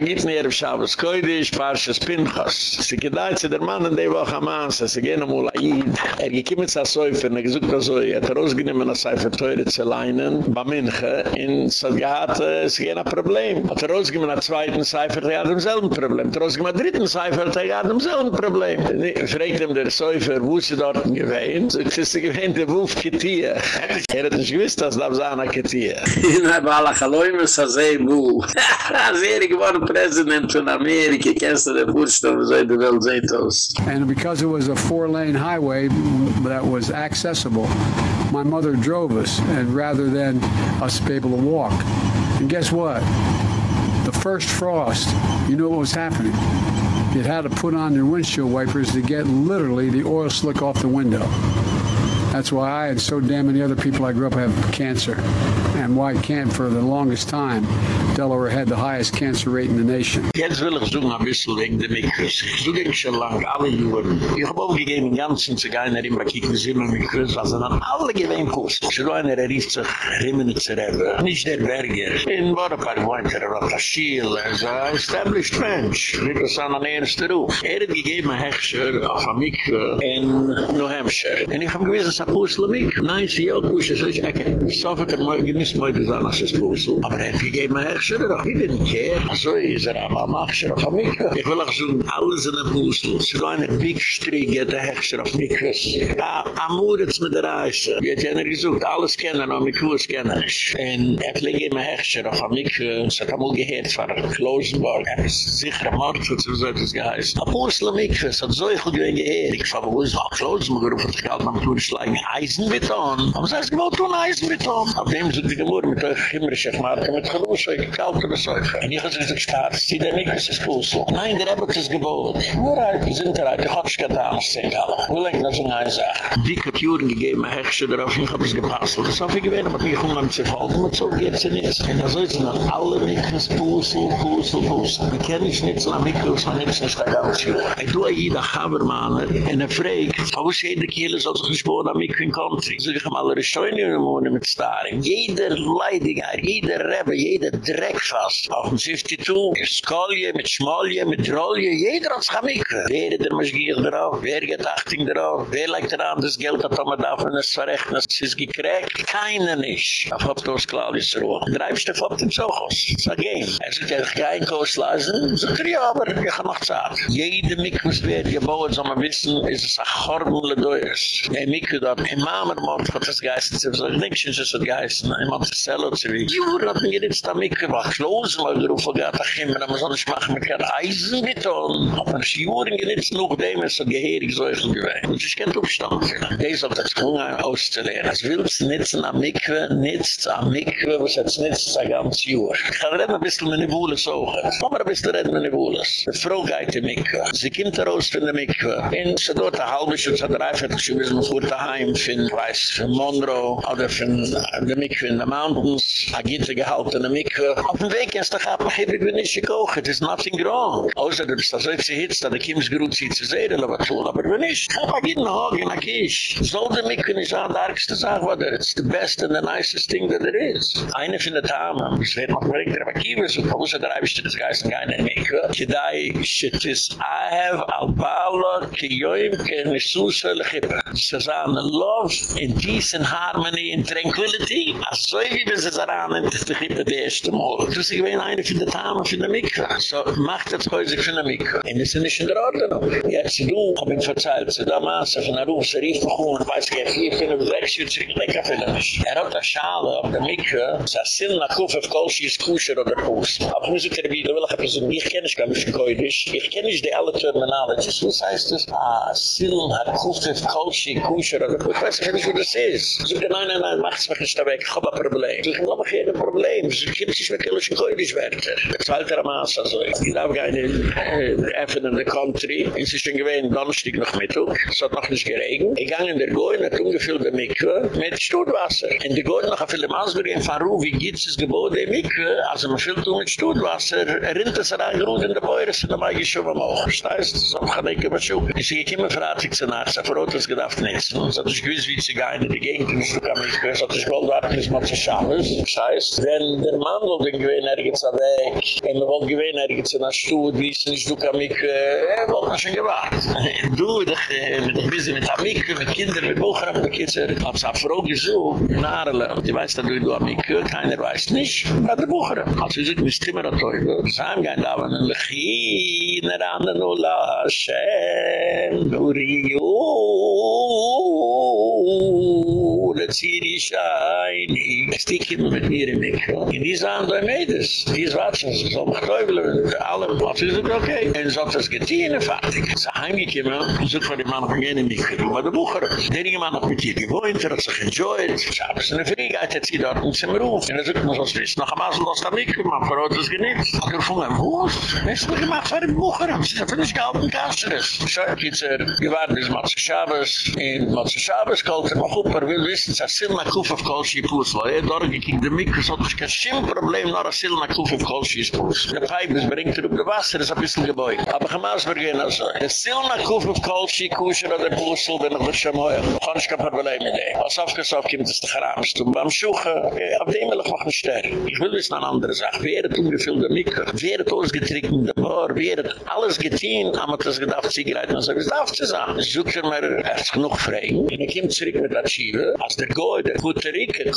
Agit mir auf Shabbos Koidish, Parshas Pinchas. Sie gedeiht zu der Mann in der Woche am Anse, sie gehen am Ulaid. Er gekiemet sa Seufer, ne gesucht a Seufer, er hat rausgenommen a Seifer teure zu leinen, ba Minche, in so gehad, sie gehen a Problem. Hat er rausgenommen a zweiten Seifer, er hat demselben Problem. Er rausgenommen a dritten Seifer, er hat demselben Problem. Fregt ihm der Seufer, wo sie dort gewähnt, so ist sie gewähnt, der Wuf Ketia. Er hat nicht dass das Zana Ketia. Na, ba ala chaloimus ha zei bu. Sehr geworden President. And because it was a four-lane highway that was accessible, my mother drove us, and rather than us be able to walk. And guess what? The first frost, you know what was happening? It had to put on their windshield wipers to get literally the oil slick off the window. That's why I and so damn many other people I grew up have cancer. And why can't for the longest time Delaware had the highest cancer rate in the nation. Jetzt will ich wegen Mikros. Ich schon lang, alle Juren. Ich auch ganzen zu gehen, in Bakiken Zimmer Mikros, was er dann alle einer, er rief sich zu. Nicht der Berger. In wohnt er, er hat das Schiel, er ist ein established Mensch. Das an der erste Ruf. Er hat gegeben ein Hechscher auf ein Mikro in New Hampshire. Und ich gewiss, es ist ein Mikro. Nein, sie Pussel, so ich man gewiss mal sagen, es ist Pussel. Aber er hat gegeben ein Hechscher. Machscher, ich bin nicht hier. So ist er aber Machscher auf Amikra. Ich will auch so alles in der Pussel. So eine Big Strig hat der Hechscher auf Mikras. Ja, Amuritz mit der Reise. Wie hat jener gesucht, alles kennen, aber Mikus kennen nicht. Und er fliege immer Hechscher auf Amikra. Es hat amul gehört von Klosenborg. Er ist sicher am Ort, so so hat es geheißen. A Pussel Mikras hat so ich gewinn gehört. Ich fahre, wo ist Klosenborg? Ich fahre, ich fahre, ich fahre, ich Eisenbeton. Aber es heißt, ich tun Eisenbeton. Auf dem sind die gemur mit der himmlische schmart mit große kalte besorge und ich hatte das staat sie der nicht ist groß nein der hat das gebaut nur ein zentral der hat schon da sein da wir lenken das ein ja die kapuren die geben mir hexe drauf ich habe es gepasst das habe ich gewesen aber ich komme am zu und so geht es nicht und das ist noch alle nicht das groß groß groß wir kennen nicht nicht so mit so eine schlechte ganz ich du jeder haben man eine freik warum sehen die kehle so gesprochen mit kein kommt sie haben alle schöne und mit star jede Leidiger, jeder Rebbe, jeder Dreck, fast. Auf dem 52, Skolje, mit Schmolje, mit Rolje, jeder hat sich. Wer ist der Maschgier darauf? Wer geht Achtung darauf? Wer legt daran das Geld, das man darf und es verrechnen? Es ist gekrägt. Keiner nicht. Auf Haupthaus Claudius Ruhe. Dreibst du auf dem ist ein Game. Er sagt, er kein Kurs lassen. So, ja, aber ich kann noch sagen. Jede Mikus wird gebaut, so man wissen, ist es ein Hormel Ledoyes. Der Miku dort, im Mamermord hat das geheißen, so ich denke, es ist das geheißen, im auf sich selbst wie. Juren hat mir jetzt da mitgebracht. Schlosen hat gerufen, gata Chimmer, aber sonst machen wir kein Eisenbeton. Auf ein Juren jetzt noch dem, es hat gehirig so ein Gewehr. Und ich kann aufstanden finden. Dies auf das Hunger auszulehren. Es will es nützen am Mikve, nützt am Mikve, was jetzt nützt ein ganzes Jahr. Ich kann reden ein bisschen mit den Wohles auch. Komm mal ein bisschen reden mit den Wohles. Die Frau geht in Mikve. Sie kommt raus von der Mikve. Und sie dort eine halbe Stunde, sie hat bis man fuhrt daheim, von, Monroe, oder von der Mikve in Mountains, Agite gehalten in der Mikve. Auf dem Weg ist doch ab, ich bin nicht gekocht, it is nothing wrong. Außer du bist da so etwas hitzt, da kiemst gut sie zu sehen, aber tun, aber wenn ich, hab agit noch Hag in a Kisch. Soll der Mikve nicht sagen, der argste Sache, was er, it's the best and the nicest thing that there is. Eine von der Tama, ich weiß noch, ich der Bakiwe so, wo ist der Reibischte des Geist und keine Mikve? Kidai, shit is, I have albala, ki yoim, ke nisusa lechippe. Sie sagen, love in peace and harmony and tranquility, as so wie wir sie sagen, in der Chippe der erste Mal. Du sie gewähne eine von der Tama von der Mikve. So, macht das heute von der Mikve. Und es ist nicht in der Ordnung. Jetzt du, hab ich verzeiht, zu der Masse von der Ruf, sie rief mich um, weiß ich, vier, fünf, sechs, vier, zurück, lecker für den Misch. Er hat eine Schale auf der Mikve, es ist Sinn nach Kuf, auf Kolschi ist Kusher oder Kus. Aber muss ich dir wieder, will ich ein ich kenne ich gar nicht Koidisch, ich kenne nicht die alle Terminologies. Was heißt das? Ah, Sinn nach Kuf, auf Kolschi, Kusher oder Kus. Ich weiß nicht, wie das ist. So, nein, nein, nein, macht's mich nicht weg, ich hab ein Problem. Ich hab ein Problem. Sie kommt sich mit Kölsch Koidisch weiter. Zweiter Maß, also, ich darf Effen in der Country, es ist schon gewähnt, Donnerstag noch Mittag, es hat noch nicht geregnet. Ich ging in der Goyen, hat ungefüllte Mikve mit Stuhlwasser. In der Goyen noch auf dem Ausburg in Faru, wie gibt es das Gebot der Mikve, also man füllt um mit Stuhlwasser, rinnt es rein, ruht in der Beure, sind am eigentlich schon am Auge. Das heißt, so kann ich immer schon. Ich sehe, ich immer verratig zu nach, so verrot es gedacht nicht. Und so hat ich gewiss, wie sie gehen in die Gegend, und so kann ich gewiss, hat warten, ist man zu Schalles. Scheiss. Wenn der Mann wohl den Gewehen ergens da Weg, wenn er wohl Gewehen in der Stuhl, wie ist nicht du kann mich, äh, wohl kann schon gewacht. Du, ich bin doch busy mit Amik, mit Kindern, mit Bucher, mit Kitzer. Hab's auch froh gesucht, in Arle, und die weiß, dass du du Amik, keiner weiß nicht, bei der Bucher. Also ich sag, misst immer ein Teufel. Das gein da, wenn ein Lechiner an den Ola, Hashem, Uri, Uu, Uu, sticken mit mir im Mikro. In die sahen drei Mädels. Die watschen sie so, mach Teufel mit allem. Und sie sind okay. Und so hat das getehen fertig. Sie heimgekommen, sind von dem Mann von jenen Mikro. Du war der Bucher. Der Mann hat mit ihr gewohnt, er hat sich enjoyed. Sie haben es eine Freiheit, hat sie dort nicht im Ruf. Und er sagt, man soll es wissen, noch einmal soll es da Mikro, man verrot es genitzt. Hat er von einem Hof, nicht mehr gemacht für den Bucher. Sie sind von nicht gehalten Kasseres. Schau, geht's er, gewahrt bis Matze Schabes. In Matze Schabes kalt er noch up, er will wissen, es ist ein Kufa auf Kolschi Puslo. er dort gekickt, der Mikro sagt, es ist kein Schimmproblem, nur ein Silna Kuf auf Kohl schießt aus. Der Pipe ist, bringt er auf das Wasser, ist ein bisschen gebeugt. Aber ich kann gehen also. Der Silna Kuf auf Kohl schießt, an der Pussel, wenn ich das schon mal höre. Ich kein Problem mit dem. Was aufgesagt, kommt es doch ein tun. Beim Schuchen, äh, auf dem will ich machen sterben. Ich will wissen an andere Sachen. Wer hat umgefüllt der Mikro? Wer hat ausgetrickt in der Bar? Wer hat alles getehen? Aber hat das gedacht, sie gereiht. Man sagt, es darf zu sein. Ich er mir, er hat sich genug fragen. Und er kommt zurück mit der Schiebe. Als der Gäude, der Kuterik, der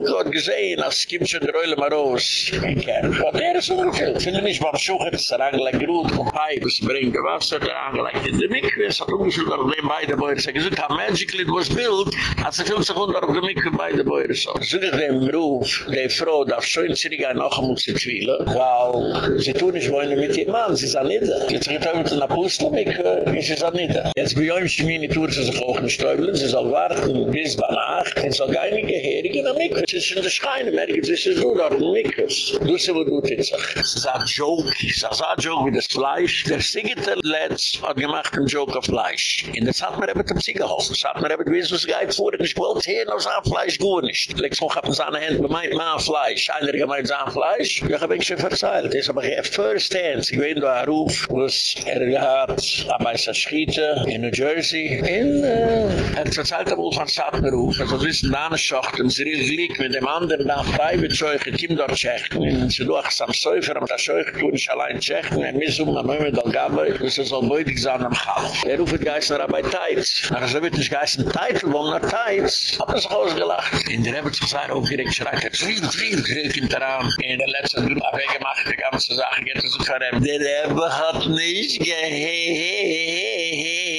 So hat gesehen, als es gibt schon die Reule mal raus. Und der ist ungefähr. Finde mich beim Schuchen, ist er eigentlich gut vom Pipes bringt, Wasser da eigentlich in der Mikve. Es hat ungefähr das Problem bei der Beuren. Er hat gesagt, how magically it was built, als er 50 Hunde auf der Mikve bei der Beuren. So ging dem Ruf, der Frau darf schon in Zirigai noch einmal zu zwielen, weil sie tun nicht wollen mit ihr Mann, sie sind nicht. Ida. Jetzt geht er mit einer Pustelmikve, sie ist nicht. Ida. Jetzt bejäumt sie mir die Tour, sie sich auch nicht stäubeln, sie soll warten bis bei Nacht, sie soll gar nicht gehirigen am Mikve. Das ist in der Schreine, mehr gibt es so nur dort, mickes. Du sie wo du dich sag. Das ist ein Joke. es ist ein Joke wie das Fleisch. Der Siegete Letz hat gemacht ein Joke auf Fleisch. Und das hat man eben zum Siegehaus. Das hat man eben gewiss, was geht vor, ich wollte hier noch sein Fleisch gut nicht. Lecks hoch auf seine Hände, man meint mein Fleisch. Einer gemeint sein Fleisch. Ich hab ihn schon verzeilt. Das ist aber hier first hands. Ich gewinnen da ein Ruf, wo es er gehad, am meisten Schiete in New Jersey. In, äh, er verzeilt am Ruf an Satner Ruf. Also wissen, da eine Schacht, und sie ist wirklich, Weg mit dem anderen da private mit kim dort schächten in so ach sam am da soich tun schall allein schächten in mir so na mömel da gabe ist es auch weit gesagt am hall er ruft geis nach bei tait nach so wird es geis tait wo nach tait hat es groß gelacht in der habe ich gesagt auch direkt schreiben drin drin direkt im traum in der letzten Grund habe er gemacht die ganze sache geht er zu verem der habe hat nicht ge he he he he he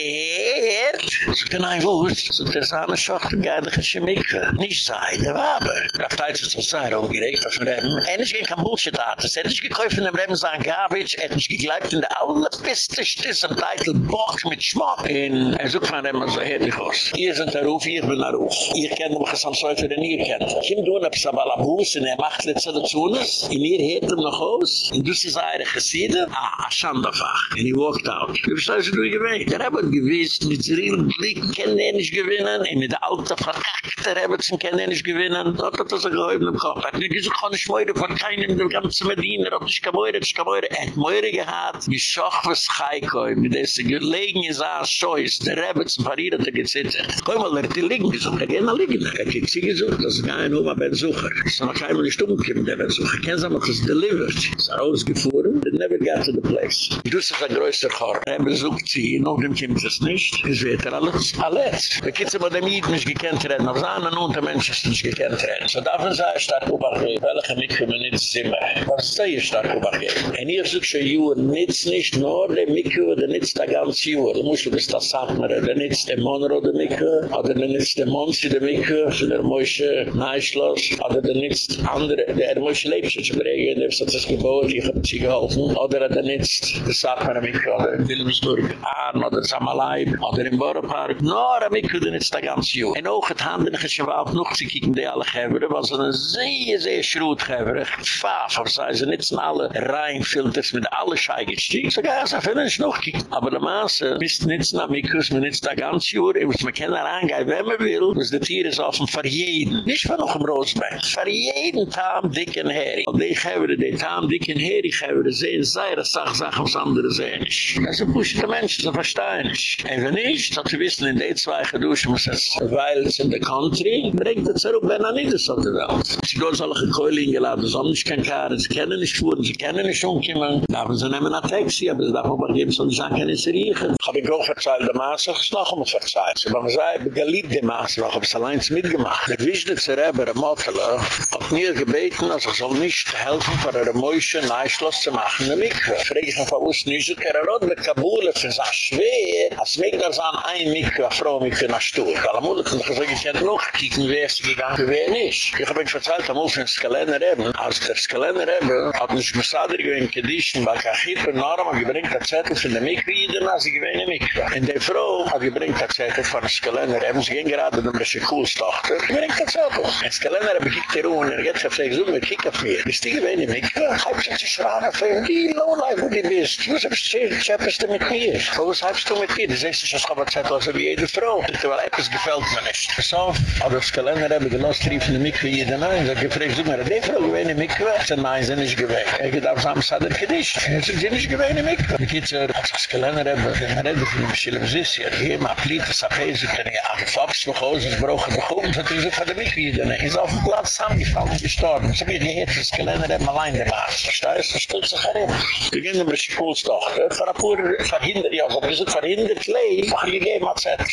Zuckte nein wuss, zuckte er, sahne schochten geidlich in Schemikke. Nisch sei, der war Wabe. Da sich so sei, auch direkt auf dem Reben. Er ist kein Bullshit hat. Es hätte nicht gekäuft in dem Reben sein er hätte nicht gegleibt in der allerbeste Stiss am Titel Bock mit Schmock. Und er sucht von dem so hätte ich aus. Ihr sind der Ruf, ich bin der Ruf. Ihr kennt mich als am den ihr kennt. Kim du ne Psabalabus und er macht letzte Lezunes. In ihr hätte ihm noch aus. Und du sie sei, Gesiede. Ah, Aschandafach. And he walked out. Wie verstehst du, du gewähnt? Der Rebbe gewiss, mit Zeril Blick kann er nicht gewinnen. Und mit der Alte verkackt er Rebetson kann er nicht gewinnen. Dort hat er sich gehäubt im Kopf. Er hat gesagt, ich kann nicht mehr von keinem der ganzen Medina. Er hat nicht mehr, er hat mehr. Er hat mehr gehabt. Wie schoch was Chaikoi. Mit dessen gelegen ist er Scheuß. Der Rebetson von ihr hat er gezittert. Komm mal, er hat die Liegen gesucht. Er geht nach Liegen. Er hat sie gesucht. Das ist gar ein Oma Besucher. Es ist noch einmal nicht umgekommen, der Besucher. Kennen Sie mal, das ist delivered. Es ist rausgefuhren. They never got to the place. Das ist ein größer Chor. Er besucht sie. Noch dem kommt es nicht. Es wird er alles. Alles. Da gibt es aber dem Jid nicht gekannt reden. Aber seine nun der Mensch ist nicht gekannt reden. So darf man sagen, stark übergeben. Welche Mikve man nicht zimmer. Was ist das stark übergeben? Und ich suche schon Juhn. Nitz nicht nur der Mikve, der nitz der ganze Juhn. Du musst du das Satmer. Der nitz der Monro der Mikve. Oder der nitz der Monsi der Mikve. So der Moishe Neischloss. Oder der nitz andere. Der Moishe Leibsche zu bringen. Der hat das gebaut. Ich hab sie geholfen. Oder der nitz der Satmer der Mikve. Oder in Wilhelmsburg. Arn. Oder Samaleib. Oder im Boropark. Nur der Mikve der nitz der ganze Juhn. Und auch het handen en geschwaald nog te kijken die alle Gevre, er was een zeer, zeer schroet Gevre, faaf, of zei ze niet z'n alle Rijnfilters met alle Scheigetstiek, so ga ze vinden ze nog niet. Aber de maas, eh, mist niet naar Mikus, maar niet naar ganz juur, en moet me kennen aangeven, wenn me wil, dus de tier is offen voor jeden, niet van nog een Roosberg, voor jeden taam, dik en heri. Want die Gevre, die taam, dik en heri Gevre, zijn zeer, sag, sag, was andere zijn is. Dat is de poesje mensen, ze verstaan. En wenn niet, dat ze wissen, in die zwei geduschen, was es, weil es in de country, brengt het zurück, wenn ist auf der Welt. Sie gehen solche Keule hingeladen, sie haben nicht kein Karen, sie kennen nicht Fuhren, sie kennen nicht umkommen. Darf sie nehmen ein Taxi, aber sie darf aber geben, so nicht sagen, ich sie riechen. Ich habe auch verzeiht, der Maas, ich noch einmal verzeiht. Sie haben gesagt, ich geliebt die Maas, ich habe es allein mitgemacht. Der Wiesnitzer Rebbe, der Mottele, hat mir gebeten, also soll nicht helfen, für eine Mäusche Neischloss zu machen, eine Mikve. Frage ich mich, wo ist nicht so, der Rot mit Kabul, es ist schwer, als da sahen ein Mikve, eine Frau Mikve nach Stuhl. Alle Mutter hat gesagt, ich kann noch kicken, wer ist gegangen, wer er nicht. Ich habe ihn verzeilt, am Ulfin Skalener Eben, als der Skalener Eben hat uns Gmussadri gewinn Kedischen, weil Kachit und Norma gebringt der Zettel von der Mikro, jeder Nase gewinn in Mikro. Und der Frau hat gebringt der Zettel von Skalener Eben, er sie ging gerade mit dem Rechikus Tochter, er gebringt der Zettel. Und Skalener Eben kiekt er um, und er geht auf den Zoom, kiek auf mir. Bist die gewinn in Mikro? Halb sich die Schraan auf die Lohnleif, wo die bist. Du sollst sehen, ich mit mir. Was habst du mit mir? Das ist ein Schabbat Zettel, also wie jede Frau. Weil etwas gefällt mir nicht. So, aber Skalener Eben genoss geschrieben in der Mikve jeden ein. So gefragt, so mir, die Frau gewähne Mikve? So nein, sie nicht gewähne. Er geht auf Samstag, er nicht. Er sagt, sie nicht gewähne Mikve. Die Kitzer, als ich es gelernt habe, wenn man redet von dem Schilem Sissier, hier mal Pliet, das Abhese, kann ich an Fops, noch aus, es brauchen wir gut, das ist von der Mikve jeden ein. Ist auf dem Platz zusammengefallen, gestorben. So mir gehört, das gelernt habe, allein der Maas. Verstehst du, stützt sich herin. Wir gehen dem Schulstochter, verapur, verhindert, ja, er so gesagt, verhindert Leih, er gegeben hat Zettel,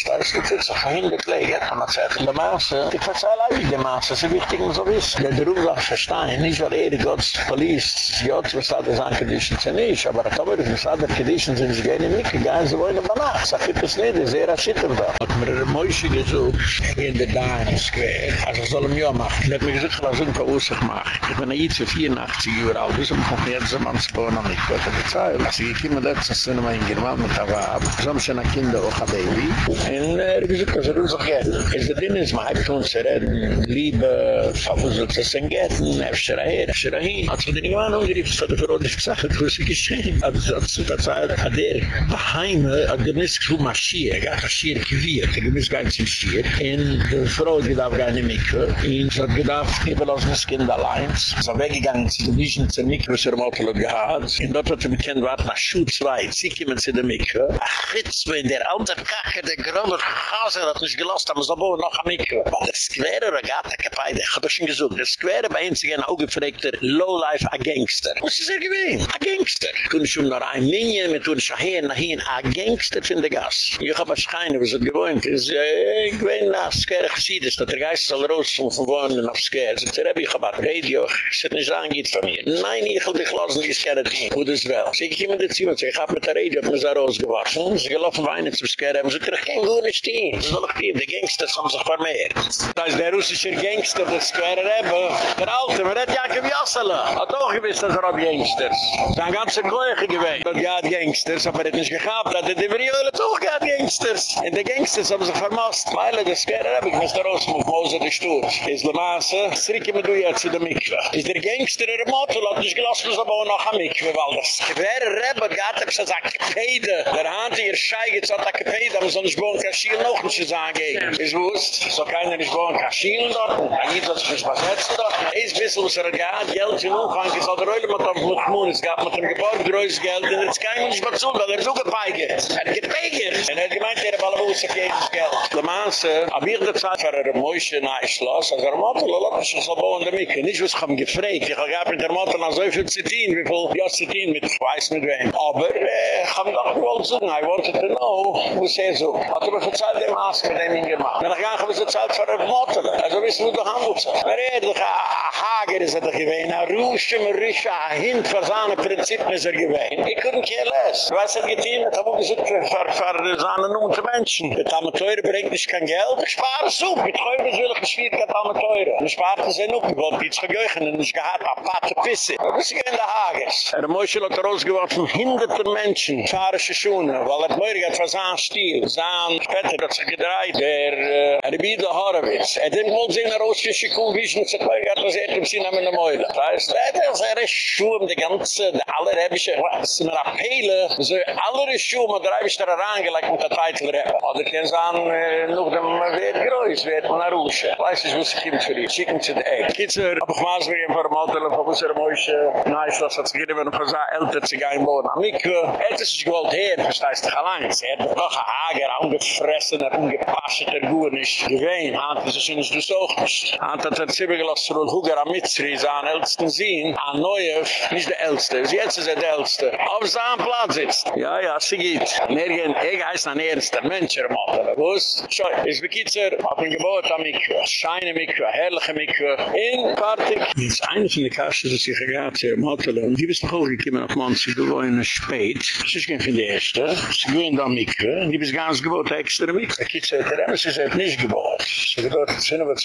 verhindert Leih, hat man Zettel. Der Maas, ich verzeih leid, Maas. Das ist wichtig, man soll wissen. Der Druf darf verstehen, nicht weil er Gottes verliest. Gott, was hat er sein Kedischen zu nicht, aber er aber was hat er Kedischen sind sie gerne nicht gehen sie wollen aber nach. Sag ich das nicht, das ist eher ein da. Hat mir ein Mäuschen gesucht in der Dain Square. Also soll ihm ja machen. Er hat mir gesagt, lass uns ein Aussag machen. Ich bin ein jetzt 84 Jahre alt, das kommt jetzt am Mann zu bauen, ich wollte bezahlen. Als ich gekommen bin, das sind wir in German mit der Wab. So haben sie eine Kinder auch ein Baby. Und er hat gesagt, das er uns auch gerne. Es ist der Ding, es ist mein Haupt, uns zu retten. Liebe, verwuselt zu sein Gärten, öfter her, öfter hin. Also den Iwan umgerief, es hat er verordentlich gesagt, was ist geschehen. Also es hat er hat er daheim, hat gemiss zu Maschir, gar Maschir gewiert, er gemiss gar nicht in Schier. Und die Frau hat gedacht, gar nicht mehr. Und sie hat gedacht, ich aus das Kind allein. Sie ist weggegangen, sie ist nicht in der Mikro, was er Motel hat gehad. Und dort hat er Kind warten, nach Schuh 2, sie kommen zu der Mikro. Ach, jetzt, wenn der alte Kache, der Gründer, Chaser hat nicht gelost, aber so noch am Mikro. Das Square Regatta Kapaide, ich hab schon gesagt, das Square bei uns gehen auch gefrägter Lowlife, a Gangster. Was ist er gewesen? A Gangster. Tun schon noch ein Minion, mit tun schon hier nach hin, a Gangster von der Gas. Ich hab wahrscheinlich, was er gewohnt ist, ich bin nach Square gesiedes, dass der Geist soll raus von wohnen nach Square. So, der ich hab Radio, ich seh nicht sagen, geht von mir. Nein, ich hab dich lassen, die Square Team. Wo das wel. So, ich komme dazu, ich hab mit der Radio, hab mir so rausgewaschen. Sie gelaufen weinen zum haben sie kein gutes Team. Das soll ich dir, die Gangsters haben sich vermehrt. Das ist der russische Gangster, der Square Rebbe. Der Alte, man hat Jakob Jassala. Hat auch gewiss, dass er hat Gangsters. Sein ganzer Geuche gewesen. Dort gehad Gangsters, aber er hat nicht gehabt, dass er die Veriohle auch gehad Gangsters. Und die Gangsters haben sich vermasst. Weil der Square Rebbe, ich muss da raus, muss Mose der Stur. Ist der Maße, mir du jetzt in der Mikve. Ist der Gangster in der Motel, hat nicht gelassen, dass er aber noch Mikve, weil das Square Rebbe gehad, ich gesagt, Kepede. Der Hand hier scheigt, hat er Kepede, aber sonst bohren kann Schiel noch nicht sagen gehen. Ist wusst, so keiner nicht bohren kann Schiel dort, kann nicht, dass ich mich was setzen dort. Ist wissel, was er gehad, Geld in Umfang, ist auch der Reule mit dem Mutmun, es gab mit dem Gebäude größtes Geld, und jetzt kann ich nicht mehr zu, weil er so gepeigert. Er hat gepeigert. Und er hat gemeint, er hat alle Wurst auf jedes Geld. Le Mans, ab ich der Zeit, war er ein Mäusche nach Schloss, also er Motto, er lasst sich so bauen der Mikke. Nicht, was ich habe gefragt, ich habe mit der Motto nach so viel Zitin, wie viel Jahr Zitin mit, ich weiß mit wem. Aber, ich habe doch gewollt zu I wanted to know, wo es er so. Hat er mir verzeiht dem Aas mit dem ihn gemacht. Und ich habe gesagt, Zeit für ein Motto. Also wissen wir doch handelt sich. Aber er, doch, Hager ist er doch gewesen, ein Rusche, ein Rische, ein Hint für seine Prinzipien ist er gewesen. Ich couldn't care less. Du weißt, er getein, hat er gesagt, für, für seine Nunte Menschen. Der Tameteure bringt nicht kein Geld. Ich spare es auf. Mit Teure will ich geschwirrt, kein Tameteure. Ich spare es auch. Ich wollte jetzt gegeuchen und ich gehad, paar zu pissen. Das ist in der Hagers. Er Moschel hat er ausgeworfen, hinderte Menschen, fahrische Schuhe, weil er Meurig hat für seinen Stil, sein Später hat sich gedreht, der Rebide Horowitz. Er hat ihm wohl gesehen, er aus der Schikun, wie ich nicht gesagt, er hat uns ehrt im Sinn an meiner Meule. Da ist leider, er Schuhe, um die ganze, die alle Rebische, was mir abheile, so alle Schuhe, man drei bis da reingelegt und das Titel Rebbe. Oder können sie an, äh, noch dem äh, wird groß, wird man arusche. Weiß ich, was ich ihm für die, schicken zu den Ecke. Kitzer, hab ich maß mir informatelen, von unser Mäusche, na ist das, als gehen wir von seiner Eltern zu gehen, wohnen am Mikke. Eltern ist gewollt her, versteißt dich allein. Sie hat noch ein Hager, ungefressener, ungepasseter, gut nicht gewähnt. Hand ist es uns so, nicht. Hand hat er zibbe gelassen, Ruhl Huger am Mitzri, sein ältesten Sinn, an Neuef, nicht der älteste, jetzt ist er der älteste. Auf seinem Platz sitzt. Ja, ja, sie geht. Nergen, ich heiss ein ernster Mensch, er macht er. Wus? Schau, ich bekitzer, auf ein Gebot am Mikve, scheine Mikve, herrliche Mikve, in Partik. Jetzt eine von den Kasten, die sich gehabt, sie und die bist noch auch gekommen auf Monsi, du in Spät. Das ist kein von der Erste. Sie gehen da Mikve, und die bist ganz gebot extra Mikve. Ich kitzer, der Emes ist halt nicht gebot. Sie gebot,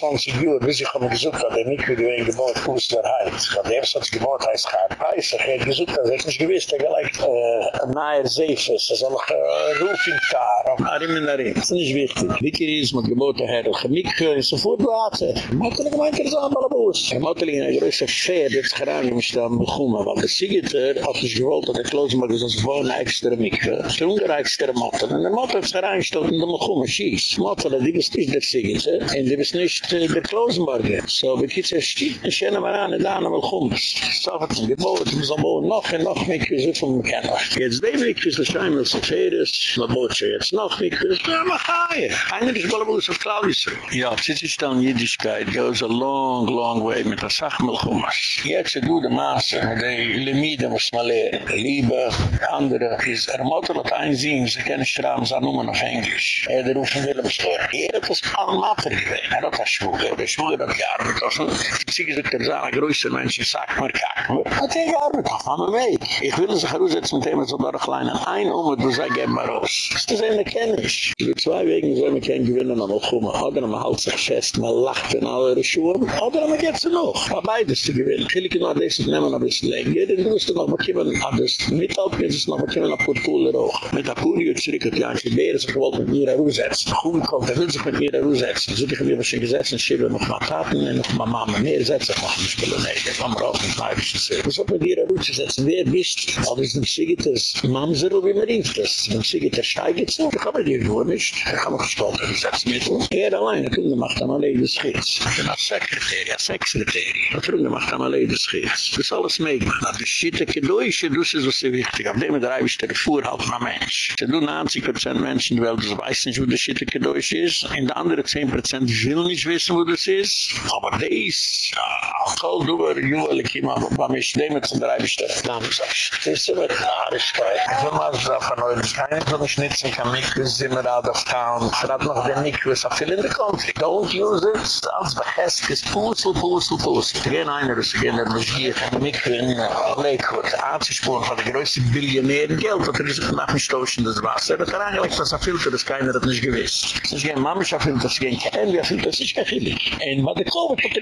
20 Jahren, bis ich habe gesagt, dass er nicht wie die Geburt aus der Heid. Der erste hat er es geboren, heißt Karpais. Er hat gesagt, dass er nicht gewiss, er gleich äh, ein naher Seifes, dass er noch äh, Ruf in Kar, auf Arim und Arim. Das ist nicht wichtig. Wichtig ist, mit Geburt der Herr, Chemikö, und sofort warte. Motel, ich meinte, das ist ein Ballabus. Motel, ich habe gesagt, dass er jetzt gerade nicht mehr bekommen, weil der Siegiter hat es gewollt, dass er klose, dass er das war ein extra Mikö. Das ist Motel. Und der Motel ist gereinstellt, und der Mekö, er schießt. Motel, die bist nicht der Siegiter, und die bist nicht... Äh, in der Klosenberger. So, wir kitzeln stieg, ich erinnere mir an, da an einmal Chumas. So hat es gebaut, man soll bauen noch und noch mit, wie so viel man kann. Jetzt dem Weg, wie es schein, als es ein ist, man baut jetzt noch mit, wie es ja, mach hei. Einer ist Balabus auf Claudius. Ja, das ist dann Jüdischkeit, goes a long, long way mit der Sachmel Chumas. Jetzt du de Maße, die Limide muss man lernen. Liebe, andere, ist er motterlich einsehen, sie kennen Schramm, sie haben nur noch Englisch. Er rufen Wilhelmstor. Er hat das Palmater gewesen. Er hat das Schwuge, der Schwuge hat gearbeitet. Also, sie gesagt, er sei ein größer Mensch, ich sag mal, mir. Hat er gearbeitet, auf einmal weg. Ich will sich heraussetzen mit dem, so da kleine ein um, du sei gehen mal raus. Das ist eine Kennisch. Die zwei Wegen soll man kein gewinnen, aber auch kommen. Oder man hält sich fest, man lacht in alle Schuhe. Oder man geht sie noch. Aber beides zu gewinnen. Ich will noch das nehmen ein bisschen länger. Denn du musst noch mal kommen, das Mittelp, jetzt ist noch mal kommen, auf Portugal auch. Mit der Puri und zurück, die Bären sich gewollt mit mir heraussetzen. Gut kommt, er will sich mit mir heraussetzen. So ich habe mir schon gesetzt, in Schiebe noch mal Taten und noch mal Mama. Mehr setzen noch nicht mehr in Ege. Am Rauch und Heibisch ist er. Was hat man hier gut zu setzen? Wer bist du? Aber es ist ein Siegiters Mamser, wie man rief das. Wenn Siegiter steigert so, kann man dir nur nicht. Um. Er kann noch gestolten und setzen mit uns. Er alleine, kunde macht am Allee des Schiets. Ich bin als Sekretärie, als Sekretärie. Er kunde macht am Allee des Schiets. Das ist alles meegemacht. Na, das steht ein Kedoische, das ist was wichtig. Auf dem Drei ist der Fuhr halt mal Mensch. Sie tun 90% Menschen, weil das weiß nicht, wo das steht ein ist. Und die andere 10% will nicht wissen, wissen, wo das ist. Aber dies, ja, toll, du war jungerlich, ich immer, bei mir stehme zu drei bestellten Namen, ich. Das ist immer eine Haarigkeit. Ich will mal so von euch, keine von den Schnitzen kann mich, wir sind immer out of town. Ich hab noch den Nikus, auch er viel in der Konflikt. Don't use it, als behäst, ist Pussel, Pussel, Pussel. Gehen einer, ich gehe in äh, der Magie, ich kann mich, in Lakewood, anzuspuren von der größten Billionären Geld, hat er sich nach dem Stoßen des Wasser, er hat er eigentlich, dass er filter, das keiner hat nicht gewiss. Es ist kein Mammischer Filter, es ist kein Kein, er filter, es ist kein Kein, heilig. En wat ik hoop, wat er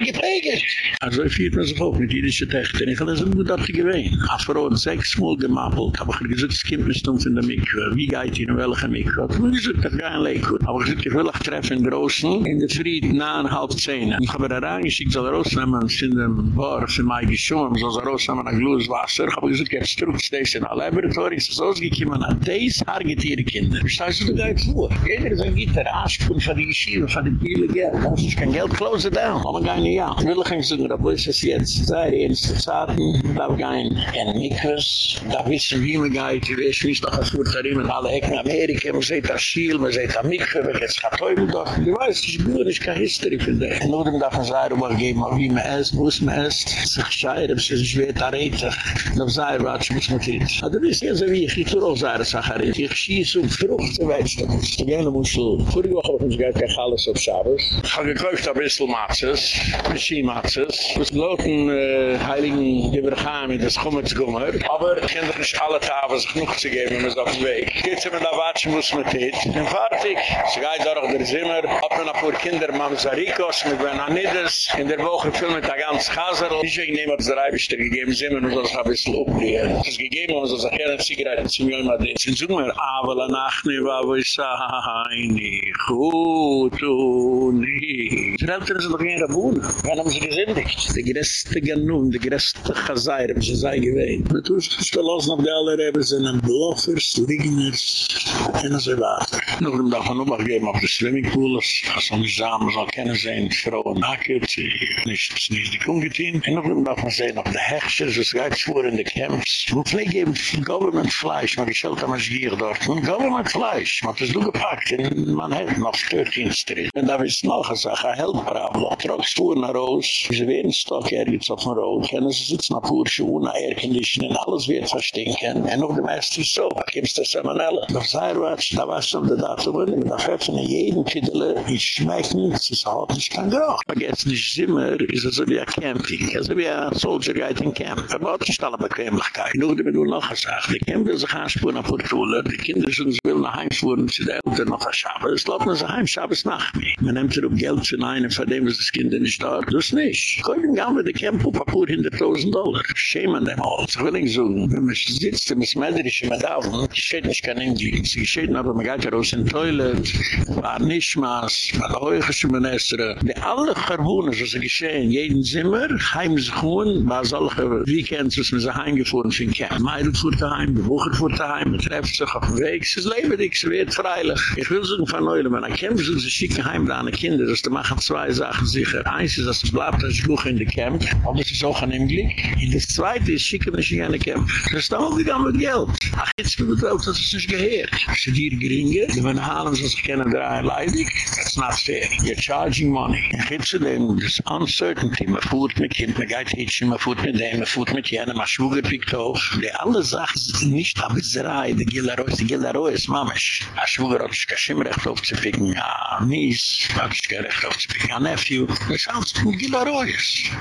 Also En zo viert men zich ook met jüdische techten. Ik had dat zo goed dat geween. Afroon, seks moel gemappeld. Heb ik gezegd, het kind bestond in de mikro. Wie gaat in welke mikro? Heb ik gezegd, dat gaat een leekhoed. Heb ik gezegd, ik wil ik treffen in de. In de vriet, na een half zene. Ik heb er een raar geschikt, zal de roosel hebben. In de bar, in mijn geschoen. Zal de hebben een gloes wasser. Heb ik gezegd, ik heb stroep steeds in alle laboratories. Zo is gekiemen aan deze hargetierenkinder. Verstaan ze de geit voor. Jeder is een gitter, aaskoen van die geschieven, van die biele geld. Dat is kein Geld, close it down. Aber gar nicht, ja. Ich will nicht sagen, wo ist es jetzt? Sei die erste Zeiten, da wir gehen in Mikus, da wissen wie man geht, ich weiß, wie es doch ein Furtarim in alle Ecken Amerika, man sieht das Schiel, man sieht das Mikus, man geht es Teufel doch. Ich weiß, ich bin nicht keine History für dich. Nur darf man sagen, übergeben, wie man esst, wo es man esst, sich scheiden, es ist schwer, da redet. Und sagen, was muss man tun. Aber du bist ja so wie ich, ich tue auch sagen, Sacharin. Ich schieße um Frucht, du weißt du. Ich gehe Muschel. Vorige Woche habe ich uns gehört, kein alles auf Schabes. Ich habe Gebrauch ein bisschen Matzes, Maschinen-Matzes. Wir sind äh, Heiligen Gebrauchern mit dem Schummer-Zgummer. Aber ich kann doch nicht alle Tafeln sich noch zu geben, wenn man es auf dem Weg geht. Geht sie mir da watschen, muss man dit. Ich bin fertig. sie geht durch auch der Zimmer. Hat man auch für Kinder, Mamsarikos, mit Benanides, In der Woche füllen wir da ganz Kasserl. Ich denke, nehmen wir das Reibischte gegeben sind, wir man das er ein bisschen aufgehört. Es ist gegeben, wenn man das auch gerne in Sicherheiten zu. Sie sind so immer, aber nach mir war, wo ich sage, Hey, ni khutu ni ni. Die Eltern sind doch in ihrer Wohnen. Wann haben sie gesündigt? Die größte Ganun, die größte Chazayr, haben sie sei gewähnt. Man tut sich verlassen auf die alle Reben, sind ein Bluffers, Ligners, und so weiter. Noch dem darf man noch geben auf die Swimmingpools, als man nicht sagen, man soll kennen sehen, Frauen, Nacket, nicht, nicht die Kungetin. Und noch dem darf man sehen auf die Hechscher, so es geht vor in de camps. Wo pflege geben government fleisch, man geschelt am Asgier dort. government fleisch, man hat es du gepackt in Manhattan auf 13th Street. Und da ist noch eine Sache, ein Heldproblem. Trocks fuhren nach Roos, sie werden stock ergens auf dem Road, können sie sitzen auf Ursche, ohne Airconditioning, alles wird verstinken. Und noch dem ersten so, da gibt es das Salmonella. Doch sei was, da war schon der Datum, mit der Pfeffer in jedem Kiddele, ich schmecken, es ist halt nicht kein Geruch. Jetzt nicht Zimmer, ist es so wie ein Camping, also wie ein Soldier geht in Camp. Aber auch nicht alle Bequemlichkeit. Nur die mir noch gesagt, die Camp will sich anspuren auf Portule, die Kinder sind, sie will nach Heim fuhren, sie der Eltern noch ein Schabes, lassen sie heim, Schabes nach mir. Man nimmt er auf Geld zu einen, von dem ist das Kind nicht da, das nicht. Können wir mit der auf ein paar hunderttausend Dollar. Shame an dem all. Ich will nicht sagen, wenn man sitzt, wenn man smedrische Medaven, geschieht nicht kein Englisch. Sie geschieht aber, man geht raus in Toilet, war nicht maß, war der heuchische Minister. Die alle Verwohnen, so sie geschehen, jeden Zimmer, heim sich wohnen, war solche Weekends, was man sich heimgefuhren für ein Camp. Meidl fuhrt daheim, bewochert fuhrt daheim, man trefft sich auf dem Weg, es ist lebendig, es wird freilich. Ich will sagen von Neulem, wenn ein Camp ist, sie schicken heim da an die Kinder, das machen zwei Sachen sicher. Eins ist, dass es bleibt, dass ich in die Camp, aber es ist auch an dem Glück. In das zweite ist, schicke mich in eine Camp. Das ist dann auch gegangen mit Geld. Ach, jetzt gibt es auch, dass es nicht gehört. Es sind hier geringe, die werden halen, so sie kennen drei leidig. That's not fair. You're charging money. Ich hätte zu dem, das Uncertainty, man fuhrt mit Kind, man geht hitchen, man fuhrt mit dem, man fuhrt mit jenem, man schwuger pickt auf. Die alle Sachen sind nicht abizerei, die Gilaroi, die Gilaroi ist mamisch. A schwuger hat sich kein Schimmrecht aufzupicken, ja, Nies, hat sich kein Recht aufzupicken, ja, Nephew. Das ist von Gilaroi.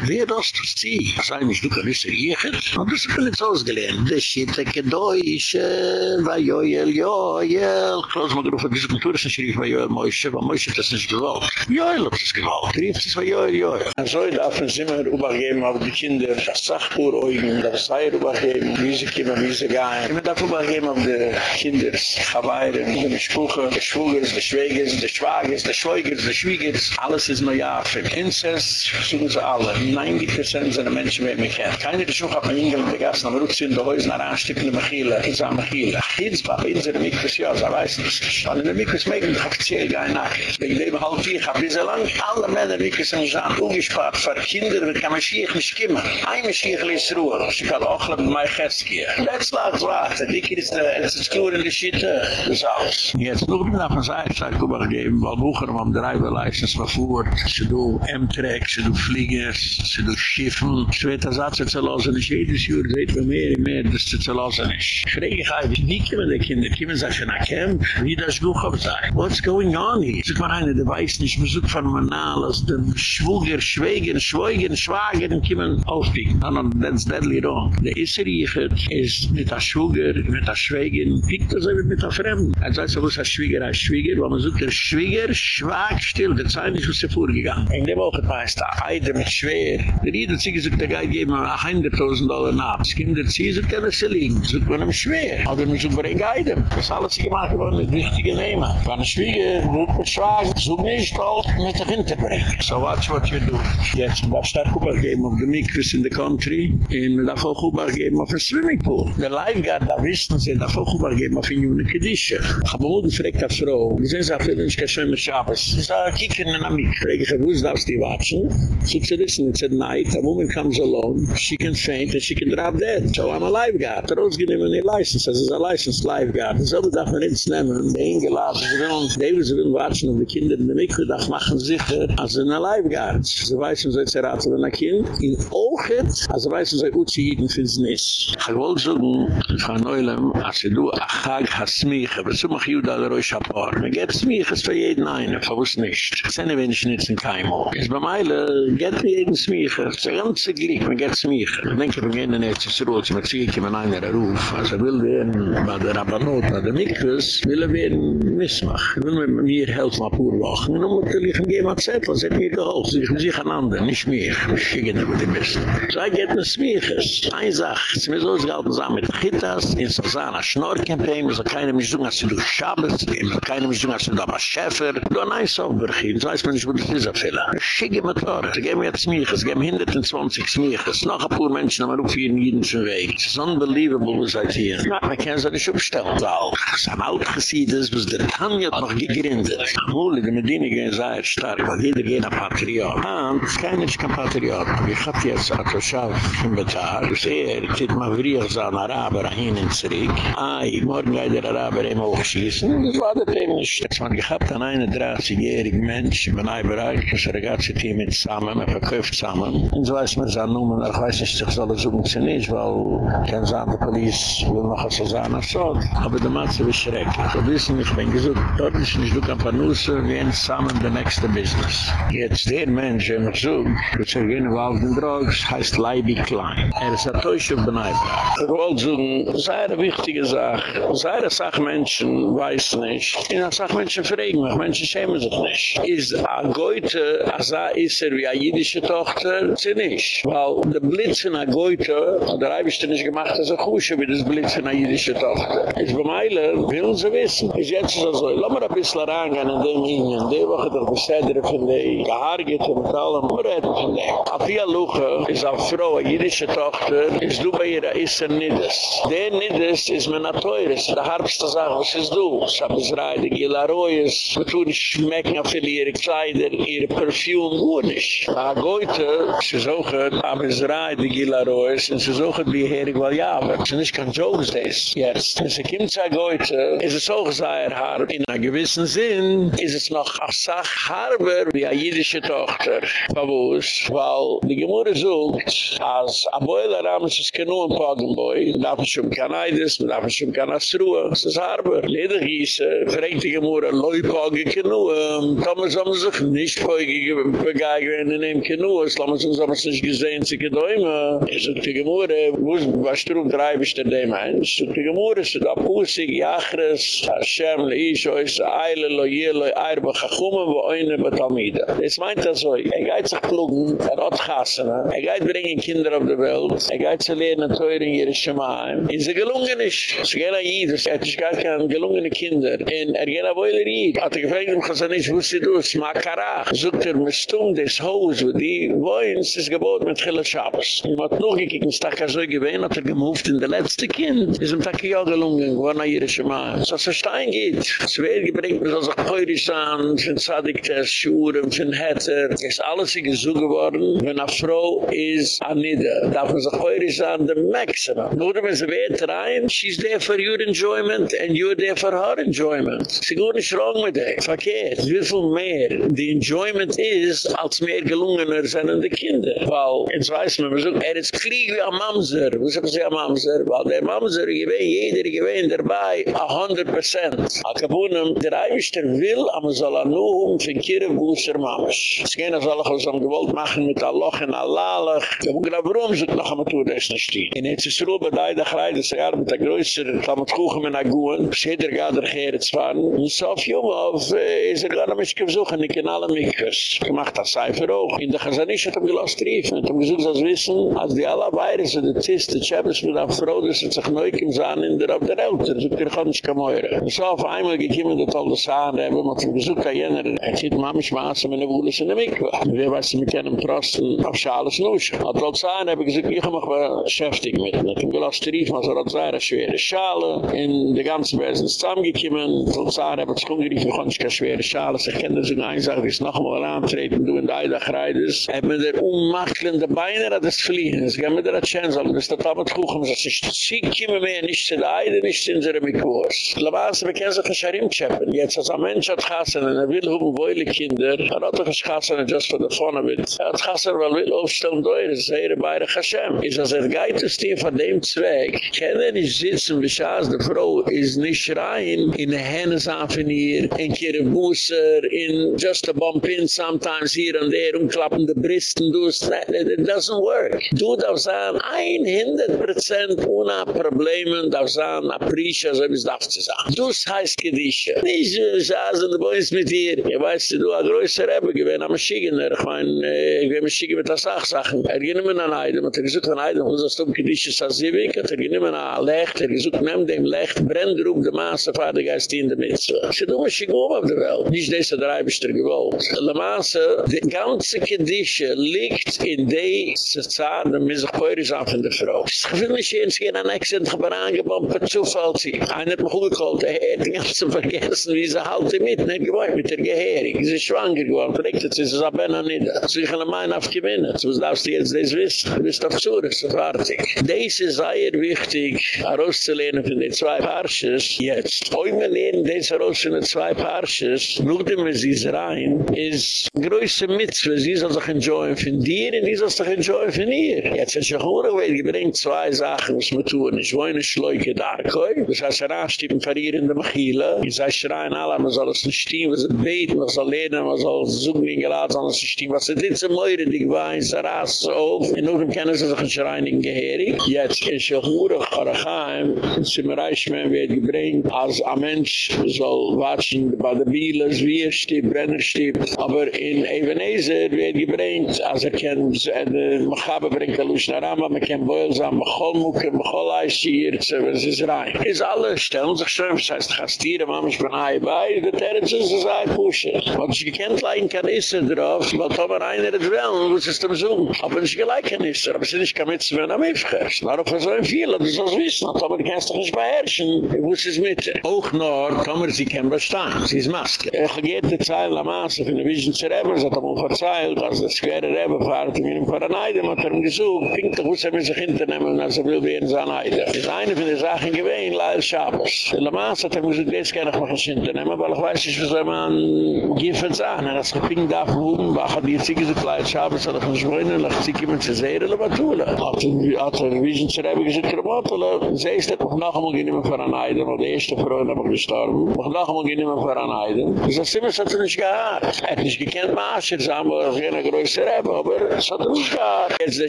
Wer das zu ziehen? Sei nicht, du kann nicht riechen. Und das ist nicht ausgelehnt. Das ein Deutsch, weil Joel, Joel. Klaus mal gerufen, diese Kultur ist nicht rief, weil Joel Moishe, weil Moishe das nicht gewollt. Joel hat das gewollt. Rief es, weil Joel, Joel. Und so darf man immer übergeben auf die Kinder, das Sachpur-Eugen, das Seier übergeben, wie sie kommen, wie sie gehen. Man darf übergeben auf die Kinder, Chawairen, die Sprüche, die Schwugers, die Schwägers, die Schwagers, die Schwägers, die Schwiegers. Alles ist nur ja für Incest, suchen sie alle. 90% sind Menschen, die mich kennen. Keine der Schuch hat Ingel in der Gassen, aber rutsch in der Häusen nach Anstippen in der Mechile, in der Mechile. War bei unserer Mikus, ja, so weiß nicht. Weil in der Mikus mögen die offiziell gar nicht. Wegen dem halb vier, ich hab bis alle Männer Mikus im Sand ungespart, für Kinder, mit kann man schiech nicht kommen. Ein Schiech ist Ruhe, ich kann auch mit Gast gehen. Let's lach, der Dicke ist, es ist klar in der Schitte, das ist alles. Jetzt bin ich auf der Seite, ich habe gegeben, weil Bucher am Driver-License war vor, sie do M-Track, sie do Fliegers, sie do Schiffen, sie wird das Satz zu lassen, nicht jedes Jahr seht man mehr und mehr, das zu lassen ist. Ich frage ich eigentlich, wie kommen die Kinder? Kommen sie schon nach Camp? Wie das Buch auf sei? What's going on here? Sag mal einer, der weiß nicht, man sucht von Manal, aus dem Schwuger, Schwägen, Schwägen, Schwagen, und kommen aufpicken. No, no, that's deadly wrong. Der Isseriecher ist mit der Schwuger, mit der Schwägen, pickt das einfach mit der Fremden. Er sagt so, was heißt Schwieger, heißt Schwieger, weil man sucht der Schwieger, schwag still, der Zeit ist, nicht, was vorgegangen. In dem Woche heißt, Eide mit Schwer. Der Eide zieht sich, der Geid geben mir 100.000 Dollar nach. Es gibt der Zieh, so kann er sie liegen. So kann er Schwer. Aber wir sucht bei den Geidem. Das alles sie gemacht haben, mit wichtigen Nehmen. Wenn er ein Schwieger wird mit Schwager, so nicht, auch mit der Hinterbrechen. So watch what you do. Jetzt muss ich auch Kuba geben auf dem Mikvis in the Country. Und muss ich auch Kuba geben auf dem Swimmingpool. Der Lifeguard, da wissen sie, muss ich auch Kuba geben auf den Juni Kedische. Ich habe mir gefragt, Frau, wir sind sie auf den Schwimmer Schabes? Sie sagen, kicken in eine Mikro. Ich habe gewusst, darfst du watchen? She said, listen, it's at night, a woman comes alone, she can faint and she can drop dead. So I'm a lifeguard. Der ausgenehmen die license, as is a licensed lifeguard. Das selbe darf man nicht nehmen, die eingeladen, sie will, die will, watchen, um die Kinder in der Mikro, darf machen sicher, als in a lifeguard. Sie weiß, so jetzt erraten, wenn ein Kind in Ochet, also weiß, so Uzi Hiden fürs Nis. Ich wollte sagen, von Neulem, als du achag hasmich, aber so mach Juda der Rosh Hapar. Man geht smich, es für jeden einen, verwusst nicht. Es ist eine wenig nicht in Keimo. Es bei Meile, geht mir jeden smich, es ist ein ganzer Glick, man geht smich. Ich denke, wir gehen in der Zisruel, sie mit sich, wenn einer ruf, also will werden, bei der Rabbanot, bei der Mikros, will er werden Missmach. Will mir helfen, ein paar Wochen, und dann muss er liegen, gehen wir Zettel, es hat mir geholfen. Ich muss sich einander, nicht mehr. Ich schicke nicht über die Besten. So, ich geht mir smiches. Eine Sache, es ist mir so ausgehalten, zusammen mit Chitas, in Sazana Schnorr-Campaign, so keine mich sagen, als du Schabes, keine mich sagen, als du aber Schäfer, du ein Eis aufbergehen, so weiß man nicht, das ist, Fälle. Ich schicke mir Tore. Sie geben jetzt smiches, geben 120 smiches. Noch ein paar Menschen, aber auf jeden jüdischen Weg. Es ist unbelievable, was seid hier. Na, man kann sich nicht umstellen. So, es ist ein Altgesiedes, was der Tanja noch gegründet. Wohl, die Medina gehen sehr stark, weil jeder geht ein Patriot. Ah, keiner ist kein Patriot. Ich hab jetzt ein Toschav im Tag, dass er, ich hätte mal frier so ein Araber hin und zurück, ah, ich morgen geht der Araber immer hochschießen, das war der Thema nicht. Es war gehabt an einen 30-jährigen Mensch, in einem Bereich, das er ganze Team in zusammen, man verkauft zusammen. Und so weiß man, so nun, ich weiß nicht, ich soll es suchen, sie nicht, weil kein Sand der Polis will noch so sein, so. Aber der Mann ist schrecklich. So wissen, ich bin gesucht, dort ist nicht, du kann vernussen, wir gehen zusammen, the next business. Jetzt der Mensch, der mich sucht, wird sich gehen, weil den Drogs heißt Leiby Klein. Er ist ein Täusch auf den Eibra. Ich wollte suchen, sei eine wichtige Sache. Sei eine Sache Menschen weiß nicht. In einer Sache Menschen fragen mich, Menschen schämen sich nicht. Ist a goite as a iser wie a jidische tochter zinnisch. Weil de blitz in a goite, der eibisch zinnisch gemacht, as a kusche wie des blitz in a jidische tochter. Ich bemeile, will sie wissen, is jetz is a so, lau a da bissla rangan in dem Ingen, de woche doch besedere von de gehargete mit allem, ma von de. A fia luche is a vrou, a jidische tochter, is du bei ihr a iser niddes. De niddes is men a teures, da harbste sache, was is du? Sab is rei, de gila roi is, betun schmecken a fili, Kleider, ihre Perfume, wo nicht. A Goethe, sie suchen, Schabes Reide, Gila Royes, und sie suchen wie Herig Waljaber. Sie nicht kann Jokes des. Jetzt, wenn sie kommt zu Goethe, ist es auch sehr hart. In einem gewissen Sinn ist es noch a Sach Harber wie a jüdische Tochter. Babus, weil die Gemurre sucht, als a Boiler Rams ist kein Nuhen Pagenboi, darf man schon kein Eides, darf man schon kein Asruhe, es ist Harber. Leder gieße, fragt die Gemurre, Loi kein Nuhen, Thomas haben sich nicht begeigen in dem kein Nuhen, es haben sich nicht gesehen, sie gedäume. Es ist die Gemurre, was du drei bist der dem eins, die Gemurre, es ist Pusik, Jachres, Hashem, Leish, Ois, Eile, Loye, Loye, Eirbe, Chachumme, wo Oine, Betalmide. Es meint das so, er geht sich klugen, er hat gassen, er geht bringen Kinder auf der Welt, er geht zu lernen, teuer in ihre Schemaim. In sie gelungen ist, sie gehen an Jidus, er hat sich gar keine gelungene Kinder, in er gehen an Woyler Jid. Hat er gefragt, um nicht, wo sie du, es mag Karach. Sogt er, mit Stum des Haus, wo die Woyens ist gebot mit Chile Shabbos. Er hat noch gekickt, ein Staka so hat er gemoved in der letzte Kind. Ist ihm Tag ja gelungen, geworden an ihre Schemaim. So als er Stein geht, es wird gebringt, man soll sich heurisch an, von Zadig, Schuren, von Hetter, ist alles in gesucht geworden, wenn eine Frau ist an Nidde. Darf man sich heute sagen, the maximum. Nur wenn sie weht rein, she's there for your enjoyment and you're there for her enjoyment. Sie gut nicht wrong mit dem. Verkehrt. Wie viel mehr die enjoyment ist, als mehr gelungener sind die Kinder. Weil, jetzt weiß man, sagt, er ist krieg wie ein Mamser. Wo sie ein Mamser? Weil der Mamser gewinnt, jeder gewinnt dabei, a hundred percent. Akabunem, der Eibischter will, aber soll er nur um von Kirchbusser Mamesh. Es gehen als alle, was am gewollt machen mit Allah und Allah. Ich hab gedacht, warum sind noch am Tour des nicht? In ist Ruhe, bei der Kreide, sie haben mit der größeren, da mit Kuchen mit Aguen, Scheder geht der Gehre zu fahren. Und so auf Jumov, ist er gar nicht besuchen, Ik in alle Mikvers. Gemacht das Cipher auch. In der Chazanisch hat er ihm gelost riefen. Er hat ihm gesagt, dass wissen, als die alle Weihres und die Zis, die Tschäppes mit einem Frau, dass sie sich neu kommen sahen in der Abder Elter. So, der kann er nicht kein Meure. Und so auf einmal gekommen, dass alle Sachen haben, hat ihm gesagt, dass jener, er sieht, Mama, ich maße meine Wohles in der Mikve. Wer weiß, mit keinem Trosten auf Schales Nusch. Hat alle Sachen, habe ich gesagt, ich mach mal beschäftigt mit. Hat ihm gelost riefen, also hat sehr schwere Schale. In der ganze Wesen ist zusammengekommen. Alle Sachen haben sich umgeriefen, kann ich keine schwere Schale. Sie kennen sich Die ist noch einmal antreten, du in der Eidach reitest. Er hat mir der unmachtelnde Beine, hat es fliehen. Es gab mir der Chance, aber das ist total mit Kuchen. Es ist sie kommen mehr, nicht der Eide, nicht zu unserer Mikros. Labaas, wir kennen sich ein Scharim-Chappen. Jetzt, als ein Mensch hat Kassen, und er will hoben wohle Kinder, er hat doch ein Kassen, just for the fun of it. Er hat Kassen, weil will aufstellen, es ist ehre beide Hashem. Ist als er geht es dir von dem Zweck, kann er nicht sitzen, wie schaß, die Frau ist nicht schreien, in der Hennes ihr, in kere Busser, in just a bump in, sometimes here and there, umklappen die Bristen, du, it doesn't work. Darfst sagen, ein hundert Prozent ohne Probleme, darfst sagen, Aprisha, so wie es darf zu sagen. Dus heißt Gedische. Nicht so, und du bist mit ihr. Ich weiß, du, a größer Rebbe, gewinn am Schigener, ich mein, ich bin am Schigener mit der Sachsachen. Er ging immer an Eidem, hat er gesagt, an Eidem, wo das um Gedische Sazivik, hat er ging immer an Lecht, er gesagt, nehm dem Lecht, brenn der um de Maße, Vater Geist in der Mitte. Sie tun, ich go auf der Welt. Nicht dieser Dreibischter gewollt. Le Masse, die ganze Kedische liegt in die Zerzahn, der Misechpöri sagt von der Frau. Es gefühlt mich hier ins Gehen an Exzent, aber angebombt, per Zufall sie. Einer hat mich hochgekollt, er hat den ganzen vergessen, wie sie halt die Mitte, nicht gewollt mit der Geherig. Sie ist schwanger geworden, fragt jetzt, sie ist ab einer Nieder. Sie können meinen aufgewinnen. So darfst du jetzt das wissen. Du bist auf Zure, so fertig. Das ist sehr wichtig, herauszulehnen von den zwei Parches, jetzt. Oh, immer das herauszulehnen, zwei Parches, nur dem es Israel, Daim ist größe Mitzwe, sie soll sich enjoyen von dir und sie soll sich enjoyen von ihr. Jetzt hat sich auch gewählt, gebringt zwei Sachen, was man tun. Ich wohne Schleuke da, koi. Das heißt, er anstippen für ihr in der Mechile. Ich sage, schreien alle, man soll es nicht stehen, man soll beten, man soll lernen, man soll suchen in Gelad, sondern es nicht stehen. Was ist jetzt ein Meure, die gewein, sie rast so auf. In Ordnung kennen sie sich ein Schrein in Geheri. Jetzt ist sich auch gewählt, in Zimmereischmen wird gebringt, als ein Mensch soll watschen bei der Bieles, wie er steht, brennen, Kinderstieb. Aber in Ebenezer wird gebringt, als er kann, äh, de Mechabe bringt er Luschner an, aber man kann Boilsam, Mecholmukke, Mecholaischierze, was ist rein. Ist alle, stellen sich schon, was heißt, Chastire, Mama, ich bin ein Bei, der Terz ist ein Seipusche. Was ich gekannt leiden kann, ist er drauf, weil Tomer einer hat will, und muss es dem Zoom. Aber ich gleich kann, ist er, aber sie nicht kann mit, wenn er mich fährst. Warum kann so ein Vieler, das soll wissen, Tomer kannst doch nicht beherrschen, ich muss es mit. Auch noch, Tomer, sie kann bestaan, sie ist Maske. Ich gehe die Zeilen, Maße von der Vision zu Rebbe, hat er mir verzeiht, als der schwere Rebbe fahrt, in einem Paraneidem hat er ihm gesucht, pinkt doch, wo sie er sich hinternehmen, als er will werden sein Eidem. Das ist eine von den Sachen gewesen, Leil Schabes. Der Maße hat er mir gesagt, jetzt kann ich mich nicht hinternehmen, weil ich weiß nicht, wieso er man giffen sein. Er hat sich pinkt auf den Huben, weil er die Züge sind Leil Schabes, hat er mich schmönen, hat sich immer zu sehr, oder was tun. Hat er Vision er zu Rebbe gesagt, Kremotele, sie ist doch noch einmal genommen für ein Eidem, weil die erste Freundin hat gestorben, noch einmal genommen für ein Eidem. Das ist immer so, dass er nicht Jahr. Er hat nicht gekannt, Maas, er wir, mir auf jener größer Rebbe, aber es hat uns gar. Jetzt ist der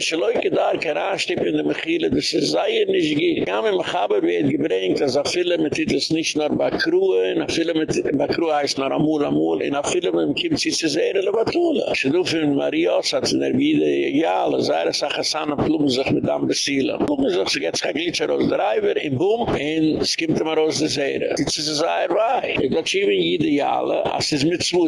Schleuke da, kein in der Mechile, das er sei nicht geht. Kam im Chaber, wird er gebringt, dass viele mit ihm das nicht nur ba Krühe, in er viele mit ba bei Krühe heißt nur Amul, Amul, in a viele mit kim kommt sie zu in Batula. In Maria, sat hat in der Bide, ja, alle, es ist eine sich mit am Besiele. Und es ist jetzt kein Glitscher aus der in Boom, in skimt aus der Seere. Sie zu war. Ich glaube, ich as jede Jahre, als es mit zwei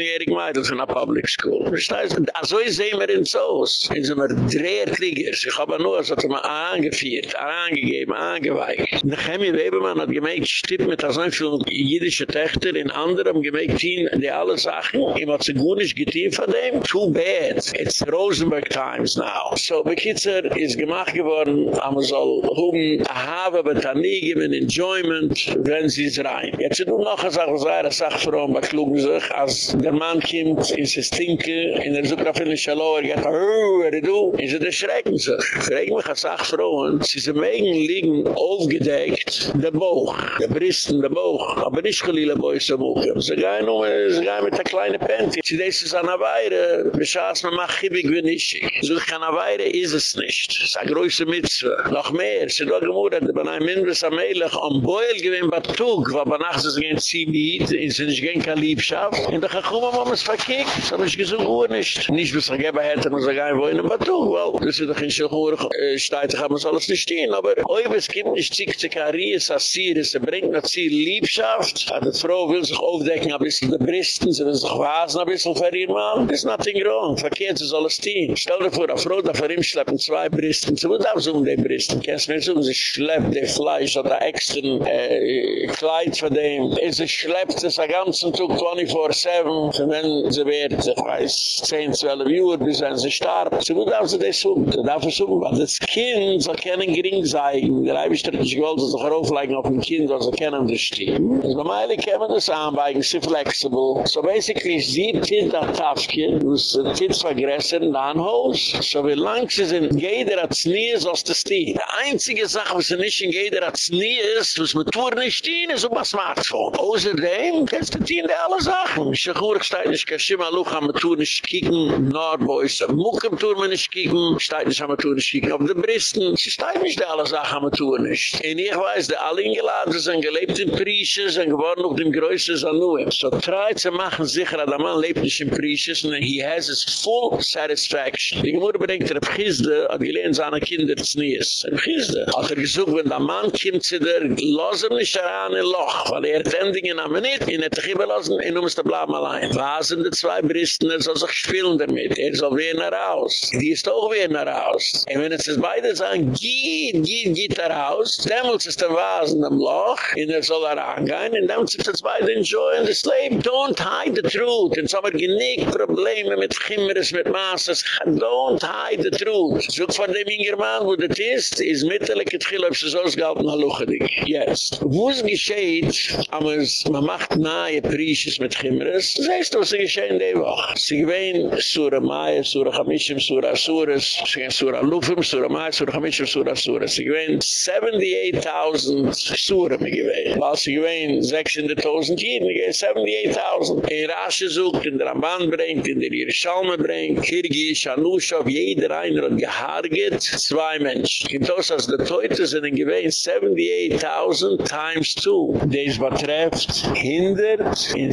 18-jährige Mädels in der Public School. Das heißt, also ich sehe mir in Zoos. In so einer Drehertrigger. Ich habe nur, als hat er mir angeführt, angegeben, angeweigt. Nachhemi Webermann hat gemerkt, stippt mit so ein viel jüdische Töchter in anderem gemerkt, die alle Sachen ihm hat sie gut nicht getan von dem. Too bad. It's Rosenberg Times now. So, Bekitzer ist gemacht geworden, aber soll hoben, haben, aber dann nie geben Enjoyment, wenn sie es rein. Jetzt sind nur noch eine Sache, was er sagt, Frau, was klug ist, als der Mann kommt, in sie stinken, in der von der Schalo, er geht, oh, er du, in sie erschrecken sich. Fregen mich als acht Frauen, sie sind wegen liegen aufgedeckt, der Bauch, der Bristen, der Bauch, aber nicht geliehle Bäuse buchen. Sie gehen um, sie gehen mit der kleine Panty. Sie des ist an der Weire, beschaß man mach hibbig wie nicht. So ich kann an der Weire ist es nicht. Es ist eine größere Mitzwe. Noch mehr, sie do gemuret, wenn ein Mindest am Eilach am Beul gewinn Batug, wo bei Nacht ist gehen Zibit, ist nicht gehen kein Liebschaft. Und da kommen, wo man es verkickt. Das hab ich gesagt, nicht. Nicht bis ich gebe hätte, muss ich gehen, wo in einem Batug. Well, das ist doch in Schilchur, äh, steigt, kann man alles nicht stehen. Aber oi, es gibt nicht zick zu Kari, es ist sie, es bringt noch sie Liebschaft. Die Frau will sich aufdecken, ein bisschen die Bristen, sie will sich wasen, ein bisschen für ihr Mann. There's nothing wrong. Verkehrt ist alles stehen. Stell dir vor, eine Frau, da für ihm schleppen zwei Bristen. Sie wird auch so um die Bristen. Kennst du nicht so, sie schleppt das Fleisch oder extra äh, Kleid von dem. Sie schleppt es den ganzen Tag 24-7. Und wenn sie wird, ich weiß, 10, 12 Uhr, bis wenn sie starb. Sie wird also das um. Sie darf es um. Weil das Kind soll keinen gering sein. Der Eibischter hat sich gewollt, dass sich auflegen auf dem Kind, was sie das stimmt. Also normal kann man das anweigen, sie flexibel. So basically, sie tit das Tafkin, wo es tit vergrößern, dann Haus. So wie lang sie sind, jeder hat es nie, so ist das die. Die einzige Sache, was sie nicht in jeder hat es nie ist, was man tun nicht stehen, ist um ein Smartphone. Außerdem, kannst du die alle Sachen. Ich ich stehe nicht, ich immer luch, aber tun nicht kicken, Nordboys, Muckem tun wir nicht kicken, stehe nicht, aber tun nicht kicken, auf den Bristen, sie stehe nicht, alle Sachen, aber tun nicht. Und ich weiß, die alle ingeladen sind, gelebt in Prisches, sind geworden auf dem größten Sanuem. So try zu machen sicher, der Mann lebt nicht in Prisches, und he has his full satisfaction. Die Gemüse bedenkt, er Gizde hat gelehnt seine Kinder zu nies. Er begizde. Hat er gesucht, wenn der Mann kommt zu der, los ihm nicht heran in Loch, weil er hat Endingen am Minit, ihn hat er gelassen, ihn um es zu bleiben allein. Was sind die zwei Bristen, er soll sich spielen damit, er soll wieder raus. Die ist auch wieder raus. Und wenn es ist beide sagen, geht, geht, geht er raus, ist der Vasen am Loch, und er soll er angehen, und dämmels ist es beide enjoyen the slave. Don't hide the truth. Und so haben wir genick Probleme mit Chimmeres, mit Maßes. Don't hide the truth. Zoek von dem Ingerman, wo das ist, ist mittelig getchill, ob sie so ausgehalten, halluche dich. Yes. Wo es geschieht, aber es, man macht nahe Prisches mit Chimmeres, das heißt, was sie geschehen die Woche. Sie gewähnen Sura Maya, Sura Chamishim, Sura Asuras, sie gewähnen Sura Lufim, Sura Maya, Sura Chamishim, Sura Asuras. Sie gewähnen 78.000 Sura, mi gewähnen. Weil sie gewähnen 600.000 Jiden, mi gewähnen 78.000. In Rasche sucht, in der Ramban brengt, in der Yerushalme brengt, Kirgi, Shanusha, jeder einer hat gehargit, zwei Menschen. In das, als der Teute sind in gewähnen 78.000 times 2. Des betrefft hindert in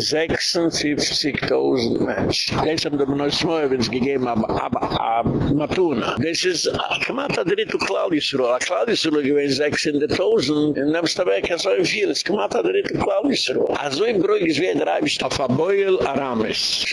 60.000 mensch. Des haben die Neusmöwens gegeben, aber, aber, aber, Matuna. Des ist, ah, ich mach da dritte Klaudisruhe. A Klaudisruhe gewinn 600.000, in dem hat so ein vieles. Ich mach da dritte Klaudisruhe. Also im Brüge ist wie ein Reibisch. Auf ein Beuel Aramis.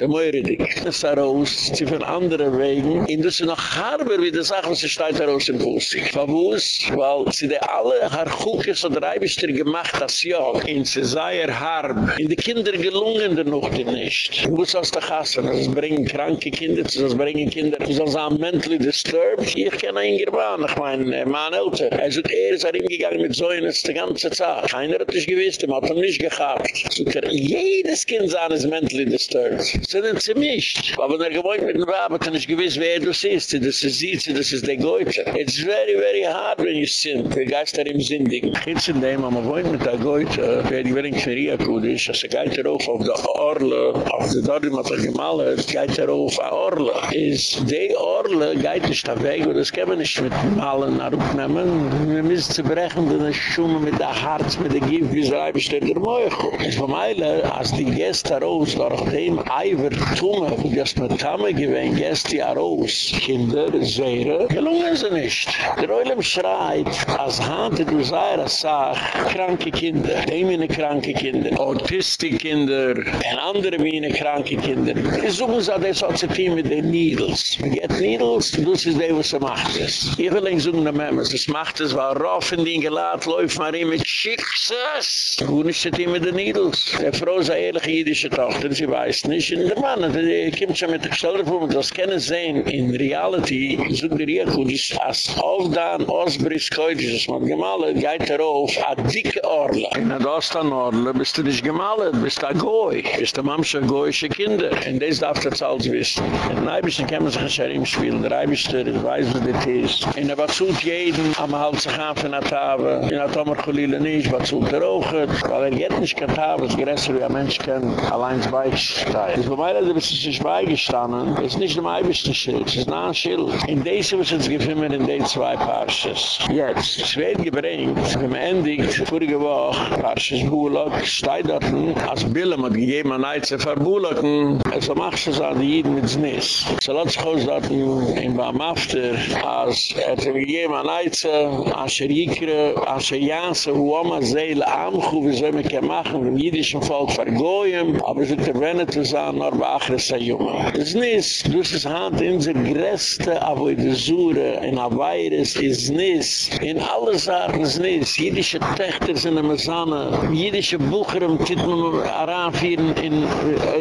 Das ist heraus, sie von anderen Wegen. In das ist noch harber, wie das sagen, sie steht heraus im Pusik. Verwus, weil sie die alle Harkukes und Reibischter gemacht, das Jog. In Cesair Harb. In die Kinder gelungen, der noch die. Nicht. Du musst aus der Kasse, das bringen kranke Kinder, das bringen Kinder, die sind mentally disturbed. Ich kenne ihn gerban, ich meine, mein Eltern. Er sagt, er ist er hingegangen mit eines die ganze Zeit. Keiner hat es gewiss, der hat ihn nicht gehabt. Sagt er, jedes Kind sein ist mentally disturbed. Sind ihn ziemlich. Aber wenn er gewohnt mit dem Baba, kann ich gewiss, wer du siehst. Das ist sie, das ist der Goethe. It's very, very hard when you sin. Der Geist er im Sindigen. Jetzt in dem, aber wohnt mit der Goethe, wer die wenig Feria kudisch, als er geht er auf der Orle, auf der Dordi, mit der Gemalle, geht er auf der Orle. Is die Orle geht nicht weg, und das kann man nicht mit Malen nachnehmen. Wir müssen zu brechen, denn es schummen mit der Harz, mit der Gift, wie so ein der Meuchel. Es war meile, als die Gäste raus, durch dem Eiver tunge, wo die erst mit Tamme gewähnt, Gäste raus, Kinder, Seere, gelungen sie nicht. Der Oilem schreit, als Hante, du sei das sag, kranke Kinder, demine kranke Kinder, autistik Kinder, en andere mine kranke Kinder. Wir suchen sie, das hat sie viel mit den Needles. Wir get Needles, du sie, was sie macht es. Ich will ihnen suchen, Memmes, das macht es, war rauf in den Gelad, läuft mal ihm mit. Wo nicht steht ihm mit den Needles? Der Frau ist eine ehrliche jüdische Tochter, sie weiß nicht. Und der Mann, der kommt schon mit der Gestelle vor, das können sehen, in Reality, so der Rieko, die ist als Aufdan, Osbris, Koidisch, das man gemalt, geht er auf, a dicke Orle. In der Dostan Orle, bist du nicht gemalt, bist du a Goy, bist du Mamsche Goyische Kinder. Und das darf das alles wissen. In Eibischen kann man sich ein Scherim spielen, der Eibischter, weiß, was das ist. Und er bezult jeden, am Hals sich an von der Tave, in der Tomer Cholile nicht, bezult er auch, weil er geht nicht kann Tave, es größer wie ein Mensch kann, allein beistehen. Es war mir, dass er sich beigestanden, es ist nicht nur Eibischter Schild, es ist ein Schild. In diesem ist es gefilmt in den zwei Parches. Jetzt, es wird gebringt, wenn man endigt, vorige Woche, Parches Bullock, steht dort, als Billem hat gegeben an Eize ער Es am schon so an die Jiden mit Znis. So lass sich aus dat er in Baumafter, als er zu gegeben an Eize, Asher Yikre, Asher Yase, wo er Oma Seele Amchu, wie soll man kein machen, im jüdischen Volk vergoyen, aber sie terwennet zu sein, nor bei Achresa Junge. Znis, du ist es hand in der Gräste, aber in der Sure, in der Weires, in Znis, in alle Sachen Znis, jüdische Techter sind in der Sanne, jüdische Bucherem, um tit man aranfieren in,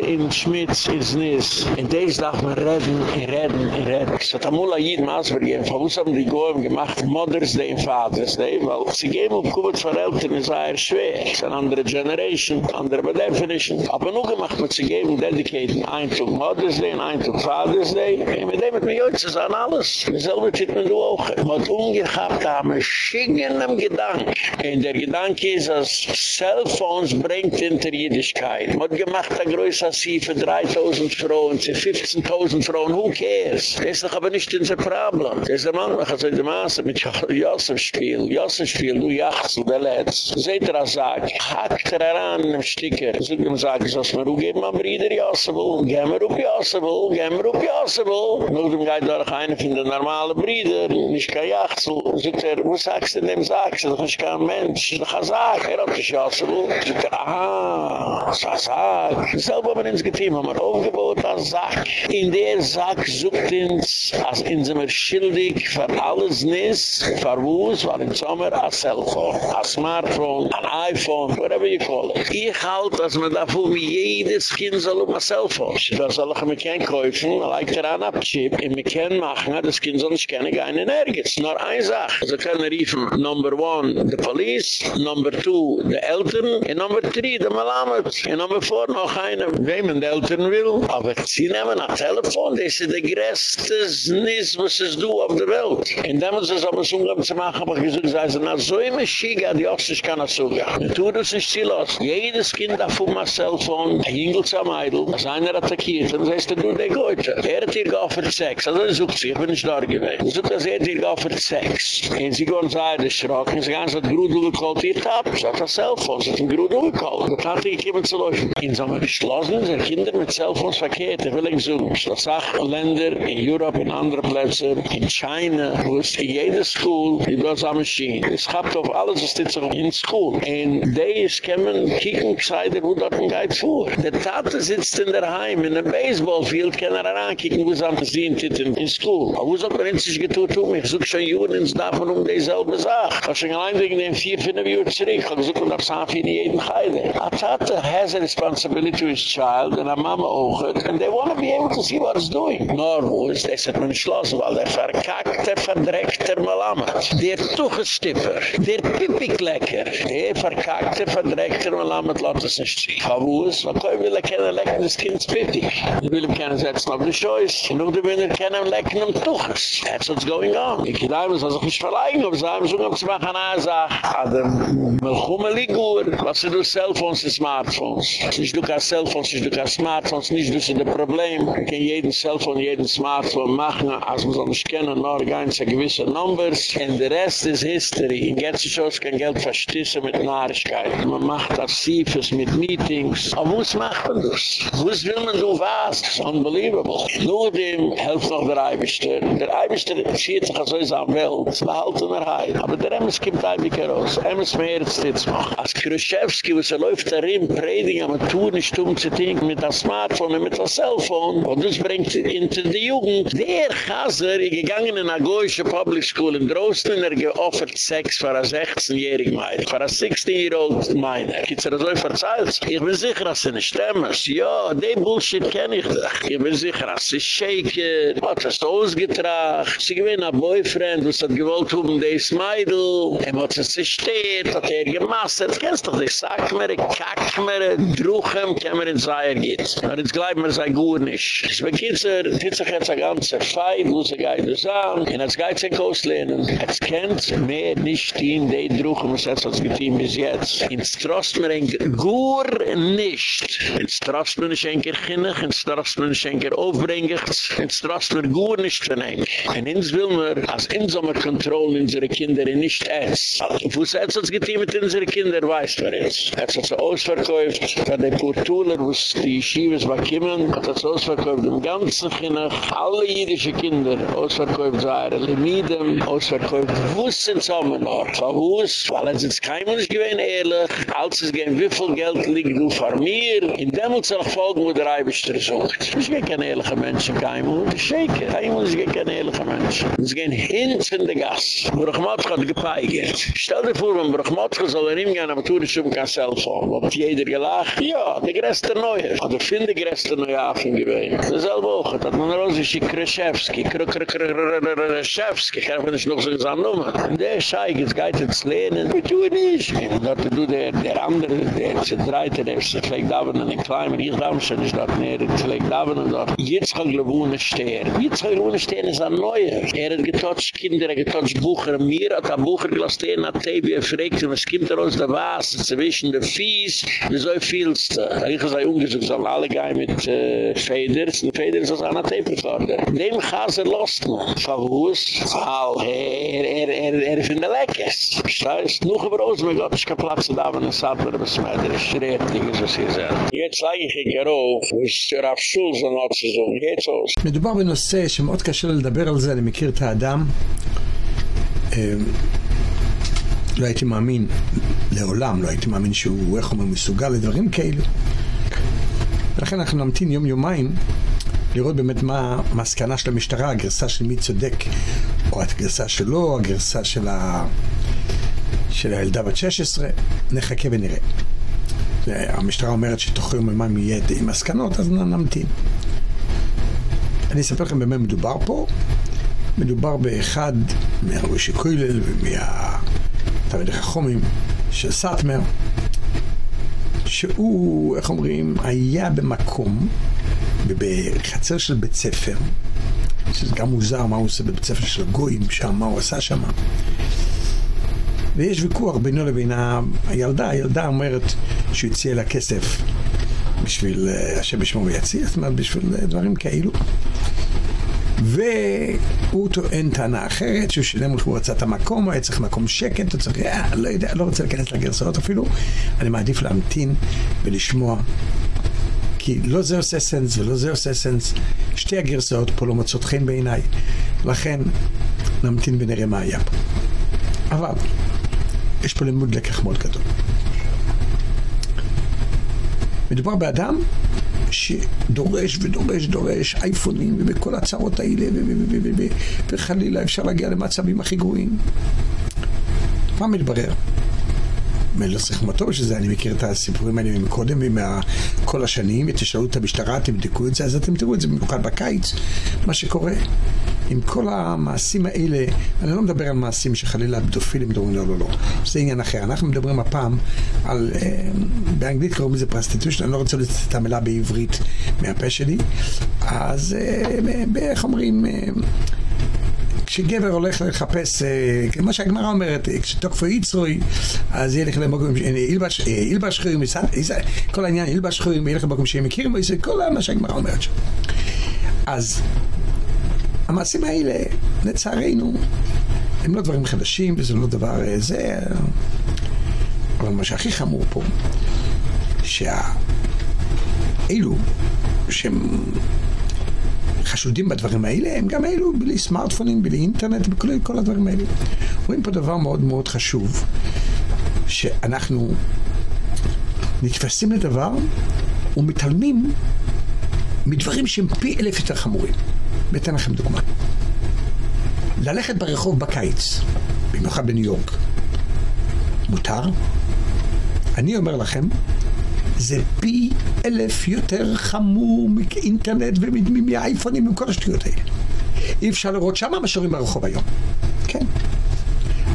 in Schmitz, in Znis. In des darf man reden, in reden, in reden. Es hat amul a Jid Masbergen, von uns haben die Goem gemacht, Mothers Day und Fathers Day, weil sie geben auf Kubitz von Eltern, ist sehr schwer. Es ist eine andere Generation, andere Definition. Aber nur gemacht, mit sie geben, dedicaten, ein Tag Mothers Day und ein Tag Fathers Day. Und mit dem hat mir heute gesagt, alles. Du auch. Man hat umgehabt, da haben wir schicken am Gedank. Und der Gedanke ist, dass Cellphones bringt hinter Jüdischkeit. Man hat gemacht, da größer sie für 13 10.000 Frauen, zu 15.000 Frauen, who cares? Das ist doch aber nicht unser Problem. Das ist der Mann, der hat die Maße mit Josef spiel, Josef spiel, du jachst, der Letz. Seht er, sag, hakt er heran in dem Sticker. So sag, ich soll's mir ugeben, am Rieder Josef, gehen wir up Josef, gehen wir up Josef. Nur dem geht doch einer von den normalen Brüder, nicht kein Jachtsel. Sogt er, wo sagst du dem, sagst du, das ist kein Mensch, das ist doch ein Sag, er hat dich Josef. Sogt er, aha, das ist ein Sag. Selber haben wir ins Geteam, haben wir aufgebaut als Sag. In der Sag sucht uns, als in sind schildig für alles Nis, für Wus, weil im Sommer ein Cellphone, ein Smartphone, ein iPhone, whatever you call it. Ich halte, dass man dafür wie jedes Kind soll um ein Cellphone. Da soll ich mir kein kaufen, like der an Abchip, und wir können machen, das Kind soll nicht keine geine Nergis. Nur eine Sache. Also können riefen, number one, the police, number two, the Eltern, and number three, the Malamed. And number four, noch eine, wem ein Eltern will. Aber sie nehmen ein Telefon, das ist der größte Nis, was es du auf der Welt. Und dann muss es aber so umgehen zu machen, aber sage, sie na so immer schiege, die auch sich kann das so gehen. Und tu das nicht ziellos. Jedes Kind darf um ein Cellphone, ein Jüngel zum Eidl, als einer attackiert, dann sagst du, der Goethe. Er hat hier geoffert Sex, also er sucht sich, ich bin nicht da gewesen. Er sucht, dass er hier geoffert Sex. Und sie gehen sei, das schrocken, sie gehen, so hat Grudel gekallt, ihr Tat, so hat das Cellphone, so hat ein Grudel gekallt. Das hat er gekommen zu laufen. In so einem geschlossenen, sind Kinder mit zelf ons verkeerd, ik wil ik zoeken. Dat zag Länder in Europe en andere plaatsen, in China, wo es in jede school, die doet zo'n machine. Es schapt op alles, was dit zich in school. En deze kunnen kieken, zeider, hoe dat een geit voor. De tate sitzt in der heim, in een baseballfield, kan er aan kieken, hoe zo'n gezien dit in school. Maar hoe zo'n sich getoet tut ik zoek schon juren ins Dafen um dezelfde zaak. Als je allein wegen In vier, vinden we uur terug, ik zoek om dat zaak in jeden geide. A tate has a responsibility to his child, and a mama auch, and they want to be able to see what it's doing. Nor wo ist, das hat man los, weil der verkackte, verdreckte Malamed, der Tuchestipper, der Pipiklecker, der verkackte, verdreckte Malamed, lasst es nicht ziehen. Aber wo ist, man kann will erkennen, lecken des Kindes Pipik. Ich will ihm keine setzen auf die Scheuß, nur die Wiener kennen, lecken am Tuches. That's what's going on. Ich kann einem, also ich nicht verleihen, aber sie haben schon, ob sie machen eine Sache, an Melchume-Ligur, was sind du Cellphones und Smartphones? Nicht du kein Cellphones, nicht du kein Smartphones, nicht du sind ein Problem. Ich kann jeden Cellphone, jeden Smartphone machen, als man soll nicht kennen, nur ganz gewisse Numbers. Und der Rest ist History. In Getzischoss kann Geld verstissen mit Nahrigkeit. Man macht Archives mit Meetings. Aber was macht man das? Was will man do was? It's unbelievable. Nur dem helft noch der Eibischter. Der Eibischter schiet sich also in seiner Welt. Behalten er heim. Aber der Emmes kommt ein bisschen raus. Emmes mehr als das machen. Als Khrushchevski, was er läuft darin, predigen, aber tun nicht um zu denken mit dem Smartphone mit dem Cellphone. Und das bringt into die Jugend. Der Chaser, ich gegangen in eine Goyische Public School in Drosten, er geoffert Sex für eine 16-jährige Meid, für eine 16-year-old Meid. Kitz er so verzeiht. Ich bin sicher, dass nicht stemmen. Ja, den Bullshit kenne ich. Ich bin sicher, dass sie shaker, hat das ausgetragen. Sie gewinnen ein Boyfriend, was hat gewollt um das Meidl, er hat es zerstört, hat er. Das kennst doch nicht. Sag mir, kack mir, druchem, mir in Seier geht. Aber jetzt gleich mir sei gut nicht. Es bekitzt er, dit sich jetzt ein ganzer Fei, wo sie geht das an, und jetzt geht es in Kostlehnen. Es kennt mehr nicht in den druchem, was jetzt als getein bis jetzt. In Strost mir ein Gur nicht. In Strost mir nicht ein Kirchinnig, in Strost mir nicht ein Kir aufbringig, in Strost mir Gur nicht vernehm. Und ins will mir, als Insommerkontroll unsere Kinder nicht essen. Wo es jetzt als getein mit unsere Kinder, weißt du, wer ist. Es hat so ausverkäuft, für die Portuler, wo es die Yeshivas bekommen, hat es ausverkäuft im ganzen Kinnach, alle jüdische Kinder, ausverkäuft seine Limiden, ausverkäuft wussten Sommer noch. Von Wuss, weil es jetzt kein Mensch gewesen, ehrlich, als es gehen, wie Geld liegt du vor mir, in dem muss er folgen, wo der Eibischter sucht. Ich gehe kein ehrlicher Mensch, kein Mensch, schäke, kein Mensch, kein ehrlicher Mensch. Es gehen hin in der Gas. Bruchmatsch hat gepeigert. Stell dir vor, wenn Bruchmatsch soll er ihm gehen, aber tun ich um kein Cellphone. Hat jeder gelacht? Ja, der größte Neue. Oder finde de gresten nu af in de wein. Ze dat man roos Kreshevski, Krzewski, kr kr kr kr kr kr kr her nog zijn. De schaik is gaat het slaan en het. Dat te der der andere de ze draait en ze fleekt daar klein en hier daar zijn is dat neer het fleekt daar van dat iets gaan gewoon een steer. Iets gewoon een is een nieuwe. Er het getocht kinderen getocht boeker meer dat boeker glasteen na TV freekt en er was zwischen de fees. Wie vielst? Ich weiß, ich ich gehen mit äh, Feders, und Feders ist an der Tape-Rekorder. Dem Chaser lost man. Verwus, weil er, er, er, er ist in der Leckes. Verstehst? Nuch über Rosenberg hat es kein Platz da, wenn er sagt, er ist mit der Schreet, die so sie sagt. Jetzt sage ich hier auf, wo es für auf Schul so noch zu sagen. Geht's aus. מדובר בנושא שמאוד קשה לדבר על זה, אני מכיר את האדם. לא הייתי מאמין, לעולם לא הייתי מאמין שהוא, איך אומרים, מסוגל לדברים כאלו. ולכן אנחנו נמתין יום-יומיים לראות באמת מה המסקנה של המשטרה, הגרסה של מי צודק, או הגרסה שלו, הגרסה של, ה... של הילדה בת 16, נחכה ונראה. המשטרה אומרת שתוך יום יומיים יהיה מסקנות, אז נמתין. אני אספר לכם במה מדובר פה. מדובר באחד מהראשי כולל ומהתלמידי החכמים של סאטמר, שהוא, איך אומרים, היה במקום, בחצר של בית ספר, שזה גם מוזר מה הוא עושה בבית ספר של הגויים שם, מה הוא עשה שם. ויש ויכוח בינו לבין הילדה, הילדה אומרת שהוא הציע לה כסף בשביל השם ישמור ויציע, זאת אומרת בשביל דברים כאלו. והוא טוען טענה אחרת, שהוא שילם הוא רצה את המקום, הוא היה צריך מקום שקט, הוא צריך, אה, לא יודע, לא רוצה להיכנס לגרסאות אפילו, אני מעדיף להמתין ולשמוע. כי לא זה עושה סנס ולא זה עושה סנס. שתי הגרסאות פה לא מוצאות חן בעיניי, לכן נמתין ונראה מה היה פה. אבל יש פה לימוד לקח מאוד גדול. מדובר באדם שדורש ודורש דורש אייפונים ובכל הצרות האלה וחלילה אפשר להגיע למצבים הכי גרועים. מה מתברר? מלוסך מטור שזה, אני מכיר את הסיפורים האלה מקודם ומכל השנים, ותשאלו את המשטרה, תבדקו את זה, אז אתם תראו את זה במיוחד בקיץ, מה שקורה. עם כל המעשים האלה, אני לא מדבר על מעשים שחלילה פדופילים מדברים, לא, לא, לא, זה עניין אחר. אנחנו מדברים הפעם על, באנגלית קוראים לזה פרסטיטושן, אני לא רוצה לצאת את המילה בעברית מהפה שלי, אז איך אומרים... כשגבר הולך לחפש, כמו שהגמרא אומרת, כשתוקפו יצרוי, אז ילך למקום, ילבש חורים, כל העניין ילבש חורים, ילך למקום שהם מכירים, זה כל מה שהגמרא אומרת שם. אז המעשים האלה, לצערנו, הם לא דברים חדשים, וזה לא דבר זה, אבל מה שהכי חמור פה, שהאלו שהם חשודים בדברים האלה, הם גם אלו בלי סמארטפונים, בלי אינטרנט, בכל כל הדברים האלה. רואים פה דבר מאוד מאוד חשוב, שאנחנו נתפסים לדבר ומתעלמים מדברים שהם פי אלף יותר חמורים. ואתן לכם דוגמה. ללכת ברחוב בקיץ, במיוחד בניו יורק, מותר? אני אומר לכם, זה פי אלף יותר חמור מאינטרנט ומאייפונים ומכל השטויות האלה. אי אפשר לראות שמה מה שרואים ברחוב היום. כן.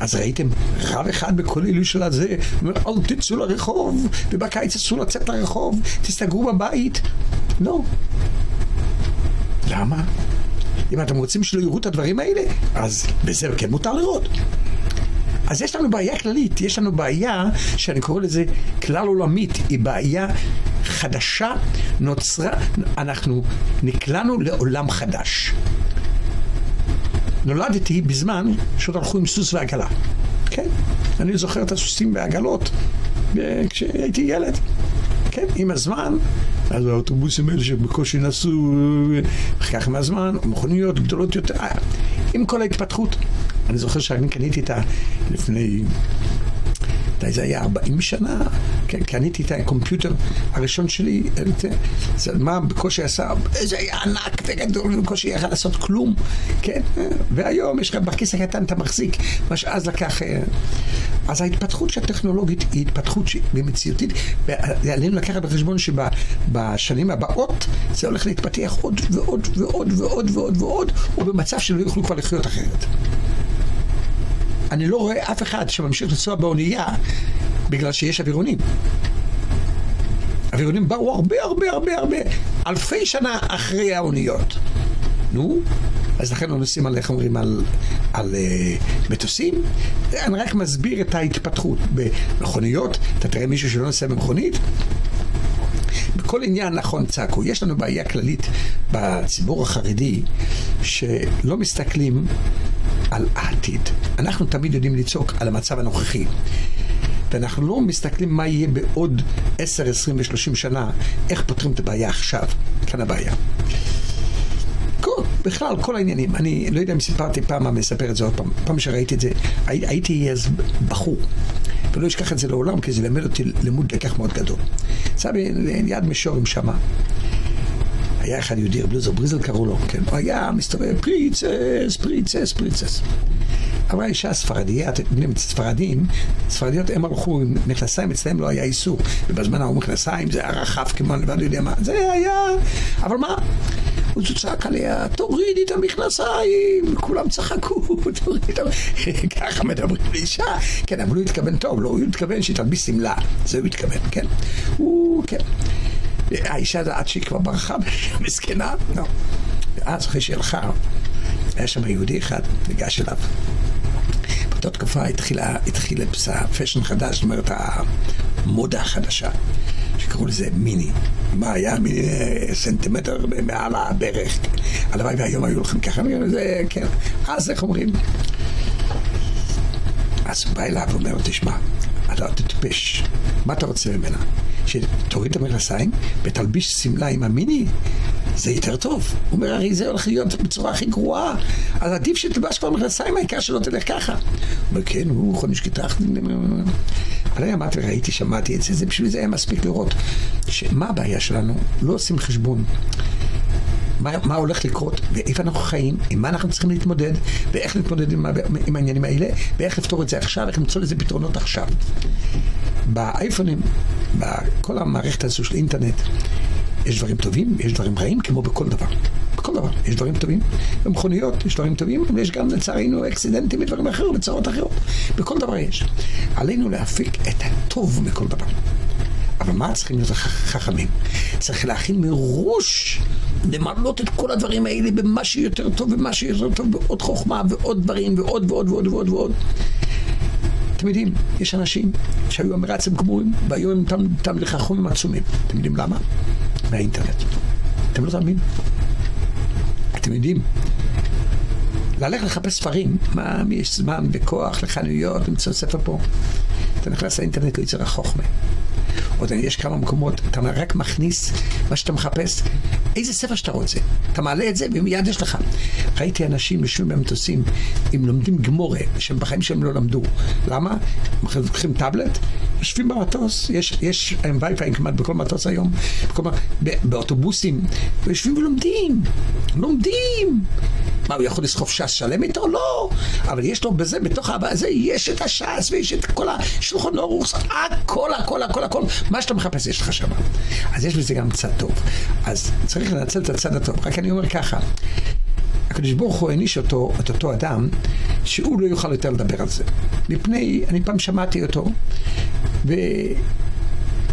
אז ראיתם רב אחד בכל אלו של הזה, אומר, אל תצאו לרחוב, ובקיץ אסור לצאת לרחוב, תסתגרו בבית. לא. למה? אם אתם רוצים שלא יראו את הדברים האלה, אז בזה כן מותר לראות. אז יש לנו בעיה כללית, יש לנו בעיה שאני קורא לזה כלל עולמית, היא בעיה חדשה, נוצרה, אנחנו נקלענו לעולם חדש. נולדתי בזמן שעוד הלכו עם סוס ועגלה, כן? אני זוכר את הסוסים והעגלות כשהייתי ילד, כן? עם הזמן, אז האוטובוסים האלה שבקושי נסעו, כך עם הזמן, מכוניות גדולות יותר, עם כל ההתפתחות. אני זוכר שאני קניתי את ה... לפני... מתי זה היה? 40 שנה? כן, קניתי את הקומפיוטר הראשון שלי, זה מה בקושי עשה, זה היה ענק וגדול, ובקושי יכל לעשות כלום, כן? והיום יש לך בכיס הקטן אתה מחזיק, מה שאז לקח... אז ההתפתחות הטכנולוגית היא התפתחות מציאותית, ועלינו לקחת בחשבון שבשנים הבאות זה הולך להתפתח עוד ועוד ועוד ועוד ועוד ועוד, ובמצב שלא יוכלו כבר לחיות אחרת. אני לא רואה אף אחד שממשיך לנסוע באונייה בגלל שיש אווירונים. אווירונים באו הרבה הרבה הרבה הרבה, אלפי שנה אחרי האוניות. נו, אז לכן לא נוסעים על, איך אומרים, על, על uh, מטוסים. אני רק מסביר את ההתפתחות. במכוניות, אתה תראה מישהו שלא נוסע במכונית, בכל עניין נכון צעקו. יש לנו בעיה כללית בציבור החרדי, שלא מסתכלים על העתיד. אנחנו תמיד יודעים לצעוק על המצב הנוכחי. ואנחנו לא מסתכלים מה יהיה בעוד 10, 20 ו-30 שנה, איך פותרים את הבעיה עכשיו. כאן הבעיה. כל, בכלל, כל העניינים. אני לא יודע אם סיפרתי פעם מה מספר את זה עוד פעם. פעם שראיתי את זה, הי, הייתי אז בחור. ולא אשכח את זה לעולם, כי זה לימד אותי לימוד לקח מאוד גדול. יצא ליד מישורים שמה. היה אחד יהודי, בלוזר בריזל קראו לו, כן, הוא היה מסתובב פריצס, פריצס, פריצס. אמרה אישה ספרדיה, אתם יודעים, ספרדים, ספרדיות הם הלכו עם מכנסיים, אצלם לא היה איסור. ובזמן ההוא מכנסיים זה היה רחב כמו אני לא יודע מה, זה היה, אבל מה? הוא צעק עליה, תורידי את המכנסיים, כולם צחקו, תורידי את המכנסיים, ככה מדברים לאישה. כן, אבל הוא התכוון טוב, לא, הוא התכוון שתלביש שמלה, זה הוא התכוון, כן. הוא, כן. האישה עד שהיא כבר ברחה, מסכנה, לא. ואז אחרי שהיא הלכה, היה שם יהודי אחד, ניגש אליו. באותה תקופה התחילה, התחיל פשן חדש, זאת אומרת המודה החדשה, שקראו לזה מיני. מה היה מיני סנטימטר מעל הברך. הלוואי והיום היו לכם ככה, זה, כן. אז איך אומרים? אז הוא בא אליו ואומר לו, תשמע, אתה תטפש, מה אתה רוצה ממנה? שתוריד את המכנסיים ותלביש שמלה עם המיני? זה יותר טוב. הוא אומר, הרי זה הולך להיות בצורה הכי גרועה. אז עדיף שתלבש כבר מכנסיים, העיקר שלא תלך ככה. הוא אומר, כן, הוא חודש גיטח. אבל אמרתי, ראיתי, שמעתי את זה, זה בשביל זה היה מספיק לראות שמה הבעיה שלנו? לא עושים חשבון. מה, מה הולך לקרות, ואיפה אנחנו חיים, עם מה אנחנו צריכים להתמודד, ואיך להתמודד עם, עם העניינים האלה, ואיך לפתור את זה עכשיו, איך למצוא לזה פתרונות עכשיו. באייפונים, בכל המערכת הזו של אינטרנט, יש דברים טובים, יש דברים רעים, כמו בכל דבר. בכל דבר. יש דברים טובים. במכוניות יש דברים טובים, אבל יש גם לצערנו אקסידנטים ודברים אחרים, וצרות אחרות. בכל דבר יש. עלינו להפיק את הטוב מכל דבר. אבל מה צריכים להיות חכמים? צריך להכין מראש, למלות את כל הדברים האלה במה שיותר טוב ומה שיותר טוב, בעוד חוכמה ועוד דברים ועוד ועוד ועוד ועוד ועוד. אתם יודעים, יש אנשים שהיו המרצים גמורים והיו הם תמליכחים עצומים. אתם יודעים למה? מהאינטרנט. אתם לא תאמינו. אתם יודעים, ללכת לחפש ספרים, מה, מי יש זמן וכוח לחנויות למצוא ספר פה? אתה נכנס לאינטרנט, לא יצא רחוק מהם. עוד יש כמה מקומות, אתה רק מכניס מה שאתה מחפש, איזה ספר שאתה רוצה. אתה מעלה את זה ומיד יש לך. ראיתי אנשים יושבים במטוסים, אם לומדים גמורה, שהם בחיים שהם לא למדו. למה? הם לוקחים טאבלט, יושבים במטוס, יש, יש וי-פיי כמעט בכל מטוס היום, בכל, באוטובוסים, ויושבים ולומדים, לומדים. מה, הוא יכול לסחוב ש"ס שלם איתו? לא. אבל יש לו בזה, בתוך הזה, יש את הש"ס ויש את כל השולחון אורוס, הכל, הכל, הכל, הכל. מה שאתה מחפש יש לך שם. אז יש בזה גם קצת טוב. אז צריך לנצל את הצד הטוב. רק אני אומר ככה, הקדוש ברוך הוא העניש אותו, את אותו אדם, שהוא לא יוכל יותר לדבר על זה. מפני, אני פעם שמעתי אותו, ו...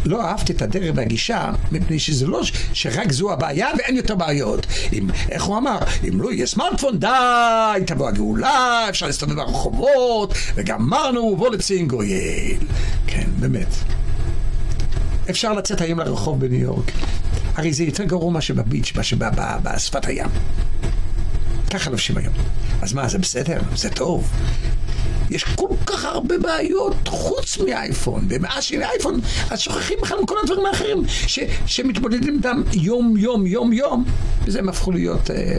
לא אהבתי את הדרך והגישה, מפני שזה לא שרק זו הבעיה ואין יותר בעיות. אם, איך הוא אמר? אם לא יהיה סמארטפון, די, תבוא הגאולה, אפשר להסתובב ברחובות, וגמרנו, בוא לציין גויל. כן, באמת. אפשר לצאת היום לרחוב בניו יורק. הרי זה יותר גרוע מאשר בביץ', מאשר בשפת הים. ככה לובשים היום. אז מה, זה בסדר? זה טוב? יש כל כך הרבה בעיות חוץ מאייפון, ומאז שיהיה אייפון, אז שוכחים בכלל מכל הדברים האחרים ש, שמתמודדים איתם יום יום יום יום, וזה הם הפכו להיות... אה,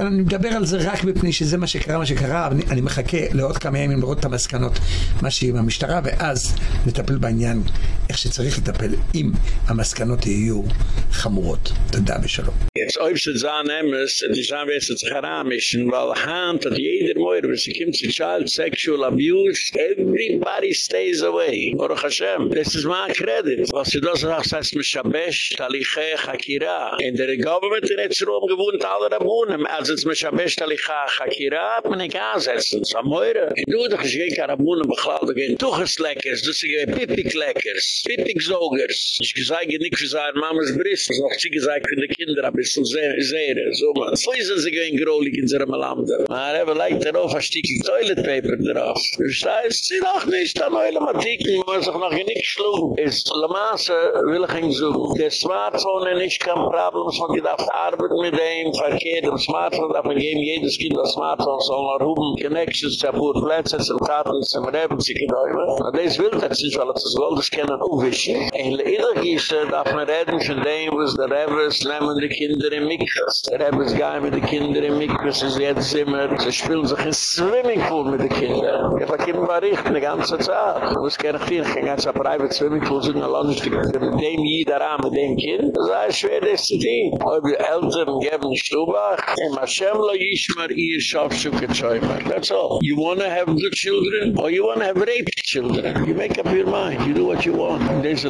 אני מדבר על זה רק מפני שזה מה שקרה, מה שקרה, אני, אני מחכה לעוד כמה ימים לראות את המסקנות, מה שיהיה עם המשטרה, ואז נטפל בעניין איך שצריך לטפל, אם המסקנות יהיו חמורות. תודה ושלום. Jetzt ob sie zahen emmes, die zahen wir sich heranmischen, weil Hand hat jeder Moir, wenn sie kommt zu child sexual abuse, everybody stays away. Baruch Hashem, das ist mein Credit. Was du da sagst, heißt Mishabesh, Talichei, Chakira. In der Government in Etzrom gewohnt alle Rabunem, als ansetzt mir schon besta alle hakira mit ein gasetz und so meure du doch ich gehe karabune beglaubt gehen. Zu gesleckers du sie pippi kleckers zogers ich gesage nicht für sein mamas bris noch sie gezeigt für die kinder ein bisschen sehr sehr so man. Sollte sie gehen grolig in der malamde aber er leicht der auf stick toilet paper drauf. Du sagst sie noch nicht der neue matik man er sich noch nicht schlug. Ist la masse äh, will ich so der smartphone nicht kann problem so gedacht arbeit mit dem verkehr dem smart Smartphone, darf man geben jedes Kind das Smartphone, soll man rufen, Connections, ja pur Plätze, zum Taten, zum Reben, sich gedäumen. Und das will das nicht, weil das Gold ist kennen, aufwischen. In der Innergieße darf man reden von dem, was der Rebers nehmen die Kinder in Mikros. Der Rebers gehen mit den Kindern in Mikros, es ist jetzt immer, sie spielen sich in Swimmingpool mit den Kindern. Ich habe immer mal richtig, die ganze Zeit. Ich muss gerne viel, ich kann ganz ein Private Swimmingpool suchen, ein Land, mit dem jeder an, mit dem Kind. Das ist schwer, das zu tun. Ob die Eltern geben Stubach, in Hashem lo yishmar ihr Schafschuke Zäumer. That's all. You want to have good children, or you want to have raped children. You make up your mind. You do what you want. Deze.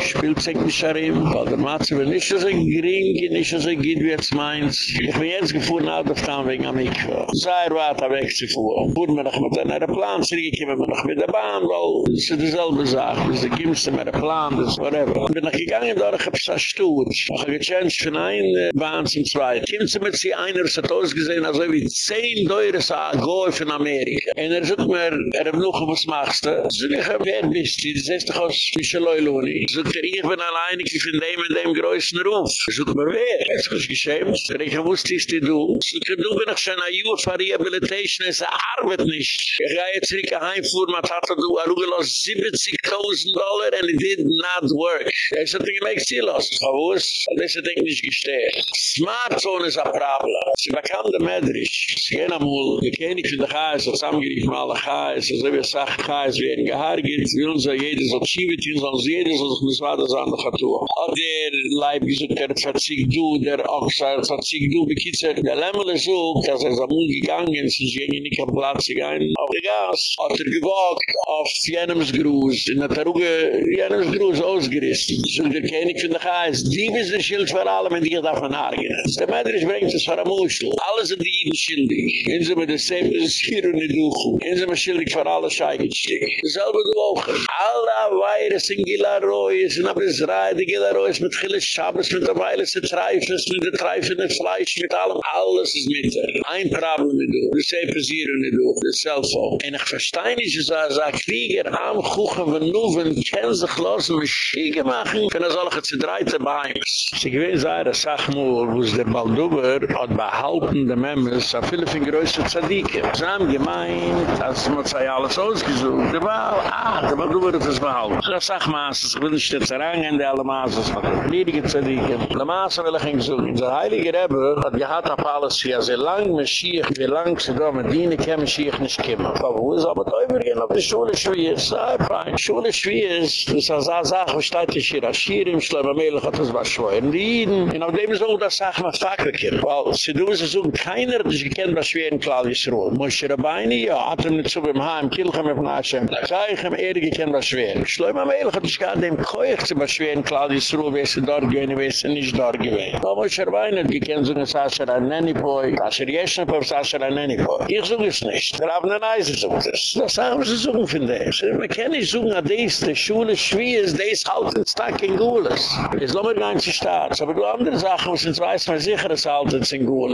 Spielt sich nicht Scharim, weil der Matze will nicht so gering, nicht so geht wie jetzt meins. Ich bin jetzt gefahren out of town wegen Amikwa. Sei er weiter weg zu fuhren. Fuhren wir noch mit einer Plan, zurückgekommen wir noch mit der Bahn, weil es ist dieselbe Sache. Das ist der Gimmste mit der Plan, das ist whatever. Ich bin noch gegangen, da habe ich ein Stuhl. Ich habe gechanged von einer Bahn zum Zweiten. Kommt sie mit sie einer, es hat ausgesehen, also wie zehn Teure sah, Golf in Amerika. Und er sagt mir, er hat noch was machst du? So ich wer bist du? Das ist doch aus Fischeleuloni. So ich bin alleinig, ich bin dem in dem größten Ruf. So mir, wer? Es ist geschämt. Ich wusste, ist die du. So ich du bin noch schon ein Jahr für Rehabilitation, es arbeit nicht. Ich gehe jetzt zurück heimfuhr, man hat du arugelos 70.000 Dollar and it did not work. Er sagt, ich make sie los. Ich wusste, das ist nicht gestehen. Smartphone is a problem. Sie bekam de Medrisch. Sie gehen amul, die König von der Chais, das Amgericht mal der Chais, wie es sagt, Chais werden gehargert, will so jeder so Chivitien, sonst jeder so sich mit Vater sein, der Chatur. Auch der Leib gesagt, der Zatzig du, der Ochser, Zatzig du, bekitzer, der Lämmel ist so, dass er amul gegangen und sie gehen nicht am Platz, sie gehen auf die Gas, hat er gewagt auf Jenems Gruß, in der Taruge Jenems Gruß ausgerissen. So der König von der Chais, die ist der Schild für alle, wenn die darf man hargen. Der Medrisch bringt es vor Amuschel. Alle sind die Jeden schildig. Inso mit der Sepe ist hier und nicht duchu. Inso mit schildig für alle Scheigenstig. Selbe du auch. Alle Weire sind Gilaroi, sind ab es Rai, die Gilaroi ist mit Chilis Schabes, mit der Weile sind Treifes, mit der Treife, mit Fleisch, mit allem. Alles ist mit dir. Ein Problem mit du. Die Sepe ist hier und nicht duchu. Das Selfo. Und ich verstehe nicht, so ein Krieger am Kuchen von Nuven, kennen sich los, mit Schiege machen, können solche Zedreite Beimes. Sie gewinnen sei, das Sachmur, wo es der Balduber hat behalten, der Memmes, a viele von größer Zadike. Sie haben gemeint, als man sei alles ausgesucht. Der Ball, ah, der Balduber hat es behalten. Ich sag Maas, ich will nicht jetzt herangehen, die alle war der Liedige Zadike. Der Maas will ich ihn gesucht. In der Heilige Rebbe hat gehad auf alles, ja, sehr lang Mashiach, wie lang sie da mit Diene kann Mashiach nicht kommen. Aber wo ist aber teuer gehen, ob die Schule schwer ist? Sei fein, Schule schwer ist. Das ist eine Sache, wo steht die Shirashir im Schleim, am Ehrlich hat das was schwer. In die Iden, und auf dem so, das sagt man, fuck, weil sie du, sie suchen, keiner hat sich gekannt, was schwer in Claudius Ruhl. Moshe Rabbeini, ja, hat er nicht so beim Heim, Kilchem. Sei ich ihm ehrlich gekannt, was schwer. Schleim am Ehrlich hat sich gar dem Koech zu was schwer in Claudius Ruhl, wer sie dort gehen, wer sie nicht dort gewesen. Aber Moshe Rabbeini hat gekannt, so ein Sasser an Nenipoi, Sasser Jeschnep auf Sasser an Nenipoi. Ich suche es nicht. Der Abner Neise sucht es. Das haben sie suchen von dem. Man kann nicht suchen, an dies, die Schule schwer ist, dies halt in Stack in Gules. Lassen wir gar nicht starten. Aber du andere Sachen, was uns weiß man sicher, es halt in Gules.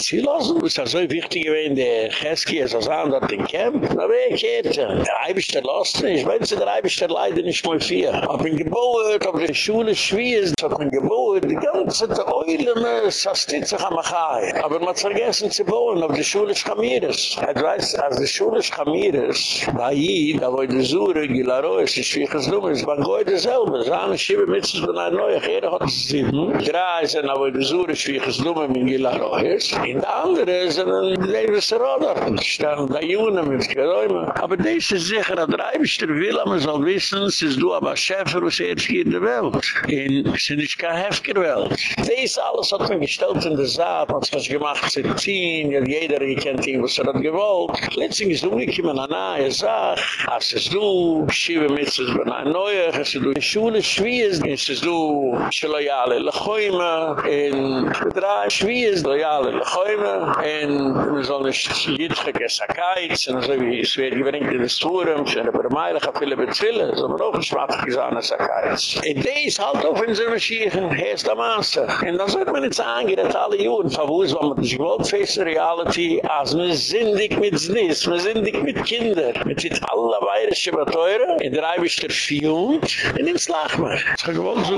Sie lassen uns das so wichtig gewesen, der Cheski ist als an dort in Camp. Na weh, kehrt er. Der Eibischter lasst nicht, wenn sie der Eibischter leider nicht mal vier. Hab ihn gebohrt, hab die Schule schwierig, ist, hab ihn gebohrt, die ganze Eule, Eulene, Sastitze Chamachai. Aber man hat vergessen zu bauen, auf die Schule Schamires. Er weiß, als die Schule Schamires, bei Jid, da wo die Sure, Gilaro, es ist schwierig, Nummer ist beim Goy derselbe. Zahne Schiebe sich bin ein Neuech, er hat es sieben. Drei sind aber die Sure schwierig, Nummer mit Gilaroes. In der andere sind ein Leibes Rodar. Es stellen da Juna mit Geräume. Aber das ist sicher, dass der Eibischter will, aber man soll wissen, es ist du, aber ba Schäfer, was er hier in der Welt. In, ist nicht kein Hefger Welt. Dies alles hat man gestellt in der Saat, hat sich gemacht zu ziehen, ja jeder gekennt ihn, was er hat gewollt. Letztlich ist umgekommen an eine Sache, als es du, schiebe mit sich bei einer Neue, als du in Schule schwiees, als es du, schloyale Lechoyme, in drei schwiees, loyale Lechoyme, in wir sollen nicht jitge gesakait, und so wie es wird gebringt in das Forum, und aber meilig auf viele Bezwille, so man auch ein schwarzig gesahne sakait. In dies halt auf in seine Schiechen, heerst am Anse. Und dann sollte man jetzt angerät alle Juren, von wo es war man sich face reality, als man sindig mit Znis, man sindig mit Kinder, mit sit alle weirische Beteure, in der Eibisch der Fiunt, in den Slagmer. Es hat gewollt so,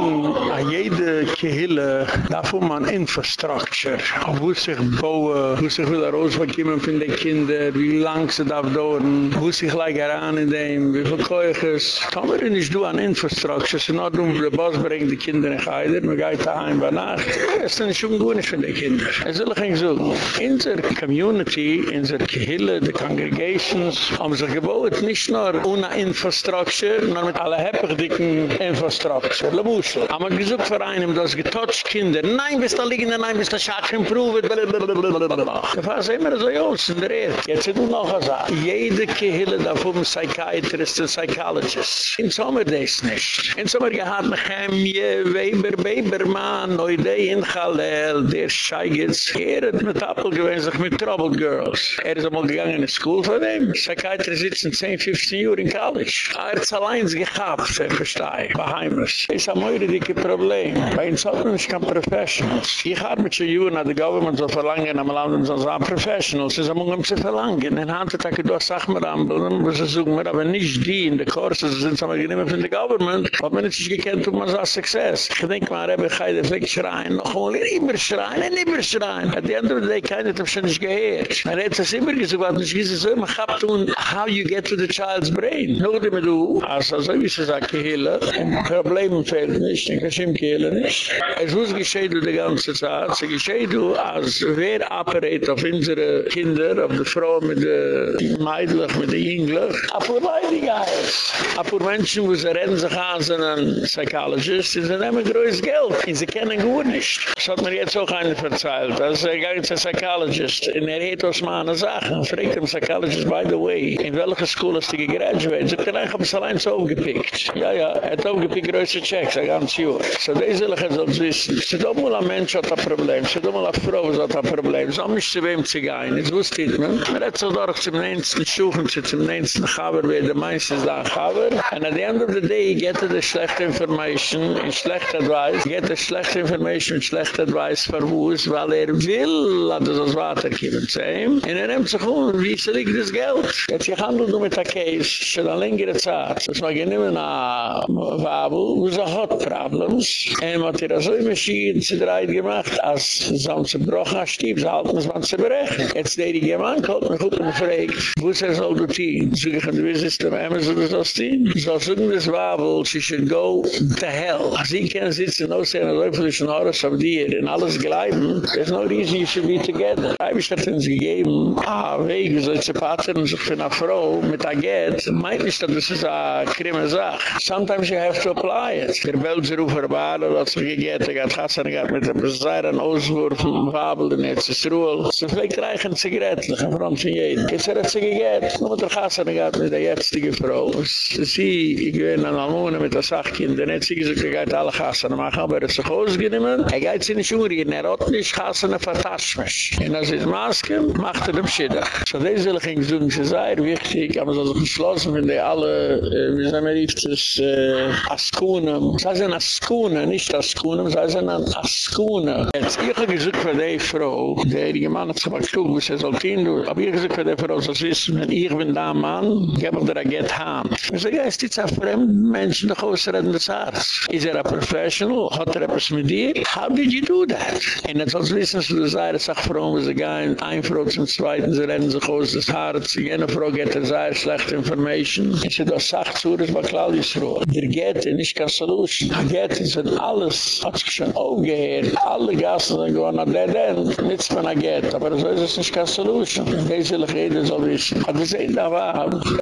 an jede Kehille, davon man Infrastructure, auf wo sich bauen, wo sich will er rausbekommen von den Kindern, wie lang sie darf dauern, wo sich gleich heran in dem, wie viel Keuches. Tomer ist du an Infrastructure, sie not um, der Boss bringt die Kinder in Geider, man geht daheim bei Nacht. Es ist nicht von den Kindern. Es soll ich so, in der Community, in der Kehille, die Congregations, haben sich gebaut, nicht nur ohne Infrastructure, sondern mit alle heppigdicken Infrastructure. Labuschel. Haben wir gesucht für einen, das getotcht Kinder. Nein, bis da liegen, nein, bis da schach improved, blablabla. War es immer so, es ist der Erd. Jetzt sind wir noch eine Sache. Jede Kehille davon ein Psychiatrist, ein Psychologist. In Sommer das nicht. In Sommer gehad mich Chemie, Weber, Webermann, Neude in Chalel, der Scheigitz. Er hat mit Apple gewöhnt sich mit Troubled Girls. Er ist einmal gegangen in die School von dem. Psychiatrist sitzen 10, 15 Uhr in College. Er hat es allein gehabt, er verstehe. Bei Heimers. Das ist ein mehr dicke Problem. Bei uns hat man nicht kein Professionals. Ich habe mit den Juren, dass die Government so verlangen, am Land so sagen Professionals. Sie sagen, um zu verlangen. In Hand hat er gesagt, sag mir an, wo sie suchen mir, aber nicht die in der Kurse, sie sind so genommen von der Government. Hat man nicht gekannt, um als Success. Ich denke mal, Rebbe, ich gehe weg schreien, noch mal immer schreien, und immer schreien. At the end of the day, keiner hat schon nicht gehört. Man hat es immer gesagt, was nicht gesagt, so immer gehabt tun, how you get to the child's brain. Nur die mit du, also so wie sie sagt, Kehle, ein Problem fehlt nicht, ein Kashim Kehle nicht. Es muss geschehen du die ganze Zeit, geschehen du, als wer operate auf unsere Kinder, auf die Frau mit der Meidlich, mit der Jünglich, apur leidig heißt. Apur Menschen, wo sie rennen sich an, sind ein Psychologist, sie nehmen größt Geld, und sie kennen gut nicht. Das hat mir jetzt auch einer verzeilt, das ist ein ganzer Psychologist, in er hat aus meiner Sachen, fragt dem Psychologist, by the way, in welcher School hast du gegraduated? Sie können eigentlich es allein so aufgepickt. Ja, ja, er hat aufgepickt größte Checks, ein ganz Jahr. So, diese will ich jetzt wissen. Sie doch mal ein Mensch hat ein Problem, sie doch mal eine Frau hat ein Problem, so muss zu wem zu gehen, jetzt wusste ich, man. Man hat so durch zum nächsten Schuchen, zum nächsten Chaber, wie der meiste ist da Chaber. And at the end of the day, get the schlechte information, in schlecht advice, get the schlechte information, schlecht advice für Wuss, weil er will, dass er das Wasser kommen zu ihm. Und er nimmt sich um, wie sie liegt das Geld. Jetzt gehandelt nur mit der Case, schon eine längere Zeit. Das mag ich nicht mehr nach Wabel, wo sie hat Problems. Und man hat ihr so immer schieden, sie dreit gemacht, als sie haben sie gebrochen, Stieb, sie halten es, man zu berechnen. Jetzt der die Mann kommt, man gut und fragt, wo ist er soll du tun? So ich du wissen, ist der Amazon das aus tun? So sagen das Wabel, she should go to hell. Als ich kann sitzen, no say, no läufelischen Horus auf dir, in alles gleiben, there's no reason you should be together. Ich habe uns gegeben, ah, wegen so ein Pater und sich für eine Frau mit der Geld, meint nicht, dass das ist eine krimme Sache. Sometimes you have to apply it. Der Belserufer war, er hat sich gegett, er hat Hassan gehabt mit der Besaire, ein Auswurf, Wabel, ist Ruhl. Sie fliegt reichen Zigaretten, ein Franz von jedem. Jetzt hat er sich gegett, nur mit der Hassan gehabt mit der jetzige Frau. Sie, ich bin an Almone mit der Sachkind, und jetzt sie gesagt, er geht alle Hassan machen, aber er ist sich ausgenommen. Er geht sie nicht umrieren, er hat nicht Hassan vertaschmisch. Und als ist Maske, macht er dem Schiddach. So deze will ich Ihnen sagen, sie sei wichtig, aber so geschlossen, wenn die alle, äh, wie sagen wir, das, äh, Askunem. Sie sind Askunem, nicht Askunem, sie sind an Askunem. Jetzt, ich habe gesagt für die Frau, der die Mann hat sich mal geschluckt, was er soll tun, aber ich für die Frau, so wissen, wenn ich bin da Mann, gebe ich dir ein Gett Hand. Ich sage, ja, ist jetzt ein fremd Mensch, noch ausreden des Arzt. Ist er ein Professional? Hat er etwas mit dir? How did you do that? Und jetzt soll wissen, du sagst, sag Frau, wo sie gehen, ein Frau zum Zweiten, sie rennen sich aus des Haares, jene Frau geht er sehr schlechte Information. Ich sage, das sagt zu, das war Claudius Rohr. Der geht, ist keine Solution. Der geht, ist alles, hat sich schon aufgehört, alle Gassen sind gewonnen, na dead end, nichts mehr geht, aber so ist es nicht keine Solution. Ich reden, soll wissen. Aber wir sehen da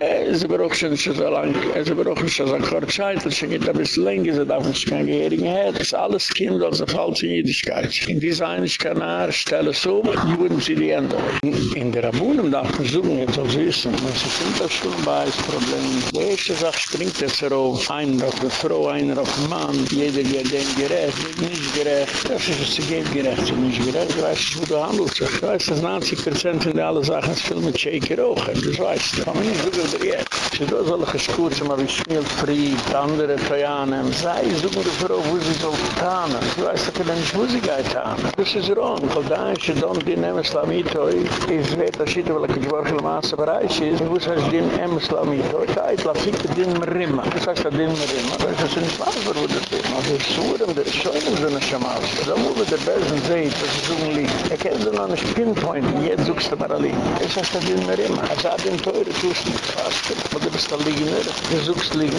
es ist aber auch schon so lang, es ist aber auch schon so a kort Zeit, das schon geht ein bisschen länger, so darf man sich kein Gehirigen her. Das alles kommt aus der falschen Jüdischkeit. In dieser Einigkeit stelle so, you wouldn't see the end of it. In der Abunnen darf man suchen, jetzt als wissen, man sich sind das schon bei Problem. Die erste Sache springt jetzt darauf, einer auf eine Frau, einer auf Mann, jeder geht dem gerecht, nicht gerecht. Das ist es, sie gerecht, sie nicht gerecht. Ich weiß nicht, wo du handelst. Ich weiß, dass 90% von allen Sachen viel mit Shaker auch. Das weiß ich. Aber nicht so gut jetzt. Sie do solche Skurze, ma wie Schmiel Fried, andere Trojanen, sei, die Frau, wo sie soll getan. Ich weiß, dass nicht, wo sie. Das wrong. Weil da ist, don't den Emeslamitoi, ist weit, dass sie, weil ich geworfen im Maße Bereich ist, wo sie den Emeslamitoi, da ist, lass ich den Merimma. Das heißt, den Merimma. Das ist nicht wahr, wo das ist. Aber das Surem, der. Da man suchen liegen. Er kennt sie noch nicht pinpointen, jetzt suchst du mal allein. Das heißt, den Merimma. Er sagt, den Teure tust du nicht fast. Aber du bist da liegen, du suchst liegen.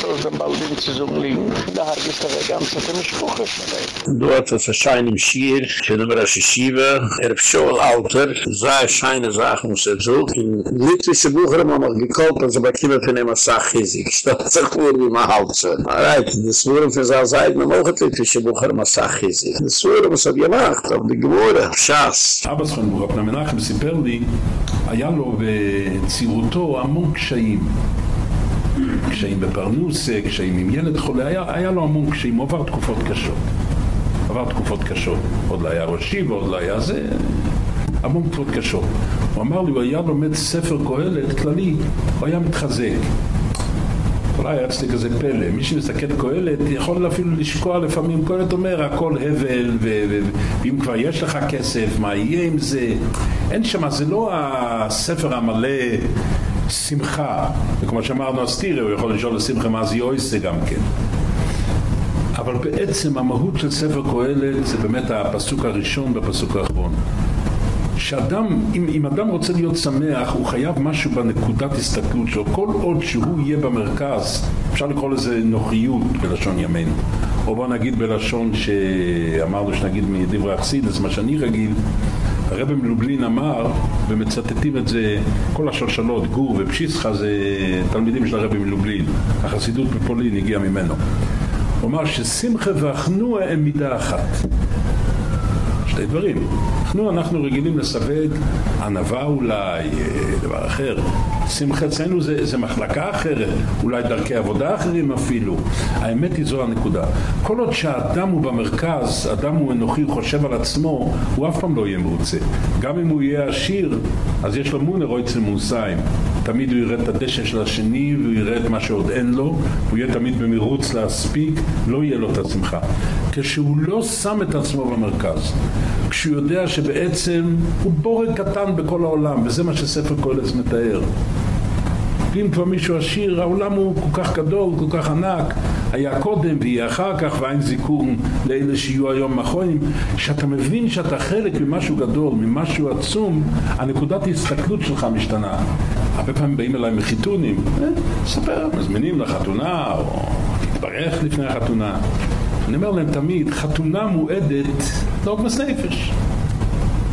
So ist dann bald in zu suchen liegen. Da hat es da der ganze für mich Kuchen. Dort ist ein Schein im Schier, ich bin immer als Yeshiva, er ist schon alter, sei scheine Sachen muss er so. In litwische Bucher haben wir gekauft, also bei Kiemen für nehmen Sachhisig. Statt sich vor wie man halt so. Alright, das wurde für seine Seite, man auch litwische Bucher haben Sachhisig. Das wurde, was hat gemacht, auf die Gebore, Schaß. אבא שלנו, רב מנחם, סיפר לי, היה לו בצעירותו המון קשיים. קשיים בפרנוס, קשיים עם ילד חולה, היה, היה לו המון קשיים, הוא עבר תקופות קשות. עבר תקופות קשות. עוד לא היה ראשי ועוד לא היה זה, המון תקופות קשות. הוא אמר לי, הוא היה לומד ספר קהלת כללי, הוא היה מתחזק. אולי היה אצלי כזה פלא, מי שמסתכל קהלת יכול אפילו לשקוע לפעמים, קהלת אומר הכל הבל ואם כבר יש לך כסף מה יהיה עם זה, אין שם, זה לא הספר המלא שמחה, וכמו שאמרנו תראה, הוא יכול לשאול לשמחה מה זה יויסה גם כן? אבל בעצם המהות של ספר קהלת זה באמת הפסוק הראשון והפסוק האחרון שאדם, אם, אם אדם רוצה להיות שמח, הוא חייב משהו בנקודת הסתכלות שלו. כל עוד שהוא יהיה במרכז, אפשר לקרוא לזה נוחיות בלשון ימינו. או בוא נגיד בלשון שאמרנו שנגיד מדברי אכסידס, מה שאני רגיל, הרב מלובלין אמר, ומצטטים את זה, כל השלשלות, גור ופשיסחה זה תלמידים של הרב מלובלין. החסידות בפולין הגיעה ממנו. הוא אמר ששמחה ואחנוע הם מידה אחת. שתי דברים. אנחנו, אנחנו רגילים לסווג ענווה אולי, אה, דבר אחר. שמחה זה, זה מחלקה אחרת, אולי דרכי עבודה אחרים אפילו. האמת היא זו הנקודה. כל עוד שהאדם הוא במרכז, אדם הוא אנוכי, הוא חושב על עצמו, הוא אף פעם לא יהיה מרוצה. גם אם הוא יהיה עשיר, אז יש לו מונר או אצל מוסיים. תמיד הוא יראה את הדשא של השני והוא יראה את מה שעוד אין לו, הוא יהיה תמיד במרוץ להספיק, לא יהיה לו את השמחה. כשהוא לא שם את עצמו במרכז, כשהוא יודע שבעצם הוא בורג קטן בכל העולם, וזה מה שספר קהלת מתאר. אם כבר מישהו עשיר, העולם הוא כל כך גדול, כל כך ענק, היה קודם ויהיה אחר כך, ואין זיכון לאלה שיהיו היום מאחורים, שאתה מבין שאתה חלק ממשהו גדול, ממשהו עצום, הנקודת ההסתכלות שלך משתנה. הרבה פעמים באים אליי מחיתונים, אה, ספר, מזמינים לחתונה, או תתברך לפני החתונה. אני אומר להם תמיד, חתונה מועדת לעוגמס נפש.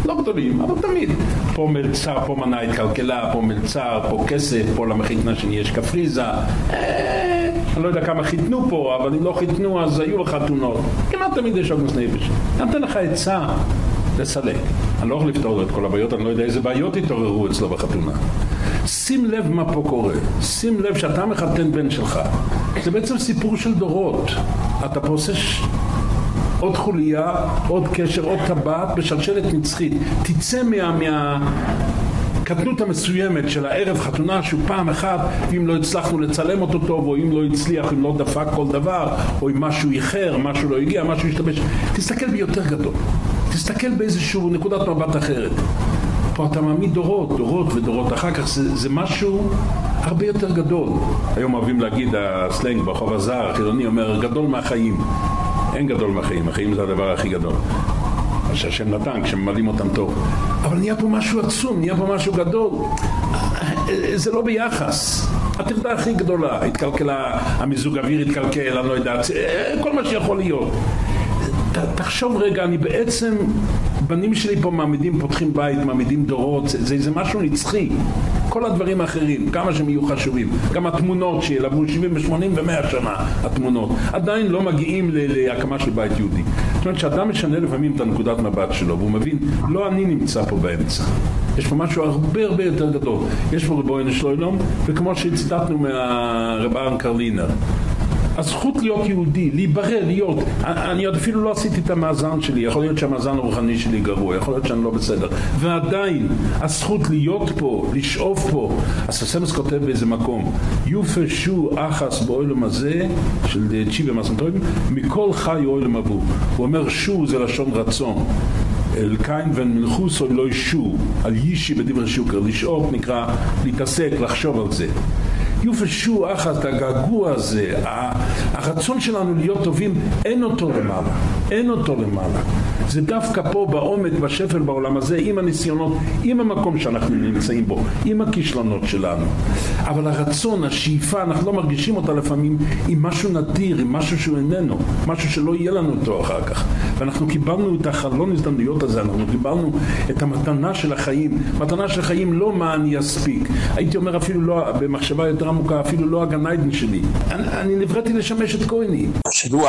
לא גדולים, אבל תמיד. פה מלצר, פה מנה התקלקלה, פה מלצר, פה כסף, פה למחיתנה שני יש קפריזה. אה, אני לא יודע כמה חיתנו פה, אבל אם לא חיתנו אז היו חתונות. כמעט תמיד יש עוגמס נפש. אני נותן לך עצה לסלק. אני לא יכול לפתור את כל הבעיות, אני לא יודע איזה בעיות התעוררו אצלו בחתונה. שים לב מה פה קורה, שים לב שאתה מחתן בן שלך. זה בעצם סיפור של דורות. אתה פה עושה. עוד חוליה, עוד קשר, עוד טבעת בשלשלת נצחית. תצא מה... מה... קטנות המסוימת של הערב חתונה שהוא פעם אחת אם לא הצלחנו לצלם אותו טוב או אם לא הצליח, אם לא דפק כל דבר או אם משהו איחר, משהו לא הגיע, משהו השתבש תסתכל ביותר גדול תסתכל באיזשהו נקודת מבט אחרת פה אתה מעמיד דורות, דורות ודורות. אחר כך זה, זה משהו הרבה יותר גדול. היום אוהבים להגיד הסלנג ברחוב הזר החילוני אומר גדול מהחיים. אין גדול מהחיים, החיים זה הדבר הכי גדול. מה שהשם נתן כשממלאים אותם טוב. אבל נהיה פה משהו עצום, נהיה פה משהו גדול. זה לא ביחס. הטרדה הכי גדולה התקלקלה, המיזוג אוויר התקלקל, אני לא יודע כל מה שיכול להיות. ת, תחשוב רגע, אני בעצם בנים שלי פה מעמידים, פותחים בית, מעמידים דורות זה, זה, זה משהו נצחי כל הדברים האחרים, כמה שהם יהיו חשובים, גם התמונות שילבו 70 ו-80 ו-100 שנה, התמונות, עדיין לא מגיעים להקמה של בית יהודי. זאת אומרת שאדם משנה לפעמים את הנקודת מבט שלו, והוא מבין, לא אני נמצא פה באמצע. יש פה משהו הרבה הרבה יותר גדול. יש פה ריבונו של עולם, וכמו שהצטטנו מהרב ארן קרלינר, הזכות להיות יהודי, להיברא, להיות, אני עוד אפילו לא עשיתי את המאזן שלי, יכול להיות שהמאזן הרוחני שלי גרוע, יכול להיות שאני לא בסדר, ועדיין הזכות להיות פה, לשאוף פה, אז הסמס כותב באיזה מקום, יופשו אחס באוילם הזה, של צ'יבה מסנטורים, מכל חי אוילם אבו, הוא אומר שו זה לשון רצון אל קיין ומלכוס או לא ישו, על יישי בדברי שוקר, לשאוף נקרא להתעסק, לחשוב על זה. יופשו אחת הגעגוע הזה, הרצון שלנו להיות טובים, אין אותו למעלה, אין אותו למעלה. זה דווקא פה בעומק, בשפל בעולם הזה, עם הניסיונות, עם המקום שאנחנו נמצאים בו, עם הכישלונות שלנו. אבל הרצון, השאיפה, אנחנו לא מרגישים אותה לפעמים עם משהו נדיר, עם משהו שהוא איננו, משהו שלא יהיה לנו אותו אחר כך. ואנחנו קיבלנו את החלון הזדמנויות הזה, אנחנו קיבלנו את המתנה של החיים. מתנה של החיים לא מה אני אספיק. הייתי אומר אפילו לא, במחשבה יותר עמוקה, אפילו לא הגניידן שלי. אני, נבראתי לשמש את כהני. שדו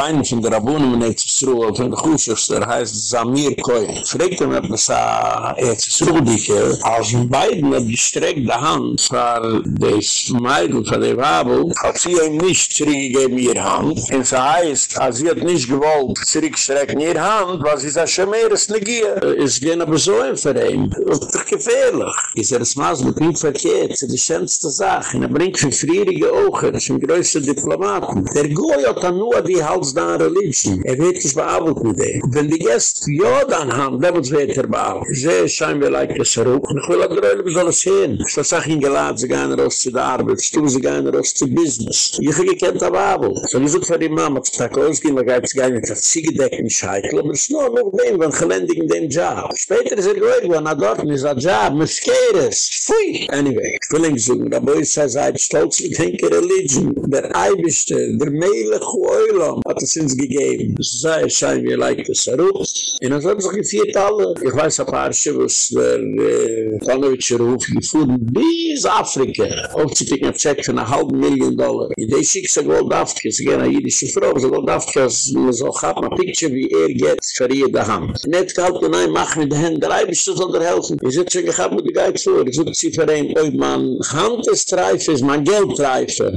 heißt Samir Koy. Fragt ihm, ob es a Zisruel-Dike, als in beiden hat gestreckt die Hand für des Meidl, für die Wabel, hat sie ihm nicht zurückgegeben ihr Hand. Und so heißt, als sie hat nicht gewollt zurückstrecken ihr Hand, was ist das schon mehr als Negier? Es gehen aber so ein Verein. Das ist doch gefährlich. Ist er das Maß mit ihm verkehrt, das ist die schönste Sache. Er bringt für frierige Augen, das sind größte Diplomaten. Der Goy hat dann nur die Hals da Religion. Er wird sich bearbeitet mit dem. Wenn die Gäste ja dann haben, dann wird es weiter bearbeitet. Sehr schein wir leik das Ruch. Und ich will auch drüber, wie soll es hin? Ich will sagen, geladen, sie gehen raus zu der Arbeit, sie gehen raus zu Business. Ich habe gekannt am Abel. So ich suche für die Mama, zu tak ausgehen, weil ich gar nicht auf sie gedeckten Scheitel, aber es ist nur noch dem, wenn gelendig in dem Job. Später ist er gehört, wenn er dort ist, ein Job, mit Skeres. Pfui! Anyway, ich will ihn suchen, da boi sei seit stolz mit Henke Religion, der Eibischte, der Melech Uoilam, hat es uns gegeben. Sei, schein mir leik das Aruf. Und dann haben sich geführt alle. Ich weiß ein paar Schiffes, der Panovitscher Ruf, gefuhren bis Afrika. Aufzupicken ein Check von einer halben Million Dollar. In der Schickse Gold Afrika, sie gehen eine jüdische Frau, so Gold Afrika, man so hat ein Picture, wie er geht, für ihr der Hand. Nicht gehalten, nein, mach mit den Händen, der Eibischte soll dir helfen. Ich sitze schon, ich hab die Geid vor. Ich suche sie für ihn, ob man Hand ist reif, ist man Geld reif. Ich sage,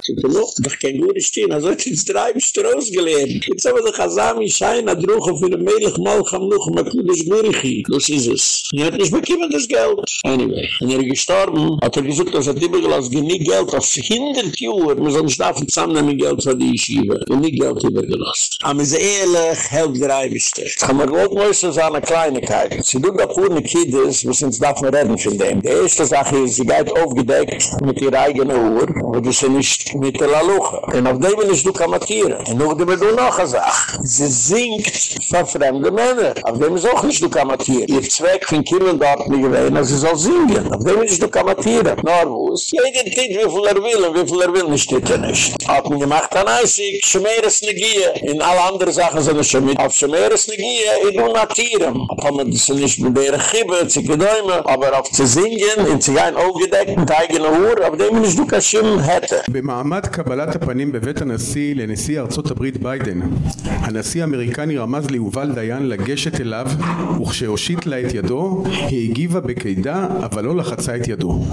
doch kein guter Stehen, also ich ins Treibischte rausgelehrt. Jetzt haben wir doch Asami Schein, hat Ruch auf eine Melech Malcham noch, mit Kudish Murichi. Das ist es. Er hat nicht bekommen das Geld. Anyway, wenn er gestorben, hat er gesagt, dass er Beglass genie Geld auf 100 Jahre, man soll nicht davon zusammennehmen Geld für die Yeshiva. Genie Geld übergelost. Aber es ist ehrlich, helft der Eibischte. Ich kann mir gut müssen, so eine Kleinigkeit. Sie tun da pure Kiddes, wir sind man reden von dem. Die erste Sache ist, sie geht aufgedeckt mit ihrer eigenen Uhr, aber das ist nicht mit der Laluche. Und auf dem ist du kamatieren. Und noch dem du noch eine Sache. Sie singt für fremde Männer. Auf dem ist auch nicht du kamatieren. Ihr Zweck von Kindern dort nicht gewähnen, sie soll singen. Auf dem ist du kamatieren. Ist? Jeder Kind, wie viel er will und wie viel er will, nicht steht er nicht. Hat man gemacht an Eisig, Schmeres Negie. In alle anderen Sachen sind es schon mit. Auf Schmeres Negie, ich will natieren. Aber man das nicht mit der Chibbe, zu gedäumen, aber auf zu singen, in zu gehen aufgedeckt mit eigener Uhr, auf dem ist du Kashim hätte. במעמד קבלת הפנים בבית הנשיא לנשיא ארצות הברית ביידן, הנשיא האמריקני רמז ליובל דיין לגשת אליו, וכשהושיט לה את ידו, היא הגיבה בקידה, אבל לא לחצה את ידו.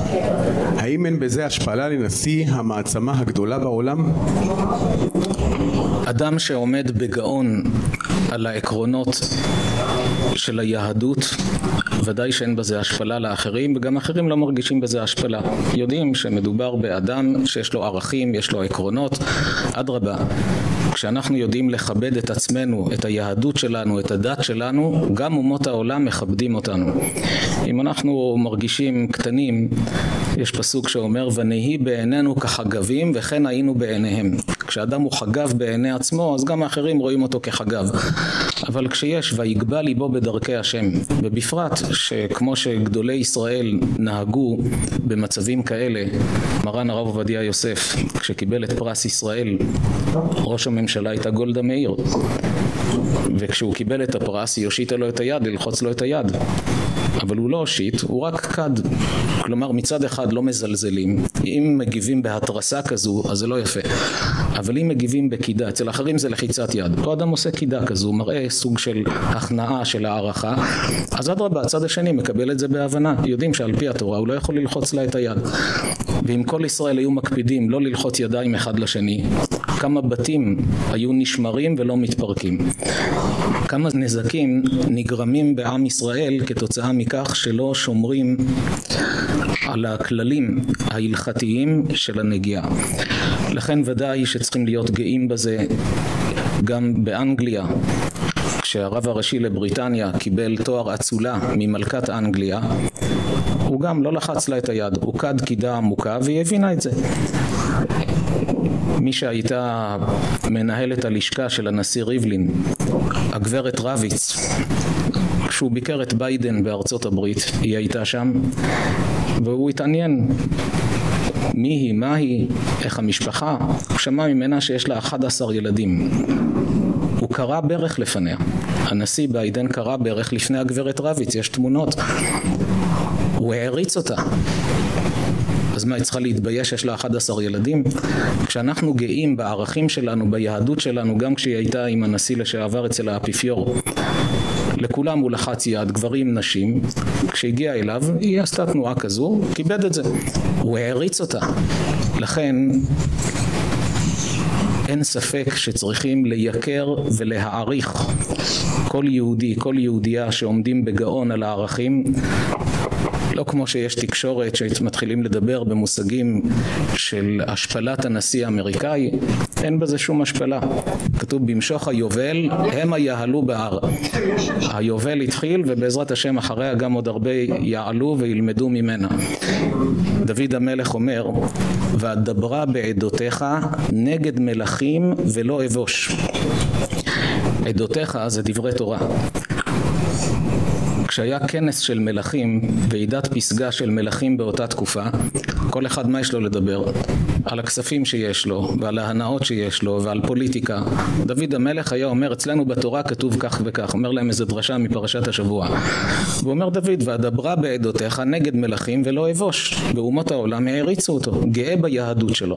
האם אין בזה השפלה לנשיא המעצמה הגדולה בעולם? אדם שעומד בגאון על העקרונות של היהדות ודאי שאין בזה השפלה לאחרים וגם אחרים לא מרגישים בזה השפלה. יודעים שמדובר באדם שיש לו ערכים יש לו עקרונות. אדרבה כשאנחנו יודעים לכבד את עצמנו את היהדות שלנו את הדת שלנו גם אומות העולם מכבדים אותנו. אם אנחנו מרגישים קטנים יש פסוק שאומר ונהי בעינינו כחגבים וכן היינו בעיניהם. כשאדם הוא חגב בעיני עצמו אז גם האחרים רואים אותו כחגב. אבל כשיש ויגבה ליבו בדרכי השם ובפרט שכמו שגדולי ישראל נהגו במצבים כאלה מרן הרב עובדיה יוסף כשקיבל את פרס ישראל ראש הממשלה הייתה גולדה מאיר. וכשהוא קיבל את הפרס היא הושיטה לו את היד ללחוץ לו את היד אבל הוא לא הושיט, הוא רק קד. כלומר מצד אחד לא מזלזלים, אם מגיבים בהתרסה כזו אז זה לא יפה, אבל אם מגיבים בקידה, אצל אחרים זה לחיצת יד, פה אדם עושה קידה כזו, מראה סוג של הכנעה של הערכה, אז אדרבה, הצד השני מקבל את זה בהבנה, יודעים שעל פי התורה הוא לא יכול ללחוץ לה את היד, ואם כל ישראל היו מקפידים לא ללחוץ ידיים אחד לשני, כמה בתים היו נשמרים ולא מתפרקים. כמה נזקים נגרמים בעם ישראל כתוצאה מכך שלא שומרים על הכללים ההלכתיים של הנגיעה. לכן ודאי שצריכים להיות גאים בזה גם באנגליה כשהרב הראשי לבריטניה קיבל תואר אצולה ממלכת אנגליה הוא גם לא לחץ לה את היד, הוא קד קידה עמוקה והיא הבינה את זה. מי שהייתה מנהלת הלשכה של הנשיא ריבלין, הגברת רביץ, כשהוא ביקר את ביידן בארצות הברית, היא הייתה שם, והוא התעניין מי היא, מה היא, איך המשפחה, הוא שמע ממנה שיש לה 11 ילדים. קרא ברך לפניה. הנשיא ביידן קרא ברך לפני הגברת רביץ, יש תמונות. הוא העריץ אותה. אז מה, היא צריכה להתבייש שיש לה 11 ילדים? כשאנחנו גאים בערכים שלנו, ביהדות שלנו, גם כשהיא הייתה עם הנשיא לשעבר אצל האפיפיור, לכולם הוא לחץ יד, גברים, נשים, כשהגיע אליו היא עשתה תנועה כזו, כיבד את זה, הוא העריץ אותה, לכן אין ספק שצריכים לייקר ולהעריך כל יהודי, כל יהודייה שעומדים בגאון על הערכים לא כמו שיש תקשורת שמתחילים לדבר במושגים של השפלת הנשיא האמריקאי, אין בזה שום השפלה. כתוב במשוך היובל הם היהלו בהר. היובל התחיל ובעזרת השם אחריה גם עוד הרבה יעלו וילמדו ממנה. דוד המלך אומר ואדברה בעדותיך נגד מלכים ולא אבוש. עדותיך זה דברי תורה. כשהיה כנס של מלכים, ועידת פסגה של מלכים באותה תקופה, כל אחד מה יש לו לדבר? על הכספים שיש לו, ועל ההנאות שיש לו, ועל פוליטיקה. דוד המלך היה אומר, אצלנו בתורה כתוב כך וכך, אומר להם איזה דרשה מפרשת השבוע. הוא אומר דוד, ואדברה בעדותיך נגד מלכים ולא אבוש. באומות העולם העריצו אותו, גאה ביהדות שלו.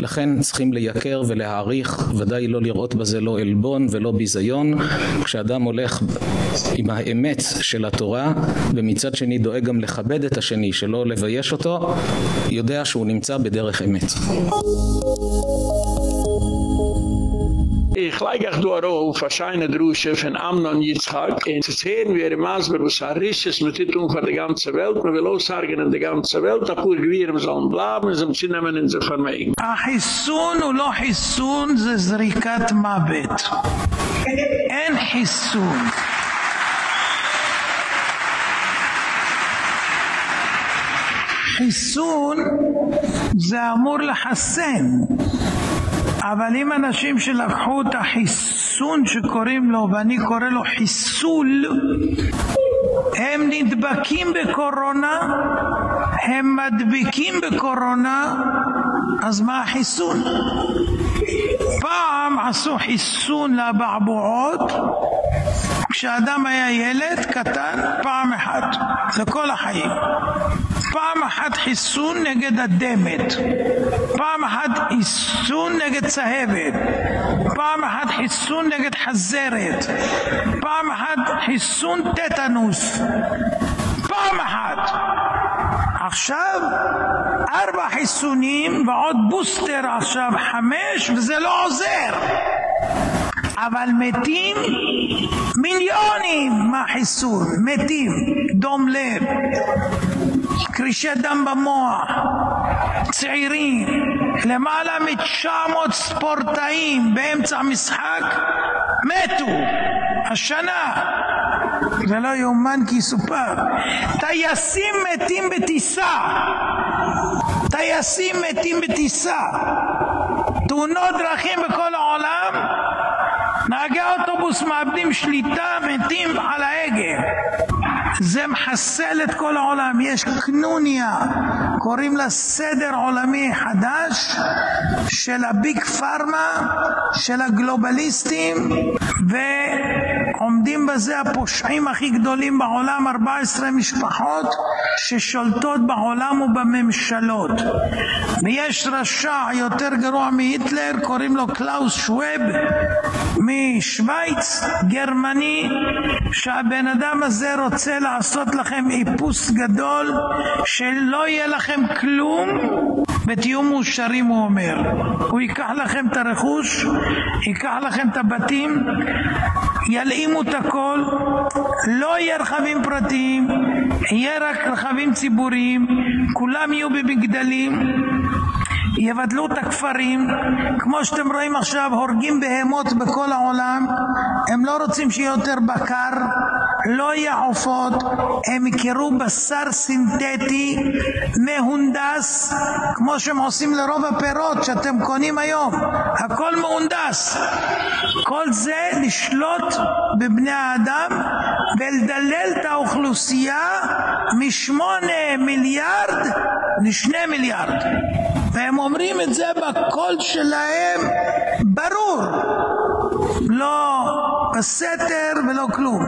לכן צריכים לייקר ולהעריך, ודאי לא לראות בזה לא עלבון ולא ביזיון, כשאדם הולך עם האמת של התורה ומצד שני דואג גם לכבד את השני שלא לבייש אותו יודע שהוא נמצא בדרך אמת ich leik ach du da rauf, verscheine Drusche von Amnon Yitzchak, und zu sehen, wie er im Asber, was er risch ist, mit Titung von der ganze Welt, man will aussagen in der ganze Welt, da pur gewirren sollen bleiben, zum Zinnemen in sich vermeigen. Ah, A chissun und lo chissun, ze Zrikat Mabit. En chissun. חיסון זה אמור לחסן אבל אם אנשים שלקחו את החיסון שקוראים לו, ואני קורא לו חיסול, הם נדבקים בקורונה, הם מדביקים בקורונה, אז מה החיסון? פעם עשו חיסון לאבעבועות, כשאדם היה ילד קטן, פעם אחת, זה כל החיים. פעם אחת חיסון נגד הדמת, פעם אחת חיסון נגד צהבת, פעם אחת חיסון נגד חזרת, פעם אחת חיסון טטנוס, פעם אחת. עכשיו ארבע חיסונים ועוד בוסטר עכשיו חמש וזה לא עוזר אבל מתים מיליונים מהחיסון, מתים, דום לב, קרישי דם במוח, צעירים, למעלה מ-900 ספורטאים באמצע משחק מתו השנה. זה לא יאומן כי יסופר. טייסים מתים בטיסה. טייסים מתים בטיסה. תאונות דרכים בכל העולם נהגי אוטובוס מאבדים שליטה מתים על ההגה זה מחסל את כל העולם. יש קנוניה קוראים לה סדר עולמי חדש של הביג פארמה של הגלובליסטים ועומדים עומדים בזה הפושעים הכי גדולים בעולם, 14 משפחות ששולטות בעולם ובממשלות. ויש רשע יותר גרוע מהיטלר, קוראים לו קלאוס שווב משוויץ, גרמני, שהבן אדם הזה רוצה לעשות לכם איפוס גדול, שלא יהיה לכם כלום ותהיו מאושרים הוא אומר. הוא ייקח לכם את הרכוש, ייקח לכם את הבתים, ילאימו את הכל, לא יהיה רכבים פרטיים, יהיה רק רכבים ציבוריים, כולם יהיו במגדלים, יבדלו את הכפרים, כמו שאתם רואים עכשיו הורגים בהמות בכל העולם, הם לא רוצים שיהיה יותר בקר, לא יהיה עופות, הם יקראו בשר סינתטי מהונדס, כמו שהם עושים לרוב הפירות שאתם קונים היום, הכל מהונדס. כל זה לשלוט בבני האדם ולדלל את האוכלוסייה משמונה מיליארד לשני מיליארד. והם אומרים את זה בקול שלהם ברור. לא בסתר ולא כלום.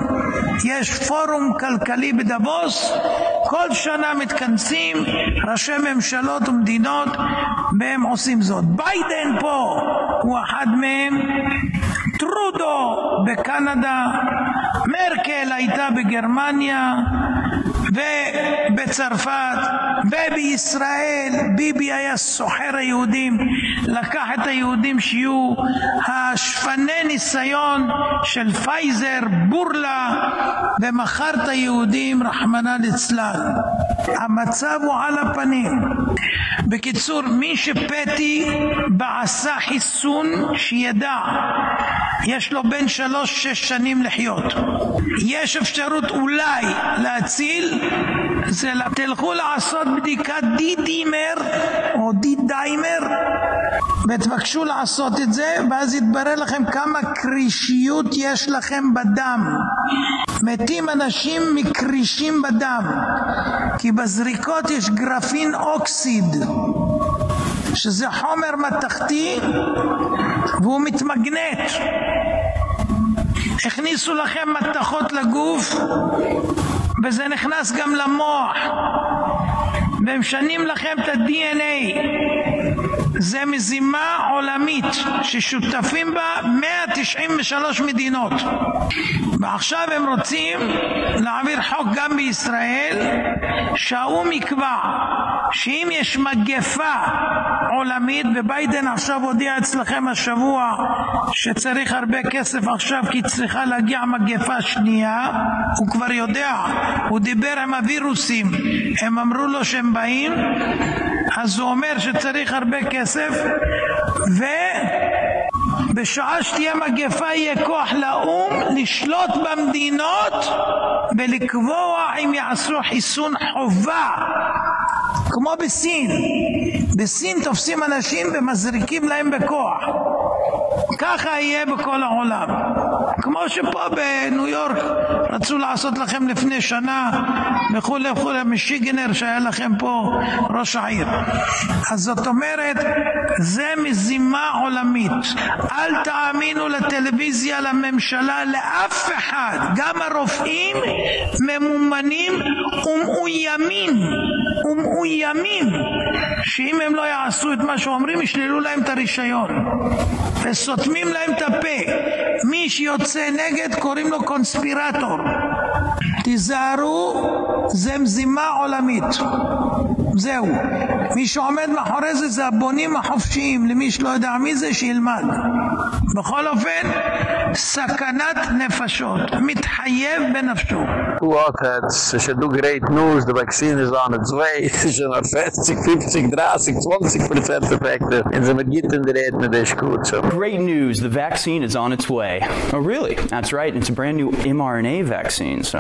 יש פורום כלכלי בדבוס כל שנה מתכנסים ראשי ממשלות ומדינות והם עושים זאת. ביידן פה הוא אחד מהם טרודו בקנדה מרקל הייתה בגרמניה ובצרפת ובישראל. ביבי היה סוחר היהודים לקח את היהודים שיהיו השפני ניסיון של פייזר בורלה ומכר את היהודים רחמנא ליצלן. המצב הוא על הפנים. בקיצור מי שפטי בעשה חיסון שידע יש לו בין שלוש שש שנים לחיות. יש אפשרות אולי להציל זה תלכו לעשות בדיקת די דימר או די דיימר ותבקשו לעשות את זה ואז יתברר לכם כמה קרישיות יש לכם בדם. מתים אנשים מקרישים בדם כי בזריקות יש גרפין אוקסיד שזה חומר מתכתי והוא מתמגנט. הכניסו לכם מתכות לגוף וזה נכנס גם למוח. ומשנים לכם את ה-DNA זה מזימה עולמית ששותפים בה 193 מדינות. ועכשיו הם רוצים להעביר חוק גם בישראל שהאו"ם יקבע שאם יש מגפה עולמית וביידן עכשיו הודיע אצלכם השבוע שצריך הרבה כסף עכשיו כי צריכה להגיע מגפה שנייה הוא כבר יודע. הוא דיבר עם הווירוסים. הם אמרו לו שהם באים אז הוא אומר שצריך הרבה כסף ו... בשעה שתהיה מגפה יהיה כוח לאו"ם לשלוט במדינות ולקבוע אם יעשו חיסון חובה כמו בסין. בסין תופסים אנשים ומזריקים להם בכוח. ככה יהיה בכל העולם. כמו שפה בניו יורק רצו לעשות לכם לפני שנה וכולי וכולי משיגנר שהיה לכם פה ראש העיר. אז זאת אומרת זה מזימה עולמית. אל תאמינו לטלוויזיה לממשלה לאף אחד. גם הרופאים ממומנים ומאוימים ומאוימים שאם הם לא יעשו את מה שאומרים ישללו להם את הרישיון. וסותמים להם את הפה. מי שיוצא נגד קוראים לו קונספירטור. תיזהרו זה מזימה עולמית זהו מי שעומד מאחורי זה זה הבונים החופשיים למי שלא יודע מי זה שילמד בכל אופן סכנת נפשות מתחייב בנפשו What that's should do great news the vaccine is on its way is on 50 50 30 20% effective in the medit in the rate mit der gut so Great news the vaccine is on its way Oh really That's right it's a brand new mRNA vaccine so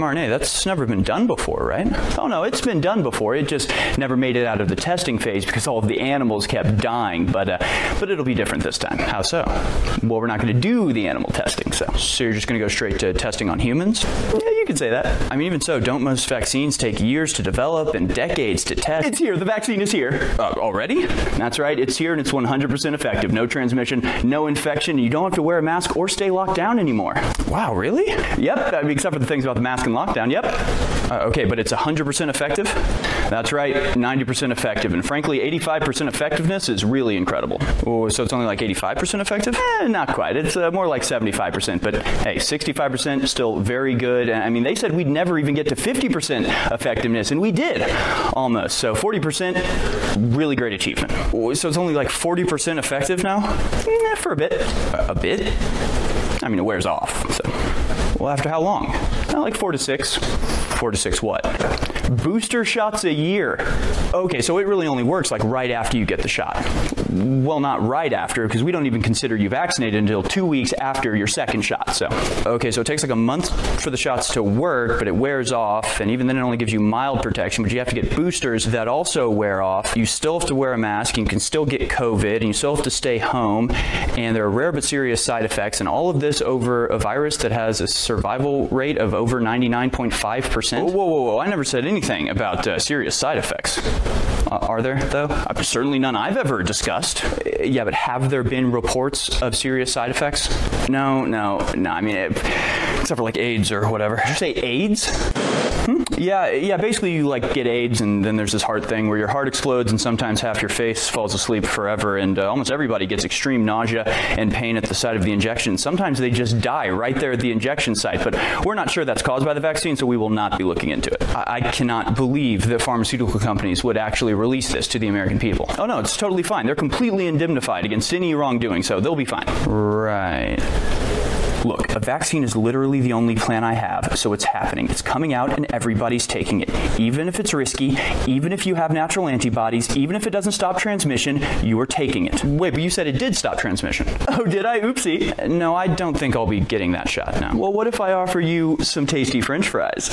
mRNA that's never been done before right Oh no it's been done before it just never made it out of the testing phase because all of the animals kept dying but uh, but it'll be different this time how so well we're not going to do the animal testing So, so you're just going to go straight to testing on humans? Yeah, you could say that. I mean, even so, don't most vaccines take years to develop and decades to test? It's here. The vaccine is here. Uh, already? That's right. It's here and it's 100% effective. No transmission, no infection. You don't have to wear a mask or stay locked down anymore. Wow, really? Yep, I mean, except for the things about the mask and lockdown. Yep. Uh, okay, but it's 100% effective? That's right, 90% effective. And frankly, 85% effectiveness is really incredible. So it's only like 85% effective? Eh, not quite. It's uh, more like 75%, but hey, 65% still very good. I mean, they said we'd never even get to 50% effectiveness and we did almost. So 40% really great achievement. So it's only like 40% effective now? Eh, for a bit. A, bit? I mean, it wears off. So well, after how long? Like 4 to 6. 4 to 6 what? Booster shots a year. Okay, so it really only works like right after you get the shot. Well, not right after because we don't even consider you vaccinated until 2 weeks after your second shot. So, okay, so it takes like a month for the shots to work, but it wears off and even then it only gives you mild protection, but you have to get boosters that also wear off. You still have to wear a mask, and you can still get covid and you still have to stay home and there are rare but serious side effects and all of this over a virus that has a survival rate of over 99.5%. Whoa, whoa, whoa, I never said anything about uh, serious side effects. Uh, are there though? Uh, certainly none I've ever discussed. Uh, yeah, but have there been reports of serious side effects? No, no, no. I mean, it, except for like AIDS or whatever. Did you say AIDS? Hmm? Yeah, yeah, basically you like get AIDS and then there's this heart thing where your heart explodes and sometimes half your face falls asleep forever and uh, almost everybody gets extreme nausea and pain at the site of the injection. Sometimes they just die right there at the injection site, but we're not sure that's caused by the vaccine, so we will not be looking into it. I, I cannot believe that pharmaceutical companies would actually release this to the American people. Oh no, it's totally fine. They're completely indemnified against any wrongdoing, so they'll be fine. Right. Look, a vaccine is literally the only plan I have, so it's happening. It's coming out and everybody's taking it. Even if it's risky, even if you have natural antibodies, even if it doesn't stop transmission, you are taking it. Wait, but you said it did stop transmission. Oh, did I? Oopsie. No, I don't think I'll be getting that shot now. Well, what if I offer you some tasty french fries?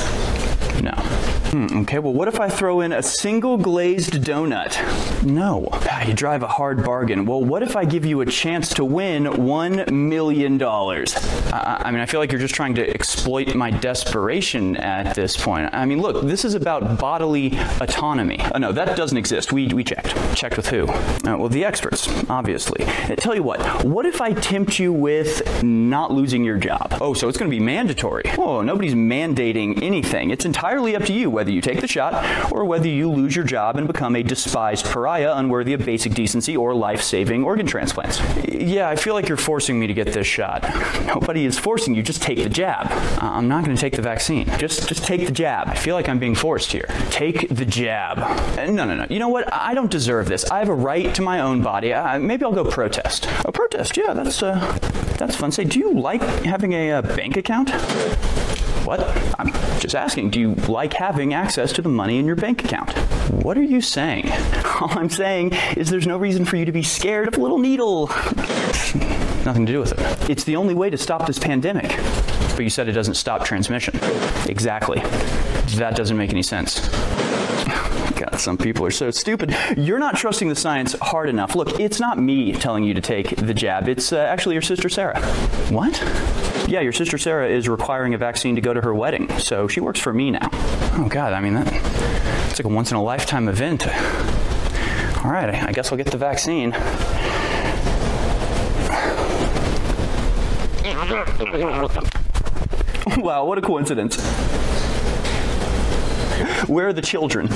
No. Hmm, okay, well what if I throw in a single glazed donut? No. Ah, you drive a hard bargain. Well, what if I give you a chance to win 1 million dollars? I, I mean, I feel like you're just trying to exploit my desperation at this point. I mean, look, this is about bodily autonomy. Oh no, that doesn't exist. We we checked. Checked with who? Uh, well, the experts, obviously. Uh, tell you what, what if I tempt you with not losing your job? Oh, so it's going to be mandatory. Oh, nobody's mandating anything. It's entirely up to you whether you take the shot or whether you lose your job and become a despised pariah unworthy of basic decency or life-saving organ transplants. Yeah, I feel like you're forcing me to get this shot. Nobody is forcing you, just take the jab. Uh, I'm not going to take the vaccine. Just just take the jab. I feel like I'm being forced here. Take the jab. Uh, no, no, no. You know what? I don't deserve this. I have a right to my own body. Uh, maybe I'll go protest. A protest. Yeah, that's uh that's fun. Say, do you like having a, a bank account? What? I'm just asking, do you like having access to the money in your bank account? What are you saying? All I'm saying is there's no reason for you to be scared of a little needle. Nothing to do with it. It's the only way to stop this pandemic. But you said it doesn't stop transmission. Exactly. That doesn't make any sense. God, some people are so stupid. You're not trusting the science hard enough. Look, it's not me telling you to take the jab. It's uh, actually your sister Sarah. What? Yeah, your sister Sarah is requiring a vaccine to go to her wedding. So she works for me now. Oh god, I mean that it's like a once in a lifetime event. All right, I guess I'll get the vaccine. wow, what a coincidence. Where are the children?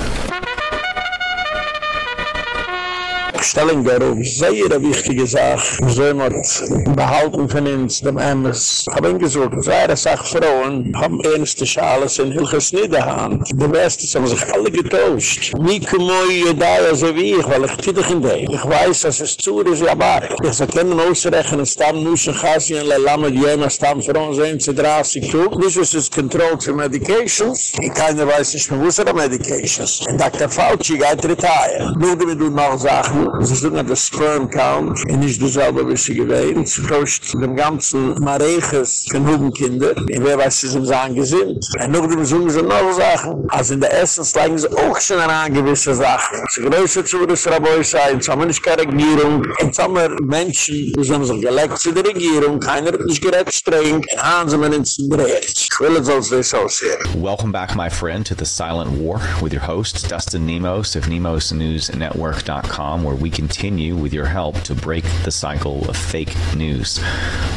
Stelling darauf, sehr wichtige Sache. So muss behalten von uns, dem Emmes. Hab ihn gesucht, sehr Sache Frauen, haben ernste Schales in Hilches Niederhand. Die Beste haben sich alle getauscht. Nie kumoi Judaya so wie ich, weil ich titte in dem. Ich weiß, dass es zu ist, ja bar. Ich sag, können ausrechnen, Stamm Nuschen Chassi und Lalamed Jena, Stamm Frauen, so 30 Tug. This is his control for medications. Keiner weiß nicht mehr, wo es er Medications. Und Dr. Fauci geht retire. Nur die wir noch Sachen, sie sind an der Sperm count, und nicht dasselbe, wie sie gewähnt. Sie tauscht dem ganzen Mareches von Hubenkinder, und wer weiß, sie sind so angesinnt. Und noch dem Sohn sind noch Sachen. Also in der Essens legen sie auch schon an gewisse Sachen. Sie größer zu das Rabeu sein, es haben nicht keine Regierung, es haben Menschen, die sind so gelegt zu der Regierung, keiner hat nicht gerät streng, und haben sie mir ins Brett. Ich will es als das aussehen. Welcome back, my friend, to the Silent War with your host, Dustin Nemos of NemosNewsNetwork.com, where we continue with your help to break the cycle of fake news.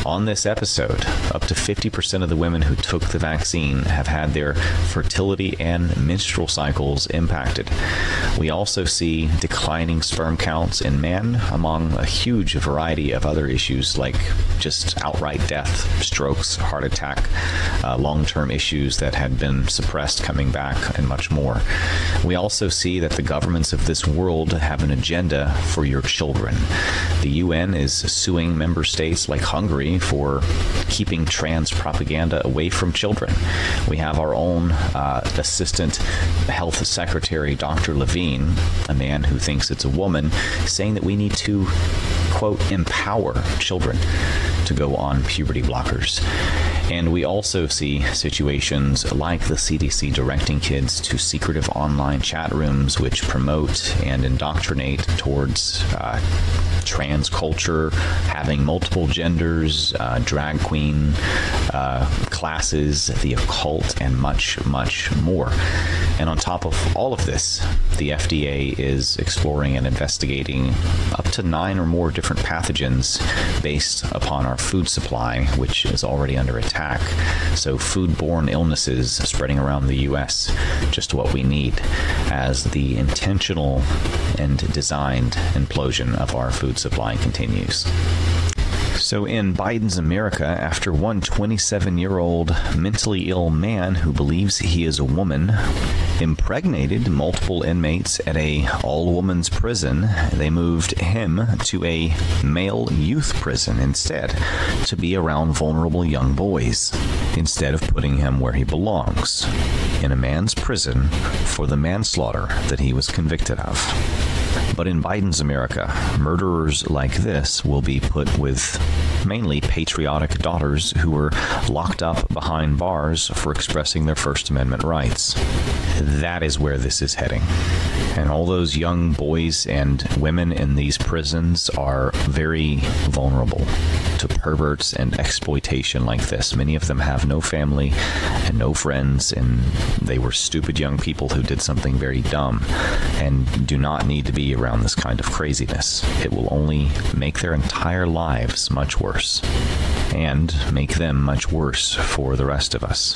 On this episode, up to 50% of the women who took the vaccine have had their fertility and menstrual cycles impacted. We also see declining sperm counts in men, among a huge variety of other issues like just outright death, strokes, heart attack, uh, long term issues that had been suppressed coming back, and much more. We also see that the governments of this world have an agenda for your children. The UN is suing member states like Hungary for keeping trans propaganda away from children. We have our own uh, assistant health secretary, Dr. Levine, a man who thinks it's a woman, saying that we need to, quote, empower children to go on puberty blockers. And we also see situations like the CDC directing kids to secretive online chat rooms which promote and indoctrinate towards uh, trans culture, having multiple genders, uh, drag queen uh, classes, the occult, and much, much more. And on top of all of this, the FDA is exploring and investigating up to nine or more different pathogens based upon our food supply, which is already under attack. So, foodborne illnesses spreading around the U.S., just what we need as the intentional and designed implosion of our food supply continues. So in Biden's America, after one 27-year-old mentally ill man who believes he is a woman impregnated multiple inmates at a all-women's prison, they moved him to a male youth prison instead to be around vulnerable young boys instead of putting him where he belongs in a man's prison for the manslaughter that he was convicted of. But in Biden's America, murderers like this will be put with mainly patriotic daughters who were locked up behind bars for expressing their First Amendment rights. That is where this is heading. And all those young boys and women in these prisons are very vulnerable to perverts and exploitation like this. Many of them have no family and no friends and they were stupid young people who did something very dumb and do not need to be around this kind of craziness. It will only make their entire lives much worse and make them much worse for the rest of us.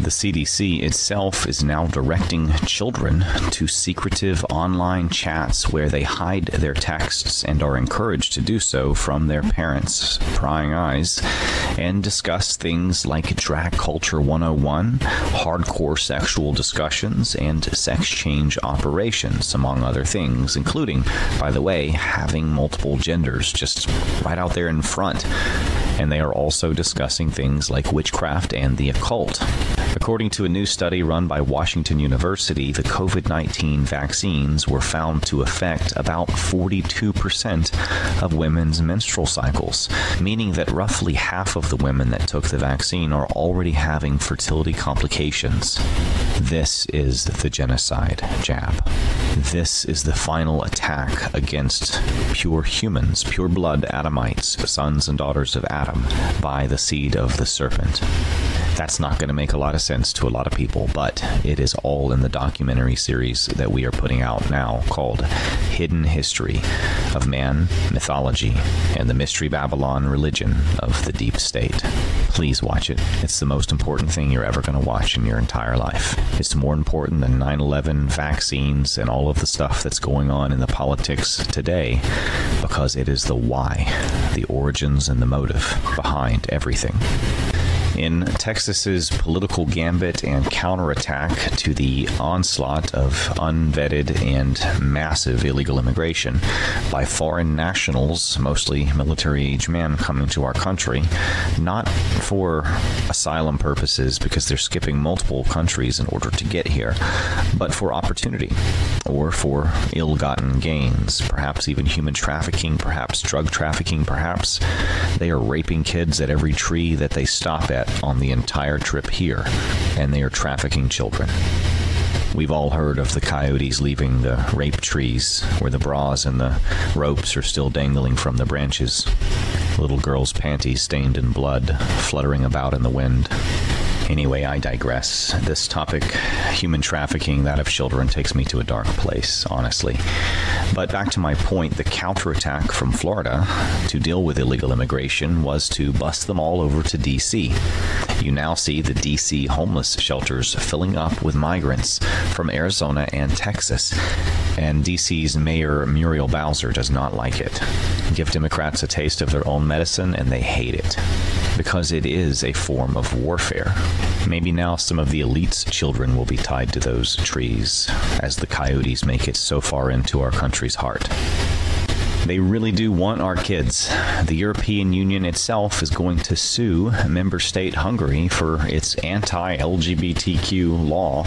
The CDC itself is now directing children to secretive online chats where they hide their texts and are encouraged to do so from their parents' prying eyes and discuss things like drag culture 101, hardcore sexual discussions and sex change operations among other things including by the way having multiple genders just right out there in front and they are also discussing things like witchcraft and the occult. According to a new study run by Washington University, the COVID-19 vaccines were found to affect about 42% of women's menstrual cycles, meaning that roughly half of the women that took the vaccine are already having fertility complications. This is the genocide jab. This is the final attack against pure humans, pure blood Adamites, sons and daughters of Adam by the seed of the serpent. That's not going to make a lot of sense to a lot of people, but it is all in the documentary series that we are putting out now called Hidden History of Man, Mythology, and the Mystery Babylon Religion of the Deep State. Please watch it. It's the most important thing you're ever going to watch in your entire life. It's more important than 9/11 vaccines and all of the stuff that's going on in the politics today because it is the why, the origins and the motive behind everything. In Texas's political gambit and counterattack to the onslaught of unvetted and massive illegal immigration by foreign nationals, mostly military-age men coming to our country, not for asylum purposes because they're skipping multiple countries in order to get here, but for opportunity or for ill-gotten gains, perhaps even human trafficking, perhaps drug trafficking, perhaps they are raping kids at every tree that they stop at on the entire trip here, and they are trafficking children. We've all heard of the coyotes leaving the rape trees where the bras and the ropes are still dangling from the branches. Little girls' panties stained in blood fluttering about in the wind. Anyway, I digress. This topic, human trafficking, that of children, takes me to a dark place, honestly. But back to my point, the counterattack from Florida to deal with illegal immigration was to bust them all over to D.C. You now see the D.C. homeless shelters filling up with migrants from Arizona and Texas. And D.C.'s Mayor Muriel Bowser does not like it. Give Democrats a taste of their own medicine and they hate it because it is a form of warfare. Maybe now some of the elite's children will be tied to those trees as the coyotes make it so far into our country's heart. They really do want our kids. The European Union itself is going to sue member state Hungary for its anti-LGBTQ law,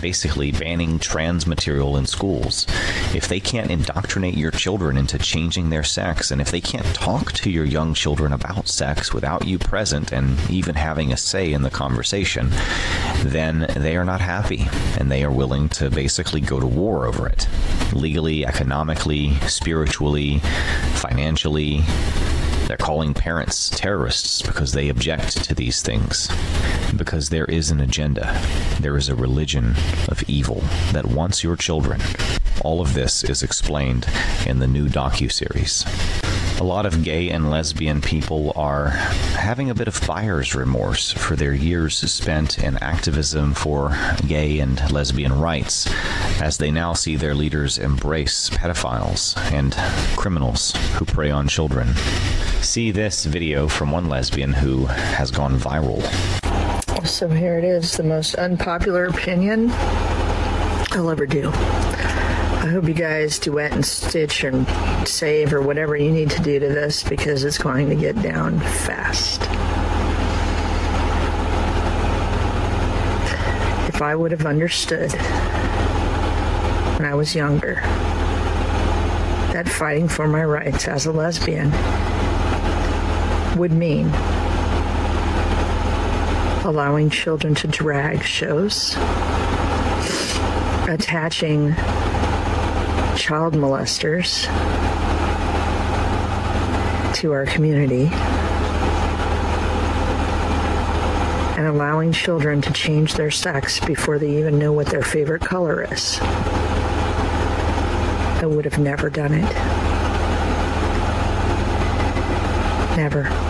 basically banning trans material in schools. If they can't indoctrinate your children into changing their sex and if they can't talk to your young children about sex without you present and even having a say in the conversation, then they are not happy and they are willing to basically go to war over it. Legally, economically, spiritually, financially. They're calling parents terrorists because they object to these things. Because there is an agenda. There is a religion of evil that wants your children. All of this is explained in the new docu-series a lot of gay and lesbian people are having a bit of buyer's remorse for their years spent in activism for gay and lesbian rights as they now see their leaders embrace pedophiles and criminals who prey on children. See this video from one lesbian who has gone viral. So here it is, the most unpopular opinion I'll ever do. I hope you guys do duet and stitch and save or whatever you need to do to this because it's going to get down fast. If I would have understood when I was younger that fighting for my rights as a lesbian would mean allowing children to drag shows attaching child molesters to our community and allowing children to change their sex before they even know what their favorite color is. I would have never done it. Never.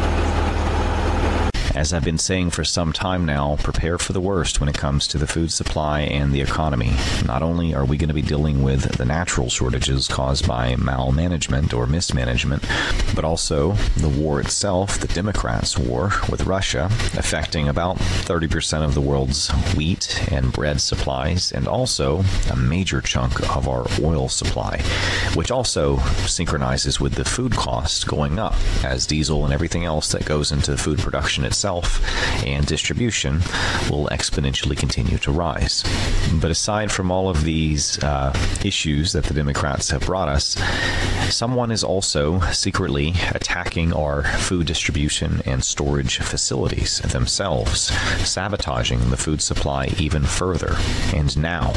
As I've been saying for some time now, prepare for the worst when it comes to the food supply and the economy. Not only are we going to be dealing with the natural shortages caused by malmanagement or mismanagement, but also the war itself, the Democrats' war with Russia, affecting about 30% of the world's wheat and bread supplies and also a major chunk of our oil supply, which also synchronizes with the food costs going up as diesel and everything else that goes into food production itself and distribution will exponentially continue to rise. But aside from all of these uh, issues that the Democrats have brought us, someone is also secretly attacking our food distribution and storage facilities themselves, sabotaging the food supply even further. And now,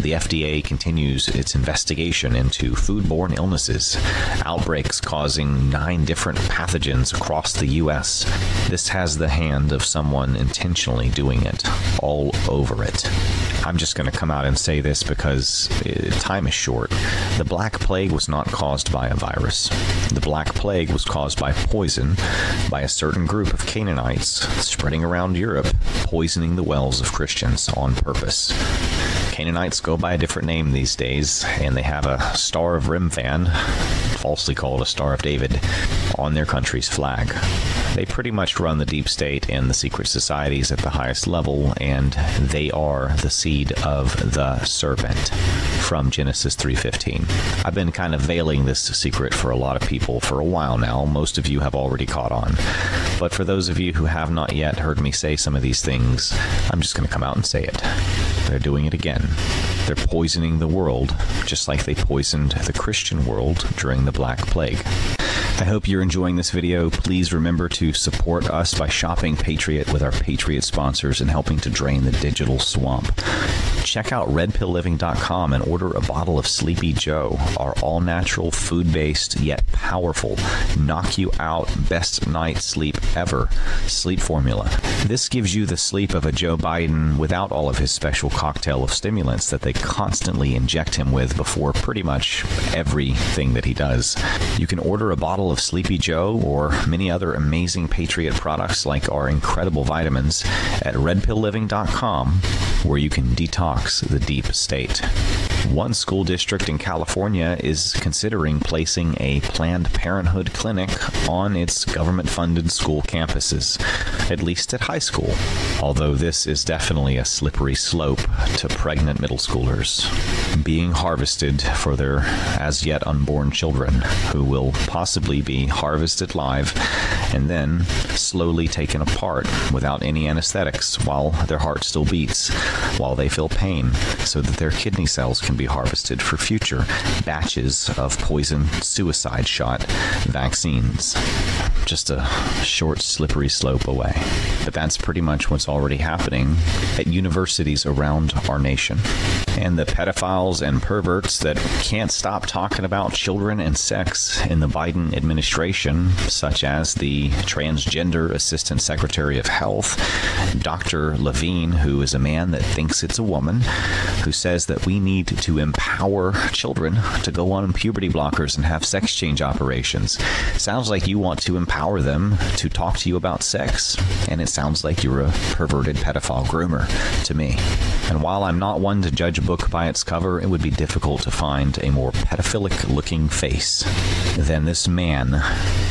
the FDA continues its investigation into foodborne illnesses, outbreaks causing 9 different pathogens across the US. This has the hand of someone intentionally doing it all over it. I'm just going to come out and say this because uh, time is short. The Black Plague was not caused by a virus. The Black Plague was caused by poison by a certain group of Canaanites spreading around Europe, poisoning the wells of Christians on purpose. Canaanites go by a different name these days, and they have a Star of Remphan, falsely called a Star of David, on their country's flag. They pretty much run the deep state and the secret societies at the highest level and they are the seed of the serpent from Genesis 3:15. I've been kind of veiling this secret for a lot of people for a while now. Most of you have already caught on. But for those of you who have not yet heard me say some of these things, I'm just going to come out and say it. They're doing it again. They're poisoning the world just like they poisoned the Christian world during the Black Plague. I hope you're enjoying this video. Please remember to support us by shopping Patriot with our Patriot sponsors and helping to drain the digital swamp. Check out redpillliving.com and order a bottle of Sleepy Joe, our all-natural food-based yet powerful knock you out best night sleep ever sleep formula. This gives you the sleep of a Joe Biden without all of his special cocktail of stimulants that they constantly inject him with before pretty much everything that he does. You can order a bottle of Sleepy Joe or many other amazing Patriot products like our incredible vitamins at redpillliving.com where you can detox the deep state. One school district in California is considering placing a Planned Parenthood clinic on its government-funded school campuses, at least at high school. Although this is definitely a slippery slope to pregnant middle schoolers being harvested for their as yet unborn children who will possibly be harvested live and then slowly taken apart without any anesthetics while their heart still beats, while they feel pain so that their kidney cells can be harvested for future batches of poison suicide shot vaccines. Just a short slippery slope away. But that's pretty much what's already happening at universities around our nation. And the pedophiles and perverts that can't stop talking about children and sex in the Biden administration, such as the transgender assistant secretary of health, Dr. Levine, who is a man that thinks it's a woman, who says that we need to empower children to go on puberty blockers and have sex change operations. Sounds like you want to empower them to talk to you about sex, and it sounds like you're a perverted pedophile groomer to me. And while I'm not one to judge a book by its cover, it would be difficult to find a more pedophilic looking face than this man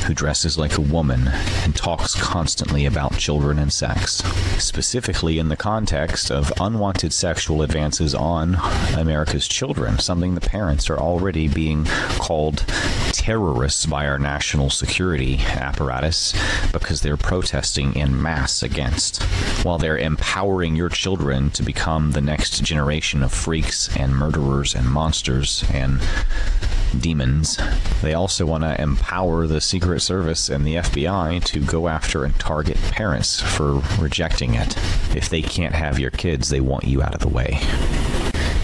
who dresses like a woman and talks constantly about children and sex, specifically in the context of unwanted sexual advances on America's children, something the parents are already being called terrorists by our national security apparatus because they're protesting in mass against while they're empowering your children to become the next generation of freaks and murderers and monsters and demons. They also want to empower the Secret Service and the FBI to go after and target parents for rejecting it. If they can't have your kids, they want you out of the way.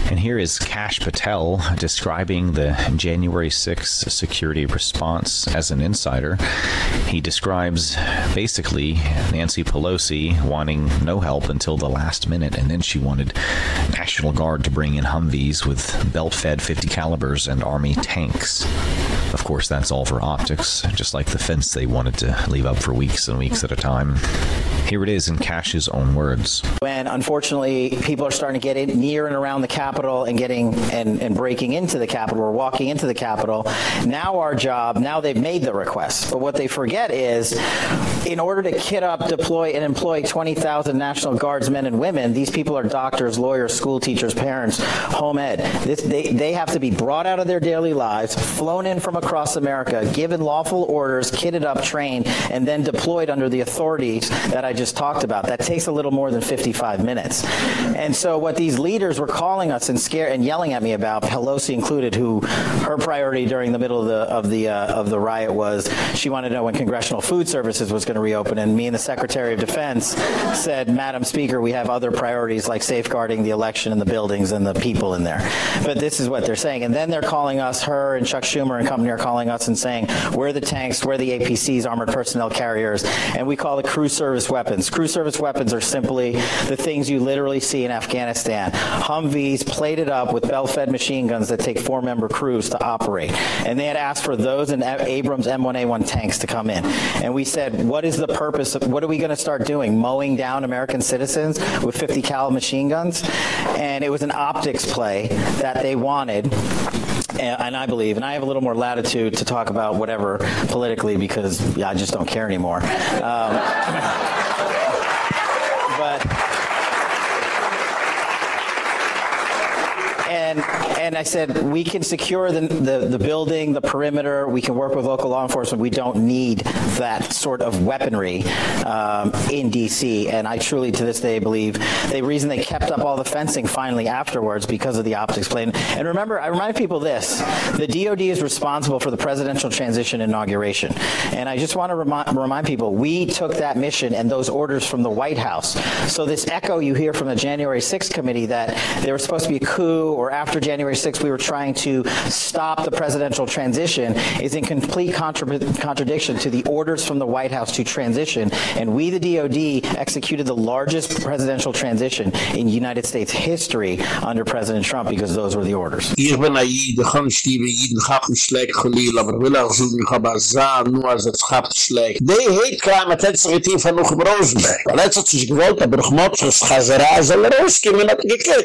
And here is Kash Patel describing the January 6th security response as an insider. He describes basically Nancy Pelosi wanting no help until the last minute and then she wanted National Guard to bring in Humvees with belt-fed 50 calibers and army tanks. Of course, that's all for optics, just like the fence they wanted to leave up for weeks and weeks at a time. Here it is in Kash's own words. When unfortunately people are starting to get in near and around the Capitol and getting and, and breaking into the Capitol or walking into the Capitol, now our job, now they've made the request. But what they forget is in order to kit up, deploy and employ 20,000 National Guardsmen and women, these people are doctors, lawyers, school teachers, parents, home ed. This, they, they have to be brought out of their daily lives, flown in from across America, given lawful orders, kitted up, trained, and then deployed under the authorities that I just talked about. That takes a little more than 55 minutes. And so what these leaders were calling us and scare and yelling at me about, Pelosi included, who her priority during the middle of the of the uh, of the riot was she wanted to know when Congressional Food Services was going to reopen and me and the Secretary of Defense said, "Madam Speaker, we have other priorities like safeguarding the election and the buildings and the people in there." But this is what they're saying. And then they're calling us her and Chuck Schumer and company are calling us and saying, "We're the tanks, we're the APCs, armored personnel carriers." And we call the crew service weapons. Crew service weapons are simply the things you literally see in Afghanistan. Humvees plated up with belt-fed machine guns that take four-member crews to operate. And they had asked for those and Abrams M1A1 tanks to come in. And we said, "What is the purpose of what are we going to start doing? Mowing down American citizens with 50 cal machine guns?" And it was an optics play that they wanted and, I believe, and I have a little more latitude to talk about whatever politically because yeah, I just don't care anymore. Um, but and I said we can secure the, the the building, the perimeter. We can work with local law enforcement. We don't need that sort of weaponry um, in D.C. And I truly, to this day, believe the reason they kept up all the fencing finally afterwards because of the optics plane. And remember, I remind people this: the DoD is responsible for the presidential transition inauguration. And I just want to remind remind people we took that mission and those orders from the White House. So this echo you hear from the January 6th committee that there was supposed to be a coup or after January 6th we were trying to stop the presidential transition is in complete contra contradiction to the orders from the White House to transition and we the DoD executed the largest presidential transition in United States history under President Trump because those were the orders. Ich bin schlecht geliebt, aber will. Die Hate sich hier von Nuchem Rosenberg. Aber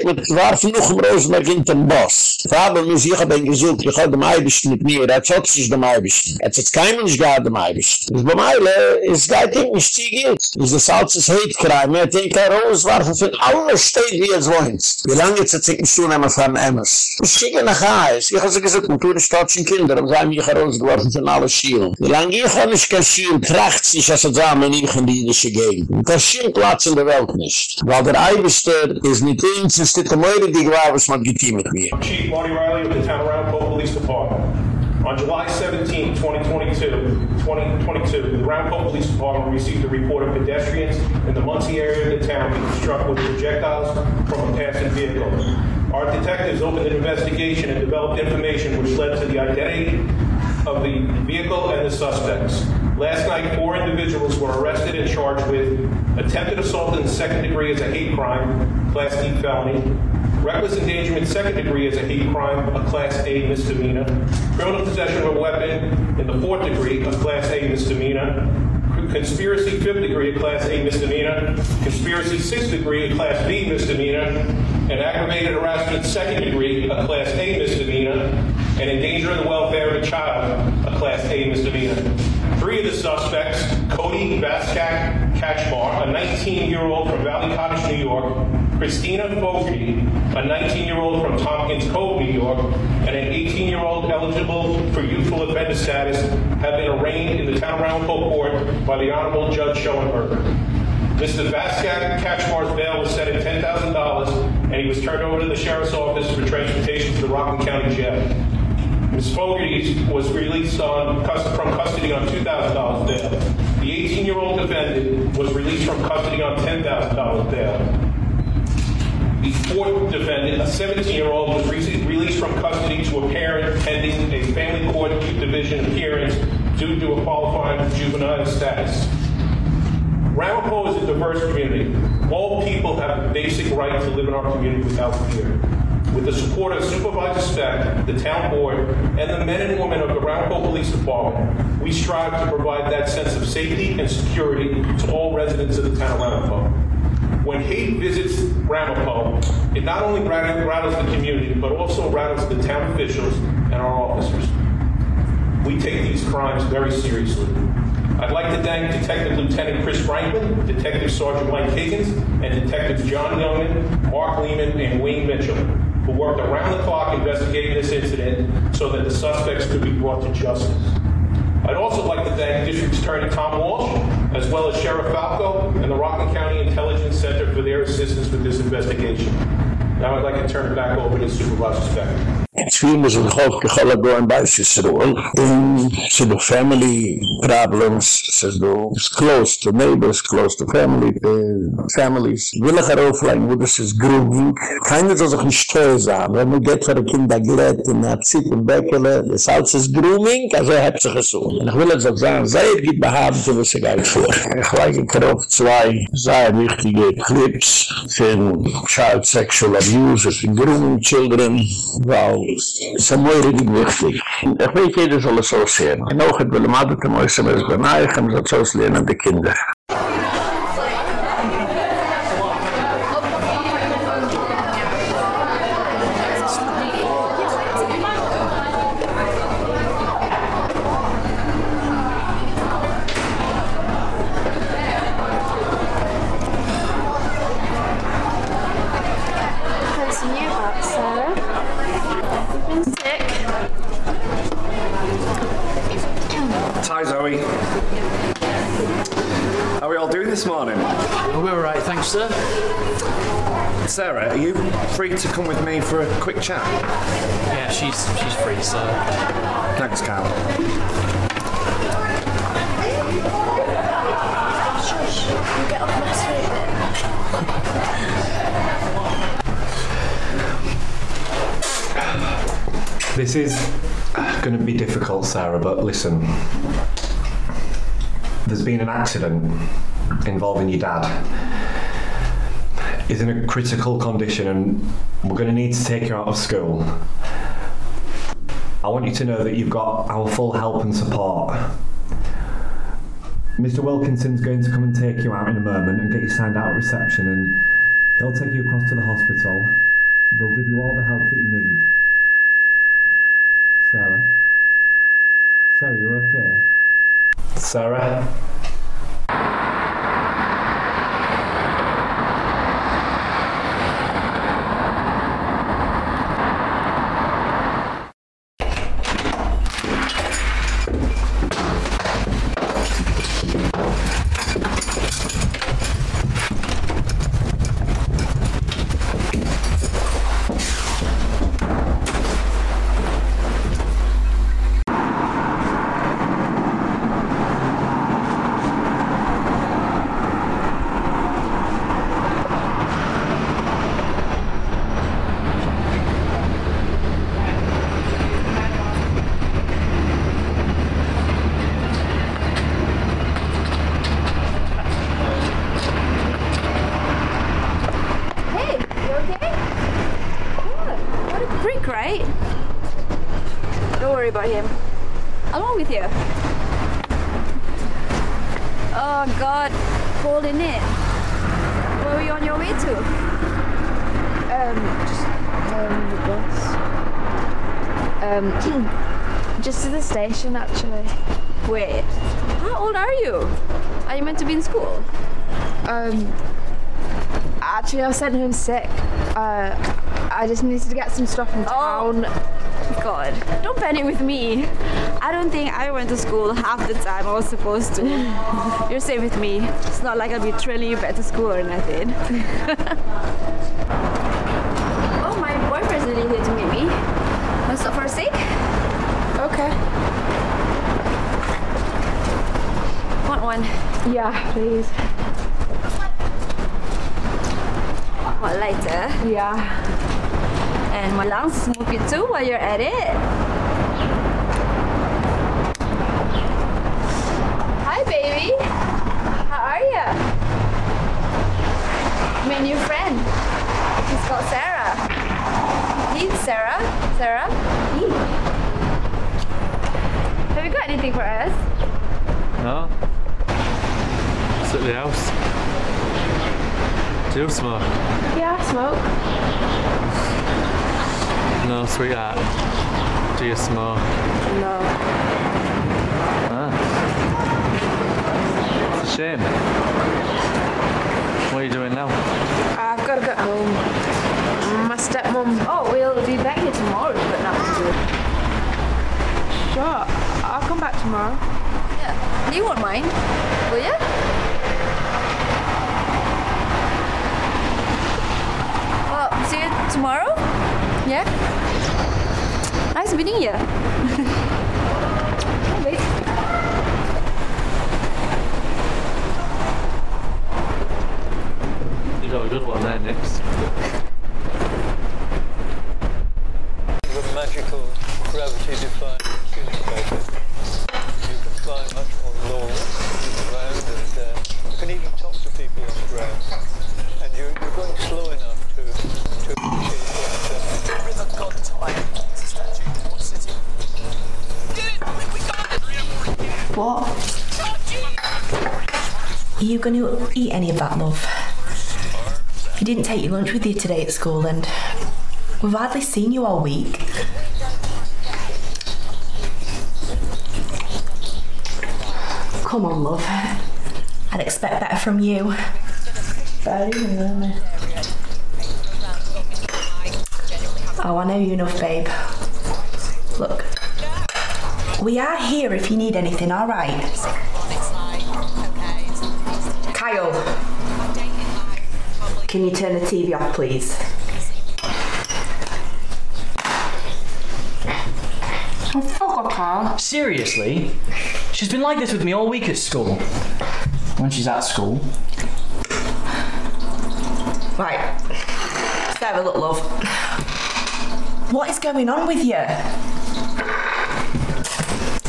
mit Nuchem Rosenberg in den Boss. Vater muss ich hab ihn gesucht, ich hab dem Eibisch mit mir, er hat sich dem Eibisch. Er hat kein Mensch gehabt dem Eibisch. Das bei Meile ist gar nicht ziegelt. Das ist als Hate Crime, er hat den kein Rosenwarf von allen steht wie es wohnt. Wie lange jetzt hat sich nicht tun, einmal von Emmes? Ich schicke nach Hause, ich hab sie gesagt, man tut es deutschen Kinder, und sie haben mich herausgeworfen von allen Schielen. Wie lange ich auch nicht kein Schielen tracht sich, als er zusammen in die jüdische Gegend. Und das Schielen Platz in der Welt nicht. Weil der Eibischter ist nicht eins, es ist die Meure, die gewahrt, was man getein mit mir. Chief Marty Riley of the Town of Ramapo Police Department. On July 17, 2022, 2022, the Ramapo Police Department received a report of pedestrians in the Monsey area of the town being struck with projectiles from a passing vehicle. Our detectives opened an investigation and developed information which led to the identity of the vehicle and the suspects. Last night, four individuals were arrested and charged with attempted assault in the second degree as a hate crime, Class D felony, reckless endangerment second degree as a hate crime, a Class A misdemeanor, criminal possession of a weapon in the fourth degree, a Class A misdemeanor, conspiracy fifth degree, a Class A misdemeanor, conspiracy sixth degree, a Class B misdemeanor, and aggravated harassment second degree, a Class A misdemeanor, and endangering the welfare of a child, a Class A misdemeanor. Three of the suspects, Cody Vaskak Kachmar, a 19-year-old from Valley Cottage, New York, Christina Fogarty, a 19-year-old from Tompkins Cove, New York, and an 18-year-old eligible for youthful offender status have been arraigned in the town of Ramapo Court by the Honorable Judge Schoenberger. Mr. Vaskak Kachmar's bail was set at $10,000 and he was turned over to the Sheriff's Office for transportation to the Rockland County Jail. Ms. Fogarty was released on, from custody on $2,000 bail. The 18-year-old defendant was released from custody on $10,000 bail. The fourth defendant, a 17-year-old, was released from custody to a parent pending a family court division appearance due to a qualifying juvenile status. Ramapo is a diverse community. All people have the basic right to live in our community without fear. With the support of Supervisor Speck, the town board, and the men and women of the Ramapo Police Department, we strive to provide that sense of safety and security to all residents of the town of Ramapo. When hate visits Ramapo, it not only rattles the community, but also rattles the town officials and our officers. We take these crimes very seriously. I'd like to thank Detective Lieutenant Chris Franklin, Detective Sergeant Mike Higgins, and Detectives John Youngman, Mark Lehman, and Wayne Mitchell, who worked around the clock investigating this incident so that the suspects could be brought to justice. I'd also like to thank District Attorney Tom Walsh, as well as Sheriff Falco and the Rockland County Intelligence Center for their assistance with this investigation. Now I'd like to turn it back over to Supervisor Speck. Zwiem is een groot gegalle going by Cicero. In so the family problems, so it's close to neighbors, close to family, uh, families. Willig eroverlein, wo das ist grooving. Keiner soll sich nicht teuer sein. Wenn man geht für ein Kind, da glätt, in der Zit und Bäckele, das alles ist grooming, also er hat sich gesucht. Und ich will jetzt auch sagen, sei er geht behaupten, was er geht vor. Ich like ich auf zwei sehr wichtige Clips von child sexual abuse, von grooming children, weil es ist mir richtig wichtig. Ich weiß, jeder soll es so sehen. Und auch, ich will ihm alle dem Äußern, es bin ich, und so es lernen die Kinder. Free to come with me for a quick chat? Yeah, she's she's free, so. Thanks, Carl. Shush, you get off my street This is going to be difficult, Sarah, but listen. There's been an accident involving your dad. He's in a critical condition and we're going to need to take you out of school. I want you to know that you've got our full help and support. Mr. Wilkinson's going to come and take you out in a moment and get you signed out at reception and he'll take you across to the hospital. We'll give you all the help that you need. Sarah? Sarah, you okay? Sarah? Hey, you okay? Good. What a freak, right? Don't worry about him. Along with you. Oh God, cold in it. Where were you on your way to? Um, just um, the bus. Um, just to the station, actually. Wait, how old are you? Are you meant to be in school? Um, actually, I was sent home sick. Uh, I just needed to get some stuff in town. Oh, God, don't panic with me. I don't think I went to school half the time I was supposed to. You're safe with me. It's not like I'll be trailing you back to school or nothing. oh, my boyfriend's really here to meet me. Want to stop for a sec? Okay. Want one? Yeah, please. What, lighter? Yeah. And my lungs smoke it too while you're at it. Hi, baby. How are you? My new friend. She's called Sarah. Hey, Sarah. Sarah. Hey. Have you got anything for us? No. The house. Do you smoke? Yeah, I smoke. No, sweetheart. Do you smoke? No. Ah. It's a shame. What are you doing now? I've got to get home. My stepmom. Oh, we'll be back here tomorrow, but not today. Sure, I'll come back tomorrow. Yeah. You won't mind, will you? Well, see you tomorrow? Yeah? Nice meeting you. Wait. You got a good one there, eh, Nix. The magical gravity-defying tuning paper. You can fly much more low on the ground and uh, you can even talk to people on the ground. And you're, you're going slow enough to, to appreciate what uh, River God Time. It's a statue in what city? What? Are you going to eat any of that, love? You didn't take your lunch with you today at school, and we've hardly seen you all week. Come on, love. I'd expect better from you. Oh, I know you enough, babe. Look, we are here if you need anything, all right? Kyle. Can you turn the TV off, please? Oh, fuck off, Carl. Seriously? She's been like this with me all week at school. When she's at school. Right. Let's have a look, love. What is going on with you?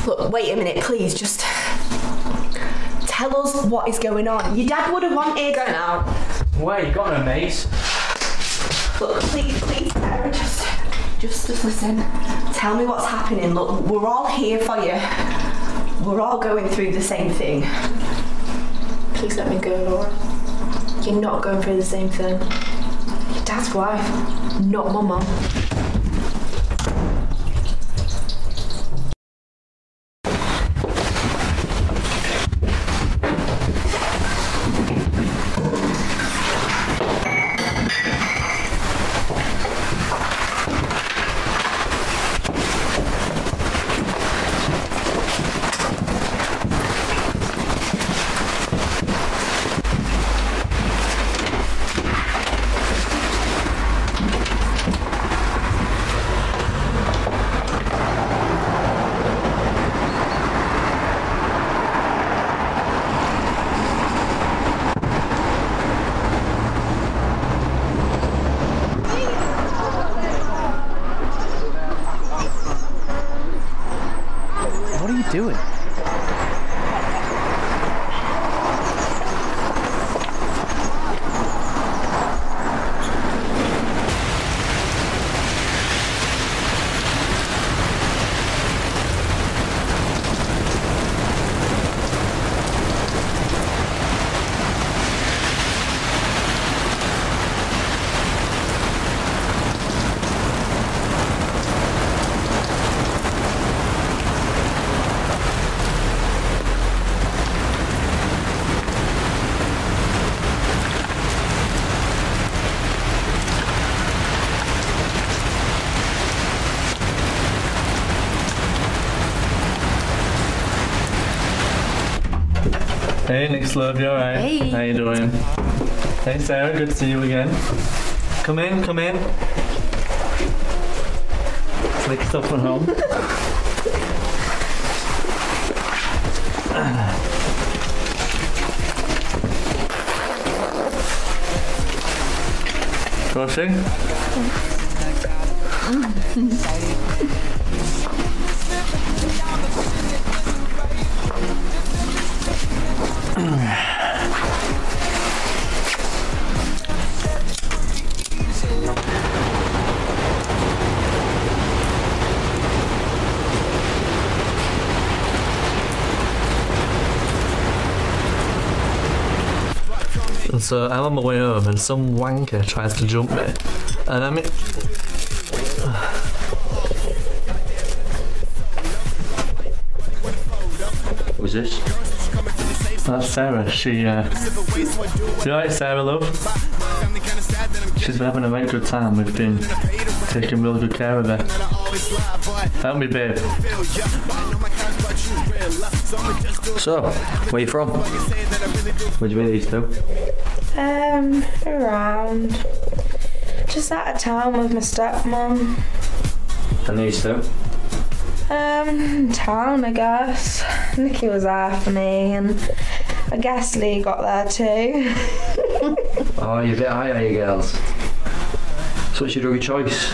Look, wait a minute, please. Just tell us what is going on. Your dad would have wanted. Go now. Wait, you got no mates. Look, please, please, Sarah, just, just, just listen. Tell me what's happening. Look, we're all here for you. We're all going through the same thing. Please let me go, Laura. You're not going through the same thing. Your dad's wife, not my mum. Hey, Nick Love, you alright? Hey. How you doing? Hey, Sarah, good to see you again. Come in, come in. Slick stuff from home. Rushing? so I'm on my way home and some wanker tries to jump me. And I'm. That's Sarah. She, uh... You alright, Sarah, love? She's been having a very good time. We've been taking real good care of her. Help me, babe. So, where you from? Where'd you meet these two? Um, around. Just out of town with my stepmom. And these two? Um, town, I guess. Nikki was there for me, and I guess Lee got there too. Oh, you're a bit high, are you girls? So what's your drug of choice?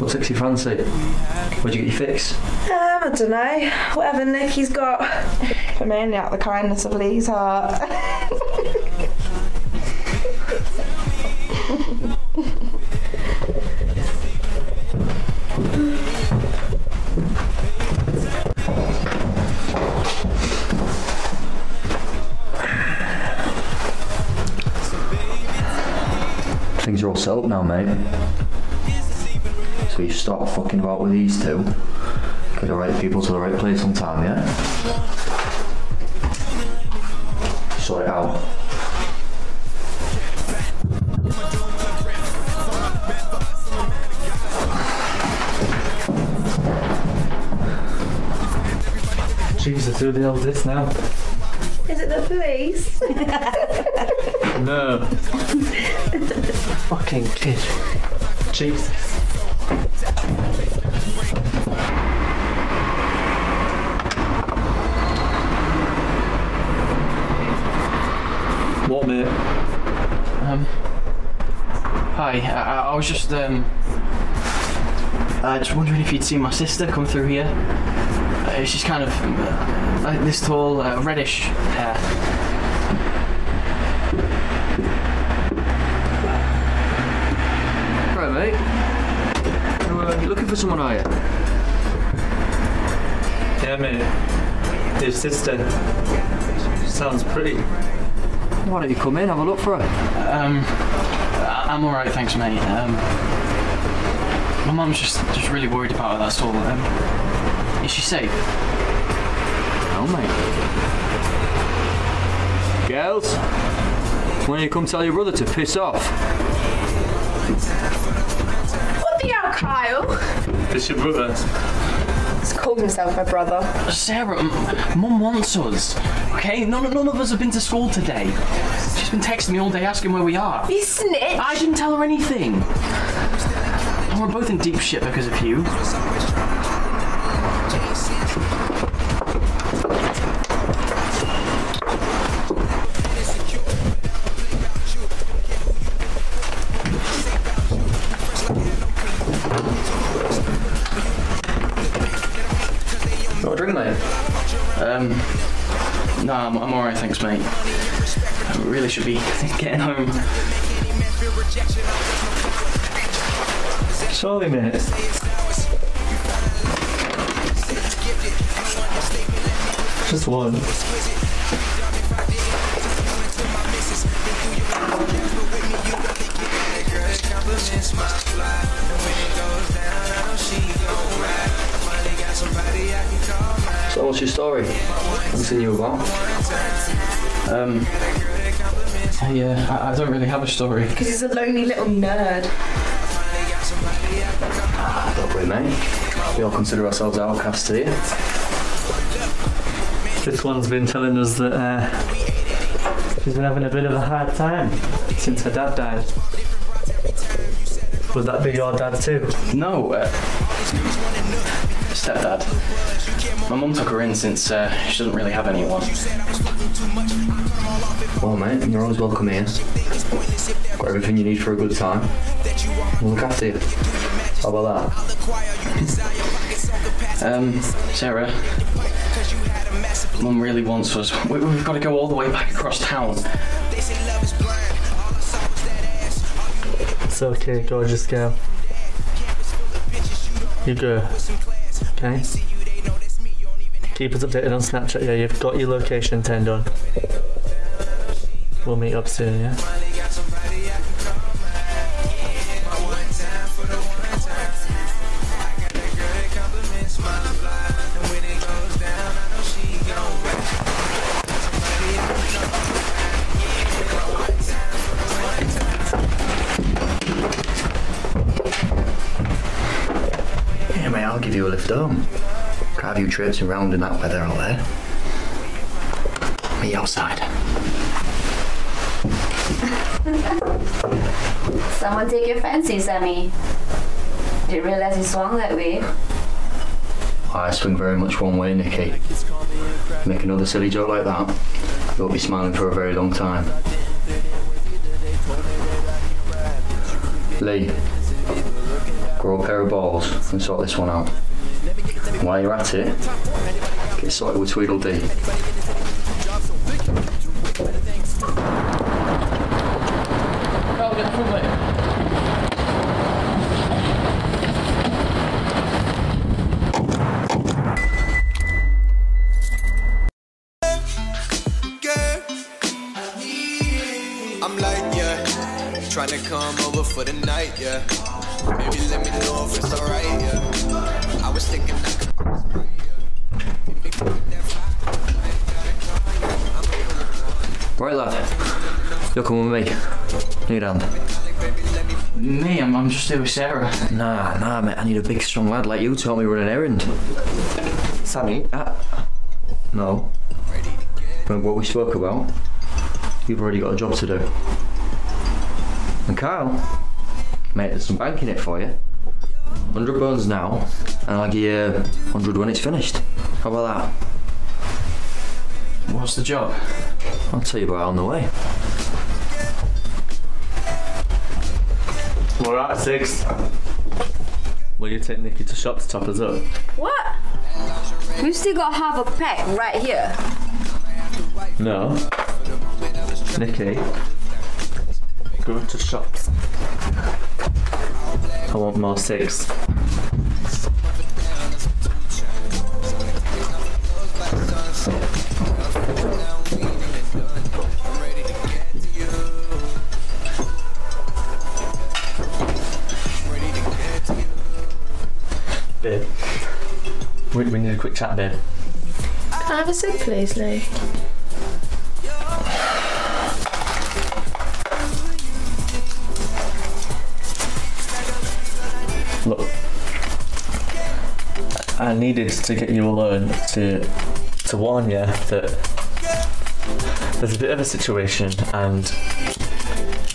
What takes your fancy? Where'd you get your fix? Um, I don't know. Whatever Nikki's got. But mainly out of the kindness of Lee's heart. mate. So you stop fucking about with these two. Get the right people to the right place on time, yeah? Sort it out. Jesus, who the hell's this now? Jesus. What, mate? Um. Hi, I, I I was just um. Uh, just wondering if you'd seen my sister come through here. Uh, she's kind of uh, like this tall, uh, reddish hair. Right, mate. You, uh, you looking for someone, are you? Yeah. Your sister. Sounds pretty. Why don't you come in, have a look for her? Um, I- I'm all right, thanks, mate. Um, my mum's just just really worried about her. That's all. Um, is she safe? No, mate. Girls, why don't you come tell your brother to piss off? It's your brother. He's called himself my brother. Sarah, mum wants us. Okay, none, none of us have been to school today. She's been texting me all day asking where we are. You snitch! I didn't tell her anything. And we're both in deep shit because of you. Mate. I really should be getting home. Surely, mate. Just one. So what's your story? I've seen you about. Um, yeah, I, I don't really have a story. Because he's a lonely little nerd. Don't worry, mate. We all consider ourselves outcasts here. This one's been telling us that uh, she's been having a bit of a hard time since her dad died. Would that be your dad too? No, uh, stepdad. My mum took her in since uh, she doesn't really have anyone. Well, mate, you're always welcome here. Got everything you need for a good time. We'll look after you. How about that? Um, Sarah, mum really wants us. We, we've got to go all the way back across town. It's okay, gorgeous girl. You go. Okay? Keep us updated on Snapchat. Yeah, you've got your location turned on. We'll meet up soon, yeah? Trips around in that weather out there. You outside. Someone take your fancy, Sammy. Didn't realize you swung that way. I swing very much one way, Nikki. Make another silly joke like that, you won't be smiling for a very long time. Lee, grow a pair of balls and sort this one out. While you're at it, get sorted with Tweedledee. I'm just here with Sarah. Nah, nah, mate. I need a big, strong lad like you to help me run an errand. Sammy, uh, no. But what we spoke about, you've already got a job to do. And Kyle, mate, there's some bank in it for you. 100 bones now, and I'll give you 100 when it's finished. How about that? What's the job? I'll tell you about it on the way. Alright, six. Will you take Nikki to shop to top us up? What? We've still got half a pack right here. No. Nikki. Go to shop. I want more six. We, we need a quick chat, babe. Can I have a sip, please, Lee? Look, I needed to get you alone to to warn you that there's a bit of a situation, and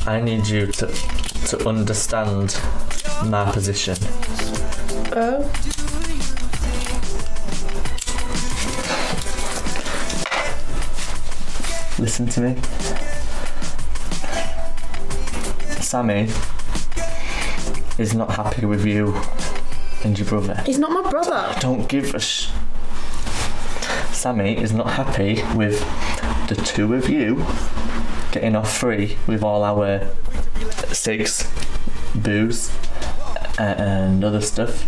I need you to to understand my position. Oh. Listen to me. Sammy is not happy with you and your brother. He's not my brother. Don't give a sh. Sammy is not happy with the two of you getting off free with all our six booze, uh, and other stuff.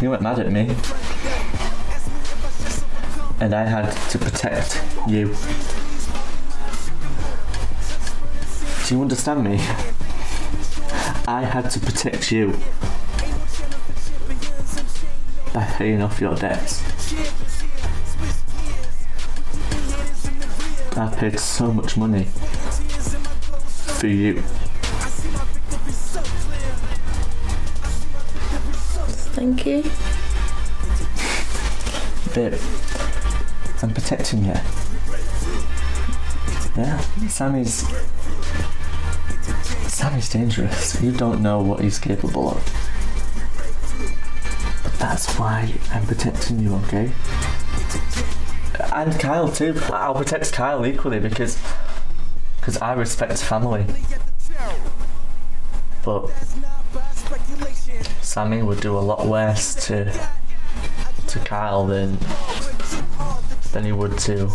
You weren't mad at me. And I had to protect you. Do you understand me? I had to protect you by paying off your debts. I paid so much money for you. Thank you. Babe, I'm protecting you. Yeah, Sammy's Sammy's dangerous. You don't know what he's capable of. But that's why I'm protecting you, okay? And Kyle too. I'll protect Kyle equally because because I respect family. But Sammy would do a lot worse to to Kyle than than he would to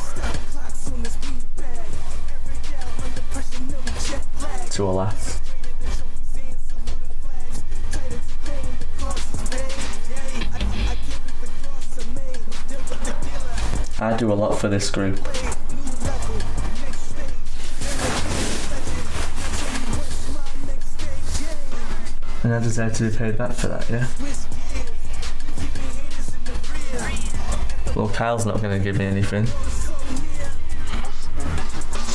to a lass. I do a lot for this group. And I deserve to be paid back for that, yeah? Kyle's not going to give me anything.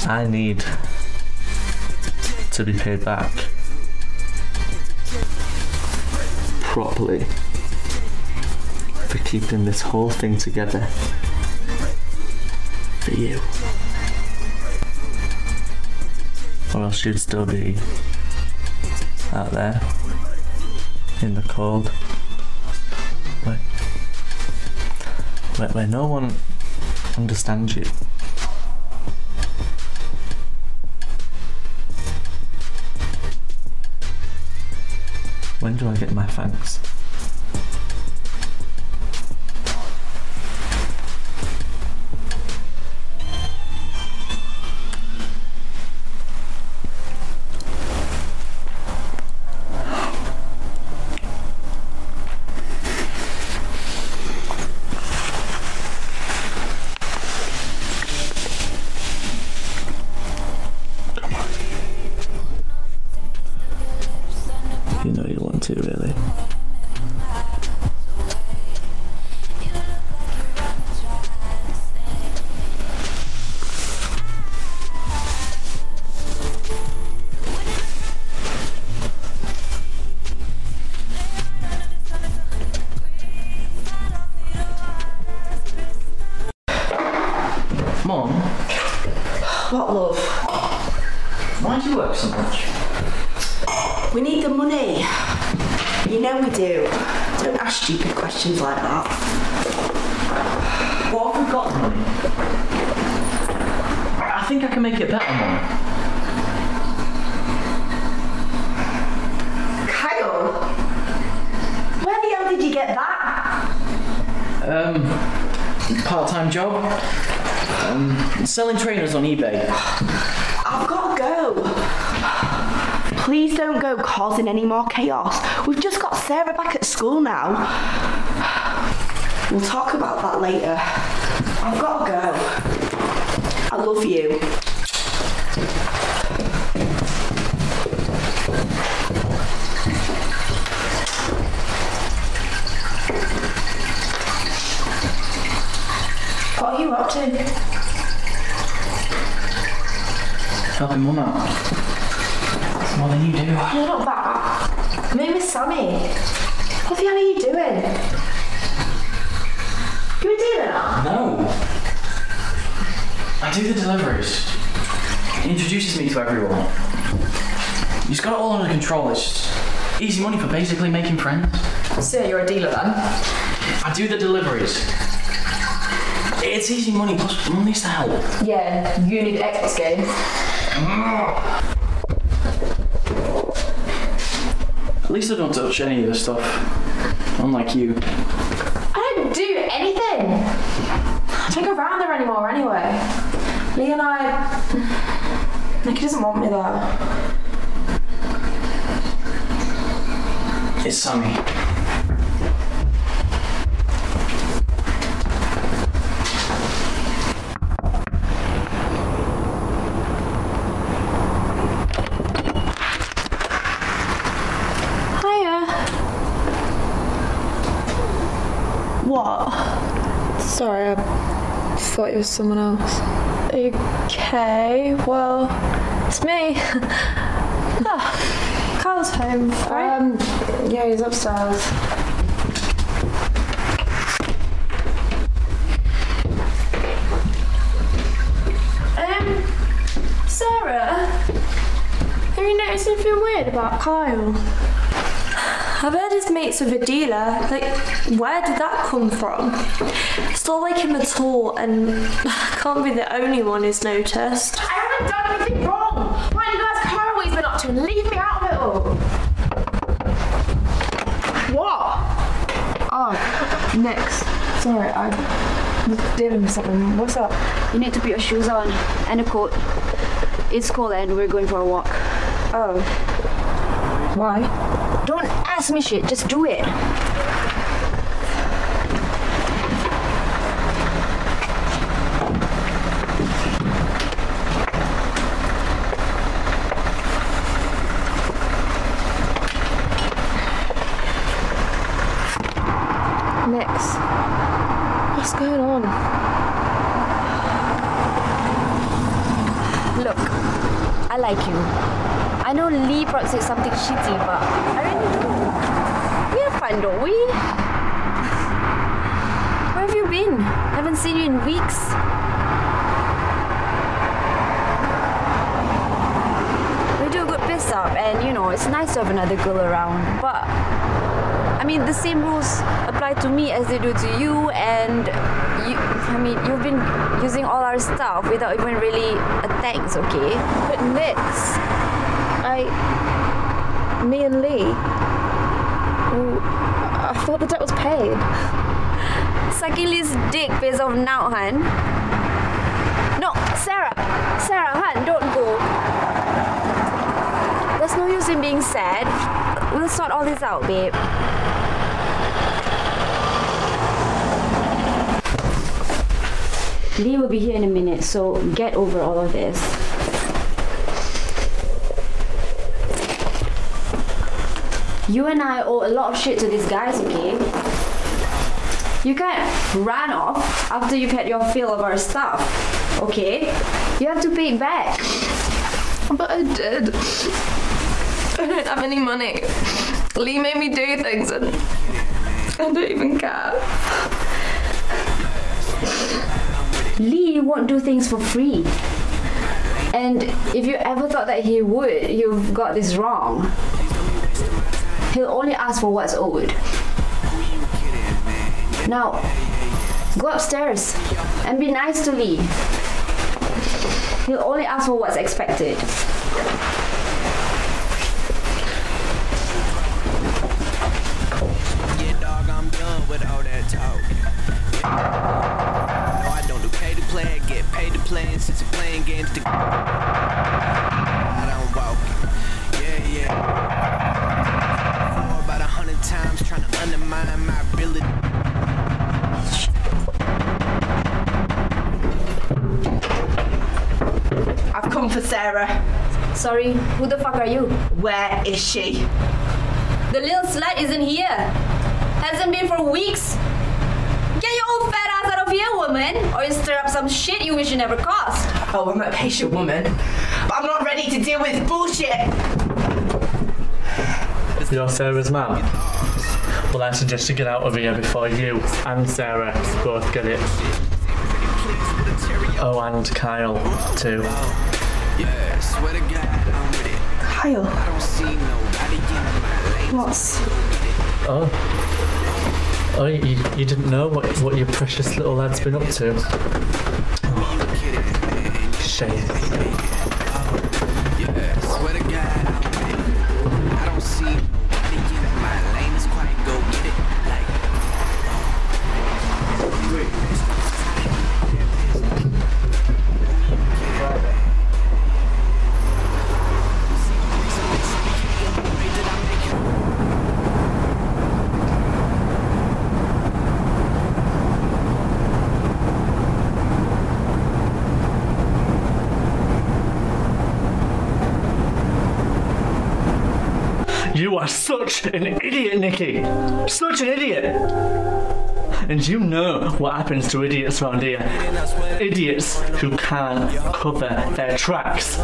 I need to be paid back properly for keeping this whole thing together for you. Or else you'd still be out there in the cold where, where no one understands you. When do I get my thanks? Causing any more chaos. We've just got Sarah back at school now. We'll talk about that later. I've got to go. I love you. What are you up to? Helping Mum out. It's more than you do. You're not that. My name is Sammy. What the hell are you doing? You a dealer now? No. I do the deliveries. He introduces me to everyone. He's got it all under control. It's just easy money for basically making friends. So you're a dealer then? I do the deliveries. It's easy money, plus mum needs to help. Yeah, you need Xbox games. At least I don't touch any of this stuff. Unlike you. I don't do anything. I don't go around there anymore anyway. Lee and I... Nicky doesn't want me there. It's Sammy. Hiya. What? Sorry, I thought you were someone else. Okay, well, it's me. ah, Kyle's home, right? Um, yeah, he's upstairs. Um, Sarah, have you noticed anything weird about Kyle? I've heard his mates with a dealer. Like, where did that come from? It's not like him at all, and I can't be the only one who's noticed. I haven't done anything wrong. What you guys Kyle always been up to? And leave me out of it all. What? Nix. Sorry, I was dealing with something. What's up? You need to put your shoes on and a coat. It's cold and we're going for a walk. Oh. Why? Don't ask me shit, just do it. Nix. What's going on? Look, I like you. I know Said something shitty, but I really do. We have fun, don't we? Where have you been? I Haven't seen you in weeks. We do a good piss up, and you know, it's nice to have another girl around, but I mean, the same rules apply to me as they do to you, and you, I mean, you've been using all our stuff without even really a thanks, okay? But next, I, me and Lee, well, I thought the debt was paid. Lee's dick pays off now, hun. No, Sarah, Sarah, hun, don't go. There's no use in being sad. We'll sort all this out, babe. Lee will be here in a minute, so get over all of this. You and I owe a lot of shit to these guys, okay? You can't run off after you've had your fill of our stuff, okay? You have to pay it back. But I did. I don't have any money. Lee made me do things and I don't even care. Lee won't do things for free. And if you ever thought that he would, you've got this wrong. He'll only ask for what's owed. Now, go upstairs and be nice to Lee. He'll only ask for what's expected. Sorry, who the fuck are you? Where is she? The little slut isn't here. Hasn't been for weeks. Get your old fat ass out of here, woman, or you stir up some shit you wish you never caused. Oh, I'm a patient woman. But I'm not ready to deal with bullshit. You're Sarah's mum? Well, I suggest you get out of here before you and Sarah both get it. Oh, and Kyle, too. Kyle. I don't see nobody in my lane. What's. Oh. Oh, you, you didn't know what, what your precious little lad's been up to? Shame. An idiot, Nikki. Such an idiot. And you know what happens to idiots around here. Idiots who can't cover their tracks.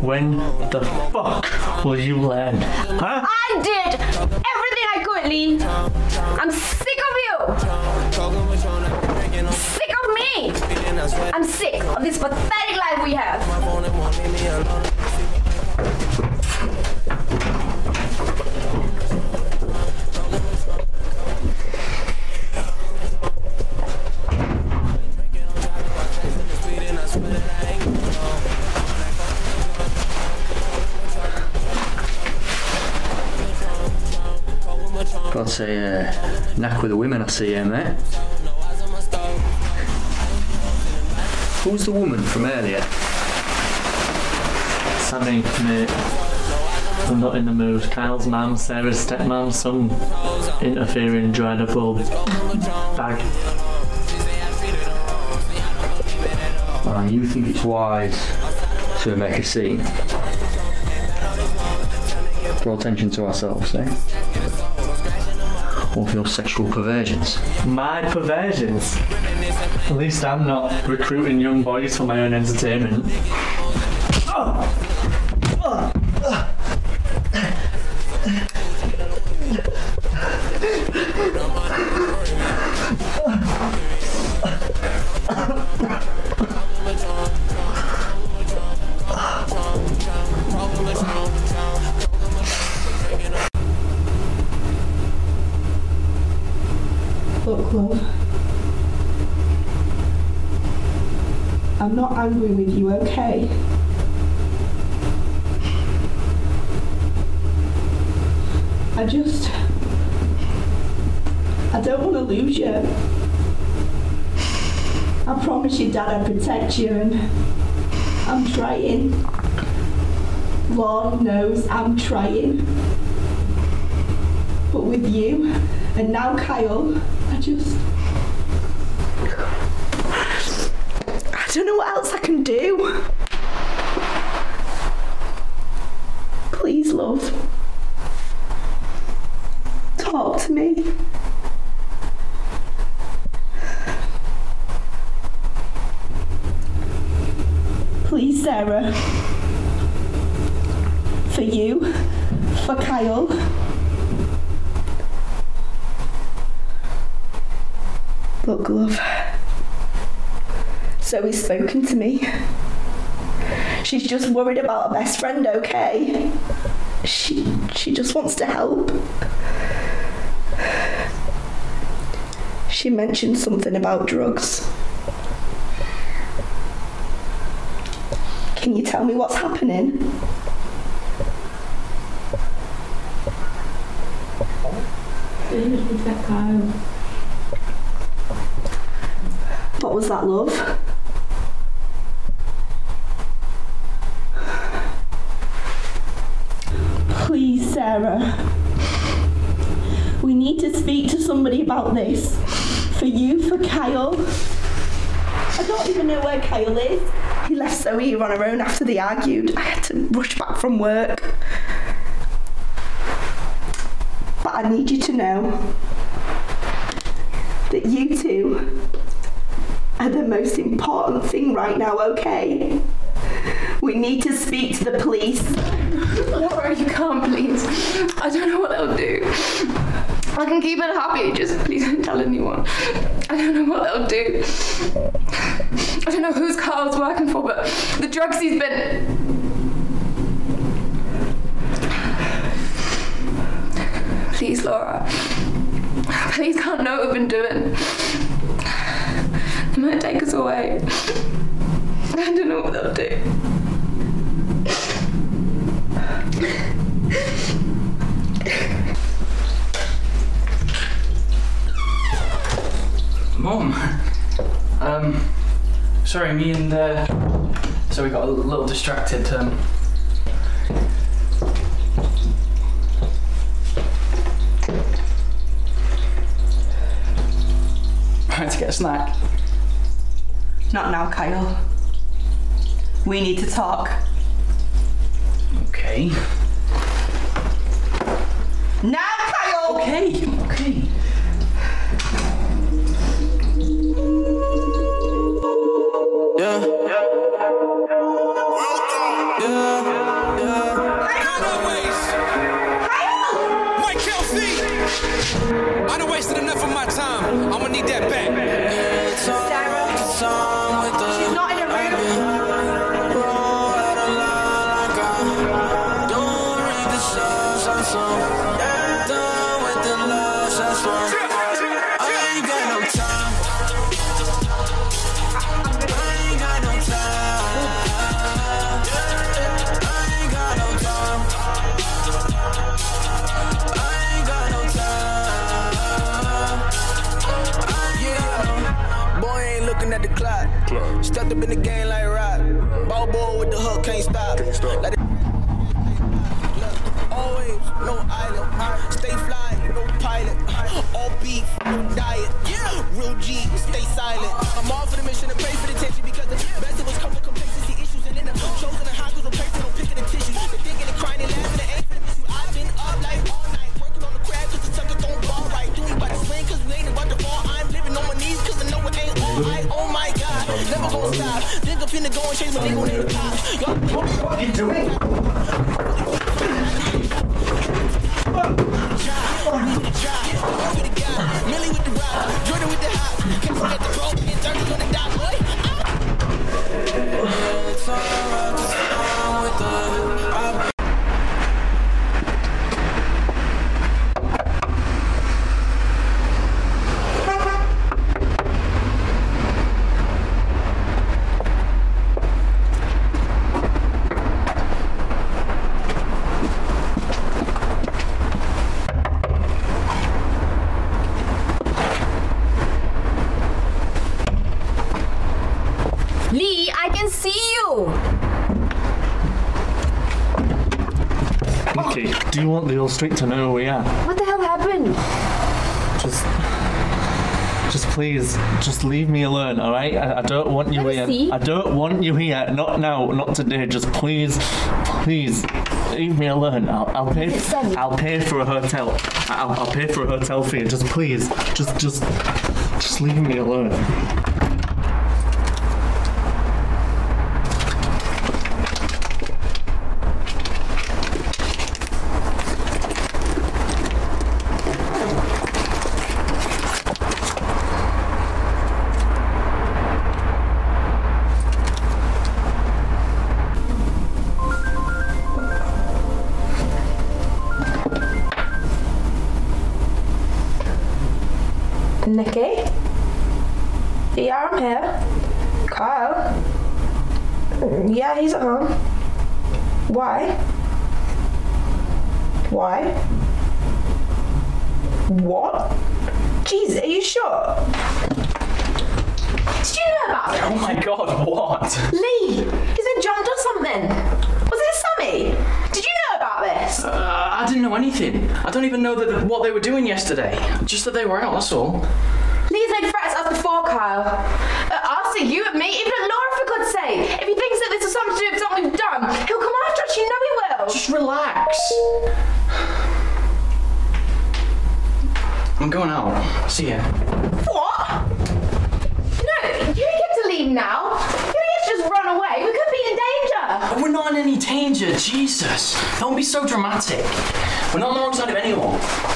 When the fuck will you learn? Huh? I did everything I could, Lee. I'm sick of you. Sick of me. I'm sick of this pathetic knack with the women I see here, mate. Who's the woman from earlier? Sammy, mate. I'm not in the mood. Kyle's mum, Sarah's stepmom, some interfering dreadful bag. Ah, you think it's wise to make a scene? Draw attention to ourselves, eh? For your sexual perversions. My perversions. At least I'm not recruiting young boys for my own entertainment. You, and I'm trying. Lord knows I'm trying. But with you, and now Kyle, I just. I don't know what else I can do. Please, love. Talk to me. Please, Sarah. For you, for Kyle. Look, love. Zoe's spoken to me. She's just worried about her best friend, okay? She she just wants to help. She mentioned something about drugs. Can you tell me what's happening? What was that, love? Please, Sarah. We need to speak to somebody about this. For you, for Kyle. I don't even know where Kyle is. He left Own after they argued. I had to rush back from work. But I need you to know that you two are the most important thing right now, okay? We need to speak to the police. Laura, you can't, please. I don't know what they'll do. I can keep it happy, just please don't tell anyone. I don't know what they'll do. I don't know whose Carl's working for, but the drugs he's been. Please, Laura. Please can't know what I've been doing. They might take us away. I don't know what they'll do. Mom. Um, sorry, me and uh, so we got a little distracted. Um, Trying to get a snack. Not now, Kyle. We need to talk. Okay. Now, Kyle! Okay, okay. Finna go and chase my nigga on the top. Y'all, what you doing? Want the whole street to know where we are? What the hell happened? Just, just please, just leave me alone, all right? I, I don't want you Let here. see. I don't want you here. Not now, not today. Just please, please, leave me alone. I'll, I'll pay. I'll pay for a hotel. I'll, I'll pay for a hotel for you. Just please, just, just, just leave me alone.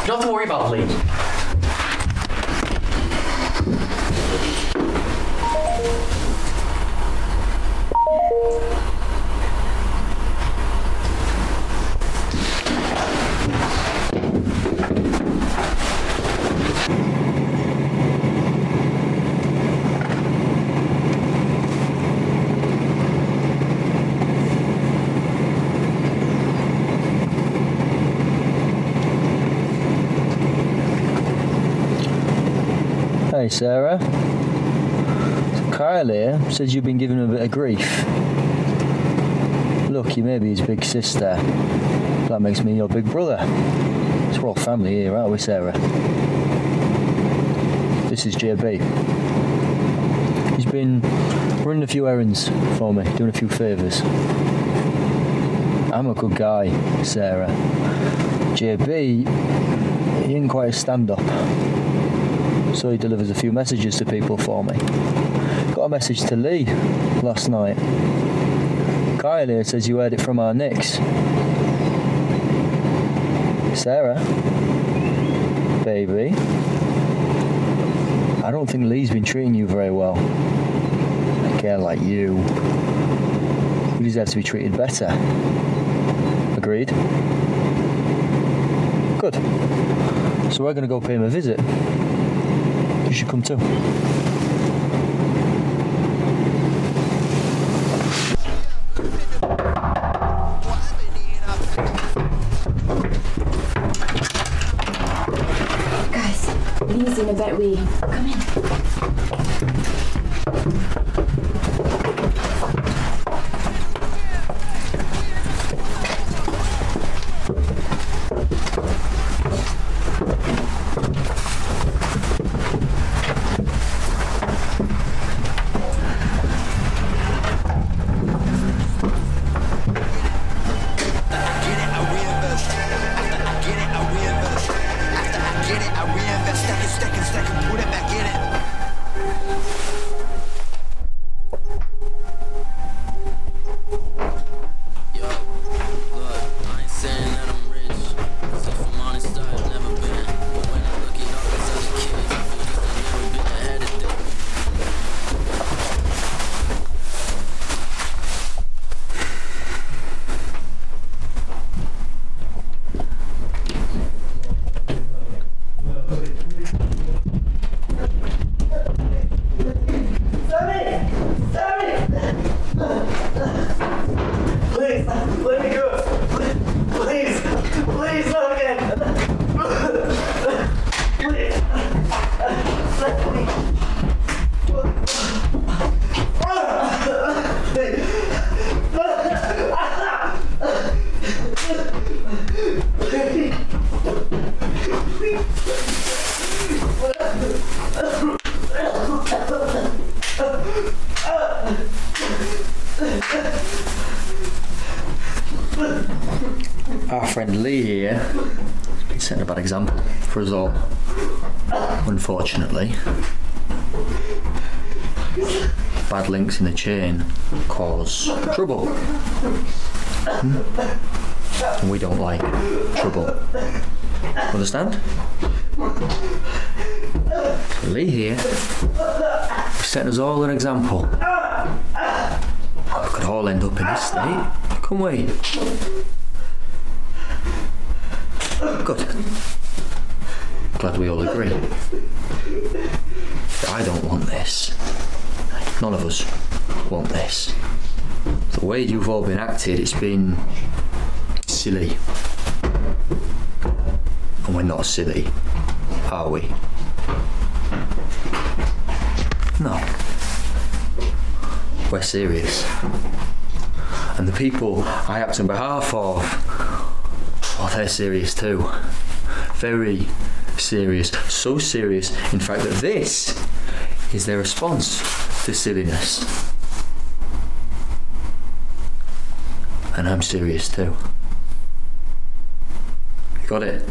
Don't worry about Lee. Sarah. So Kyle here says you've been giving him a bit of grief. Look, you may be his big sister. That makes me your big brother. So we're all family here, aren't we, Sarah? This is JB. He's been running a few errands for me, doing a few favours. I'm a good guy, Sarah. JB, he ain't quite a stand-up so he delivers a few messages to people for me. Got a message to Lee last night. Kyle here says you heard it from our Nicks. Sarah, baby, I don't think Lee's been treating you very well. A girl like you, you deserve to be treated better. Agreed? Good. So we're going to go pay him a visit. You should come too. All. Unfortunately, bad links in the chain cause trouble. Hmm? And we don't like trouble. Understand? Lee here is setting us all an example. We could all end up in this state. Come we? Good. It's been silly. And we're not silly, are we? No. We're serious. And the people I act on behalf of, well, they're serious too. Very serious. So serious, in fact, that this is their response to silliness. And I'm serious too. Got it?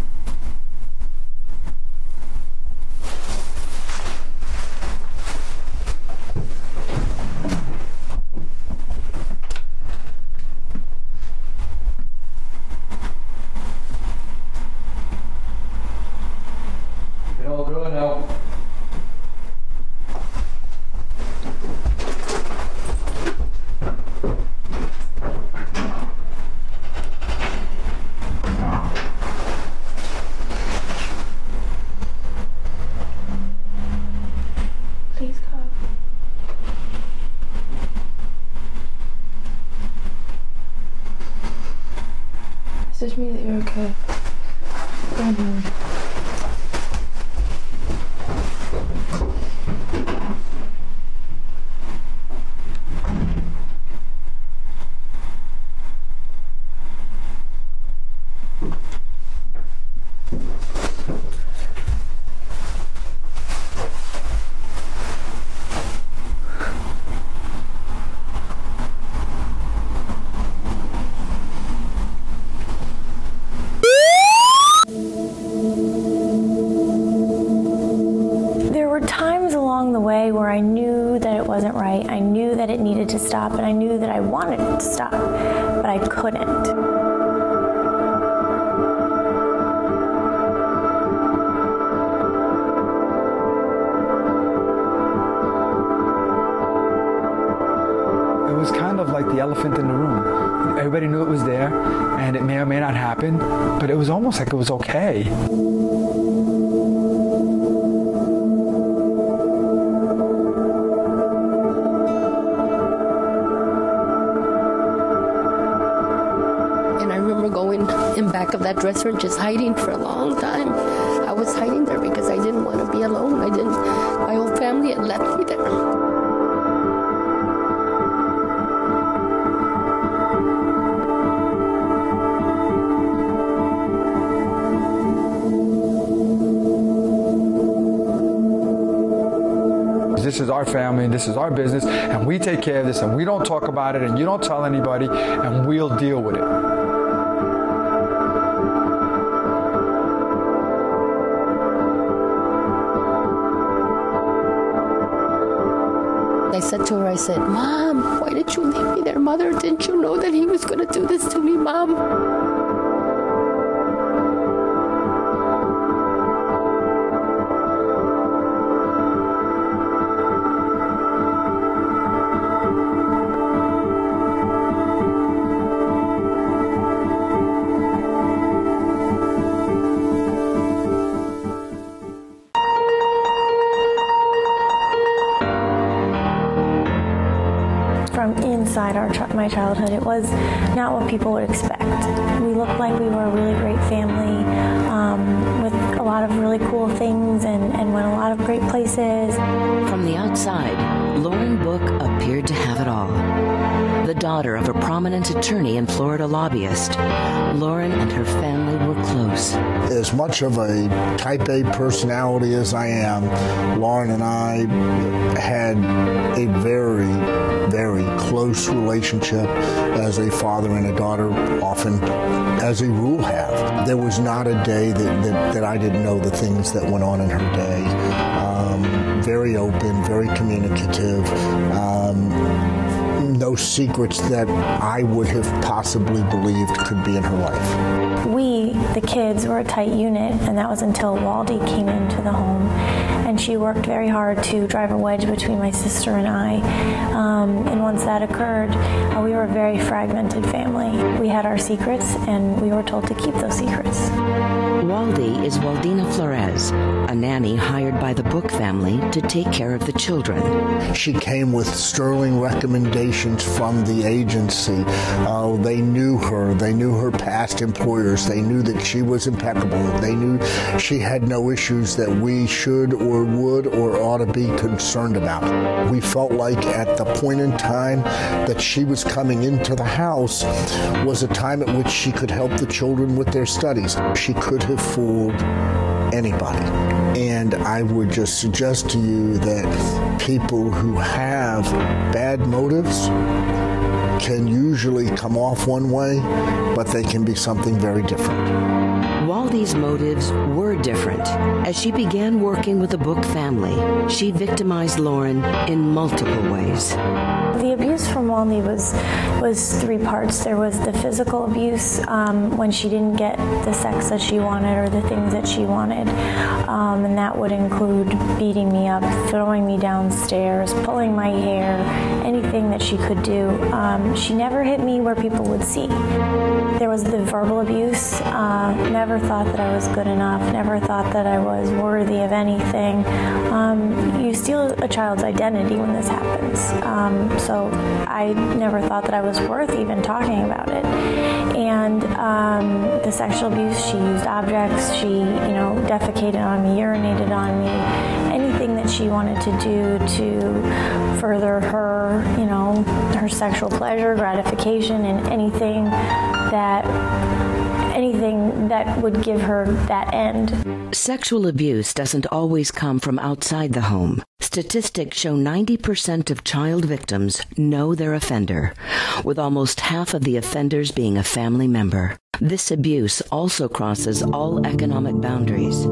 This is our business and we take care of this and we don't talk about it and you don't tell anybody and we'll deal with it. I said to her, I said, Mom, why did you leave me there? Mother, didn't you know that he was going to do this to me, Mom? My childhood, it was not what people would expect. We looked like we were a really great family um, with a lot of really cool things and, and went a lot of great places. From the outside, Lauren Book appeared to have it all. Daughter of a prominent attorney and Florida lobbyist, Lauren and her family were close. As much of a type A personality as I am, Lauren and I had a very, very close relationship as a father and a daughter often, as a rule, have. There was not a day that, that, that I didn't know the things that went on in her day. Um, very open, very communicative. Um, no secrets that I would have possibly believed could be in her life. We, the kids, were a tight unit, and that was until Waldy came into the home. And she worked very hard to drive a wedge between my sister and I. Um, and once that occurred, uh, we were a very fragmented family. We had our secrets, and we were told to keep those secrets. Waldy is Waldina Flores, a nanny hired by the Book family to take care of the children. She came with sterling recommendations from the agency. Uh, they knew her. They knew her past employers. They knew that she was impeccable. They knew she had no issues that we should or would or ought to be concerned about. We felt like at the point in time that she was coming into the house was a time at which she could help the children with their studies. She could have fooled anybody. And I would just suggest to you that people who have bad motives can usually come off one way, but they can be something very different. Waldy's motives were different. As she began working with the Book family, she victimized Lauren in multiple ways. The abuse from Waldy was was three parts. There was the physical abuse um, when she didn't get the sex that she wanted or the things that she wanted, um, and that would include beating me up, throwing me downstairs, pulling my hair, anything that she could do. Um, she never hit me where people would see. There was the verbal abuse. Uh, never thought that I was good enough. Never thought that I was worthy of anything. Um, you steal a child's identity when this happens. Um, I never thought that I was worth even talking about it. And um, the sexual abuse, she used objects. She, you know, defecated on me, urinated on me, anything that she wanted to do to further her, you know, her sexual pleasure, gratification, and anything that anything that would give her that end. Sexual abuse doesn't always come from outside the home. Statistics show 90% of child victims know their offender, with almost half of the offenders being a family member. This abuse also crosses all economic boundaries.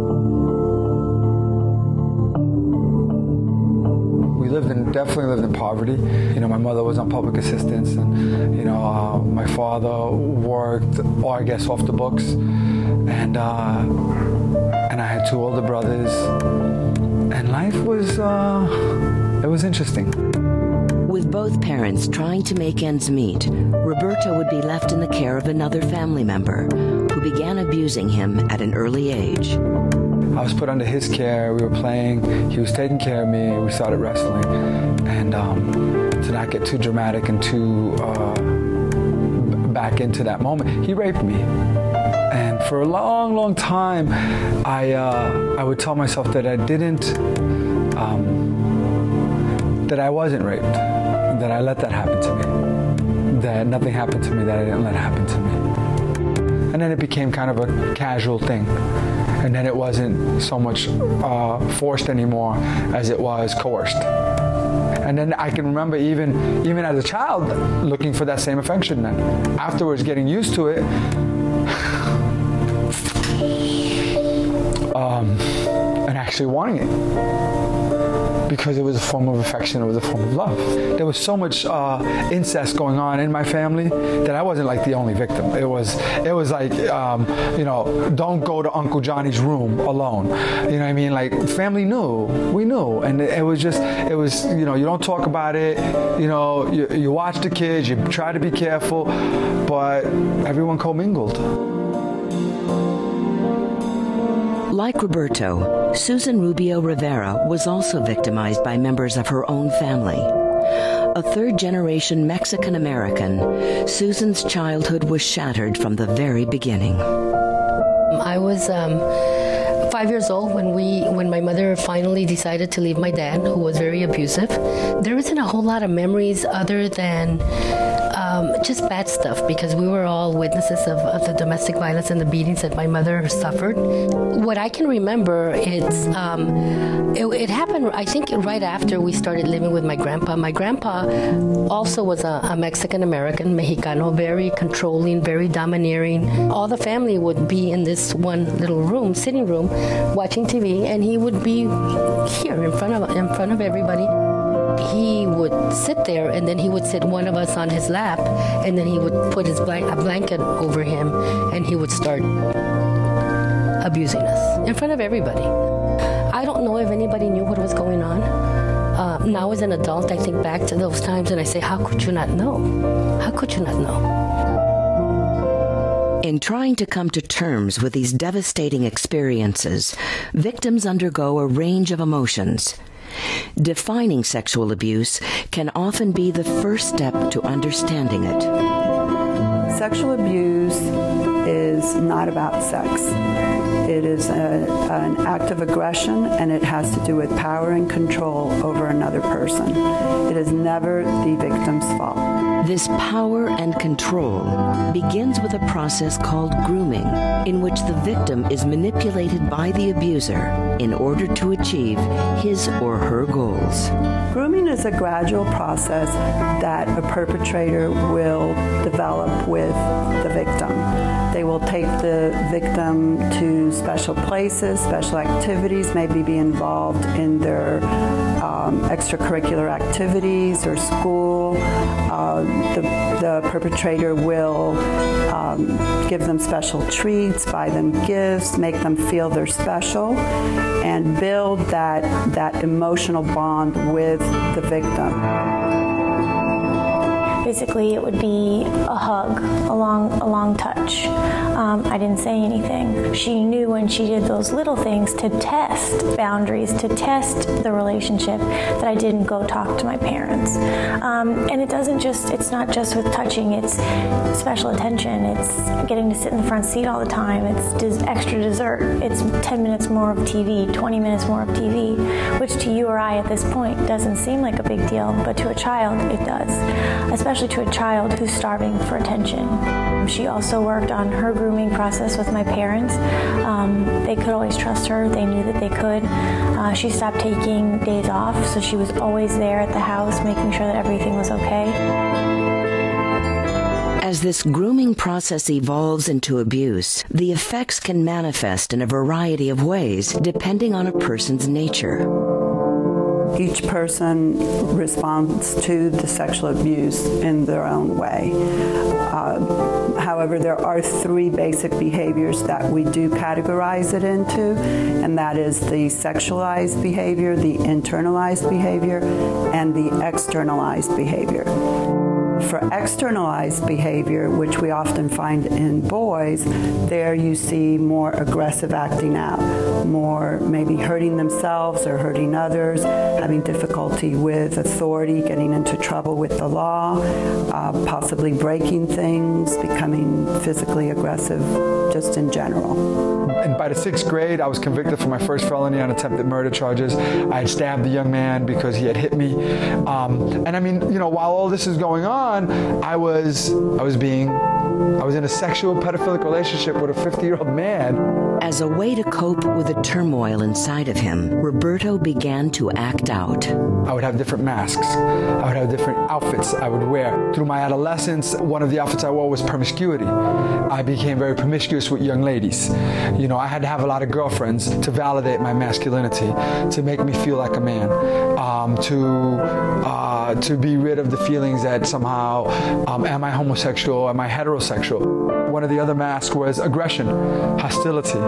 Lived in definitely lived in poverty. You know, my mother was on public assistance, and you know, uh, my father worked, or I guess, off the books, and uh, and I had two older brothers, and life was uh, it was interesting. With both parents trying to make ends meet, Roberto would be left in the care of another family member who began abusing him at an early age. I was put under his care. We were playing. He was taking care of me. We started wrestling. And um, to not get too dramatic and too uh, back into that moment, he raped me. And for a long, long time, I uh, I would tell myself that I didn't, um, that I wasn't raped, that I let that happen to me, that nothing happened to me that I didn't let happen to me. And then it became kind of a casual thing and then it wasn't so much uh, forced anymore as it was coerced. And then I can remember even even as a child looking for that same affection then. Afterwards getting used to it um, and actually wanting it because it was a form of affection, it was a form of love. There was so much uh, incest going on in my family that I wasn't like the only victim. It was it was like um, you know, don't go to Uncle Johnny's room alone. You know what I mean? Like family knew. We knew and it, it was just it was, you know, you don't talk about it. You know, you, you watch the kids, you try to be careful, but everyone commingled. Like Roberto, Susan Rubio Rivera was also victimized by members of her own family. A third generation Mexican American, Susan's childhood was shattered from the very beginning. I was um, five years old when we when my mother finally decided to leave my dad, who was very abusive. There isn't a whole lot of memories other than um, just bad stuff because we were all witnesses of, of, the domestic violence and the beatings that my mother suffered. What I can remember, it's um, it, it, happened. I think right after we started living with my grandpa. My grandpa also was a, a Mexican American, Mexicano, very controlling, very domineering. All the family would be in this one little room, sitting room, watching TV, and he would be here in front of in front of everybody he would sit there and then he would sit one of us on his lap and then he would put his a blanket over him and he would start abusing us in front of everybody. I don't know if anybody knew what was going on. Uh, now as an adult, I think back to those times and I say, how could you not know? How could you not know? In trying to come to terms with these devastating experiences, victims undergo a range of emotions. Defining sexual abuse can often be the first step to understanding it. Sexual abuse is not about sex. It is a, an act of aggression and it has to do with power and control over another person. It is never the victim's fault. This power and control begins with a process called grooming, in which the victim is manipulated by the abuser in order to achieve his or her goals. Grooming is a gradual process that a perpetrator will develop with the victim. They will take the victim to special places, special activities, maybe be involved in their um, extracurricular activities or school. Uh, the, the perpetrator will um, give them special treats, buy them gifts, make them feel they're special, and build that, that emotional bond with the victim. Basically, it would be a hug, a long, a long touch. Um, I didn't say anything. She knew when she did those little things to test boundaries, to test the relationship, that I didn't go talk to my parents. Um, and it doesn't just, it's not just with touching, it's special attention. It's getting to sit in the front seat all the time. It's extra dessert. It's 10 minutes more of TV, 20 minutes more of TV, which to you or I at this point doesn't seem like a big deal, but to a child it does. Especially to a child who's starving for attention. She also worked on her grooming process with my parents. Um, they could always trust her. They knew that they could. Uh, she stopped taking days off, so she was always there at the house making sure that everything was okay. As this grooming process evolves into abuse, the effects can manifest in a variety of ways depending on a person's nature. Each person responds to the sexual abuse in their own way. Uh, however, there are three basic behaviors that we do categorize it into, and that is the sexualized behavior, the internalized behavior, and the externalized behavior. For externalized behavior, which we often find in boys, there you see more aggressive acting out, more maybe hurting themselves or hurting others, having difficulty with authority, getting into trouble with the law, uh, possibly breaking things, becoming physically aggressive just in general. And by the 6th grade, I was convicted for my first felony on attempted murder charges. I had stabbed the young man because he had hit me. Um, and I mean, you know, while all this is going on, I was I was being I was in a sexual pedophilic relationship with a 50-year-old man. As a way to cope with the turmoil inside of him, Roberto began to act out. I would have different masks. I would have different outfits I would wear. Through my adolescence, one of the outfits I wore was promiscuity. I became very promiscuous with young ladies. You know, I had to have a lot of girlfriends to validate my masculinity, to make me feel like a man, um, to uh, to be rid of the feelings that somehow um, am I homosexual, am I heterosexual? One of the other masks was aggression, hostility,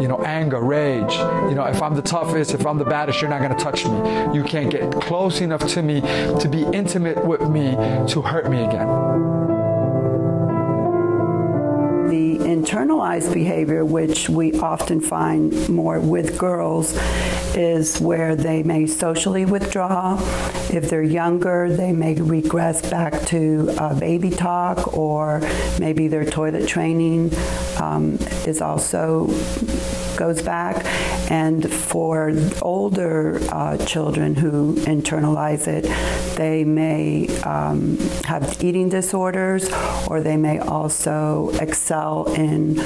you know, anger, rage. You know, if I'm the toughest, if I'm the baddest, you're not going to touch me. You can't get close enough to me to be intimate with me to hurt me again. The internalized behavior, which we often find more with girls, is where they may socially withdraw. If they're younger, they may regress back to uh, baby talk or maybe their toilet training um, is also goes back and for older uh, children who internalize it they may um, have eating disorders or they may also excel in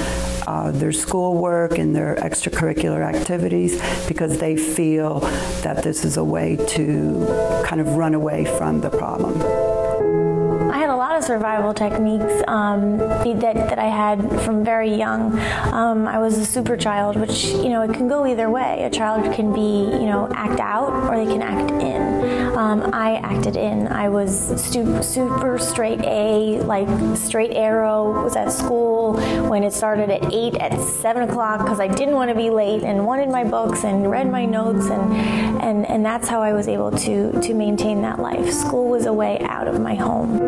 uh, their schoolwork and their extracurricular activities because they feel that this is a way to kind of run away from the problem. A lot of survival techniques um, that, that I had from very young. Um, I was a super child, which, you know, it can go either way. A child can be, you know, act out or they can act in. um, I acted in. I was super straight A, like straight arrow. Was at school when it started at eight at seven o'clock because I didn't want to be late and wanted my books and read my notes and and and that's how I was able to to maintain that life. School was a way out of my home.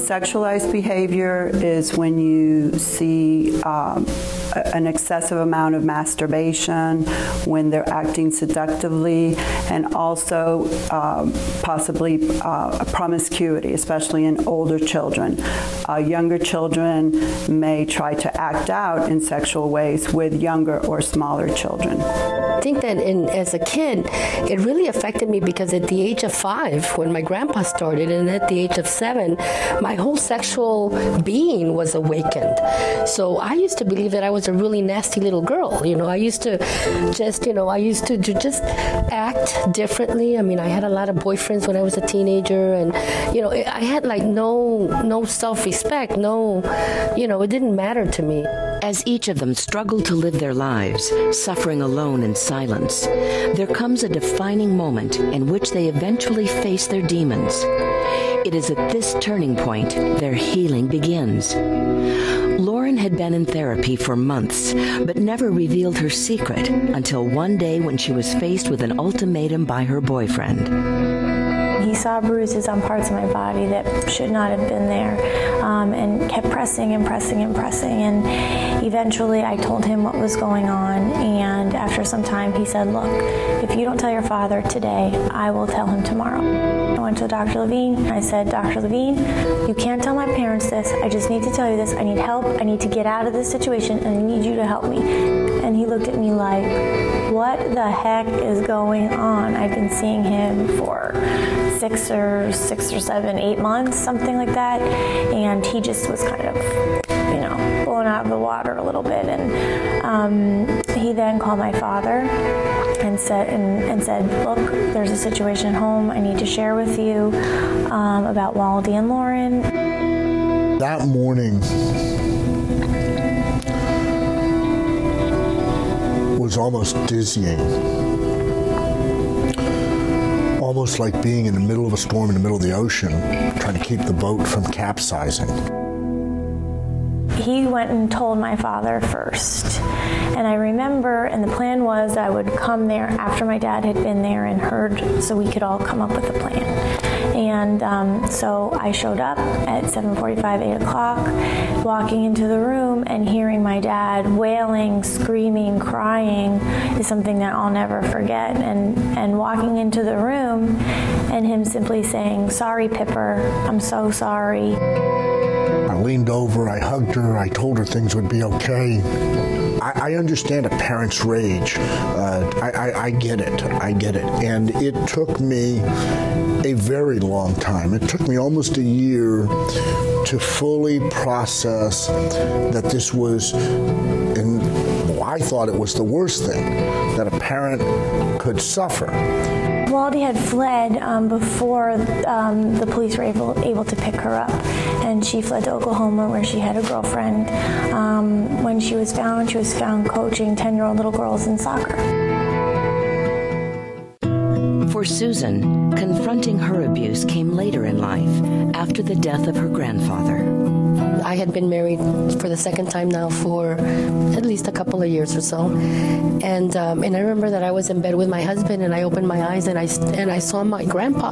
Sexualized behavior is when you see um, an excessive amount of masturbation, when they're acting seductively, and also um, possibly uh, promiscuity, especially in older children. Uh, younger children may try to act out in sexual ways with younger or smaller children. I think that in as a kid, it really affected me because at the age of 5 when my grandpa started and at the age of 7, my whole sexual being was awakened. So I used to believe that I was a really nasty little girl, you know. I used to just, you know, I used to, just act differently. I mean, I had a lot of boyfriends when I was a teenager and you know, I had like no no self-respect, no, you know, it didn't matter to me. As each of them struggle to live their lives, suffering alone in silence, there comes a defining moment in which they eventually face their demons. It is at this turning point their healing begins. Lauren had been in therapy for months, but never revealed her secret until one day when she was faced with an ultimatum by her boyfriend. He saw bruises on parts of my body that should not have been there um, and kept pressing and pressing and pressing. And eventually I told him what was going on. And after some time, he said, Look, if you don't tell your father today, I will tell him tomorrow. I went to Dr. Levine. I said, Dr. Levine, you can't tell my parents this. I just need to tell you this. I need help. I need to get out of this situation, and I need you to help me. And he looked at me like, what the heck is going on? I've been seeing him for six or six or seven, eight months, something like that. And he just was kind of, you know, blown out of the water a little bit. And um, he then called my father and said and, and said, look, there's a situation at home I need to share with you um, about Waldy and Lauren. That morning was almost dizzying. Almost like being in the middle of a storm in the middle of the ocean, trying to keep the boat from capsizing. he went and told my father first. And I remember and the plan was I would come there after my dad had been there and heard so we could all come up with a plan. And um, so I showed up at 7:45, 8 o'clock, walking into the room and hearing my dad wailing, screaming, crying is something that I'll never forget. And and walking into the room and him simply saying, "Sorry, Pipper. I'm so sorry." I leaned over, I hugged her, I told her things would be okay. I, I understand a parent's rage. Uh, I, I, I get it. I get it. And it took me a very long time. It took me almost a year to fully process that this was and well, I thought it was the worst thing that a parent could suffer. Waldy had fled um, before um, the police were able, able to pick her up. And she fled to Oklahoma where she had a girlfriend. Um, when she was found, she was found coaching 10-year-old little girls in soccer. For Susan, confronting her abuse came later in life, after the death of her grandfather. I had been married for the second time now for at least a couple of years or so. And um, and I remember that I was in bed with my husband and I opened my eyes and I and I saw my grandpa.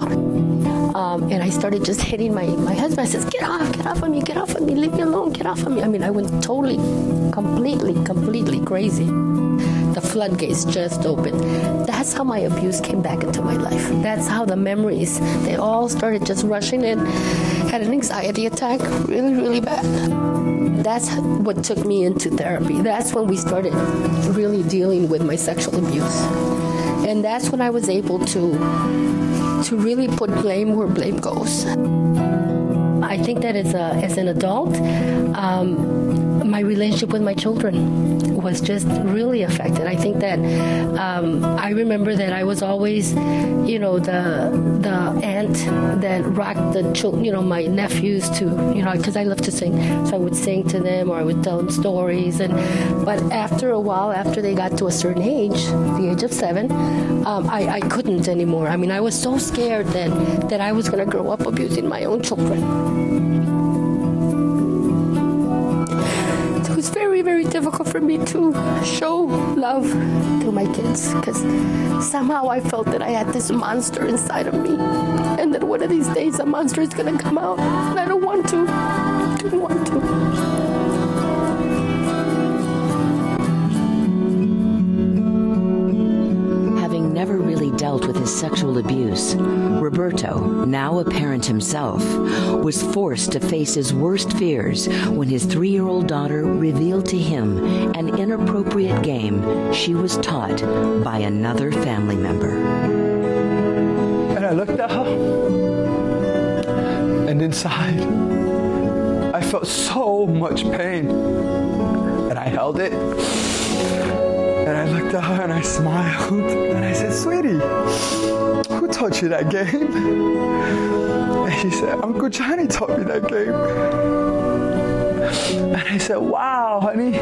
Um, and I started just hitting my my husband. I says, "Get off, get off of me, get off of me, leave me alone, get off of me." I mean, I went totally completely completely crazy. The floodgates just opened. That's how my abuse came back into my life. That's how the memories they all started just rushing in. Had an anxiety attack, really really bad. That's what took me into therapy. That's when we started really dealing with my sexual abuse. And that's when I was able to to really put blame where blame goes. I think that as a as an adult, um, my relationship with my children was just really affected. I think that um, I remember that I was always, you know, the the aunt that rocked the children, you know, my nephews to, you know, because I love to sing, so I would sing to them or I would tell them stories. And but after a while, after they got to a certain age, the age of seven, um, I, I couldn't anymore. I mean, I was so scared that that I was going to grow up abusing my own children. Very, very difficult for me to show love to my kids because somehow I felt that I had this monster inside of me and that one of these days the monster is going to come out and I don't want to. I don't want to. Dealt with his sexual abuse, Roberto, now a parent himself, was forced to face his worst fears when his 3-year-old daughter revealed to him an inappropriate game she was taught by another family member. And I looked at her, and inside, I felt so much pain. And I held it, and I looked at her and I smiled, and I said, Sweetie, who taught you that game? And she said, Uncle Johnny taught me that game. And I said, wow, honey,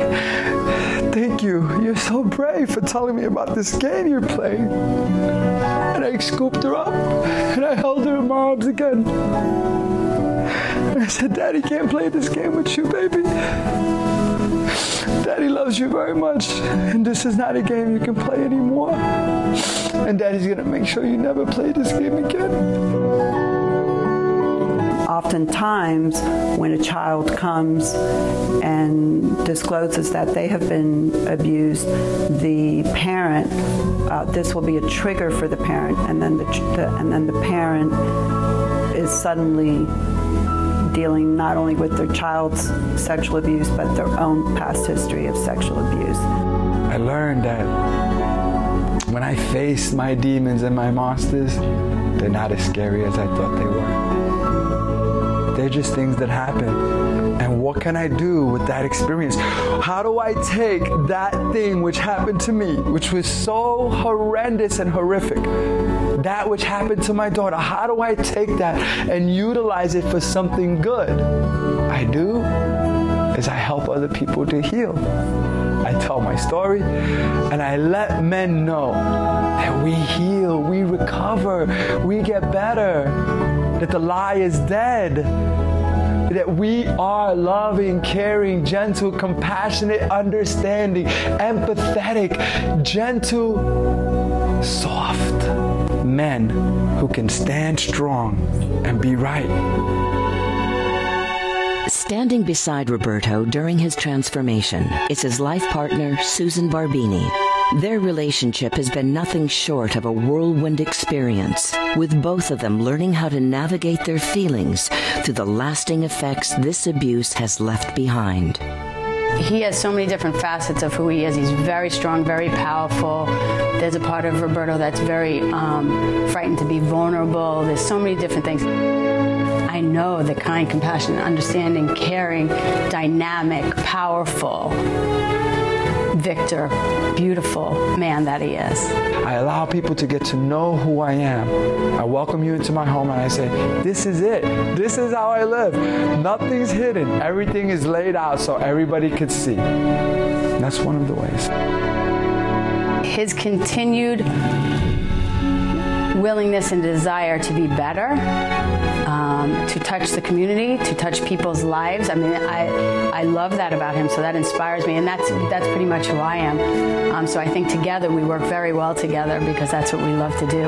thank you. You're so brave for telling me about this game you're playing. And I scooped her up and I held her in my arms again. And I said, Daddy can't play this game with you, baby. Daddy loves you very much, and this is not a game you can play anymore. And Daddy's going to make sure you never play this game again. Oftentimes, when a child comes and discloses that they have been abused, the parent, uh, this will be a trigger for the parent, and then the, the and then the parent is suddenly dealing not only with their child's sexual abuse but their own past history of sexual abuse. I learned that when I faced my demons and my monsters, they're not as scary as I thought they were. They're just things that happen. What can I do with that experience? How do I take that thing which happened to me, which was so horrendous and horrific, that which happened to my daughter, how do I take that and utilize it for something good? I do is I help other people to heal. I tell my story and I let men know that we heal, we recover, we get better, that the lie is dead that we are loving, caring, gentle, compassionate, understanding, empathetic, gentle, soft men who can stand strong and be right. Standing beside Roberto during his transformation is his life partner, Susan Barbini. Their relationship has been nothing short of a whirlwind experience, with both of them learning how to navigate their feelings through the lasting effects this abuse has left behind. He has so many different facets of who he is. He's very strong, very powerful. There's a part of Roberto that's very um, frightened to be vulnerable. There's so many different things. I know the kind, compassionate, understanding, caring, dynamic, powerful, Victor, beautiful man that he is. I allow people to get to know who I am. I welcome you into my home and I say, this is it. This is how I live. Nothing's hidden. Everything is laid out so everybody could see. That's one of the ways. His continued willingness and desire to be better, um, to touch the community, to touch people's lives. I mean, I I love that about him. So that inspires me, and that's that's pretty much who I am. Um, so I think together we work very well together because that's what we love to do.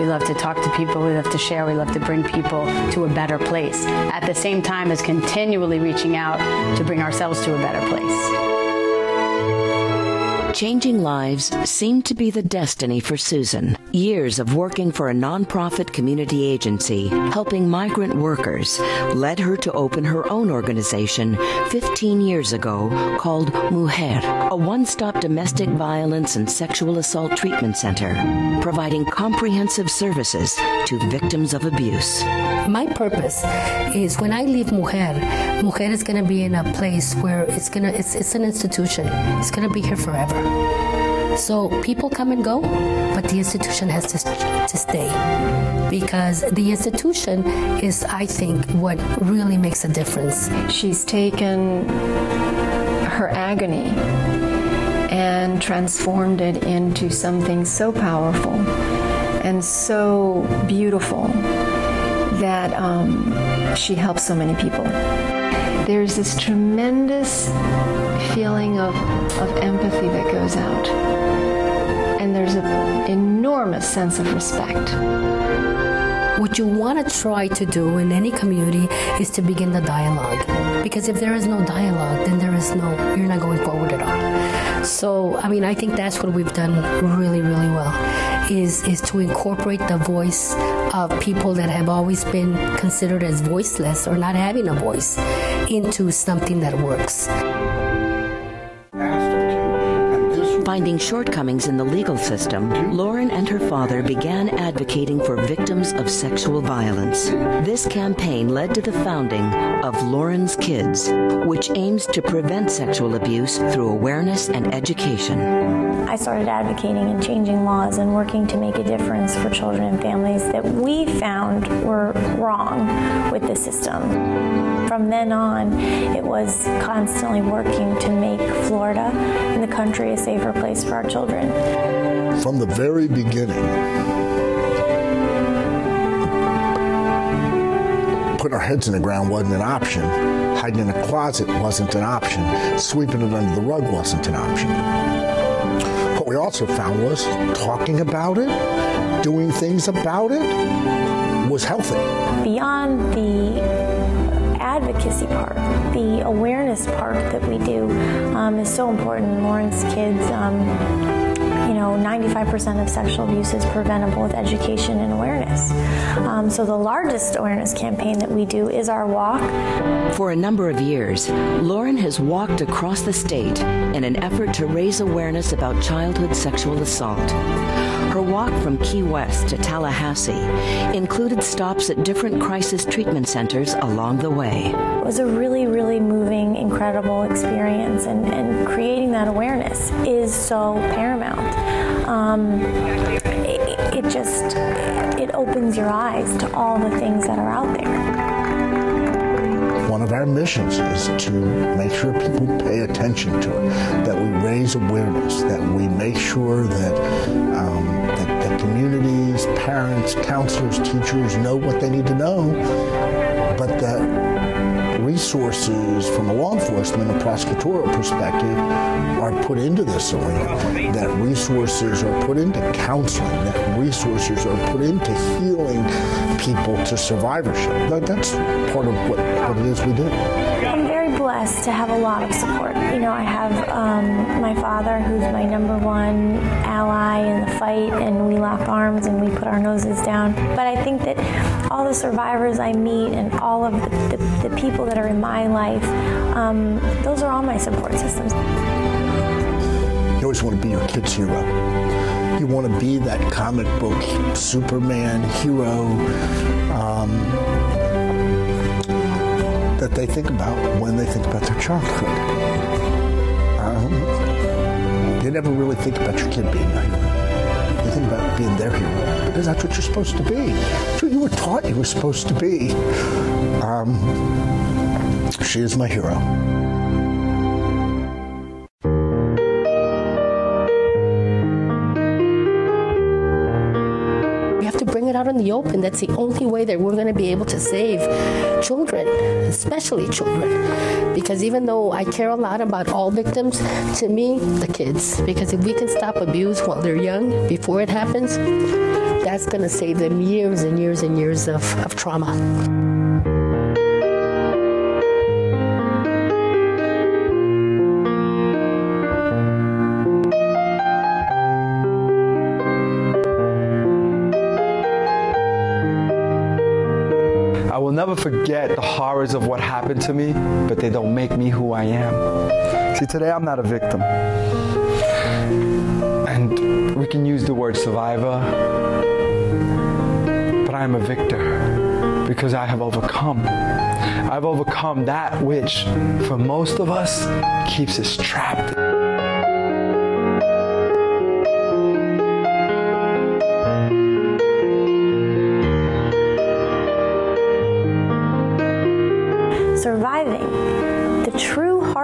We love to talk to people. We love to share. We love to bring people to a better place. At the same time as continually reaching out to bring ourselves to a better place. Changing lives seemed to be the destiny for Susan. Years of working for a nonprofit community agency helping migrant workers led her to open her own organization 15 years ago called Mujer, a one-stop domestic violence and sexual assault treatment center, providing comprehensive services to victims of abuse. My purpose is when I leave Mujer, Mujer is going to be in a place where it's going to it's it's an institution. It's going to be here forever. So people come and go, but the institution has to to stay because the institution is I think what really makes a difference. She's taken her agony and transformed it into something so powerful and so beautiful that um, she helps so many people. There's this tremendous feeling of, of empathy that goes out. And there's an enormous sense of respect. What you want to try to do in any community is to begin the dialogue. Because if there is no dialogue, then there is no you're not going forward at all. So, I mean, I think that's what we've done really really well is is to incorporate the voice of people that have always been considered as voiceless or not having a voice into something that works. Finding shortcomings in the legal system, Lauren and her father began advocating for victims of sexual violence. This campaign led to the founding of Lauren's Kids, which aims to prevent sexual abuse through awareness and education. I started advocating and changing laws and working to make a difference for children and families that we found were wrong with the system. From then on, it was constantly working to make Florida and the country a safer place for our children. From the very beginning, putting our heads in the ground wasn't an option. Hiding in a closet wasn't an option. Sweeping it under the rug wasn't an option. What we also found was talking about it, doing things about it was healthy. Beyond the advocacy part, the awareness part that we do um, is so important. Lauren's kids, um, you know, 95% of sexual abuse is preventable with education and awareness. Um, so the largest awareness campaign that we do is our walk. For a number of years, Lauren has walked across the state in an effort to raise awareness about childhood sexual assault. Her walk from Key West to Tallahassee included stops at different crisis treatment centers along the way. It was a really, really moving, incredible experience, and, and creating that awareness is so paramount. Um, it, it just it opens your eyes to all the things that are out there. One of our missions is to make sure people pay attention to it, that we raise awareness, that we make sure that um, that, that communities, parents, counselors, teachers know what they need to know, but that resources from a law enforcement and prosecutorial perspective are put into this arena, that resources are put into counseling, that resources are put into healing people to survivorship. That's part of what, what it is we do. Blessed to have a lot of support. You know, I have um, my father, who's my number one ally in the fight, and we lock arms and we put our noses down. But I think that all the survivors I meet and all of the, the, the people that are in my life, um, those are all my support systems. You always want to be your kid's hero. You want to be that comic book Superman hero um, that they think about when they think about their childhood. Um, you never really think about your kid being a hero. You think about being their hero because that's what you're supposed to be. That's what you were taught you were supposed to be. Um, she is my hero. In the open. That's the only way that we're going to be able to save children, especially children. Because even though I care a lot about all victims, to me, the kids. Because if we can stop abuse while they're young, before it happens, that's going to save them years and years and years of, of trauma. Never forget the horrors of what happened to me, but they don't make me who I am. See, today I'm not a victim. And we can use the word survivor, but I am a victor because I have overcome. I've overcome that which for most of us keeps us trapped.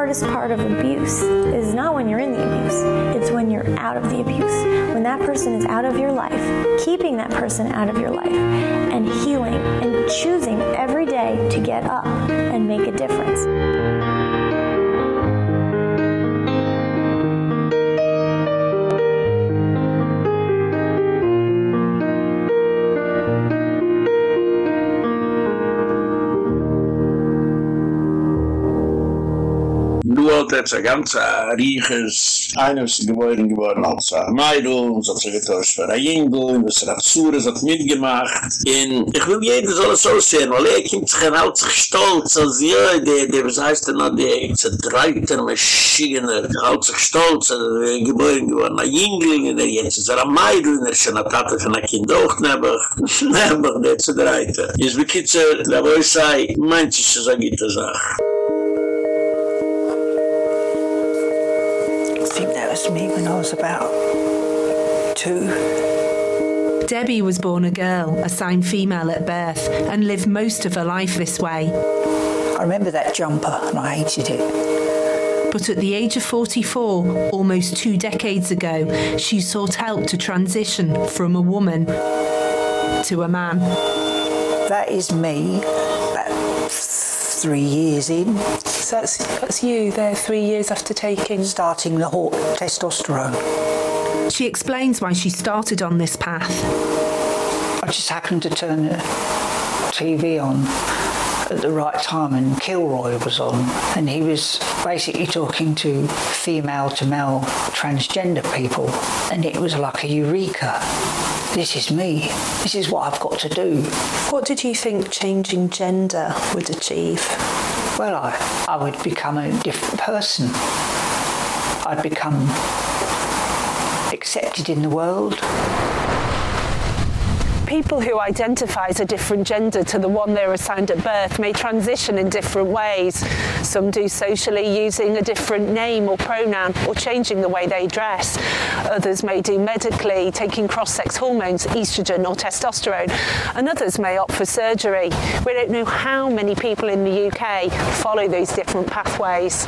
Hardest part of abuse is not when you're in the abuse, it's when you're out of the abuse. When that person is out of your life, keeping that person out of your life and healing and choosing every day to get up and make a difference. Jetzt ein ganz reiches, einer ist geboren geworden als ein Meidl, so hat sich getauscht für ein Jingl, und was er Sures hat mitgemacht. Und ich will jeden soll es so sehen, weil er kommt sich hält sich stolz, als ja, der, der, was heißt denn, der zerdreiter Maschigener, hält sich stolz, er geboren geworden, ein Jingl, und er jetzt ist er ein Meidl, und er ist schon eine Tate von einem Kind auch, nebach, nebach, der zerdreiter. Jetzt bekitze, da wo ich sei, meint sich das eine gute Sache. I think that was me when I was about two. Debbie was born a girl, assigned female at birth, and lived most of her life this way. I remember that jumper and I hated it. But at the age of 44, almost two decades ago, she sought help to transition from a woman to a man. That is me about three years in. So that's, that's you there three years after taking... Starting the hot testosterone. She explains why she started on this path. I just happened to turn the TV on at the right time and Kilroy was on and he was basically talking to female to male transgender people and it was like a eureka this is me this is what I've got to do what did you think changing gender would achieve well I I would become a different person. I'd become accepted in the world people who identify as a different gender to the one they're assigned at birth may transition in different ways. Some do socially using a different name or pronoun or changing the way they dress. Others may do medically taking cross-sex hormones, estrogen or testosterone. And others may opt for surgery. We don't know how many people in the UK follow these different pathways.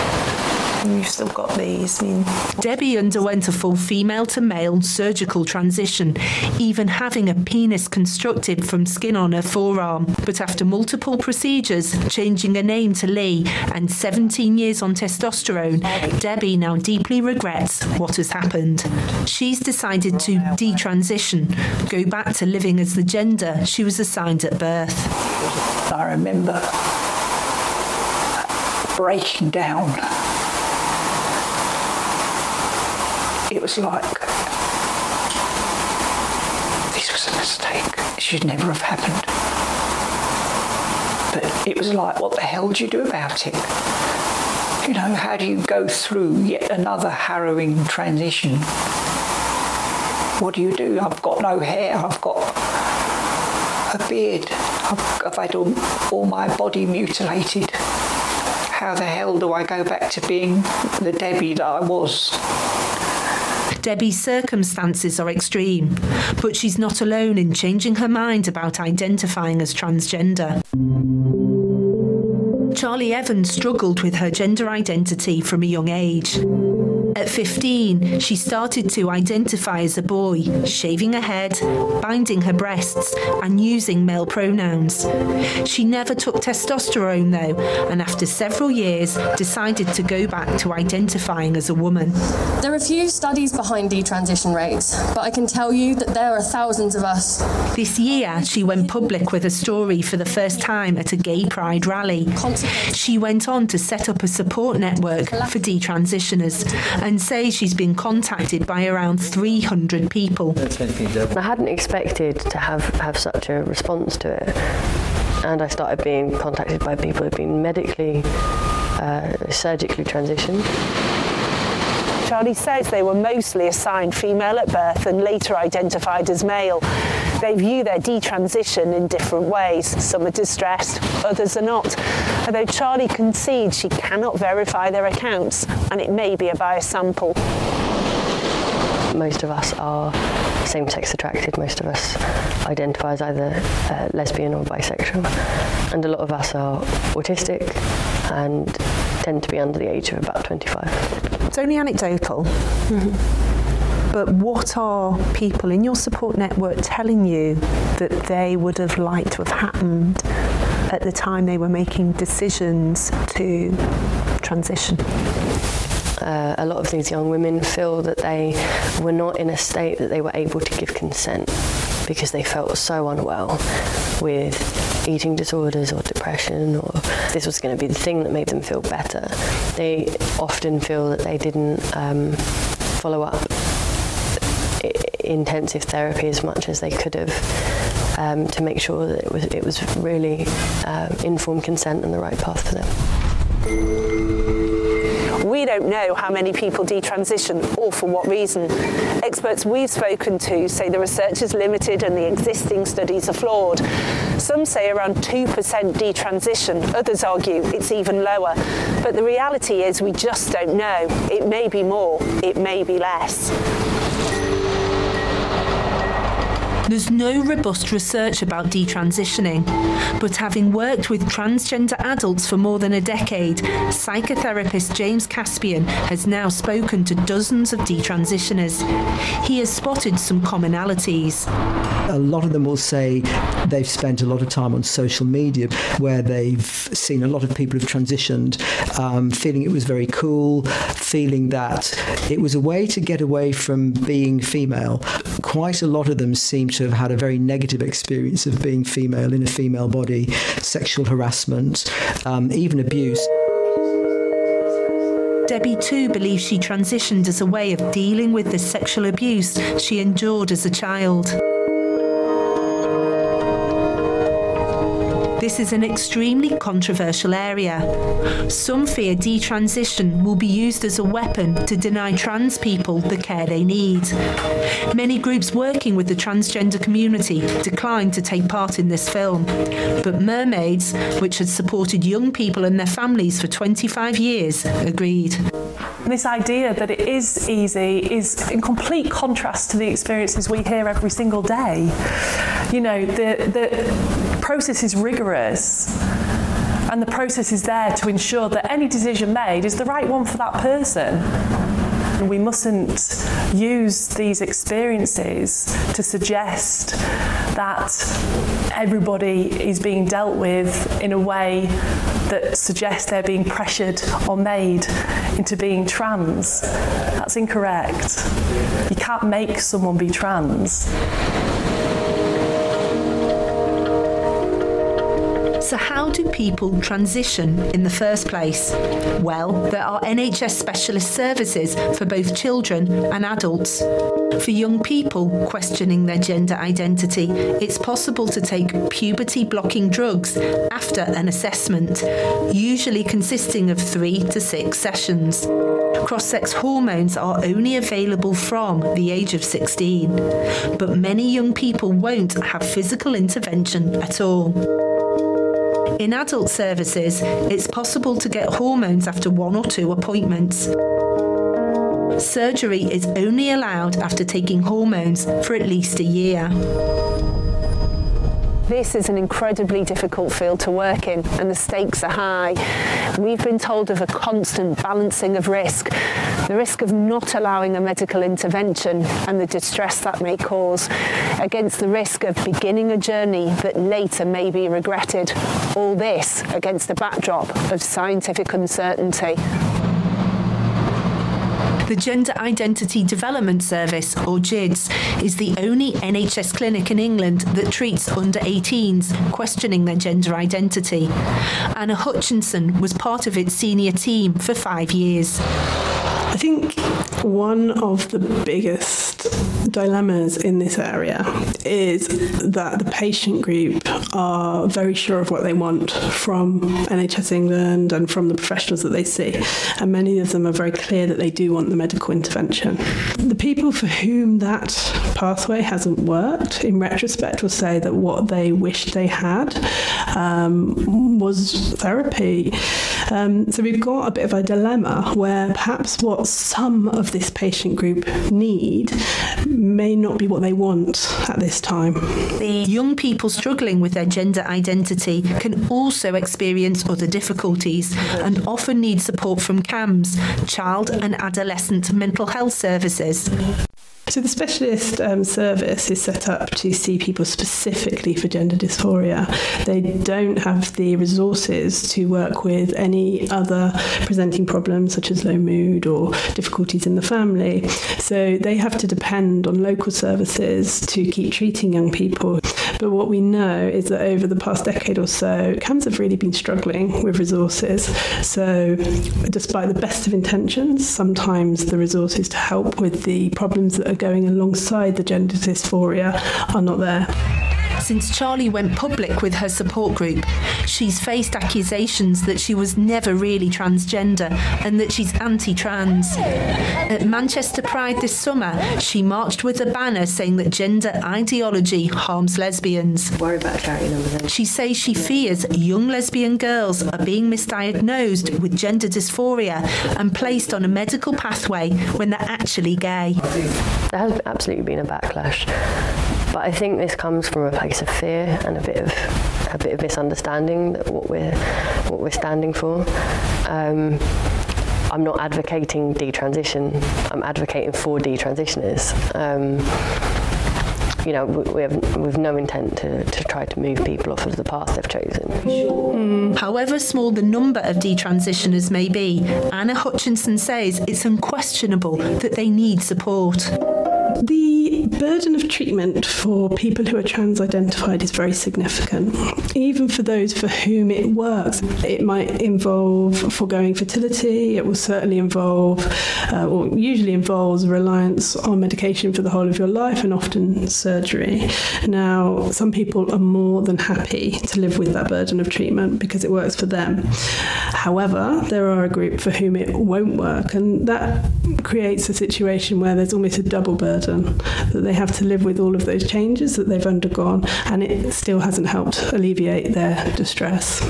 You've still got these. I mean, Debbie underwent a full female to male surgical transition, even having a penis constructed from skin on her forearm. But after multiple procedures, changing her name to Lee and 17 years on testosterone, Debbie now deeply regrets what has happened. She's decided to detransition, go back to living as the gender she was assigned at birth. I remember breaking down it was like this was a mistake. It should never have happened. But it was like what the hell do you do about it? You know how do you go through yet another harrowing transition? What do you do? I've got no hair. I've got a beard. I've, I've had all, all my body mutilated. How the hell do i go back to being the debbie that i was Debbie's circumstances are extreme, but she's not alone in changing her mind about identifying as transgender. Charlie Evans struggled with her gender identity from a young age. At 15, she started to identify as a boy, shaving her head, binding her breasts, and using male pronouns. She never took testosterone though, and after several years decided to go back to identifying as a woman. There are few studies behind detransition rates, but I can tell you that there are thousands of us. This year, she went public with a story for the first time at a gay pride rally. She went on to set up a support network for detransitioners and say she's been contacted by around 300 people. I hadn't expected to have have such a response to it. and I started being contacted by people who've been medically uh, surgically transitioned. Charlie says they were mostly assigned female at birth and later identified as male. They view their detransition in different ways. Some are distressed, others are not. Although Charlie concedes she cannot verify their accounts and it may be a biased sample. Most of us are same-sex attracted. Most of us identify as either uh, lesbian or bisexual. And a lot of us are autistic and tend to be under the age of about 25. It's only anecdotal. But what are people in your support network telling you that they would have liked to have happened at the time they were making decisions to transition? Uh, a lot of these young women feel that they were not in a state that they were able to give consent because they felt so unwell with eating disorders or depression or this was going to be the thing that made them feel better. They often feel that they didn't um, follow up intensive therapy as much as they could have um, to make sure that it was it was really uh, informed consent and the right path for them. We don't know how many people detransition or for what reason. Experts we've spoken to say the research is limited and the existing studies are flawed. Some say around 2% detransition, others argue it's even lower. But the reality is we just don't know. It may be more, it may be less. There's no robust research about detransitioning, but having worked with transgender adults for more than a decade, psychotherapist James Caspian has now spoken to dozens of detransitioners. He has spotted some commonalities. A lot of them will say they've spent a lot of time on social media where they've seen a lot of people who've transitioned um, feeling it was very cool, feeling that it was a way to get away from being female. Quite a lot of them seem to have had a very negative experience of being female in a female body, sexual harassment, um, even abuse. Debbie too believes she transitioned as a way of dealing with the sexual abuse she endured as a child. This is an extremely controversial area. Some fear detransition will be used as a weapon to deny trans people the care they need. Many groups working with the transgender community declined to take part in this film, but Mermaids, which had supported young people and their families for 25 years, agreed. This idea that it is easy is in complete contrast to the experiences we hear every single day. You know, the the process is rigorous and the process is there to ensure that any decision made is the right one for that person. We mustn't use these experiences to suggest that everybody is being dealt with in a way that suggests they're being pressured or made into being trans. That's incorrect. You can't make someone be trans. So how do people transition in the first place? Well, there are NHS specialist services for both children and adults. For young people questioning their gender identity, it's possible to take puberty blocking drugs after an assessment, usually consisting of 3 to 6 sessions. Cross-sex hormones are only available from the age of 16, but many young people won't have physical intervention at all. In adult services, it's possible to get hormones after one or two appointments. Surgery is only allowed after taking hormones for at least a year. This is an incredibly difficult field to work in and the stakes are high. We've been told of a constant balancing of risk, the risk of not allowing a medical intervention and the distress that may cause against the risk of beginning a journey that later may be regretted. All this against the backdrop of scientific uncertainty. The Gender Identity Development Service or GIDS is the only NHS clinic in England that treats under 18s questioning their gender identity. Anna Hutchinson was part of its senior team for 5 years. I think one of the biggest dilemmas in this area is that the patient group are very sure of what they want from NHS England and from the professionals that they see and many of them are very clear that they do want the medical intervention. The people for whom that pathway hasn't worked in retrospect will say that what they wished they had um, was therapy. Um, so we've got a bit of a dilemma where perhaps what some of this patient group need may not be what they want at this time. The young people struggling with their gender identity can also experience other difficulties and often need support from CAMHS, child and adolescent mental health services. So the specialist um, service is set up to see people specifically for gender dysphoria. They don't have the resources to work with any other presenting problems such as low mood or difficulties in the family. So they have to depend on local services to keep treating young people. But what we know is that over the past decade or so, CAMHS have really been struggling with resources. So despite the best of intentions, sometimes the resources to help with the problems that are going alongside the gender dysphoria are not there. Since Charlie went public with her support group, she's faced accusations that she was never really transgender and that she's anti-trans. At Manchester Pride this summer, she marched with a banner saying that gender ideology harms lesbians. Worry about charity numbers then. She says she fears young lesbian girls are being misdiagnosed with gender dysphoria and placed on a medical pathway when they're actually gay. There has absolutely been a backlash. But I think this comes from a place of fear and a bit of a bit of misunderstanding that what we're what we're standing for. Um, I'm not advocating detransition. I'm advocating for detransitioners. Um, you know, we, have we've no intent to to try to move people off of the path they've chosen. However small the number of detransitioners may be, Anna Hutchinson says it's unquestionable that they need support. The burden of treatment for people who are trans identified is very significant. Even for those for whom it works, it might involve foregoing fertility, it will certainly involve uh, or usually involves reliance on medication for the whole of your life and often surgery. Now, some people are more than happy to live with that burden of treatment because it works for them. However, there are a group for whom it won't work and that creates a situation where there's almost a double burden that they have to live with all of those changes that they've undergone and it still hasn't helped alleviate their distress.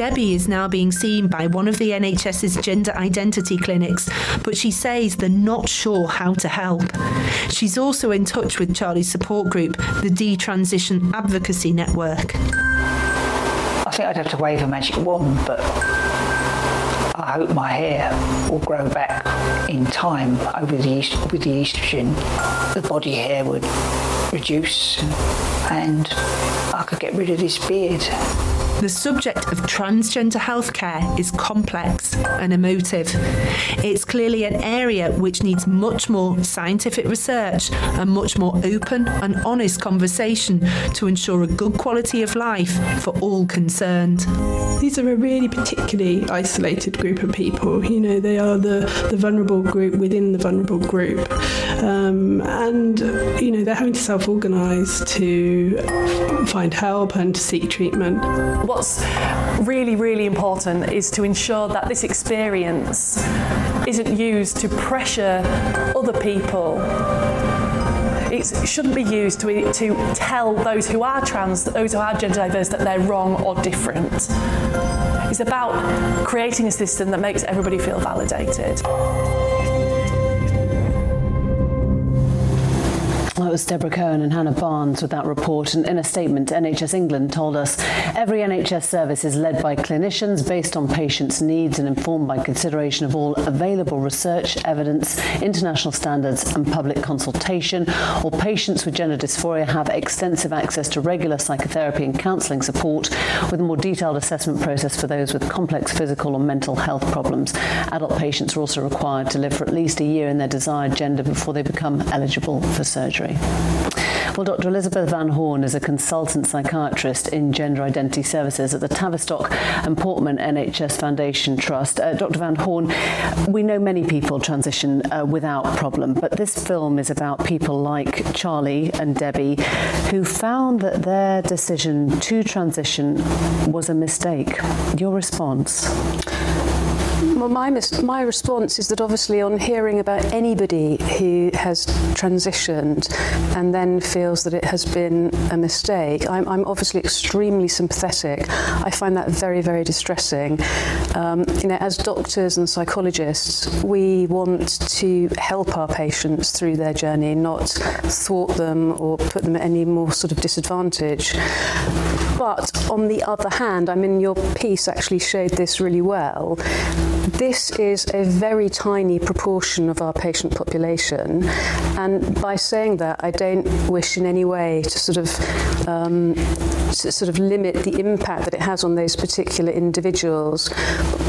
Debbie is now being seen by one of the NHS's gender identity clinics, but she says they're not sure how to help. She's also in touch with Charlie's support group, the Detransition Advocacy Network. I think I'd have to wave a magic wand, but I hope my hair will grow back in time over the with the estrogen. The body hair would reduce and I could get rid of this beard. The subject of transgender healthcare is complex and emotive. It's clearly an area which needs much more scientific research and much more open and honest conversation to ensure a good quality of life for all concerned. These are a really particularly isolated group of people. You know, they are the the vulnerable group within the vulnerable group. Um, and you know, they're having to self-organize to find help and to seek treatment what's really really important is to ensure that this experience isn't used to pressure other people. It shouldn't be used to to tell those who are trans those who are gender diverse that they're wrong or different. It's about creating a system that makes everybody feel validated Well, was Deborah Cohen and Hannah Barnes with that report. And in a statement NHS England told us every NHS service is led by clinicians based on patients needs and informed by consideration of all available research evidence international standards and public consultation. All patients with gender dysphoria have extensive access to regular psychotherapy and counselling support with a more detailed assessment process for those with complex physical or mental health problems. Adult patients are also required to live for at least a year in their desired gender before they become eligible for surgery Well, Dr. Elizabeth Van Horn is a consultant psychiatrist in gender identity services at the Tavistock and Portman NHS Foundation Trust. Uh, Dr. Van Horn, we know many people transition uh, without problem, but this film is about people like Charlie and Debbie who found that their decision to transition was a mistake. Your response? Well, my my response is that obviously on hearing about anybody who has transitioned and then feels that it has been a mistake, I'm I'm obviously extremely sympathetic. I find that very very distressing. Um, you know, as doctors and psychologists, we want to help our patients through their journey, not thwart them or put them at any more sort of disadvantage. But on the other hand, I mean your piece actually showed this really well this is a very tiny proportion of our patient population. And by saying that I don't wish in any way to sort of um, sort of limit the impact that it has on those particular individuals.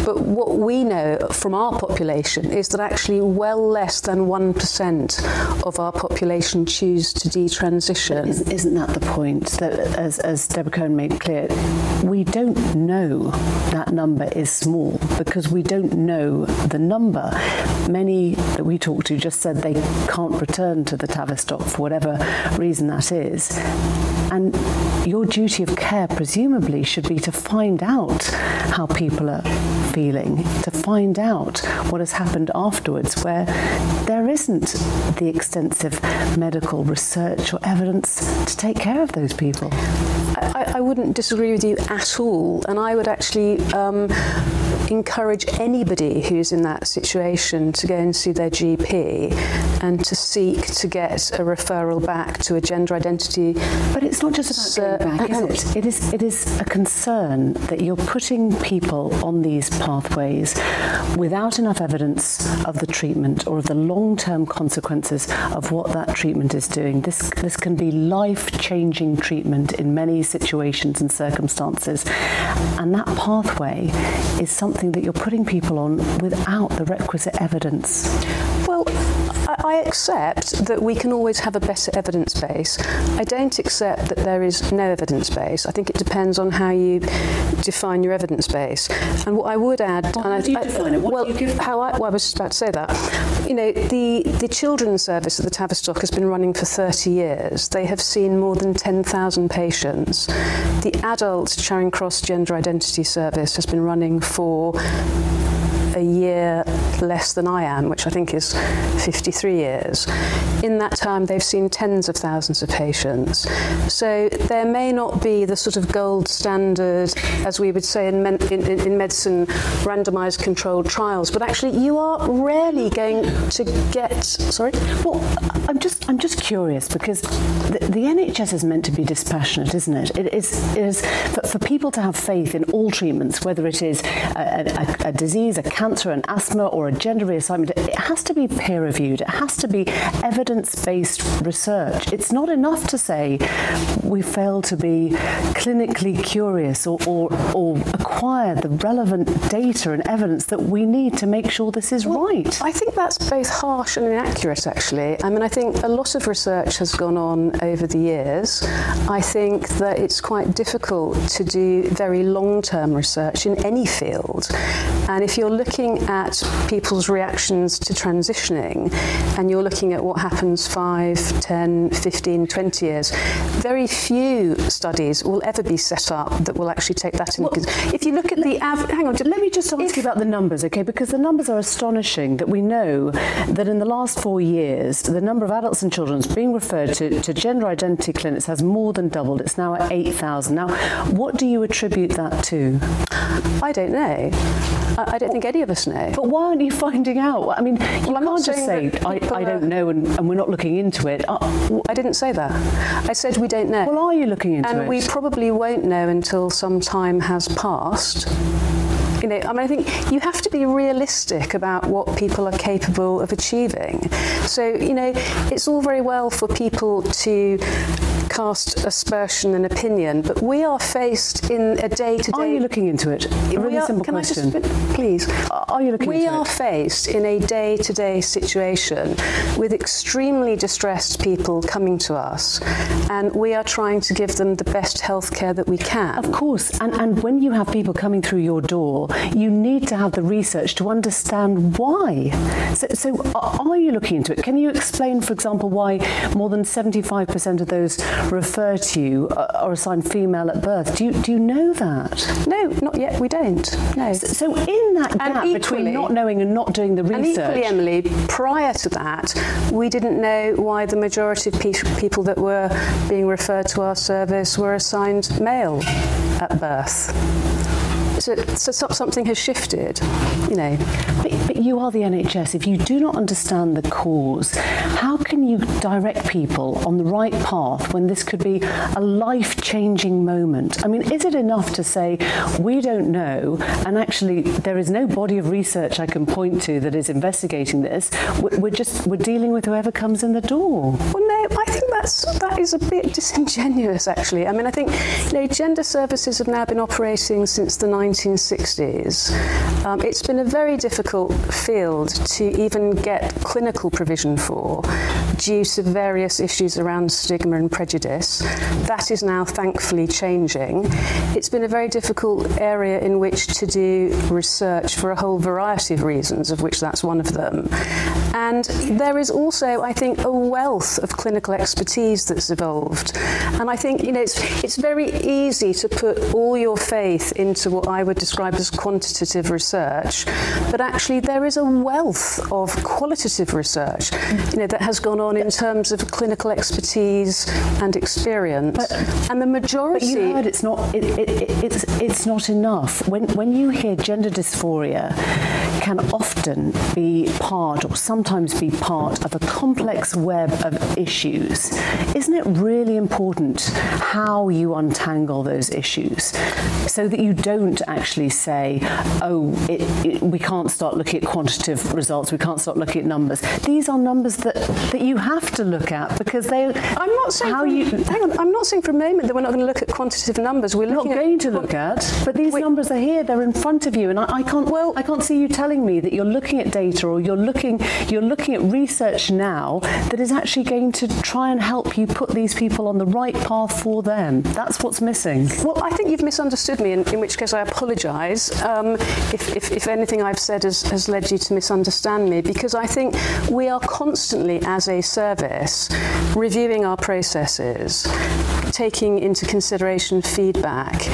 But what we know from our population is that actually well less than 1% of our population choose to detransition. Isn't, isn't that the point? That as as Deborah Cohen made clear we don't know that number is small because we don't know the number. Many that we talked to just said they can't return to the Tavistock for whatever reason that is and your duty of care presumably should be to find out how people are feeling to find out what has happened afterwards where there isn't the extensive medical research or evidence to take care of those people. I, I wouldn't disagree with you at all. And I would actually um, encourage anybody who's in that situation to go and see their GP and to seek to get a referral back to a gender identity but it's not just about going back is it? Uh, it is it is a concern that you're putting people on these pathways without enough evidence of the treatment or of the long-term consequences of what that treatment is doing. This this can be life-changing treatment in many situations and circumstances. And that pathway is something that you're putting people on without the requisite evidence? Well I accept that we can always have a better evidence base. I don't accept that there is no evidence base. I think it depends on how you define your evidence base. And what I would add well, and I, do you define it? What well, how I, well, I was just about to say that. You know, the the children's service at the Tavistock has been running for 30 years. They have seen more than 10,000 patients. The adult Charing Cross Gender Identity Service has been running for a year less than I am, which I think is 53 years. In that time they've seen tens of thousands of patients. So there may not be the sort of gold standard as we would say in in, in medicine randomized controlled trials, but actually you are rarely going to get sorry. Well, I'm just I'm just curious because the, the NHS is meant to be dispassionate, isn't it? It is it is for, for people to have faith in all treatments whether it is a, a, a disease, a cancer, an asthma or a gender reassignment, it has to be peer reviewed. It has to be evidence-based research. It's not enough to say we fail to be clinically curious or, or or acquire the relevant data and evidence that we need to make sure this is well, right. I think that's both harsh and inaccurate actually. I mean I think a lot of research has gone on over the years. I think that it's quite difficult to do very long-term research in any field. And if you're looking at people's reactions to transitioning and you're looking at what happens 5, 10, 15, 20 years, very few studies will ever be set up that will actually take that into well, If you look at the hang on, let me just ask if, you about the numbers, okay? Because the numbers are astonishing that we know that in the last 4 years the number of adults and children being referred to to gender identity clinics has more than doubled. It's now at 8,000. Now, what do you attribute that to? I don't know. I, I don't think any of us know. But why aren't you finding out? I mean, well, you I'm can't just say I, I don't know and, and, we're not looking into it. I, uh, I didn't say that. I said we don't know. Well, are you looking into and it? And we probably won't know until some time has passed you know I mean I think you have to be realistic about what people are capable of achieving so you know it's all very well for people to cast aspersion and opinion, but we are faced in a day-to-day Are you looking into it? A really are, simple can question. I just, please. Are you looking We into it? We are faced in a day-to-day situation with extremely distressed people coming to us and we are trying to give them the best health care that we can. Of course, and and when you have people coming through your door, you need to have the research to understand why. So so are are you looking into it? Can you explain for example why more than 75% of those referred to you uh, are are assigned female at birth? Do you do you know that? No, not yet. We don't. No. So, so in that gap between not knowing and not doing the research. And equally, Emily, prior to that, we didn't know why the majority of pe- people that were being referred to our service were assigned male at birth. So, so so- something has shifted, you know. But, but you are the NHS. If you do not understand the cause, how can you direct people on the right path when this could be a life-changing moment? I mean, is it enough to say we don't know and actually there is no body of research I can point to that is investigating this? We're we're just we're dealing with whoever comes in the door. Well, no, I think that's that is a bit disingenuous, actually. I mean, I think you know, gender services have now been operating since the 1960s. Um, it's been a very difficult field to even get clinical provision for due to various issues around stigma and prejudice. That is now thankfully changing. It's been a very difficult area in which to do research for a whole variety of reasons, of which that's one of them. And there is also, I think, a wealth of clinical expertise that's evolved. And I think, you know, it's it's very easy to put all your faith into what I would describe as quantitative research, but actually there is a wealth of qualitative research, you know, that has gone on in terms of clinical expertise and experience. and the majority But you heard it's not it, it, it, it's it's not enough. When when you hear gender dysphoria can often be part or sometimes be part of a complex web of issues. Isn't it really important how you untangle those issues so that you don't actually say, "Oh, it, it, we can't start looking at quantitative results. We can't start looking at numbers." These are numbers that that you have to look at because they I'm not saying how you hang on I'm not saying for a moment that we're not going to look at quantitative numbers we're not going to look at but these numbers are here they're in front of you and I, I can't well I can't see you telling me that you're looking at data or you're looking you're looking at research now that is actually going to try and help you put these people on the right path for them that's what's missing Well, I think you've misunderstood me, in, in which case I apologise um, if, if, if anything I've said has, has led you to misunderstand me, because I think we are constantly, as a service, reviewing our processes, taking into consideration feedback,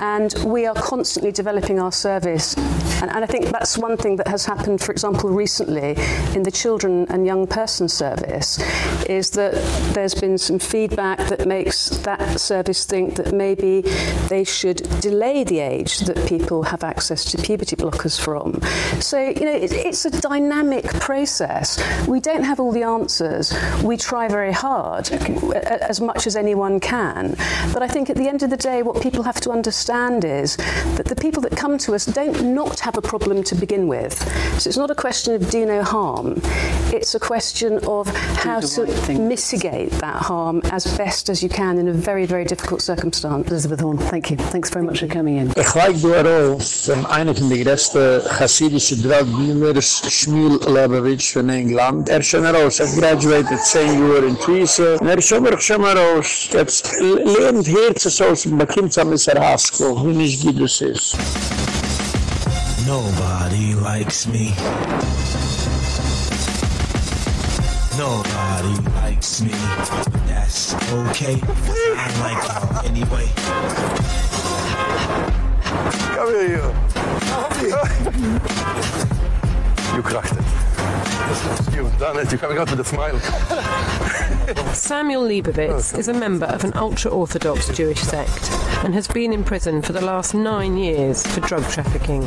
and we are constantly developing our service. And, and I think that's one thing that has happened, for example, recently in the children and young person service, is that there's been some feedback that makes that service think that maybe they should delay the age that people have access to puberty blockers from. So, you know, it, it's a dynamic process. We don't have all the answers. We try very hard as much as anyone can. But I think at the end of the day what people have to understand is that the people that come to us don't not have a problem to begin with. So it's not a question of do no harm. It's a question of how to mitigate that harm as best as you can in a very very difficult circumstance. Elizabeth Horn, thank you. Thanks very much for coming in. Ich like du heraus von einer von den größten chassidischen Drug Dealers, Shmuel Lebovich von England. Er ist schon heraus, er graduated 10 Jahre in Twisse. Und er ist schon mal schon mal raus. Jetzt lernt Herzes aus dem Bekimtsam ist er Haskell, wie nicht Gidus ist. Nobody likes me. Nobody likes me. but That's okay. 'cause I like y'all anyway. Come here, you. You crushed it. You've done it. You're coming out with a smile. Samuel Leibovitz is a member of an ultra-Orthodox Jewish sect and has been in prison for the last nine years for drug trafficking.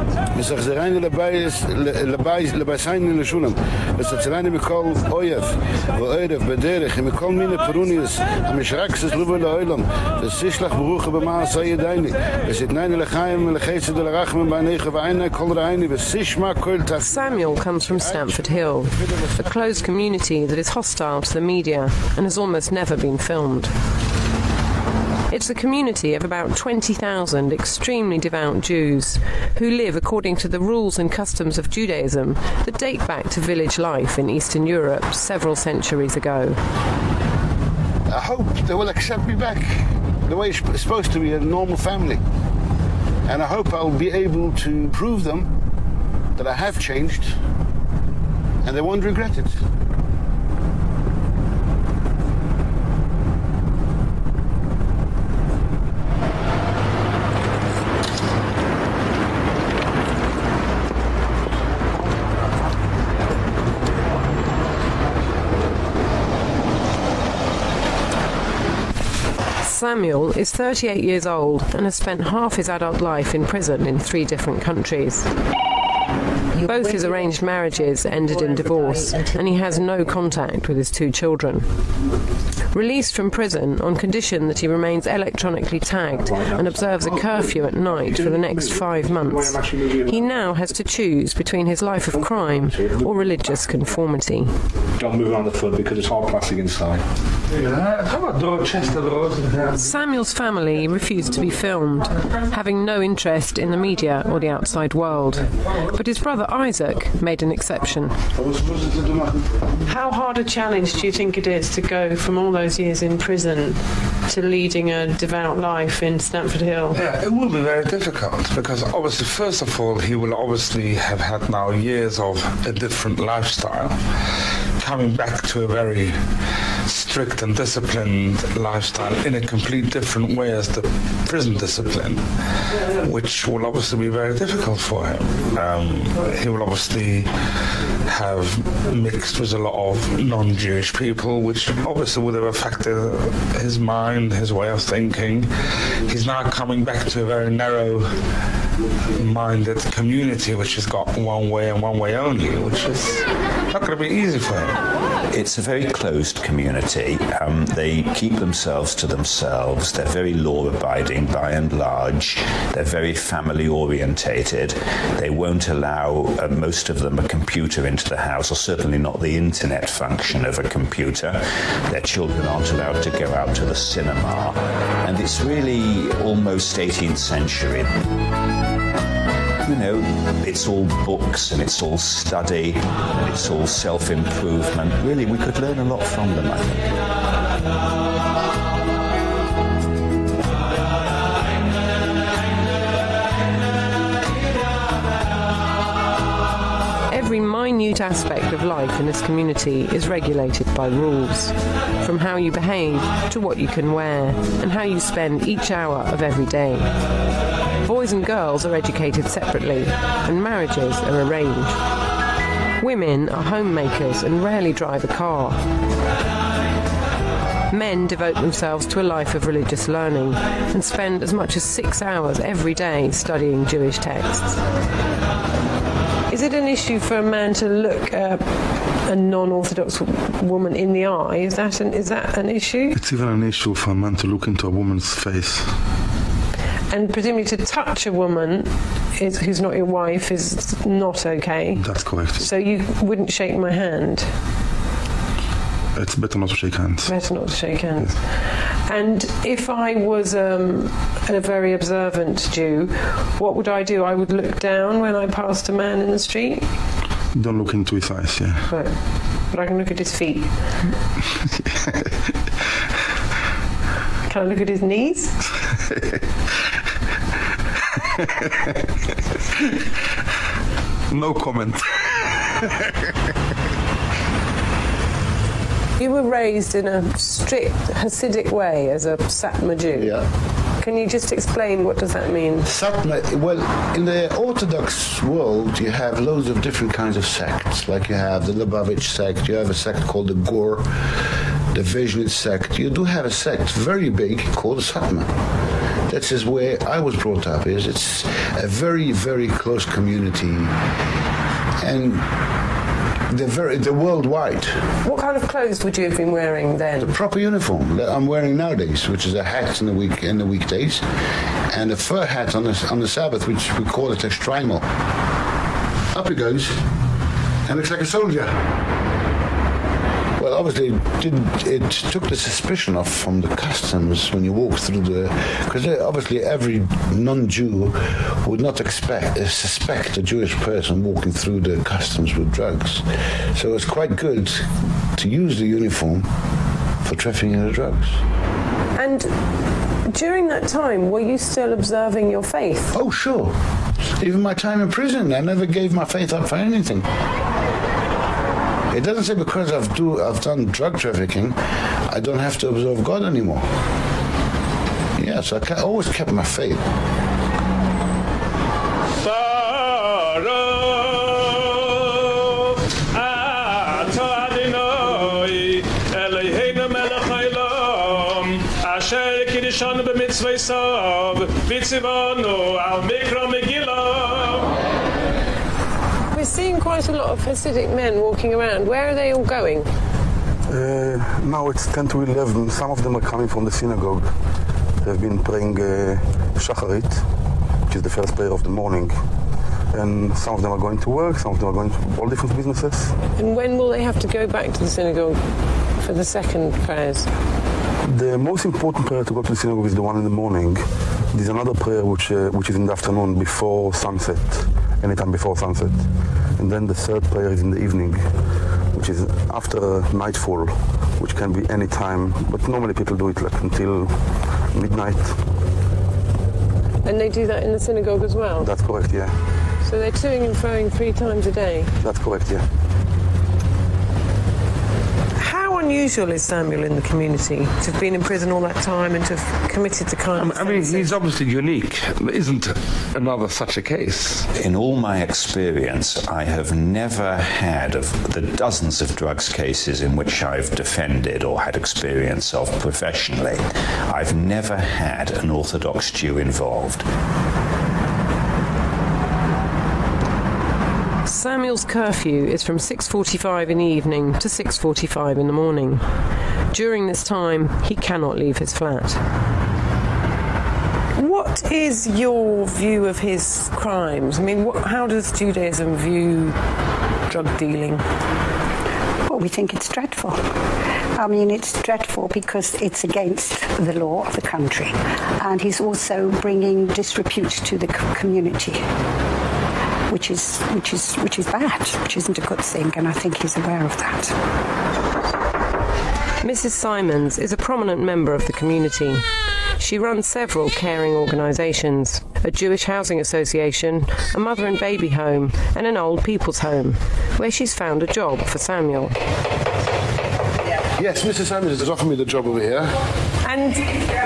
לבייס לבייסייני לשולם וסצרייני מכל אויב ואוירב בדרך ומכל מיני פרוניוס המשרקסס לובה לעולם וסישלח ברוכה במעשה ידייני וסתנייני לחיים ולחסד ולרחם בעיניך ועיני כל רעייני וסישמה Samuel comes from Stamford Hill, a closed community that is hostile to the media and has almost never been filmed. It's a community of about 20,000 extremely devout Jews who live according to the rules and customs of Judaism that date back to village life in Eastern Europe several centuries ago. I hope they will accept me back the way it's supposed to be a normal family. And I hope I'll be able to prove them that I have changed and they won't regret it. Samuel is 38 years old and has spent half his adult life in prison in three different countries. Both his arranged marriages ended in divorce and he has no contact with his two children. Released from prison on condition that he remains electronically tagged and observes a curfew at night for the next 5 months. He now has to choose between his life of crime or religious conformity. Don't move around the foot because it's all plastic inside. Samuel's family refused to be filmed, having no interest in the media or the outside world. But his brother Isaac made an exception. How hard a challenge do you think it is to go from all those years in prison to leading a devout life in Stamford Hill? Yeah, it will be very difficult because obviously first of all he will obviously have had now years of a different lifestyle coming back to a very strict and disciplined lifestyle in a complete different way as the prison discipline which will obviously be very difficult for him. Um, he will obviously have mixed with a lot of non-Jewish people which obviously would have affected his mind his way of thinking. He's now coming back to a very narrow minded community which has got one way and one way only which is not going to be easy for him it's a very closed community. Um, they keep themselves to themselves. They're very law-abiding by and large. They're very family-orientated. They won't allow uh, most of them a computer into the house, or certainly not the internet function of a computer. Their children aren't allowed to go out to the cinema. And it's really almost 18th century you know, it's all books and it's all study and it's all self-improvement. Really, we could learn a lot from them, I think Every minute aspect of life in this community is regulated by rules, from how you behave to what you can wear and how you spend each hour of every day. Boys and girls are educated separately and marriages are arranged. Women are homemakers and rarely drive a car. Men devote themselves to a life of religious learning and spend as much as 6 hours every day studying Jewish texts. Is it an issue for a man to look uh, a non-orthodox woman in the eye? Is that an is that an issue? It's even an issue for a man to look into a woman's face. And presumably to touch a woman is, who's not your wife is not okay. That's correct. So you wouldn't shake my hand. It's better not to shake hands. Better not to shake hands. And if I was um, a very observant Jew, what would I do? I would look down when I passed a man in the street? Don't look into his eyes, yeah. Right. But I can look at his feet. can I look at his knees? no comment. You were raised in a strict Hasidic way as a Satmar Jew. Yeah. Can you just explain what does that mean? Satmar, well, in the Orthodox world, you have loads of different kinds of sects. Like you have the Lubavitch sect, you have a sect called the Gur, the Vizhnitz sect. You do have a sect, very big, called the Satmar. That's just where I was brought up. Is It's a very, very close community. And they're very they're worldwide. What kind of clothes would you have been wearing then? The proper uniform that I'm wearing nowadays, which is a hat in the week in the weekdays, and a fur hat on the on the Sabbath, which we call it a streimel. Up it goes, and looks like a soldier. Obviously, it, didn't, it took the suspicion off from the customs when you walk through the... Because obviously every non-Jew would not expect uh, suspect a Jewish person walking through the customs with drugs. So it's quite good to use the uniform for trafficking the drugs. And during that time, were you still observing your faith? Oh, sure. Even my time in prison, I never gave my faith up for anything. It doesn't say because I've, do, I've done drug trafficking, I don't have to observe God anymore. Yes, I always kept my faith. Sov, al mikro seeing quite a lot of Hasidic men walking around. Where are they all going? Uh, now it's 10 to 11. Some of them are coming from the synagogue. They've been praying uh, Shacharit, which is the first prayer of the morning. And some of them are going to work, some of them are going to all different businesses. And when will they have to go back to the synagogue for the second prayers? The most important prayer to go to the synagogue is the one in the morning. There's another prayer which uh, which is in the afternoon before sunset, anytime before sunset. And then the third prayer is in the evening, which is after nightfall, which can be any time, but normally people do it like until midnight. And they do that in the synagogue as well? That's correct, yeah. So they're toing and froing three times a day? That's correct, yeah. How unusual is Samuel in the community to have been in prison all that time and to have committed the kind I mean, he's obviously unique. There isn't another such a case. In all my experience, I have never had of the dozens of drugs cases in which I've defended or had experience of professionally. I've never had an Orthodox Jew involved. Samuel's curfew is from 6:45 in the evening to 6:45 in the morning. During this time, he cannot leave his flat. What is your view of his crimes? I mean, what, how does Judaism view drug dealing? Well, we think it's dreadful. I mean, it's dreadful because it's against the law of the country. And he's also bringing disrepute to the community which is which is which is bad, which isn't a good thing and I think he's aware of that. Mrs. Simons is a prominent member of the community. She runs several caring organisations, a Jewish housing association, a mother and baby home, and an old people's home, where she's found a job for Samuel. Yes, Mrs. Simons has offered me the job over here. And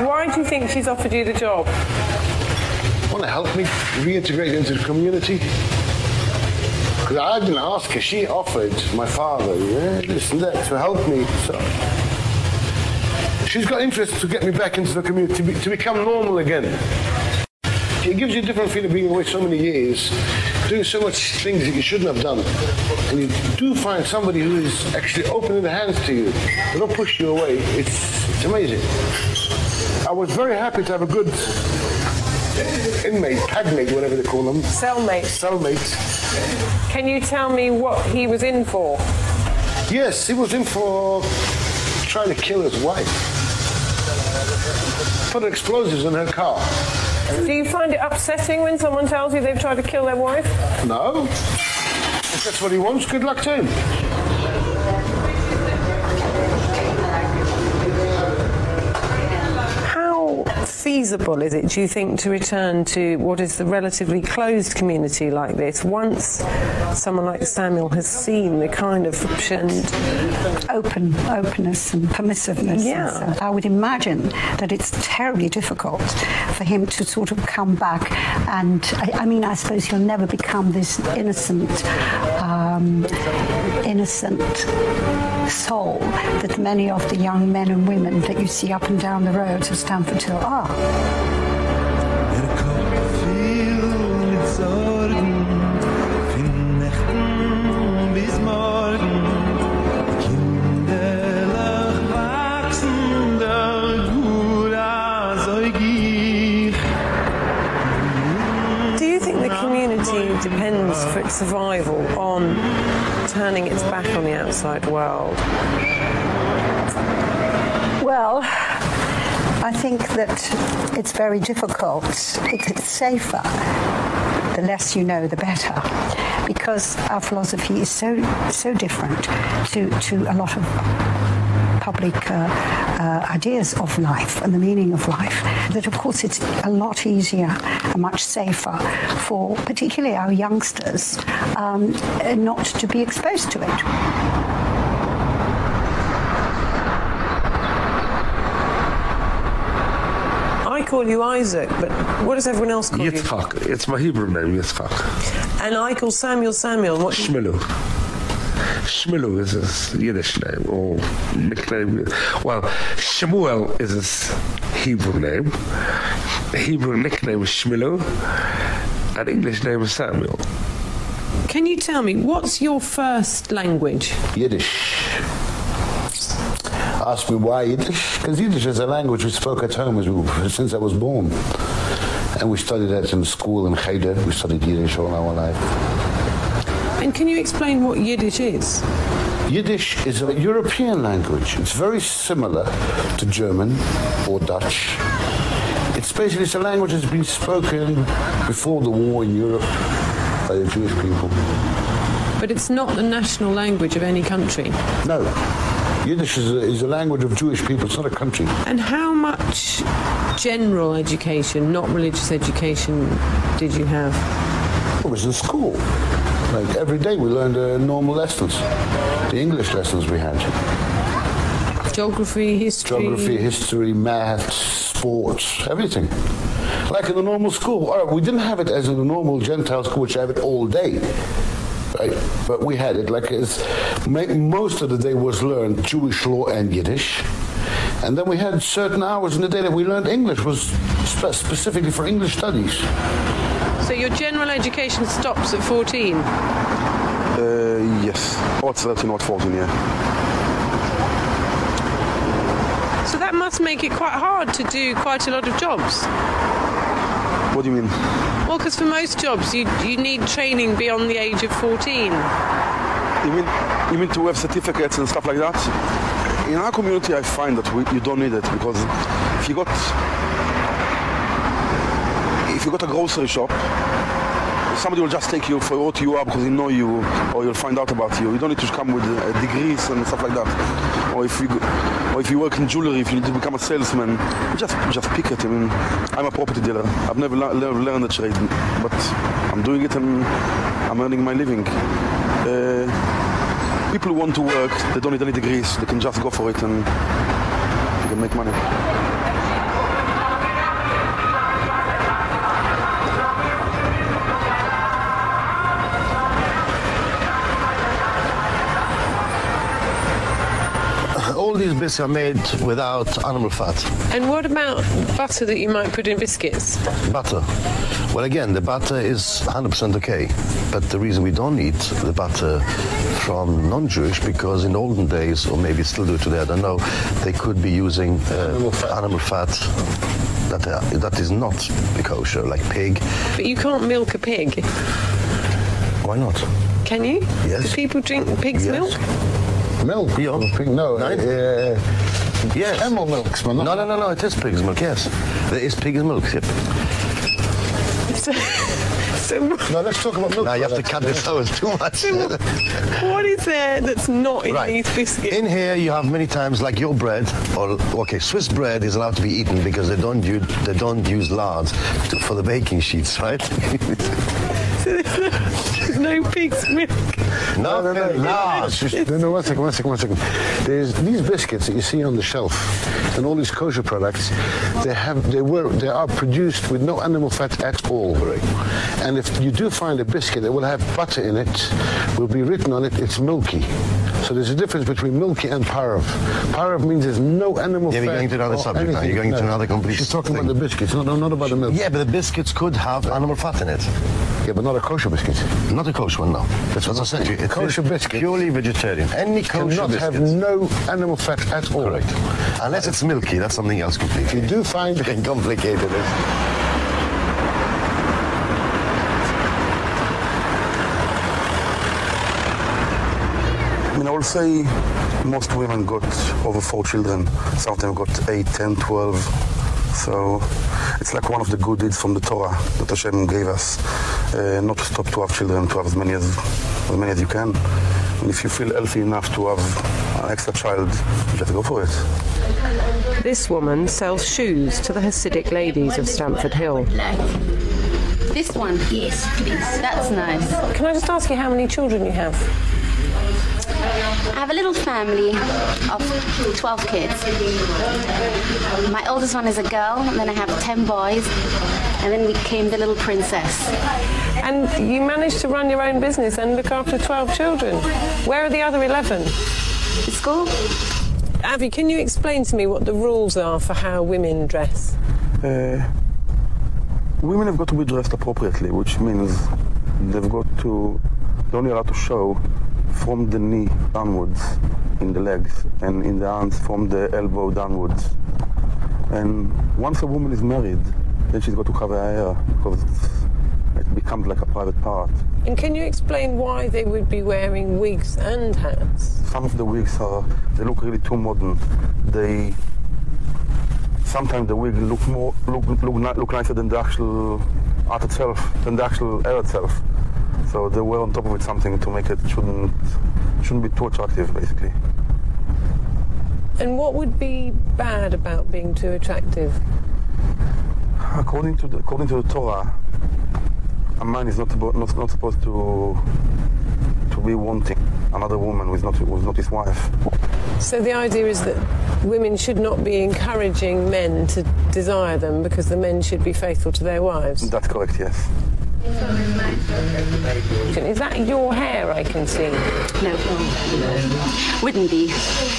why do you think she's offered you the job? Want to help me reintegrate into the community? Because I didn't ask her. She offered my father, yeah, this and that, to help me. So she's got interest to get me back into the community, to, be, to become normal again. It gives you a different feeling being away so many years, doing so much things that you shouldn't have done. And you do find somebody who is actually opening their hands to you. They don't push you away. It's, it's amazing. I was very happy to have a good inmate, tagmate, whatever they call them. Cellmate. Cellmate. Can you tell me what he was in for? Yes, he was in for trying to kill his wife. Put explosives in her car. Do you find it upsetting when someone tells you they've tried to kill their wife? No. If that's what he wants, good luck to him. How feasible is it do you think to return to what is the relatively closed community like this once someone like Samuel has seen the kind of open openness and permissiveness. Yeah. And I would imagine that it's terribly difficult for him to sort of come back and I, I mean I suppose he'll never become this innocent um, innocent soul that many of the young men and women that you see up and down the roads of Stamford Hill are. Do you think the community depends for its survival on turning its back on the outside world? Well, I think that it's very difficult. It's safer. The less you know, the better. Because our philosophy is so so different to to a lot of public uh, uh, ideas of life and the meaning of life that of course it's a lot easier and much safer for particularly our youngsters um, not to be exposed to it. I call you Isaac, but what does everyone else call you? Yitzchak. It's my Hebrew name, Yitzchak. you? And I call Samuel Samuel. What Shmilu. Shmilu is his Yiddish name or nickname. Well, Shmuel is his Hebrew name. The Hebrew nickname is Shmilu. And English name is Samuel. Can you tell me what's your first language? Yiddish. Ask me why Yiddish? Because Yiddish is a language we spoke at home as we, since I was born. And we studied that in school in Cheder. We studied Yiddish all our life. And can you explain what Yiddish is? Yiddish is a European language. It's very similar to German or Dutch. It's basically it's a language that's been spoken before the war in Europe by the Jewish people. But it's not the national language of any country. No. Yiddish is a, is a language of Jewish people. It's not a country. And how much general education, not religious education, did you have? It was in school. Like every day we learned uh, normal lessons. The English lessons we had. Geography, history. Geography, history, math, sports, everything. Like in the normal school. All right, we didn't have it as in the normal Gentile school, which I have it all day. Right? But we had it like as most of the day was learned Jewish law and Yiddish. And then we had certain hours in the day that we learned English was spe specifically for English studies. So your general education stops at 14? Uh, yes. Or 13 or 14, yeah. So that must make it quite hard to do quite a lot of jobs. What do you mean? Well, because for most jobs you you need training beyond the age of 14. You mean you mean to have certificates and stuff like that? In our community I find that we, you don't need it because if you got if you got a grocery shop somebody will just take you for what you are because they know you or you'll find out about you. You don't need to come with uh, degrees and stuff like that. Or if you or if you work in jewelry, if you need to become a salesman, just just pick it. I mean, I'm a property dealer. I've never learned the trade, but I'm doing it and I'm earning my living. Uh, people who want to work, they don't need any degrees. They can just go for it and they can make money. These bits are made without animal fat. And what about butter that you might put in biscuits? Butter. Well, again, the butter is 100% okay. But the reason we don't eat the butter from non-Jewish, because in olden days, or maybe still do today, I don't know, they could be using uh, animal fat, animal fat that, uh, that is not kosher, like pig. But you can't milk a pig. Why not? Can you? Yes. Do people drink pig's Yes. milk? Milk? Yeah. Pig, no. Nein? Uh, Yes. Camel milks, man. No, no, no, no, it is pig's milk, yes. There is pig's milk, yep. So, so no, let's talk about milk. Now you have to cut this out too much. what is there that's not in Right. these biscuits? In here you have many times like your bread or okay, Swiss bread is allowed to be eaten because they don't use they don't use lard to, for the baking sheets, right? There's no pig's milk. No, no, no, no, it's just- no, no, one second, one second, one second. There's these biscuits that you see on the shelf, and all these kosher products. They have, they were, they are produced with no animal fat at all. And if you do find a biscuit that will have butter in it, will be written on it, it's milky. So there's a difference between milky and parav. Parav means there's no animal Yeah, fat. we're going to another subject now. You're going to another complete She's talking thing. about the biscuits, not, not about the milk. Yeah, but the biscuits could have animal fat in it. Yeah, but not a kosher biscuit. Not a kosher one, no. That's what I said to you. It's kosher biscuit purely vegetarian. Any kosher cannot have no animal fat at all. Correct. Unless it's milky, that's something else completely. You do find Getting complicated. I mean, I will say most women got over four children. Some of them got eight, ten, twelve. So it's like one of the good deeds from the Torah that Hashem gave us. Uh, not to stop to have children, to have as many as, as many as you can. And if you feel healthy enough to have an extra child, you have to go for it. This woman sells shoes to the Hasidic ladies of Stamford Hill. This one? Yes, please. That's nice. Can I just ask you how many children you have? I have a little family of 12 kids. My oldest one is a girl, and then I have 10 boys, and then we came the little princess. And you managed to run your own business and look after 12 children. Where are the other 11? School. Avi, can you explain to me what the rules are for how women dress? Uh, women have got to be dressed appropriately, which means they've got to, they're only allowed to show from the knee downwards in the legs and in the arms from the elbow downwards. And once a woman is married, then she's got to cover her hair because it becomes like a private part. And can you explain why they would be wearing wigs and hats? Some of the wigs are, they look really too modern. They, sometimes the wig look more, look, look, look nicer than the actual art itself, than the actual hair itself. So they were on top of it something to make it shouldn't, shouldn't be too attractive, basically. And what would be bad about being too attractive? According to the, according to the Torah, a man is not, not, not supposed to to be wanting another woman who is not, who is not his wife. So the idea is that women should not be encouraging men to desire them because the men should be faithful to their wives. That's correct, yes. Is that your hair I can see? No, wouldn't be.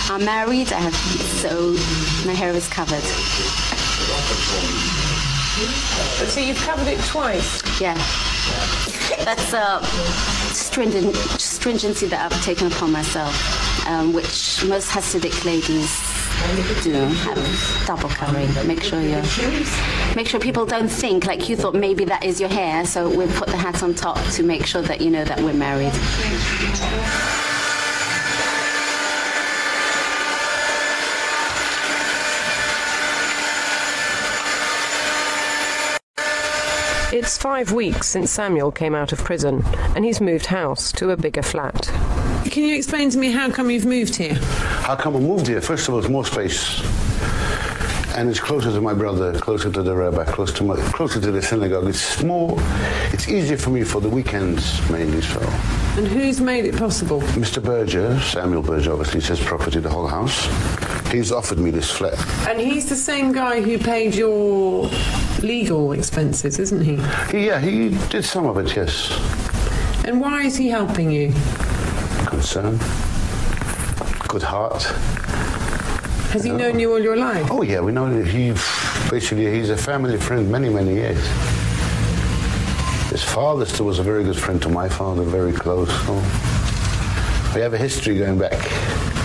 I'm married. I have so my hair is covered. So you've covered it twice? Yeah. That's a stringent, stringency that I've taken upon myself, um, which most Hasidic ladies do have double covering. Make sure you make sure people don't think like you thought maybe that is your hair. So we put the hat on top to make sure that you know that we're married. It's five weeks since Samuel came out of prison and he's moved house to a bigger flat. Can you explain to me how come you've moved here? How come I moved here? First of all, it's more space. And it's closer to my brother, closer to the rabbi, closer to my, closer to the synagogue. It's more, it's easier for me for the weekends mainly. So, And who's made it possible? Mr. Berger, Samuel Berger, obviously says property, the whole house. He's offered me this flat. And he's the same guy who paid your legal expenses, isn't he? Yeah, he did some of it, yes. And why is he helping you? Concern, good heart. Has he known you all your life? Oh yeah, we know that he basically he's a family friend many many years. His father still was a very good friend to my father, very close. Oh. So we have a history going back.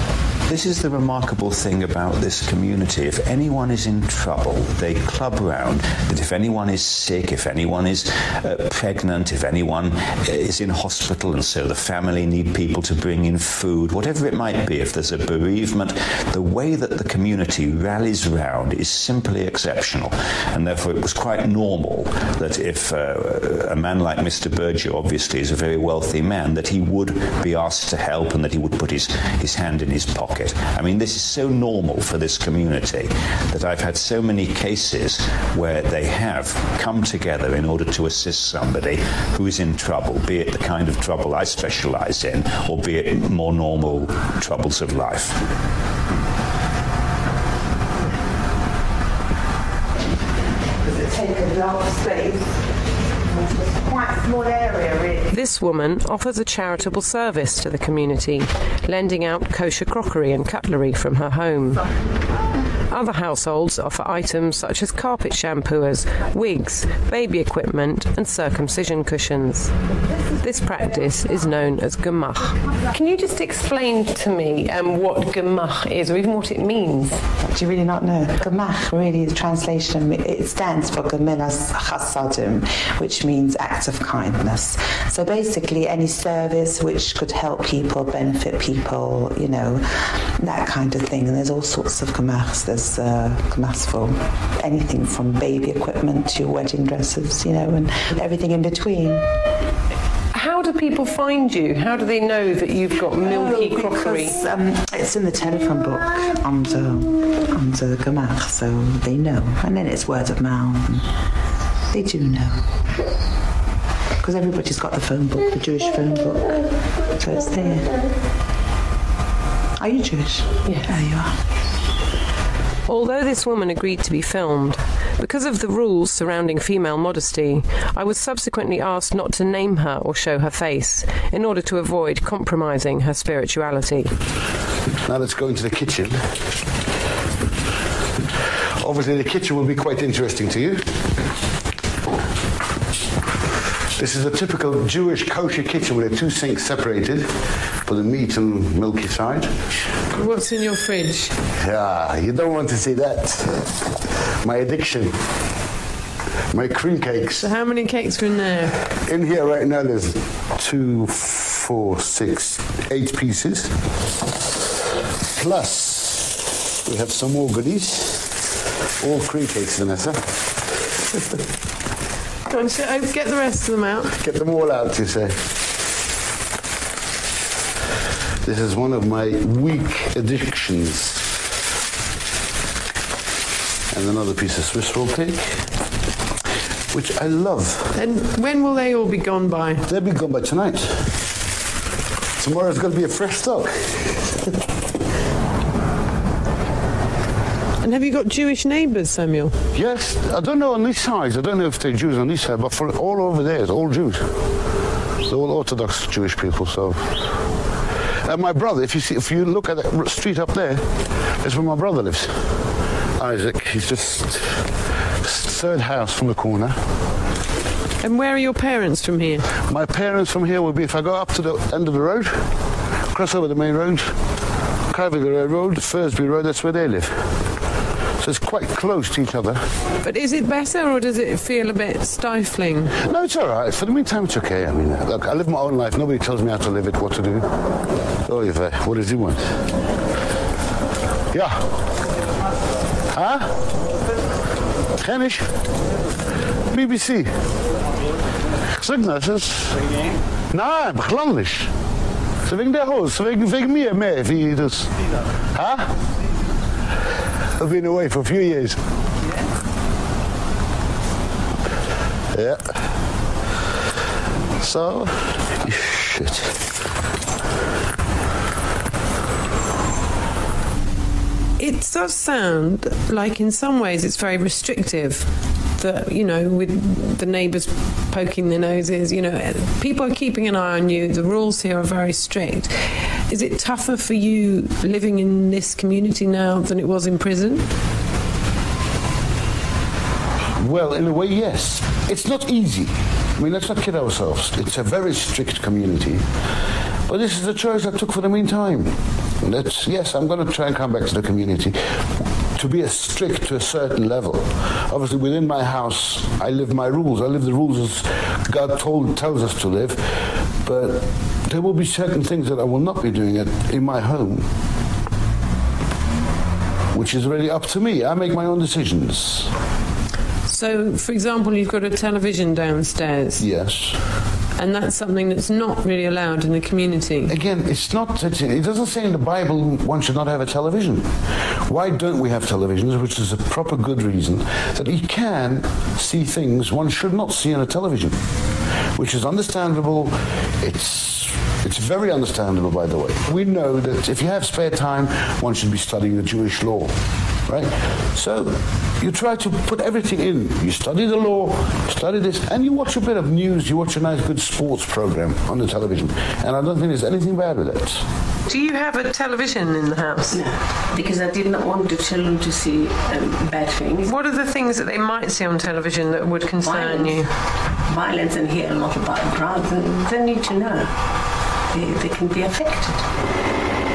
This is the remarkable thing about this community. If anyone is in trouble, they club round that if anyone is sick, if anyone is uh, pregnant, if anyone is in hospital and so the family need people to bring in food, whatever it might be, if there's a bereavement, the way that the community rallies round is simply exceptional. And therefore it was quite normal that if uh, a man like Mr. Berger obviously is a very wealthy man that he would be asked to help and that he would put his his hand in his pocket. I mean this is so normal for this community that I've had so many cases where they have come together in order to assist somebody who is in trouble, be it the kind of trouble I specialize in or be it more normal troubles of life. Does it take a lot of space? Quite a small area, really. This woman offers a charitable service to the community, lending out kosher crockery and cutlery from her home. Other households offer items such as carpet shampooers, wigs, baby equipment and circumcision cushions. This practice is known as gemach. Can you just explain to me um, what gemach is or even what it means? Do you really not know? Gemach really is translation it stands for Gemilas Chasadim, which means acts of kindness. So basically any service which could help people, benefit people, you know, that kind of thing. And there's all sorts of gemachs. There's uh, gemachs for anything from baby equipment to wedding dresses, you know, and everything in between. How do people find you? How do they know that you've got milky Oh, crockery? because, um, it's in the telephone book under under Gemach, so they know. And then it's word of mouth. They do know. Because everybody's got the phone book, the Jewish phone book. So it's there. Are you Jewish? Yeah. There you are. Although this woman agreed to be filmed, because of the rules surrounding female modesty, I was subsequently asked not to name her or show her face in order to avoid compromising her spirituality. Now let's go into the kitchen. Obviously the kitchen will be quite interesting to you. This is a typical Jewish kosher kitchen with the two sinks separated for the meat and milky side. What's in your fridge? Yeah, you don't want to see that. My addiction. My cream cakes. So how many cakes are in there? In here right now there's two, four, six, eight pieces. Plus we have some more goodies. All cream cakes, Vanessa. Go on, get the rest of them out. Get them all out, you say. This is one of my weak addictions. And another piece of Swiss roll cake, which I love. And when will they all be gone by? They'll be gone by tonight. Tomorrow's going to be a fresh stock. And have you got Jewish neighbours, Samuel? Yes, I don't know on this side. I don't know if they're Jews on this side, but for all over there, it's all Jews. They're all Orthodox Jewish people, so... And my brother, if you see, if you look at that street up there, is where my brother lives. Isaac, he's just third house from the corner. And where are your parents from here? My parents from here will be if I go up to the end of the road, cross over the main road, Carviger Road, Fursby Road, that's where they live. It's quite close to each other. But is it better or does it feel a bit stifling? No, it's all right. For the meantime, it's okay. I mean, uh, look, I live my own life. Nobody tells me how to live it, what to do. oh Oliver, uh, what does he want? Ja. Ha? Kennis? BBC. Zeg nou, ze is... Nee, beglandisch. Ze wegen der Haus, wegen, wegen mir mehr, wie das... Ha? I've been away for a few years. Yeah. So, shit. It does sound like in some ways it's very restrictive that you know with the neighbors poking their noses you know people are keeping an eye on you the rules here are very strict is it tougher for you living in this community now than it was in prison Well, in a way, yes. It's not easy. I mean, let's not kid ourselves. It's a very strict community. But this is the choice I took for the meantime. That's, yes, I'm going to try and come back to the community to be a strict to a certain level. Obviously, within my house, I live my rules. I live the rules as God told tells us to live. But there will be certain things that I will not be doing it in my home. Which is really up to me. I make my own decisions. So, for example, you've got a television downstairs. Yes. And that's something that's not really allowed in the community. Again, it's not it doesn't say in the Bible one should not have a television. Why don't we have televisions, which is a proper good reason that you can see things one should not see on a television, which is understandable. It's it's very understandable by the way. We know that if you have spare time, one should be studying the Jewish law, right? So, you try to put everything in. You study the law, study this, and you watch a bit of news, you watch a nice good sports program on the television. And I don't think there's anything bad with it. Do you have a television in the house? No, because I did not want the children to see um, bad things. What are the things that they might see on television that would concern you? Violence and hear a lot about drugs, and they need to know. They, they can be affected.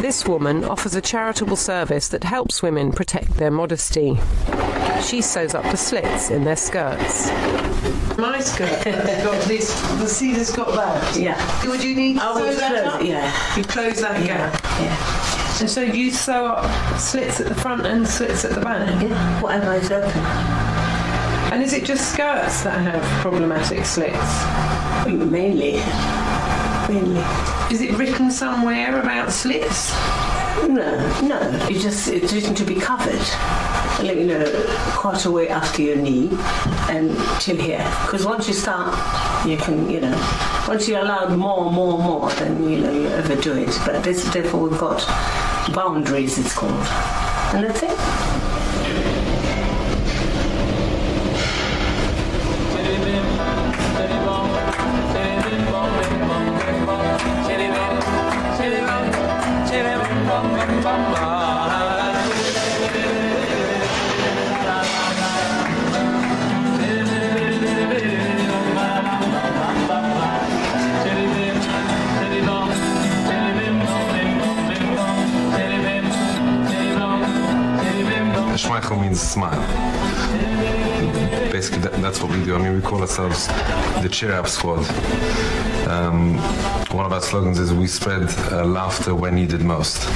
This woman offers a charitable service that helps women protect their modesty. She sews up the slits in their skirts. My skirt has got this, the seat has got that. Yeah. Would you need to I sew would that close- up? yeah. You close that gap? Yeah. And so you sew up slits at the front and slits at the back? Yeah, whatever is open. And is it just skirts that have problematic slits? Mainly. Is it written somewhere about slits? No, no. It's just it's written to be covered. Like, you know, quite a way after your knee and till here. Because once you start, you can, you know, once you're allowed more, more, more, then, you know, you overdo it. But this, therefore, we've got boundaries, it's called. And that's it. Schmeichel means smile. Basically, that, that's what we do. I mean, we call ourselves the Cheer Up Squad. Um, one of our slogans is we spread uh, laughter when needed most.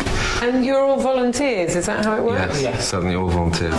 And you're all volunteers, is that how it works? Yes, certainly all volunteers.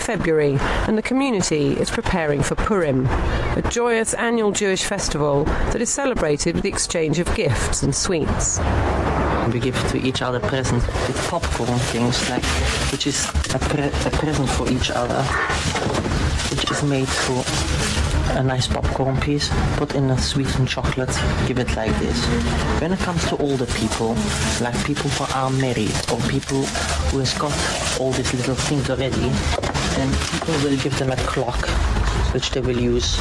February and the community is preparing for Purim, a joyous annual Jewish festival that is celebrated with the exchange of gifts and sweets. We give to each other presents with popcorn things like which is a, pre a present for each other which is made for a nice popcorn piece, put in a sweetened chocolate, give it like this. When it comes to older people, like people who are married or people who has got all these little things already, then people will give them a clock which they will use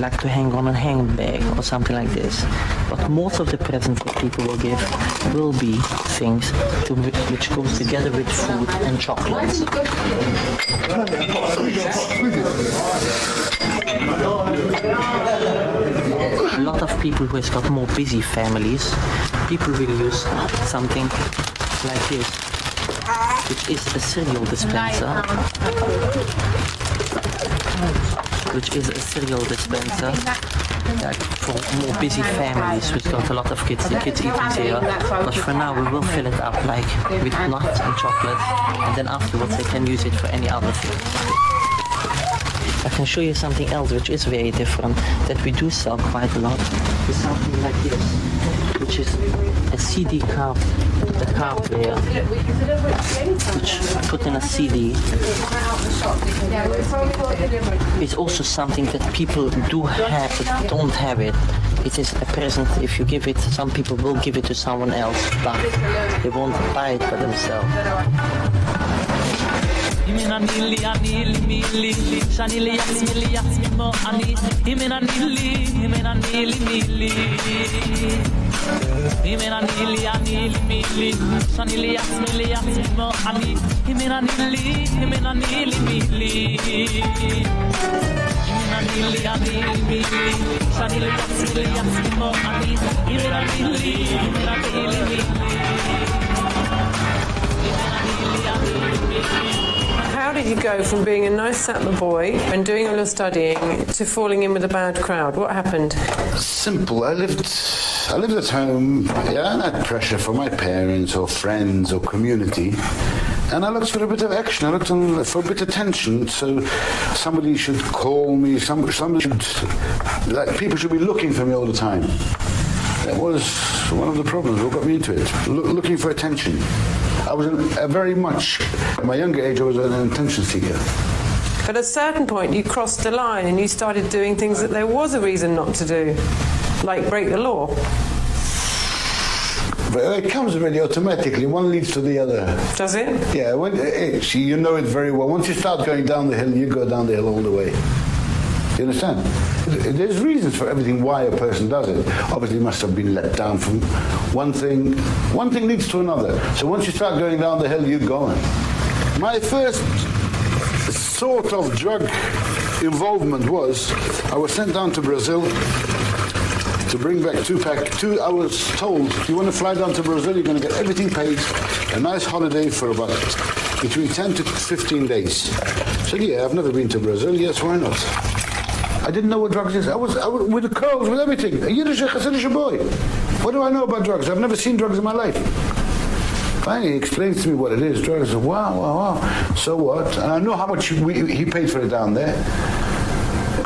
like to hang on a handbag or something like this. But most of the presents that people will give will be things to, which goes together with food and chocolates. A lot of people who has got more busy families, people will use something like this, which is a cereal dispenser. Which is a cereal dispenser for more busy families which got a lot of kids. The kids eating cereal but for now we will fill it up like with nuts and chocolate and then afterwards they can use it for any other thing. I can show you something else which is very different that we do sell quite a lot. Is something like this which is a CD card a card player which put in a CD it's also something that people do have that don't have it. It is a present. If you give it some people will give it to someone else but they won't buy it for themselves Shanili yatsmili yatsmimo ani Imena nili Imena nili mili Imena nili anili mili Shanili yatsmili yatsmimo ani Imena nili Imena nili mili mili How did you go from being a nice Satmar boy and doing all your studying to falling in with a bad crowd? What happened? Simple. I lived I lived at home. Yeah, I had pressure from my parents or friends or community. And I looked for a bit of action. I looked on, for a bit of attention. So somebody should call me. Some, somebody should, like, people should be looking for me all the time. That was one of the problems. What got me into it? Look, looking for attention. I was a, a very much, at my younger age, I was an attention seeker. But at a certain point you crossed the line and you started doing things that there was a reason not to do, like break the law. But it comes really automatically. One leads to the other. Does it? Yeah, when, eh, eh, it, you know it very well. Once you start going down the hill, you go down the hill all the way. You understand? There's reasons for everything why a person does it. Obviously, must have been let down from one thing. One thing leads to another. So once you start going down the hill, you're going. My first sort of drug involvement was I was sent down to Brazil to bring back two pack two I was told you want to fly down to Brazil you're going to get everything paid a nice holiday for about between 10 to 15 days so yeah I've never been to Brazil yes why not I didn't know what drugs is I was, I with the curls with everything a Yiddish a Hasidic boy what do I know about drugs I've never seen drugs in my life Finally, he explains to me what it is. Drugs. I said, wow, wow, wow. So what? And I know how much we, he paid for it down there.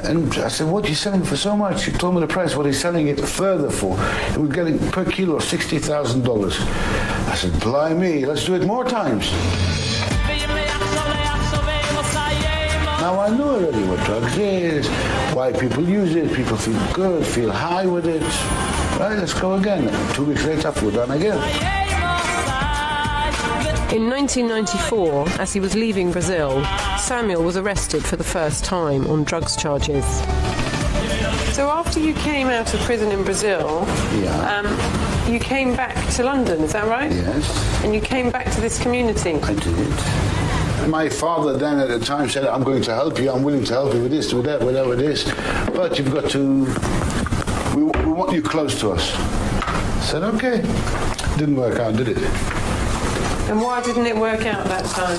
And I said, what are you selling for so much? He told me the price, what he's selling it further for. He was getting per kilo $60,000. I said, blimey, let's do it more times. Now I know already what drugs is, why people use it, people feel good, feel high with it. Right, let's go again. Two weeks later, we're done again. In 1994, as he was leaving Brazil, Samuel was arrested for the first time on drugs charges. So after you came out of prison in Brazil, yeah. um, you came back to London, is that right? Yes. And you came back to this community? I did. My father then at the time said, I'm going to help you, I'm willing to help you with this, with that, whatever it is. But you've got to, we, we want you close to us. I said, okay. Didn't work out, did it? And why didn't it work out that time?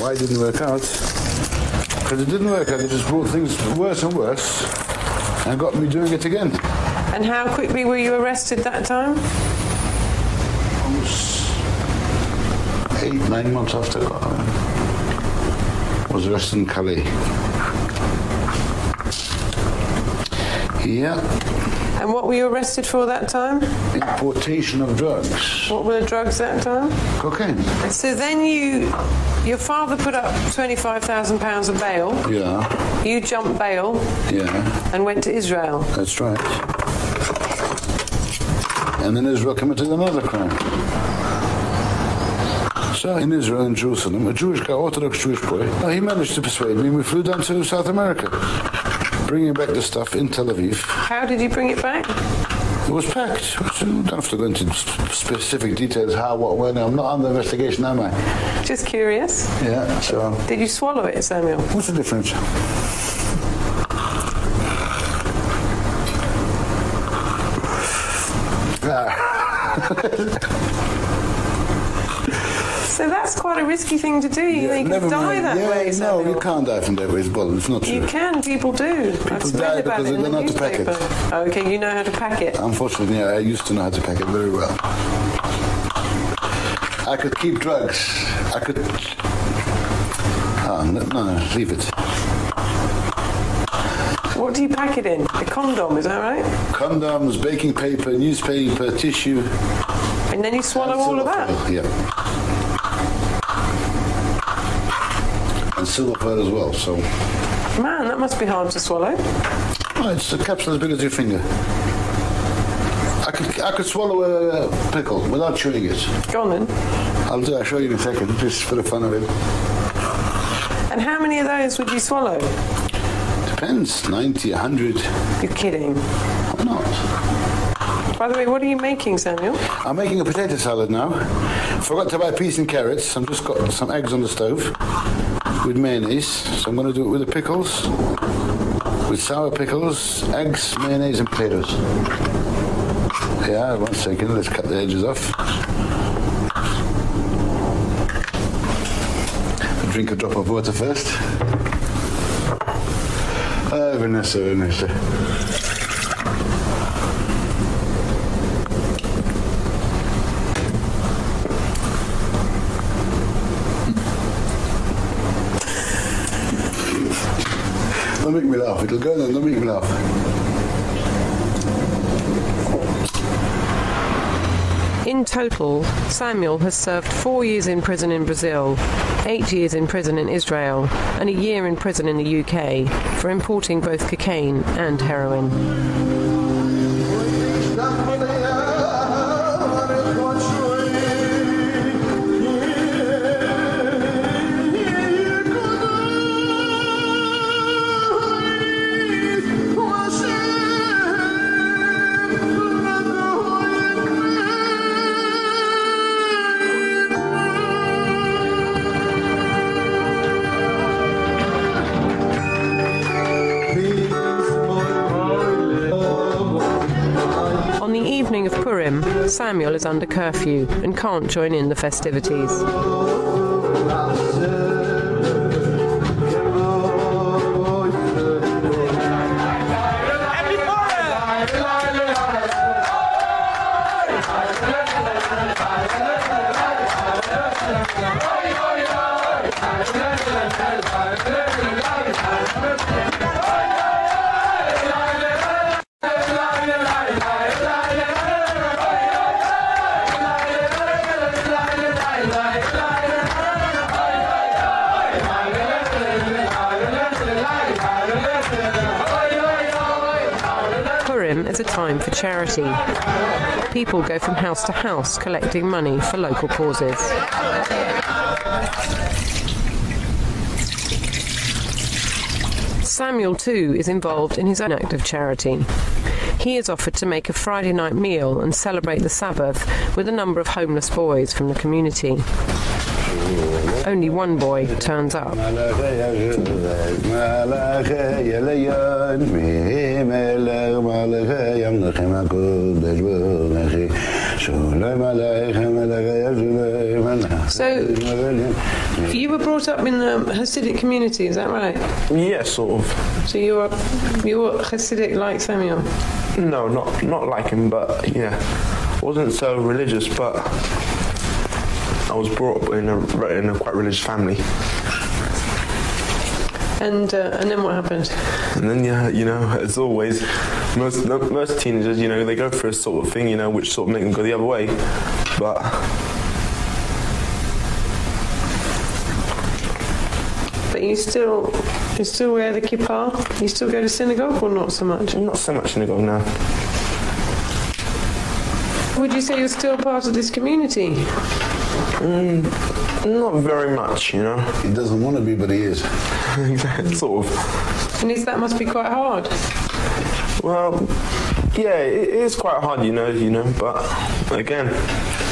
Why didn't it work out? Because it didn't work out. It just brought things worse and worse and got me doing it again. And how quickly were you arrested that time? Eight, nine months after. Was arrested in Calais. Yeah, And what were you arrested for that time? importation of drugs. What were the drugs that time? Cocaine. So then you, your father put up £25,000 of bail. Yeah, You jumped bail yeah, and went to Israel. that's right. And then Israel committed another crime. In Israel, in Jerusalem, a Jewish guy, Orthodox Jewish boy, oh, he managed to persuade me. We flew down to South America, bringing back the stuff in Tel Aviv. How did you bring it back? It was packed. So you don't have to go into specific details how, what, when. I'm not under investigation, am I? Just curious. Yeah, so... Um, did you swallow it, Samuel? What's the difference? Ah. So that's quite a risky thing to do. You, you can die mind. that yeah, way, No, you can't die from that way well. It's not true. You can, people do. People die because they don't know how to pack it. Okay, you know how to pack it. Unfortunately, yeah, I used to know how to pack it very well. I could keep drugs. I could... Ah, oh, no, no, no, leave it. What do you pack it in? A condom, is that right? Condoms, baking paper, newspaper, tissue. And then you swallow all of that? Yeah. And silver foil as well, so... Man, that must be hard to swallow. Oh, it's a capsule as big as your finger. I could, I could swallow a pickle without chewing it. Go on then. I'll do. I'll show you in a second, just for the fun of it. And how many of those would you swallow? Depends. 90, 100. You're kidding. I'm not. By the way, what are you making, Samuel? I'm making a potato salad now. Forgot to buy peas and carrots. I've just got some eggs on the stove with mayonnaise. So I'm going to do it with the pickles, with sour pickles, eggs, mayonnaise, and potatoes. Yeah, one second. Let's cut the edges off. Drink a drop of water first. Oh, Vanessa, Vanessa. Don't make me laugh. It'll go then. Don't make me laugh. In total, Samuel has served four years in prison in Brazil, eight years in prison in Israel, and a year in prison in the UK for importing both cocaine and heroin. Samuel is under curfew and can't join in the festivities. Charity. People go from house to house collecting money for local causes. Samuel too is involved in his own act of charity. He is offered to make a Friday night meal and celebrate the Sabbath with a number of homeless boys from the community. Only one boy turns up. So, you were brought up in the Hasidic community, is that right? Yeah, sort of. So you were you were Hasidic like Samuel? No, not not like him, but yeah, wasn't so religious, but was brought up in a in a quite religious family. And uh, and then what happened? And then yeah, you know, as always, most most teenagers, you know, they go for a sort of thing, you know, which sort of make them go the other way. But But you still you still wear the kippah? You still go to synagogue or not so much? Not so much synagogue now. Would you say you're still part of this community? Mm, not very much, you know. He doesn't want to be, but he is. sort of. And is that must be quite hard. Well, yeah, it is quite hard, you know, you know, but again,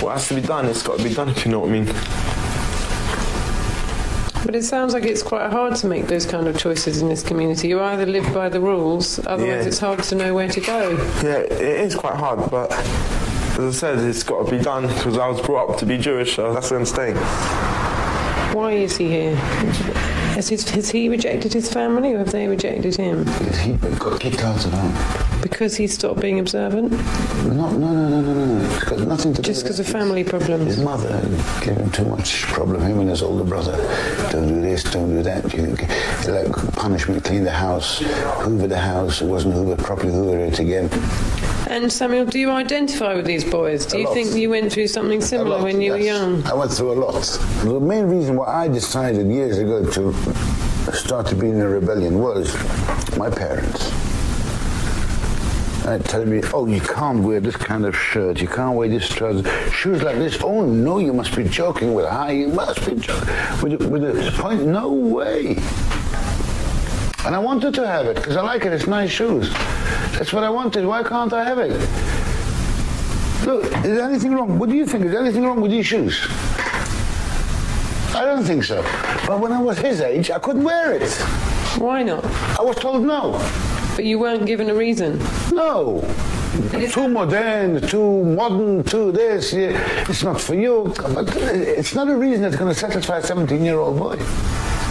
what has to be done, it's got to be done if you know what I mean. But it sounds like it's quite hard to make those kind of choices in this community. You either live by the rules, otherwise Yeah. it's hard to know where to go. Yeah, it is quite hard, but as I said, it's got to be done because I was brought up to be Jewish, so that's where I'm staying. Why is he here? Has, his, has he rejected his family or have they rejected him? He got kicked out of home. Because he stopped being observant? No, no, no, no, no, no. It's got nothing to do Just because of family problems? His mother gave him too much problem. Him and his older brother. Don't do this, don't do that. You, like punishment, clean the house, hoover the house. It wasn't hoovered properly, hoover it again. And Samuel, do you identify with these boys? Do A you lot. think you went through something similar when you were young? I went through a lot. The main reason why I decided years ago to start to be in a rebellion was my parents. They tell me, oh, you can't wear this kind of shirt, you can't wear this trousers, shoes like this. Oh, no, you must be joking with high, you must be joking. With, with a point, no way. And I wanted to have it because I like it, it's nice shoes. That's what I wanted, why can't I have it? Look, is there anything wrong? What do you think? Is there anything wrong with these shoes? I don't think so. But when I was his age, I couldn't wear it. Why not? I was told no. But you weren't given a reason? No. Too modern, too modern, too this. It's not for you. But it's not a reason that's going to satisfy a 17-year-old boy.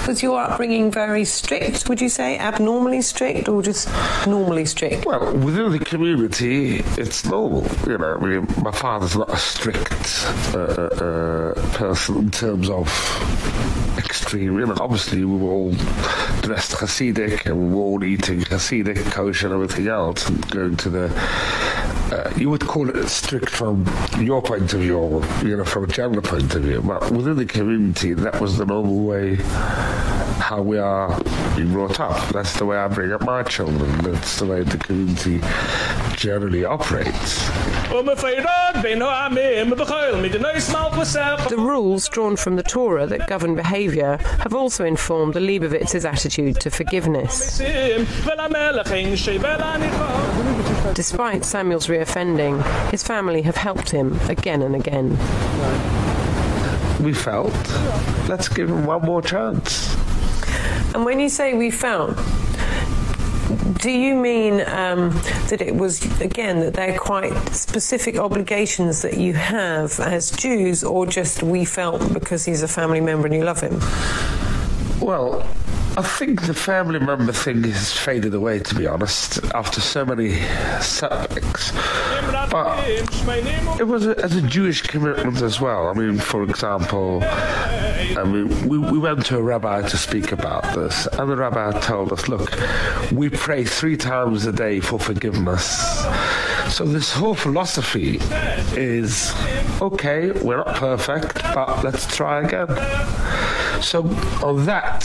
Was your upbringing very strict, would you say? Abnormally strict or just normally strict? Well, within the community, it's normal. You know, I mean, my father's not a strict uh, uh, uh, person in terms of extreme. You know, obviously we were all dressed Hasidic and we were all eating Hasidic, kosher and everything else and going to the... Uh, you would call it strict from your point of view, or, you know, from a general point of view. But within the community, that was the normal way how we are being brought up. That's the way I bring up my children. That's the way the community generally operates. The rules drawn from the Torah that govern behavior have also informed the Leibovitz's attitude to forgiveness. Despite Samuel's reoffending, his family have helped him again and again. We felt, let's give him one more chance. And when you say we felt, do you mean um, that it was, again, that they're quite specific obligations that you have as Jews, or just we felt because he's a family member and you love him? Well, I think the family member thing has faded away, to be honest, after so many setbacks. But it was a, as a Jewish commitment as well. I mean, for example, I mean, we, we went to a rabbi to speak about this, and the rabbi told us, look, we pray three times a day for forgiveness. So this whole philosophy is, okay, we're not perfect, but let's try again. So on that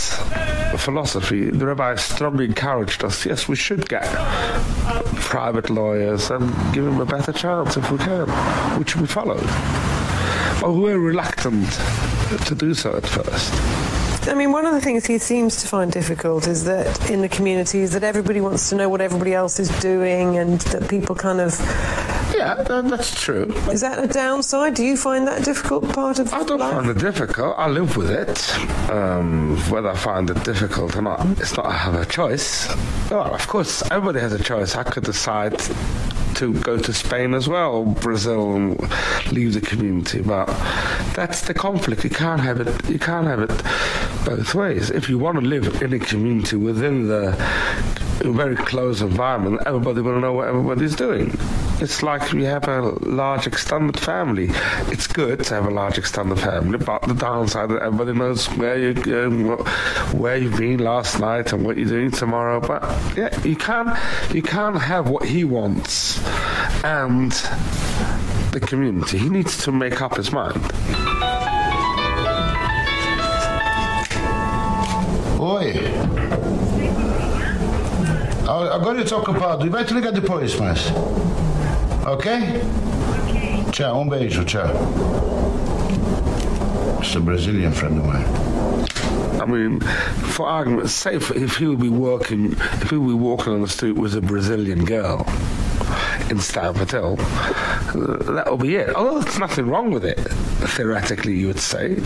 philosophy, the rabbi strongly encouraged us, yes, we should get private lawyers and give them a better chance if we can, which we followed. But we were reluctant to do so at first. I mean, one of the things he seems to find difficult is that in the community is that everybody wants to know what everybody else is doing and that people kind of Yeah, that's true. Is that a downside? Do you find that a difficult part of I don't find it difficult. I live with it. Um, whether I find it difficult or not, it's not I have a choice. Well, of course, everybody has a choice. I could decide to go to Spain as well, Brazil, and leave the community. But that's the conflict. You can't have it. You can't have it both ways. If you want to live in a community within the very close environment, everybody will know what everybody's doing. it's like we have a large extended family. It's good to have a large extended family, but the downside that everybody knows where you where you've been last night and what you're doing tomorrow. But yeah, you can't you can't have what he wants and the community. He needs to make up his mind. Oi. Agora eu estou ocupado. E vai te ligar depois, mas. Ok? Tchau, um beijo, tchau. It's a Brazilian friend of mine. I mean, for argument's sake, if he would be working, if he would be walking on the street with a Brazilian girl in Stamford Hill, that will be it. Although there's nothing wrong with it, theoretically, you would say.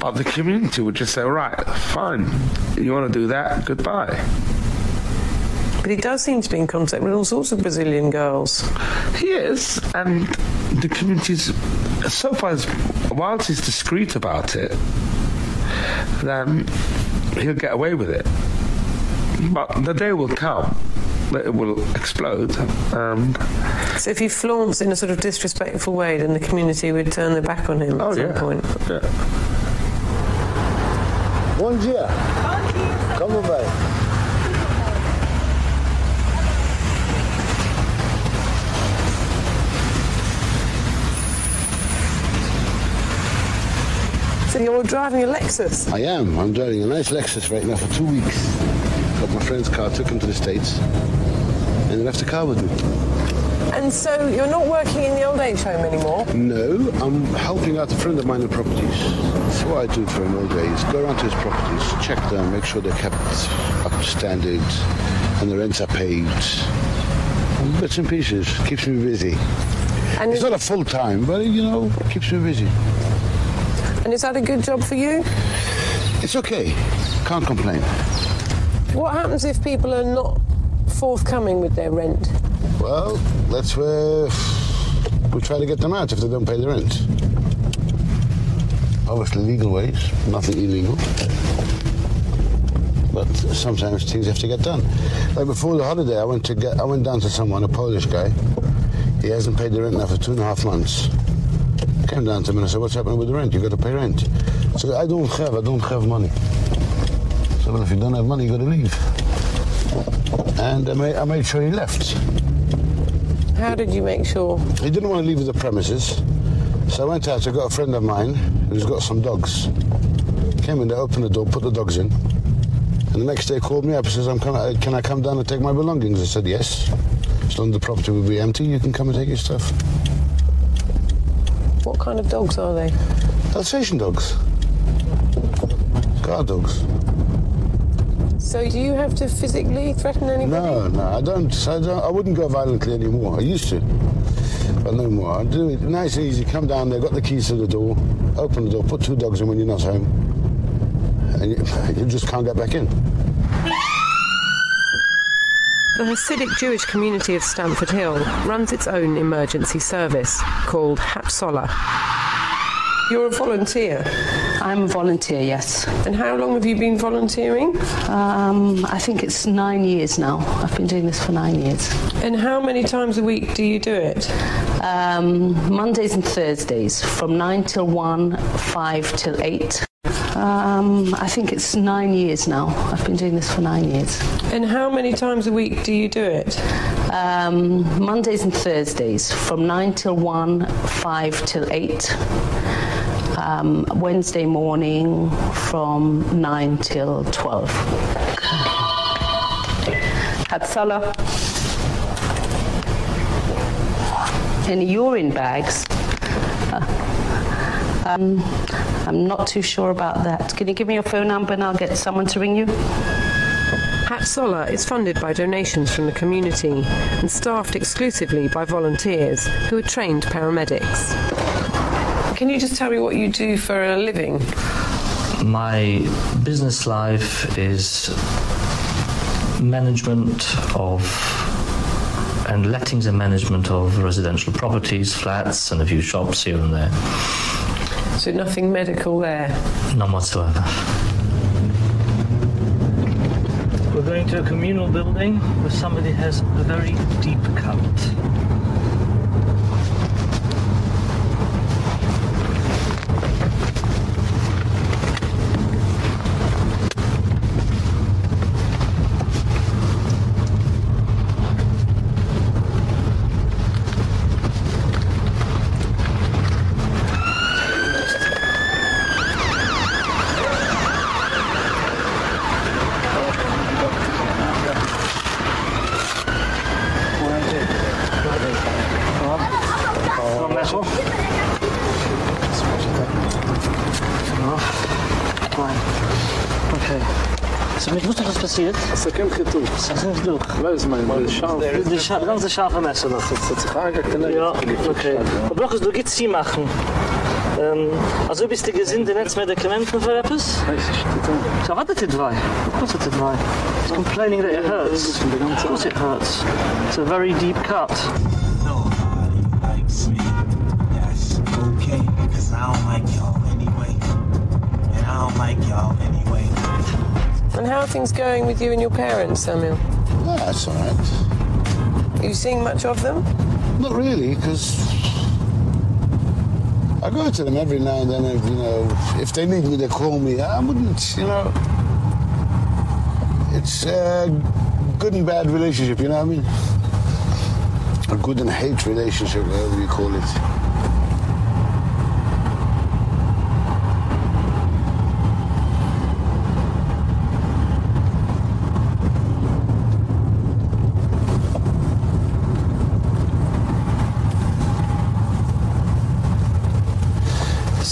But the community would just say, all right, fine, you want to do that, goodbye. But he does seem to be in contact with all sorts of Brazilian girls. He is, and the community's, so far as, whilst he's discreet about it, then he'll get away with it. But the day will come it will explode and So if he flaunts in a sort of disrespectful way, then the community would turn their back on him Oh, at some point. yeah. point. Bom dia. Como vai? So you're driving a Lexus? I am. I'm driving a nice Lexus right now for two weeks. Got my friend's car, took him to the States, and left the car with me. And so you're not working in the old age home anymore? No, I'm helping out a friend of mine in properties. So what I do for him all day is go around to his properties, check them, make sure they're kept up to standard, and the rents are paid. And bits and pieces. Keeps me busy. And it's not a full time, but you know, keeps me busy. And is that a good job for you? It's okay. Can't complain. What happens if people are not forthcoming with their rent? Well, that's where uh, we try to get them out if they don't pay the rent. Obviously legal ways, nothing illegal. But sometimes things have to get done. Like before the holiday, I went to get, I went down to someone, a Polish guy. He hasn't paid the rent now for two and a half months. Came down to him and I said, "What's happening with the rent? You got to pay rent." So I don't have, I don't have money. So well, if you don't have money, you've got to leave. And I made, I made sure he left. How did you make sure? He didn't want to leave the premises. So I went out, I got a friend of mine who's got some dogs. Came in, they opened the door, put the dogs in. And the next day called me up and says, I'm coming, can I come down and take my belongings? I said, yes. As long as the property will be empty, you can come and take your stuff. What kind of dogs are they? Alsatian dogs. Guard dogs. So do you have to physically threaten anybody? No, no, I don't, I don't. I wouldn't go violently anymore. I used to, but no more. I do it nice and easy. Come down there, got the keys to the door, open the door, put two dogs in when you're not home, and you, you just can't get back in. The Hasidic Jewish community of Stamford Hill runs its own emergency service called Hatsola. You're a volunteer? I'm a volunteer, yes. And how long have you been volunteering? Um, I think it's nine years now. I've been doing this for nine years. And how many times a week do you do it? Um, Mondays and Thursdays from 9 till 1, 5 till 8. Um, I think it's nine years now. I've been doing this for nine years. And how many times a week do you do it? Um, Mondays and Thursdays from 9 till 1, 5 till 8. Um, Wednesday morning from 9 till 12. Hatsala. Any urine bags? Uh, um, I'm not too sure about that. Can you give me your phone number and I'll get someone to ring you? Hatsola is funded by donations from the community and staffed exclusively by volunteers who are trained paramedics. Can you just tell me what you do for a living? My business life is management of and lettings and management of residential properties, flats and a few shops here and there. So nothing medical there? None whatsoever. We're going to a communal building where somebody has a very deep cut. Khitu. Das ist doch. Wer ist mein Mann? Scharf. Das ganze scharfe Messer, das ist jetzt. Ja, okay. Aber Blockes, du gehst sie machen. Ähm, also bist du gesinnt, den jetzt Medikamenten für etwas? Weiß ich nicht. So, it why? Of course it did why. It's complaining that it hurts. Of course it hurts. It's a very deep cut. And how are things going with you and your parents, Samuel? Yeah, that's all right. Are you seeing much of them? Not really, because I go to them every now and then. If, you know, if they need me, they call me. I wouldn't, you know. It's a good and bad relationship. You know what I mean? A good and hate relationship, whatever you call it.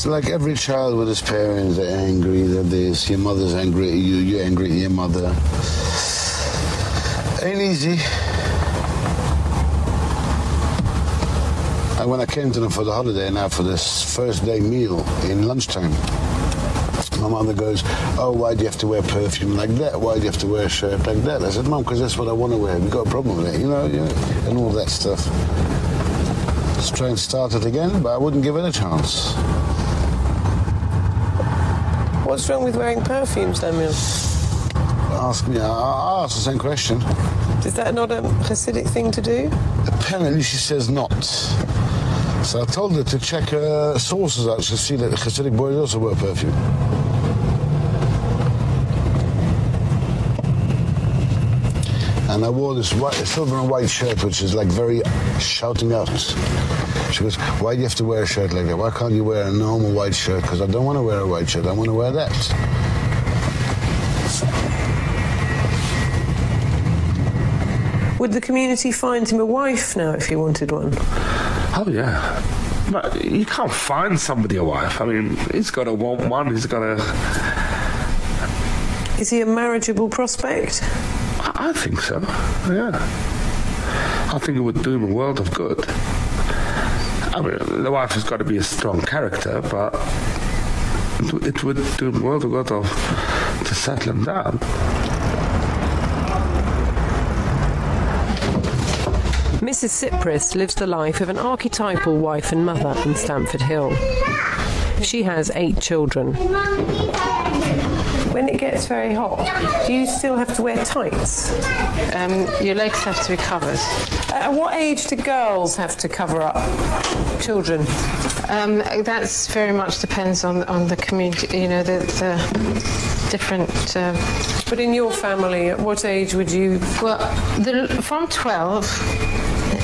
It's like every child with his parents, they're angry, they're this, your mother's angry at you, you're angry at your mother. Ain't easy. And when I came to them for the holiday now for this first day meal in lunchtime, my mother goes, oh, why do you have to wear perfume like that? Why do you have to wear a shirt like that? I said, Mom, because that's what I want to wear. You got a problem with it, you know, yeah, and all that stuff. Let's try and start it again, but I wouldn't give it a chance. What's wrong with wearing perfume, Samuel? Ask me, I, asked the same question. Is that not a Hasidic thing to do? Apparently she says not. So I told her to check her sources out to see that the Hasidic boys also wear perfume. And I wore this white, silver and white shirt, which is like very shouting out. She goes, why do you have to wear a shirt like that? Why can't you wear a normal white shirt? Because I don't want to wear a white shirt. I want to wear that. Would the community find him a wife now if he wanted one? Oh yeah. But you can't find somebody a wife. I mean, he's got to want one. He's got to. Is he a marriageable prospect? I think so. Yeah. I think it would do him a world of good. I mean, the wife has got to be a strong character, but it, would do him to world of to settle him down. Mrs. Cyprus lives the life of an archetypal wife and mother in Stamford Hill. She has eight children. When it gets very hot, do you still have to wear tights? Um, your legs have to be covered. At what age do girls have to cover up children? Um, that's very much depends on on the community. You know the the different. Uh, but in your family, at what age would you? Well, the, from twelve,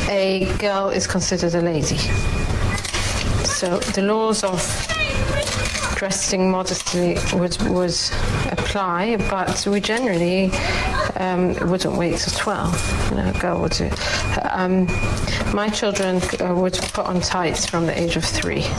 a girl is considered a lady. So the laws of dressing modestly would would apply, but we generally um, wouldn't wait till 12. You know, a girl would do. Um, my children uh, would put on tights from the age of three. Can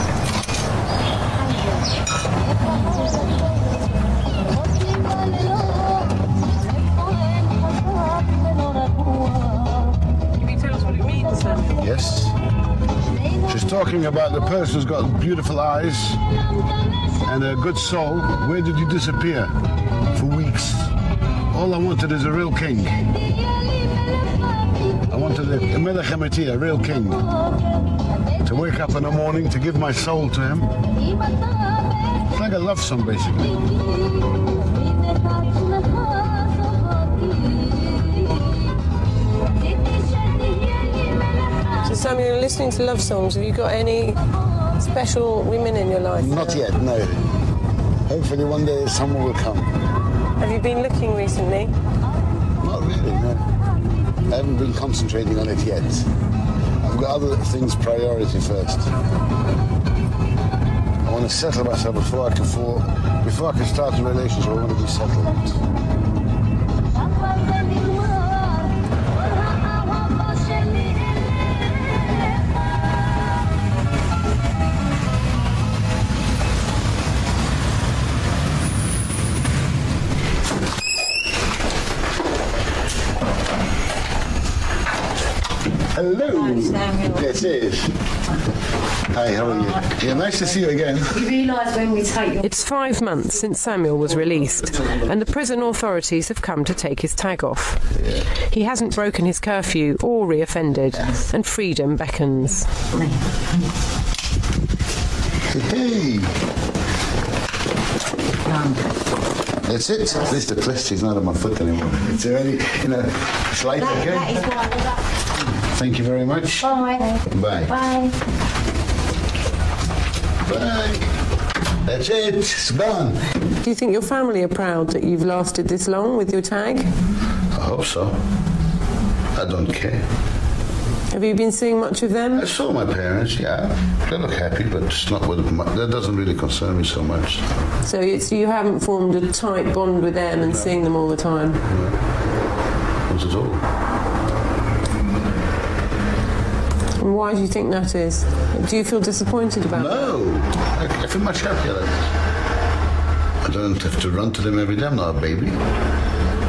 you tell us what it means, Samuel? Yes. She's talking about the person who's got beautiful eyes and a good soul. Where did you disappear for weeks? All I wanted is a real king. I wanted a, Melech a real king. To wake up in the morning, to give my soul to him. It's like a love song, basically. So Samuel, listening to love songs. Have you got any special women in your life? Not yet, no. Hopefully one day someone will come. Have you been looking recently? Not really, no. I haven't been concentrating on it yet. I've got other things priority first. I want to settle myself before I can fall, before I can start a relationship. I want to be settled. Hi, how are you? Yeah, nice to see you again. You realise when we take your It's 5 months since Samuel was released and the prison authorities have come to take his tag off. He hasn't broken his curfew or reoffended and freedom beckons. Hey. That's it. At least the plaster's not on my foot anymore. It's already, you know, it's light okay. Thank you very much. Bye. Bye. Bye. Bye. That's it. It's gone. Do you think your family are proud that you've lasted this long with your tag? I hope so. I don't care. Have you been seeing much of them? I saw my parents, yeah. They look happy, but it's not what that doesn't really concern me so much. So it's you haven't formed a tight bond with them and seeing them all the time. Not at all. And why do you think that is? Do you feel disappointed about it? No, I, I feel much happier. I don't have to run to them every day. I'm not a baby.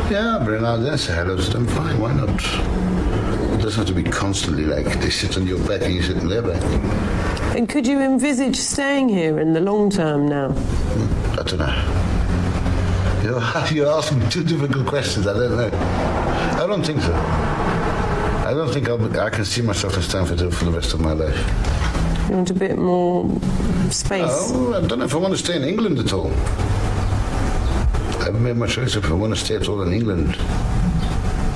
Yeah, now and then say hello to them. Fine, why not? It doesn't have to be constantly like they sit on your back and you sit on their back. And could you envisage staying here in the long term now? Hmm, I don't know. You're, you're asking two difficult questions. I don't know. I don't think so. I don't think I'll, I can see myself in Stamford Hill for the rest of my life. You want a bit more space? Oh, I don't know if I want to stay in England at all. I haven't made my choice if I want to stay at all in England.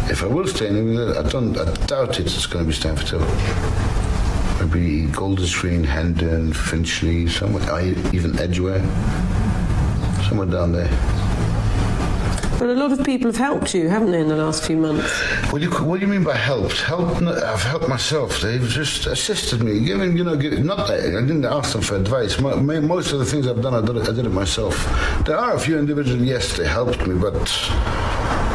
If I will stay in England, I don't. I doubt it, it's going to be Stamford Hill. Maybe Golders Green, Hendon, Finchley, somewhere, I- even Edgware, somewhere down there. But a lot of people have helped you, haven't they, in the last few months? What do you what do you mean by helped? Helped? I've helped myself. They've just assisted me, given you know, not I didn't ask them for advice. Mo- mo- Most of the things I've done, I did, it, I did it myself. There are a few individuals, yes, they helped me, but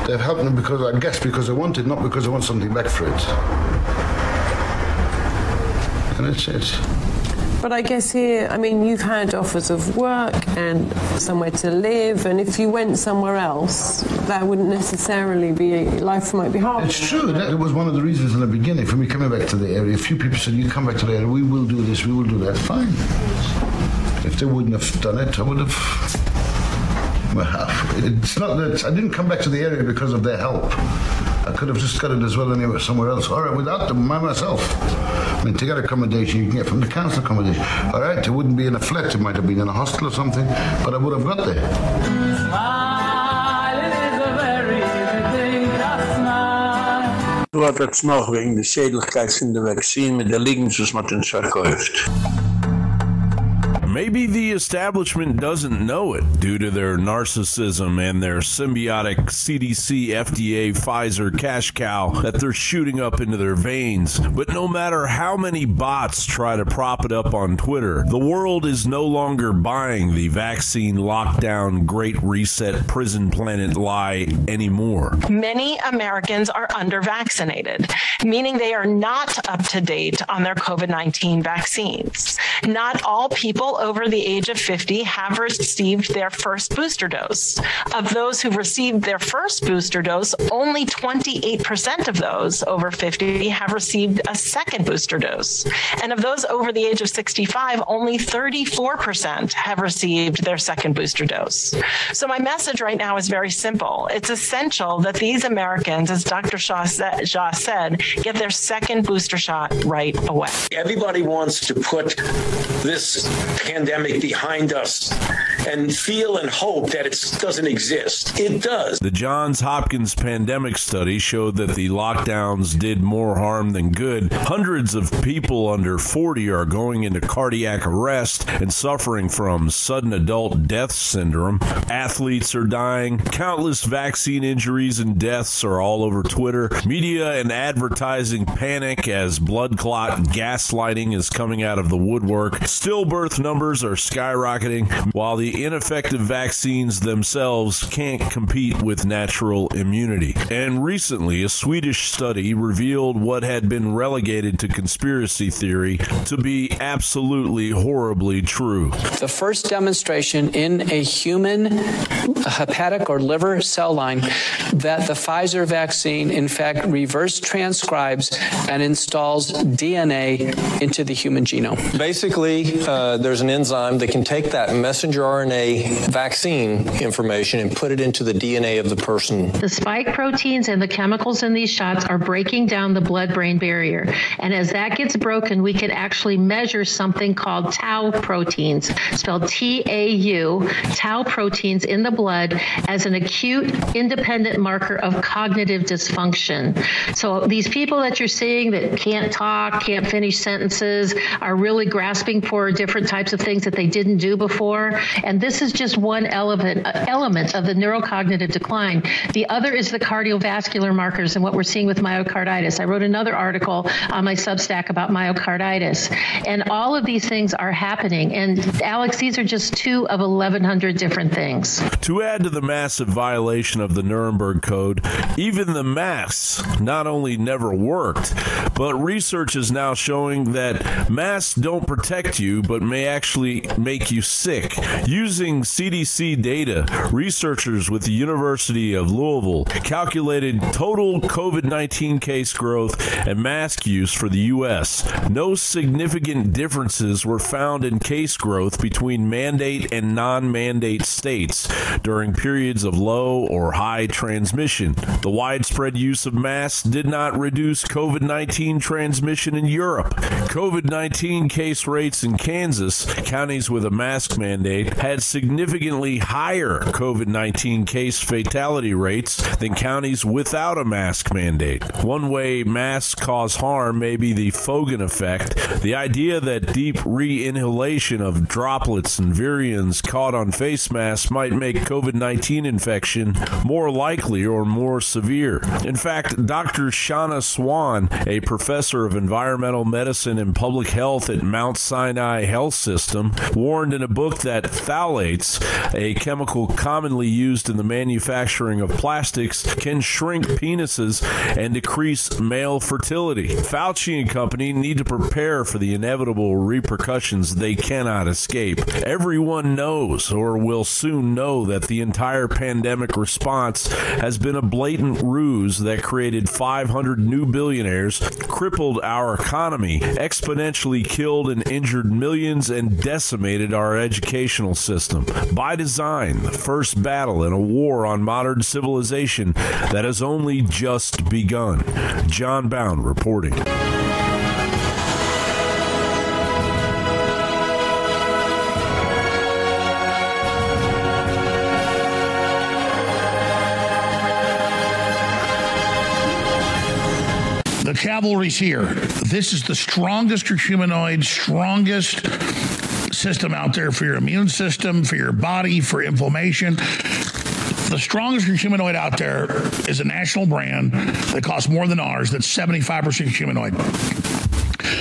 they've helped me because I guess because I wanted, not because I want something back for it. And that's it. But I guess here, I mean, you've had offers of work and somewhere to live, and if you went somewhere else, that wouldn't necessarily be, life might be hard. It's true. That was one of the reasons in the beginning for me coming back to the area. A few people said, "You come back to the area. We will do this. We will do that." Fine. If they wouldn't have done it, I would have. Well, it's not that I didn't come back to the area because of their help. I could have just got it as well anywhere somewhere else. All right, without them, by myself. I mean, to get accommodation, you can get from the council accommodation. All right, it wouldn't be in a flat. It might have been in a hostel or something, but I would have got there. Du hat jetzt noch wegen der Schädlichkeit von der Vaccine mit der Ligens, was man uns verkauft. Maybe the establishment doesn't know it due to their narcissism and their symbiotic CDC, FDA, Pfizer cash cow that they're shooting up into their veins. But no matter how many bots try to prop it up on Twitter, the world is no longer buying the vaccine lockdown great reset prison planet lie anymore. Many Americans are under vaccinated, meaning they are not up to date on their COVID 19 vaccines. Not all people over the age of 50 have received their first booster dose. Of those who received their first booster dose, only 28% of those over 50 have received a second booster dose. And of those over the age of 65, only 34% have received their second booster dose. So my message right now is very simple. It's essential that these Americans as Dr. Jha said, Jha said get their second booster shot right away. Everybody wants to put this pandemic behind us and feel and hope that it doesn't exist. It does. The Johns Hopkins pandemic study showed that the lockdowns did more harm than good. Hundreds of people under 40 are going into cardiac arrest and suffering from sudden adult death syndrome. Athletes are dying. Countless vaccine injuries and deaths are all over Twitter. Media and advertising panic as blood clot gaslighting is coming out of the woodwork. Stillbirth numbers are skyrocketing while the ineffective vaccines themselves can't compete with natural immunity. And recently, a Swedish study revealed what had been relegated to conspiracy theory to be absolutely horribly true. The first demonstration in a human hepatic or liver cell line that the Pfizer vaccine in fact reverse transcribes and installs DNA into the human genome. Basically, uh, there's an enzyme that can take that messenger RNA vaccine information and put it into the DNA of the person. The spike proteins and the chemicals in these shots are breaking down the blood-brain barrier. And as that gets broken, we can actually measure something called tau proteins, spelled T A U, tau proteins in the blood as an acute independent marker of cognitive dysfunction. So these people that you're seeing that can't talk, can't finish sentences, are really grasping for different types of things that they didn't do before, and this is just one element element of the neurocognitive decline. The other is the cardiovascular markers and what we're seeing with myocarditis. I wrote another article on my Substack about myocarditis. And all of these things are happening and Alex these are just two of 1100 different things. To add to the massive violation of the Nuremberg Code, even the masks not only never worked, but research is now showing that masks don't protect you but may actually make you sick. Using CDC data, researchers with the University of Louisville calculated total COVID-19 case growth and mask use for the US. No significant differences were found in case growth between mandate and non-mandate states during periods of low or high transmission. The widespread use of masks did not reduce COVID-19 transmission in Europe. COVID-19 case rates in Kansas, counties with a mask mandate, had significantly higher COVID-19 case fatality rates than counties without a mask mandate. One way masks cause harm may be the Foegen effect, the idea that deep re-inhalation of droplets and virions caught on face masks might make COVID-19 infection more likely or more severe. In fact, Dr. Shanna Swan, a professor of environmental medicine and public health at Mount Sinai Health System, warned in a book that phthalates, a chemical commonly used in the manufacturing of plastics, can shrink penises and decrease male fertility. Fauci and company need to prepare for the inevitable repercussions they cannot escape. Everyone knows or will soon know that the entire pandemic response has been a blatant ruse that created 500 new billionaires, crippled our economy, exponentially killed and injured millions and decimated our educational system. By design, the first battle in a war on modern civilization that has only just begun. John Bowne reporting. The cavalry's here. This is the strongest curcuminoid, strongest system out there for your immune system, for your body, for inflammation. The strongest curcuminoid out there is a national brand that costs more than ours that's 75% curcuminoid.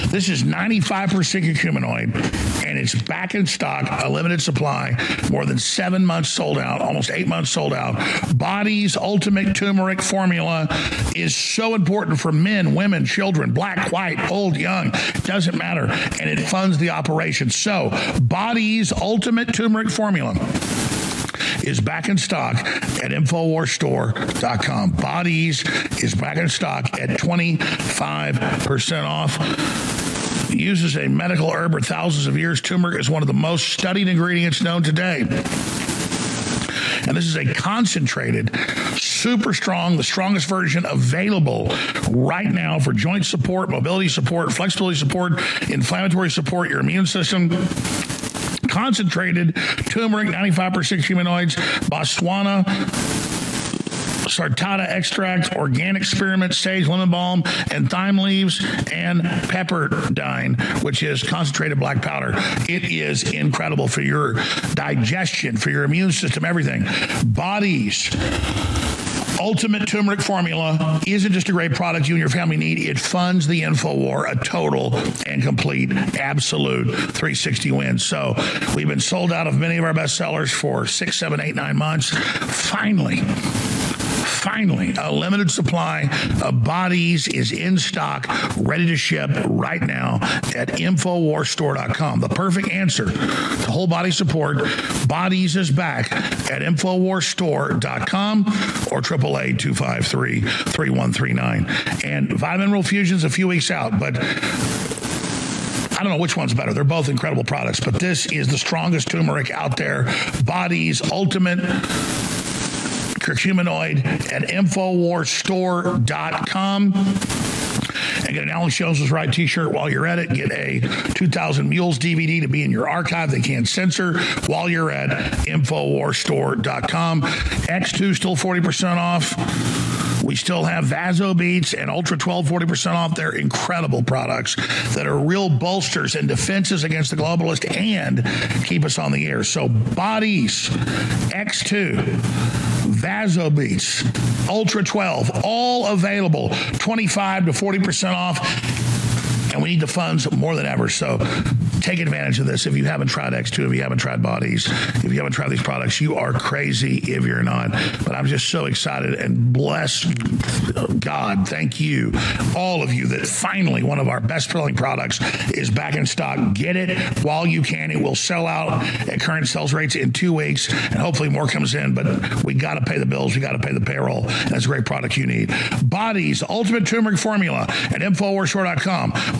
This is 95% curcuminoid and it's back in stock, a limited supply, more than 7 months sold out, almost 8 months sold out. Body's ultimate turmeric formula is so important for men, women, children, black, white, old, young, doesn't matter and it funds the operation. So, Body's ultimate turmeric formula is back in stock at infowarstore.com. Bodies is back in stock at 25% off uses a medical herb for thousands of years. Turmeric is one of the most studied ingredients known today. And this is a concentrated, super strong, the strongest version available right now for joint support, mobility support, flexibility support, inflammatory support, your immune system concentrated turmeric 95% curcuminoids Boswellia serrata extract, organic spearmint, sage, lemon balm, and thyme leaves, and piperine, which is concentrated black powder. It is incredible for your digestion, for your immune system, everything. Bodies ultimate turmeric formula isn't just a great product you and your family need. It funds the info war a total and complete absolute 360 win. So we've been sold out of many of our best sellers for six, seven, eight, nine months. Finally Finally, a limited supply of bodies is in stock, ready to ship right now at infowarstore.com. The perfect answer to whole body support. Bodies is back at infowarstore.com or 888-253-3139. And Vitamin Mineral Fusion's a few weeks out, but I don't know which one's better. They're both incredible products, but this is the strongest turmeric out there. Body's ultimate curcuminoid at infowarstore.com and get an Alan was right t-shirt while you're at it. Get a 2000 Mules DVD to be in your archive they can't censor while you're at infowarstore.com. X2 still 40% off. We still have Vaso Beats and Ultra 12 40% off. They're incredible products that are real bolsters and defenses against the globalist and keep us on the air. So Bodies X2 Vaso Beats Ultra 12 all available 25 to 40% off and we need the funds more than ever. So take advantage of this if you haven't tried X2, if you haven't tried Bodies, if you haven't tried these products, you are crazy if you're not. But I'm just so excited and bless uh, God, thank you all of you that finally one of our best selling products is back in stock. Get it while you can. It will sell out at current sales rates in 2 weeks and hopefully more comes in, but we got to pay the bills, we got to pay the payroll. That's a great product you need. Bodies Ultimate Turmeric Formula at infowarsstore.com.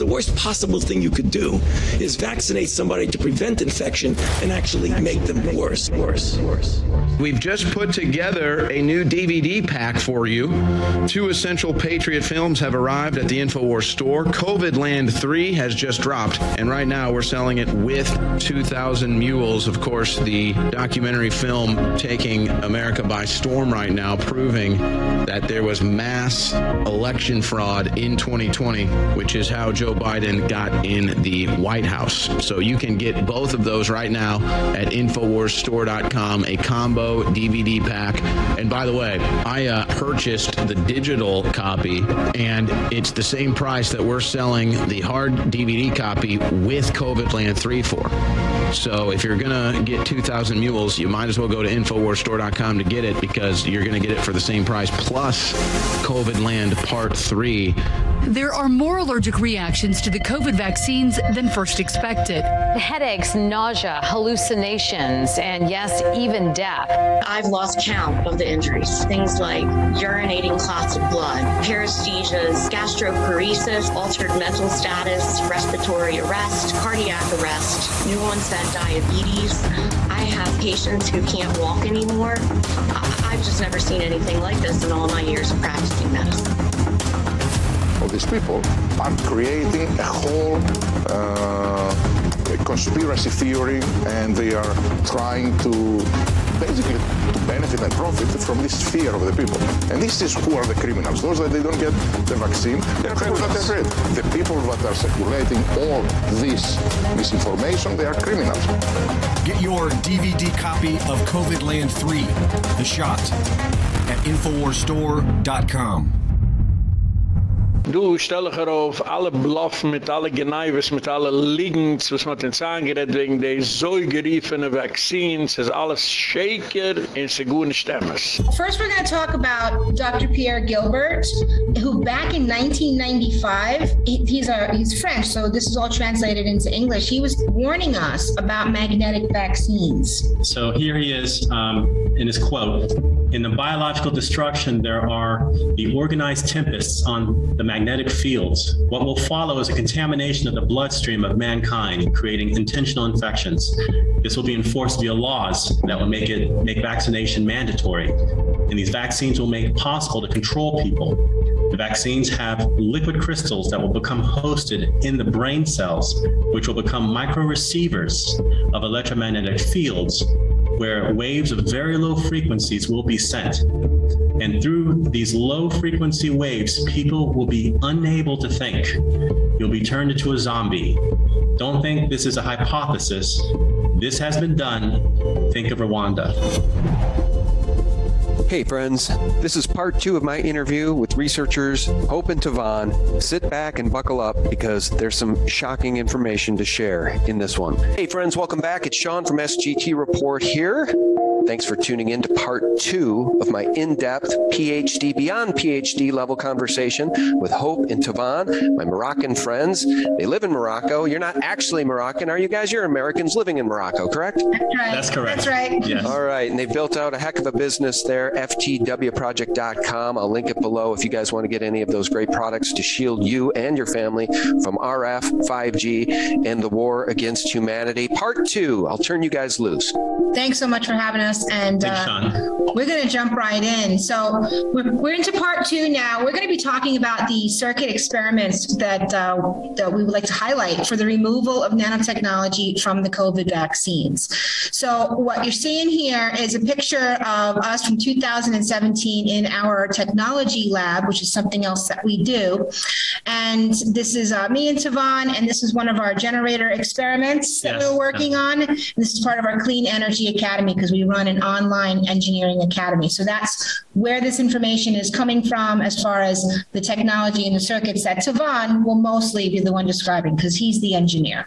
The worst possible thing you could do is vaccinate somebody to prevent infection and actually make them worse, worse, worse. We've just put together a new DVD pack for you. Two essential Patriot films have arrived at the InfoWars store. COVID Land 3 has just dropped, and right now we're selling it with 2000 Mules, of course, the documentary film taking America by storm right now, proving that there was mass election fraud in 2020, which is how Joe Biden got in the White House. So you can get both of those right now at infowarsstore.com, a combo DVD pack. And by the way, I uh, purchased the digital copy and it's the same price that we're selling the hard DVD copy with COVID Land 3 for. So if you're going to get 2000 mules, you might as well go to infowarsstore.com to get it because you're going to get it for the same price plus COVID Land Part 3 there are more allergic reactions to the COVID vaccines than first expected. Headaches, nausea, hallucinations, and yes, even death. I've lost count of the injuries. Things like urinating clots of blood, paresthesias, gastroparesis, altered mental status, respiratory arrest, cardiac arrest, new onset diabetes. I have patients who can't walk anymore. I've just never seen anything like this in all my years of practicing medicine of these people are creating a whole uh, conspiracy theory and they are trying to basically to benefit and profit from this fear of the people. And this is who are the criminals. Those that they don't get the vaccine, they're criminals that they're The people that are circulating all this misinformation, they are criminals. Get your DVD copy of COVID Land 3, The Shot, at InfoWarsStore.com. Du stell dich auf alle Bluffen mit alle Geneiwes, mit alle Liegens, was man uns angerät wegen der so geriefene Vaccines, ist alles Shaker in Segune Stemmes. First we're going to talk about Dr. Pierre Gilbert, who back in 1995, he's, a, he's French, so this is all translated into English. He was warning us about magnetic vaccines. So here he is um, in his quote, in the biological destruction, there are the organized tempests on the magnetic fields. What will follow is a contamination of the bloodstream of mankind, creating intentional infections. This will be enforced via laws that will make it make vaccination mandatory. And these vaccines will make possible to control people. The vaccines have liquid crystals that will become hosted in the brain cells, which will become micro receivers of electromagnetic fields where waves of very low frequencies will be sent. And through these low frequency waves, people will be unable to think. You'll be turned into a zombie. Don't think this is a hypothesis. This has been done. Think of Rwanda. Hey friends, this is part 2 of my interview with researchers Hope and Tavon. Sit back and buckle up because there's some shocking information to share in this one. Hey friends, welcome back. It's Sean from SGT Report here. Thanks for tuning in to part 2 of my in-depth PhD beyond PhD level conversation with Hope and Tavon, my Moroccan friends. They live in Morocco. You're not actually Moroccan, are you guys? You're Americans living in Morocco, correct? That's right. That's correct. That's right. Yes. All right, and they built out a heck of a business there, ftwproject.com. I'll link it below if you guys want to get any of those great products to shield you and your family from RF, 5G, and the war against humanity. Part 2. I'll turn you guys loose. Thanks so much for having us and uh, we're going to jump right in. So we're, we're into part 2 now. We're going to be talking about the circuit experiments that uh, that we would like to highlight for the removal of nanotechnology from the COVID vaccines. So what you're seeing here is a picture of us from 2017 in our technology lab, which is something else that we do. And this is uh, me and Tavon and this is one of our generator experiments that Yes. we're working on. And this is part of our Clean Energy Academy because we run an online engineering academy. So that's where this information is coming from as far as the technology and the circuits that Tavon will mostly be the one describing because he's the engineer.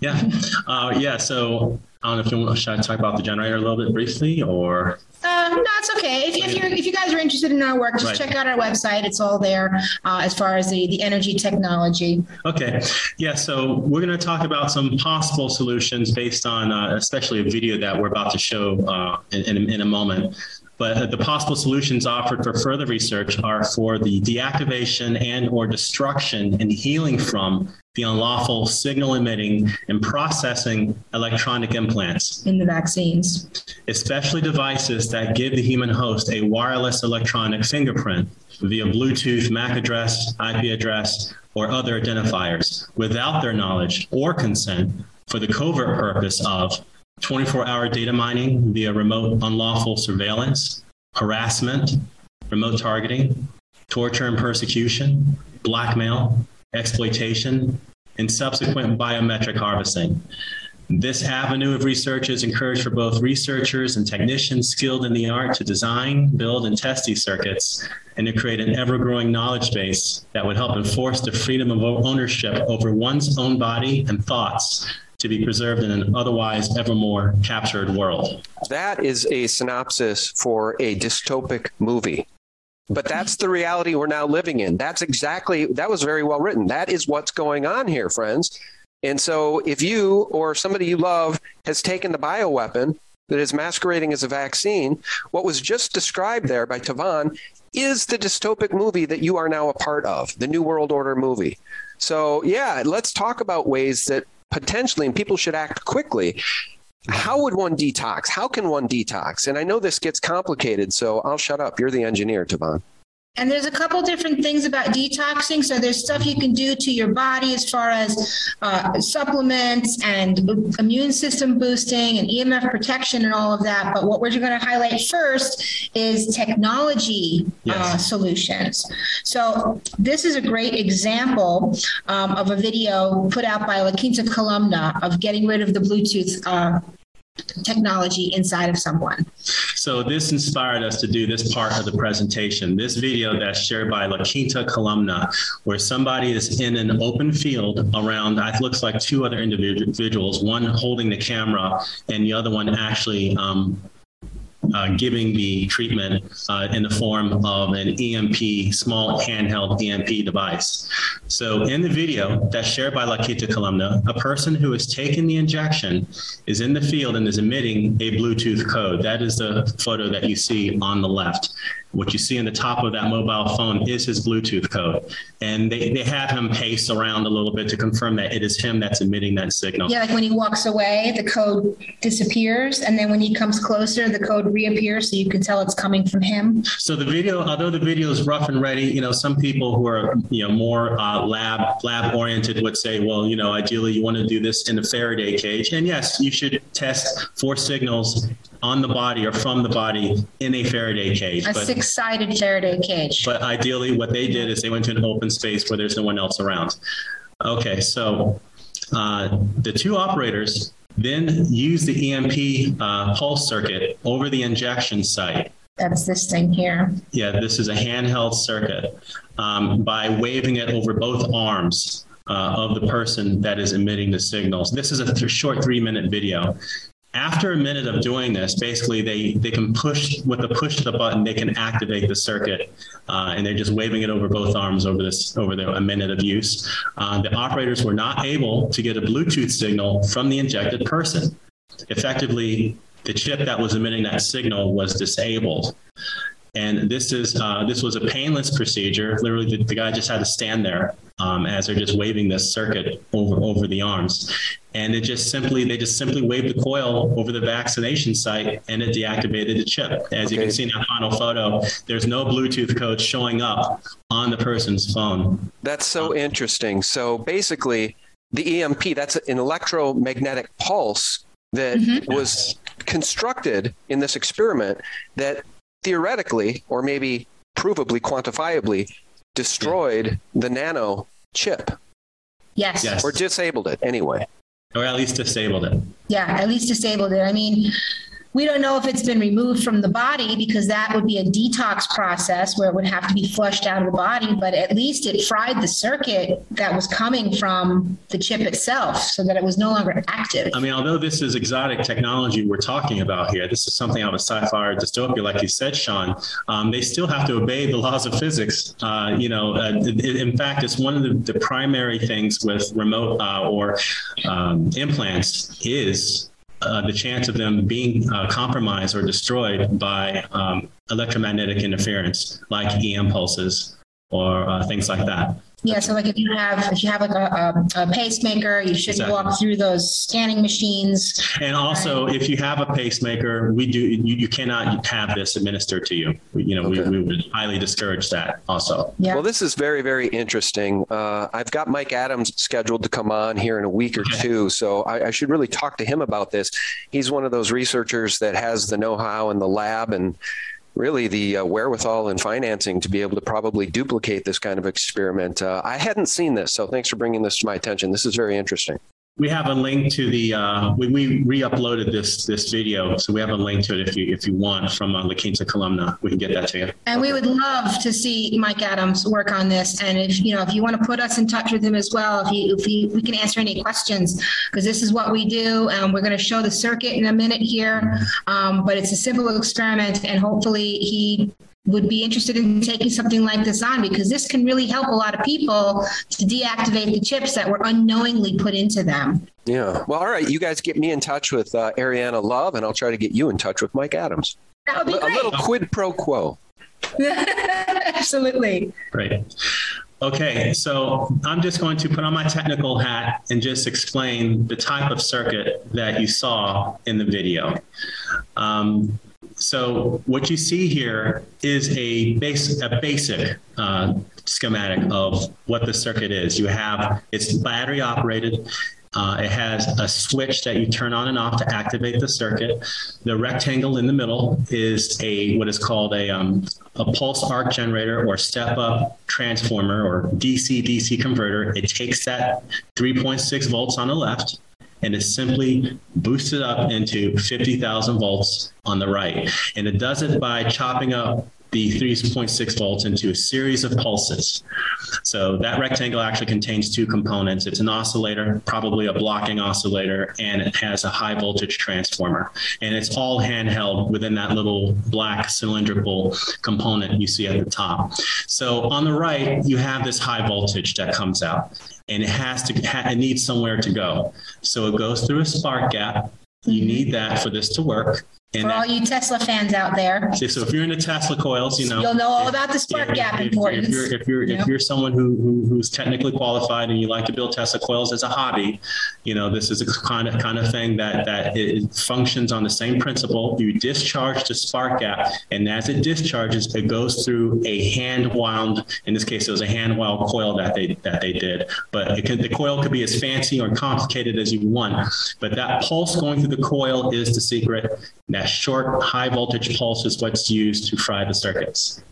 Yeah. Uh, yeah, so I don't know if you want should I talk about the generator a little bit briefly or Uh, no, it's okay. If, if, you're, if you guys are interested in our work, just Right. check out our website. It's all there uh, as far as the, the energy technology. Okay. Yeah, so we're going to talk about some possible solutions based on uh, especially a video that we're about to show uh, in, in, in a moment. But uh, the possible solutions offered for further research are for the deactivation and or destruction and healing from the unlawful signal emitting and processing electronic implants in the vaccines. especially devices that give the human host a wireless electronic fingerprint via Bluetooth, MAC address, IP address, or other identifiers without their knowledge or consent for the covert purpose of 24-hour data mining via remote unlawful surveillance, harassment, remote targeting, torture and persecution, blackmail, exploitation, and subsequent biometric harvesting. This avenue of research is encouraged for both researchers and technicians skilled in the art to design, build and test these circuits and to create an ever-growing knowledge base that would help enforce the freedom of ownership over one's own body and thoughts to be preserved in an otherwise ever more captured world. That is a synopsis for a dystopic movie. But that's the reality we're now living in. That's exactly that was very well written. That is what's going on here, friends. And so if you or somebody you love has taken the bioweapon that is masquerading as a vaccine, what was just described there by Tavon is the dystopic movie that you are now a part of, the New World Order movie. So, yeah, let's talk about ways that potentially and people should act quickly how would one detox? How can one detox? And I know this gets complicated, so I'll shut up. You're the engineer, Tavon. And there's a couple different things about detoxing. So there's stuff you can do to your body as far as uh, supplements and immune system boosting and EMF protection and all of that. But what we're going to highlight first is technology uh, solutions. So this is a great example um, of a video put out by La Quinta Columna of getting rid of the Bluetooth uh, technology inside of someone. So this inspired us to do this part of the presentation. This video that's shared by La Quinta Columna where somebody is in an open field around it looks like two other individuals, one holding the camera and the other one actually um, giving the treatment uh, in the form of an EMP, small handheld EMP device. So in the video that's shared by La Quinta Columna, a person who has taken the injection is in the field and is emitting a Bluetooth code. That is the photo that you see on the left. What you see in the top of that mobile phone is his Bluetooth code. And they, they have him pace around a little bit to confirm that it is him that's emitting that signal. Yeah, like when he walks away, the code disappears and then when he comes closer, the code reappears so you can tell it's coming from him. So the video, although the video is rough and ready, you know, some people who are, you know, more uh, lab lab oriented would say, well, you know, ideally you want to do this in a Faraday cage. And yes, you should test for signals on the body or from the body in a Faraday cage. A six-sided Faraday cage. but ideally what they did is they went to an open space where there's no one else around. Okay, so uh, the two operators then use the EMP uh, pulse circuit over the injection site That's this thing here. Yeah, this is a handheld circuit. Um, by waving it over both arms uh, of the person that is emitting the signals. This is a th short 3-minute video. After a minute of doing this, basically they they can push with the push of the button, they can activate the circuit, uh, and they're just waving it over both arms over this over the, a minute of use. Uh, the operators were not able to get a Bluetooth signal from the injected person. Effectively, the chip that was emitting that signal was disabled and this is uh, this was a painless procedure literally the, the guy just had to stand there um, as they're just waving this circuit over over the arms and it just simply they just simply waved the coil over the vaccination site and it deactivated the chip as okay. you can see in that final photo there's no bluetooth code showing up on the person's phone that's so interesting so basically the EMP that's an electromagnetic pulse that mm -hmm. was constructed in this experiment that theoretically or maybe provably quantifiably destroyed yeah. the nano chip. Yes. yes. Or disabled it anyway. Or at least disabled it. Yeah, at least disabled it. I mean, we don't know if it's been removed from the body because that would be a detox process where it would have to be flushed out of the body, but at least it fried the circuit that was coming from the chip itself so that it was no longer active. I mean, although this is exotic technology we're talking about here, this is something out of sci-fi or dystopia like you said, Sean, um, they still have to obey the laws of physics. Uh, you know, uh, in fact, it's one of the, the primary things with remote uh, or um, implants is uh, the chance of them being uh, compromised or destroyed by um, electromagnetic interference like EM pulses or uh, things like that. Yeah, so like if you have if you have like a, a, a pacemaker, you shouldn't exactly. walk through those scanning machines. And also, right. if you have a pacemaker, we do you, you cannot have this administered to you. You know, okay. we, we would highly discourage that also. Yeah. Well, this is very very interesting. Uh, I've got Mike Adams scheduled to come on here in a week or two, so I, I should really talk to him about this. He's one of those researchers that has the know-how in the lab and really the uh, wherewithal and financing to be able to probably duplicate this kind of experiment. Uh, I hadn't seen this, so thanks for bringing this to my attention. This is very interesting we have a link to the uh, we, we re-uploaded this this video so we have a link to it if you if you want from uh, La Quinta Columna. We can get that to you. And we would love to see Mike Adams work on this and if you know if you want to put us in touch with him as well if you if we can answer any questions because this is what we do and we're going to show the circuit in a minute here. Um, but it's a simple experiment and hopefully he would be interested in taking something like this on because this can really help a lot of people to deactivate the chips that were unknowingly put into them. Yeah. Well, all right, you guys get me in touch with uh, Ariyana Love and I'll try to get you in touch with Mike Adams. That would be a, a little quid pro quo. Absolutely. Great. Okay, so I'm just going to put on my technical hat and just explain the type of circuit that you saw in the video. Um, so what you see here is a base a basic uh, schematic of what the circuit is. You have it's battery operated uh, it has a switch that you turn on and off to activate the circuit. The rectangle in the middle is a what is called a um, a pulse arc generator or step up transformer or DC DC converter. It takes that 3.6 volts on the left and is simply boosted up into 50,000 volts on the right. And it does it by chopping up the 3.6 volts into a series of pulses. So that rectangle actually contains two components. It's an oscillator, probably a blocking oscillator, and it has a high voltage transformer. And it's all handheld within that little black cylindrical component you see at the top. So on the right, you have this high voltage that comes out and it has to it needs somewhere to go. So it goes through a spark gap. You need that for this to work. And For all you Tesla fans out there. See, So if you're into Tesla coils, you know. You'll know all about the spark if, gap if, importance. If you're if you're if you're someone who, who who's technically qualified and you like to build Tesla coils as a hobby, you know, this is a kind of kind of thing that that it functions on the same principle. You discharge the spark gap and as it discharges it goes through a hand wound in this case it was a hand wound coil that they that they did. But it can, the coil could be as fancy or complicated as you want, but that pulse going through the coil is the secret that short high voltage pulse is what's used to fry the circuits.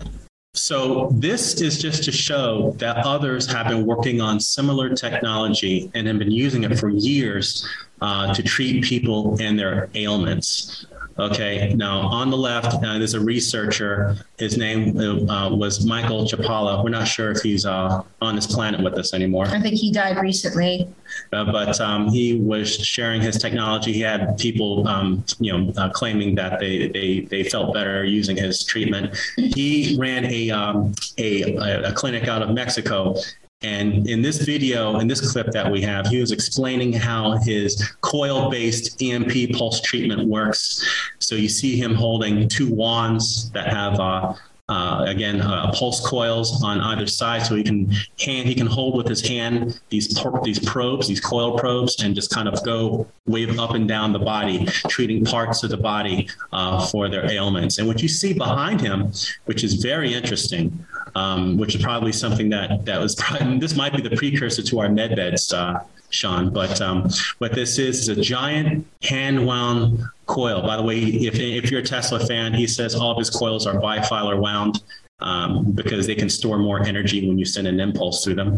So this is just to show that others have been working on similar technology and have been using it for years uh, to treat people and their ailments. Okay, now on the left, uh, there's a researcher. His name uh, was Michael Chapala. We're not sure if he's uh, on this planet with us anymore. I think he died recently. Uh, but um, he was sharing his technology. He had people, um, you know, uh, claiming that they they they felt better using his treatment. He ran a um, a a clinic out of Mexico and in this video, in this clip that we have, he was explaining how his coil-based EMP pulse treatment works. So you see him holding two wands that have uh, uh, again uh, pulse coils on either side so he can hand he can hold with his hand these these probes these coil probes and just kind of go wave up and down the body treating parts of the body uh, for their ailments and what you see behind him which is very interesting um, which is probably something that that was probably, this might be the precursor to our med beds uh, Sean but um, what this is is a giant hand wound coil by the way if if you're a Tesla fan he says all of his coils are bifilar wound um, because they can store more energy when you send an impulse through them.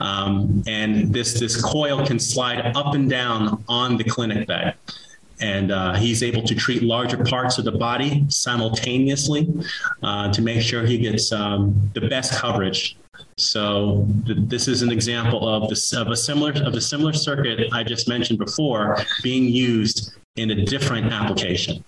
Um, and this this coil can slide up and down on the clinic bed and uh, he's able to treat larger parts of the body simultaneously uh, to make sure he gets um, the best coverage so th this is an example of this of a similar of a similar circuit I just mentioned before being used in a different application.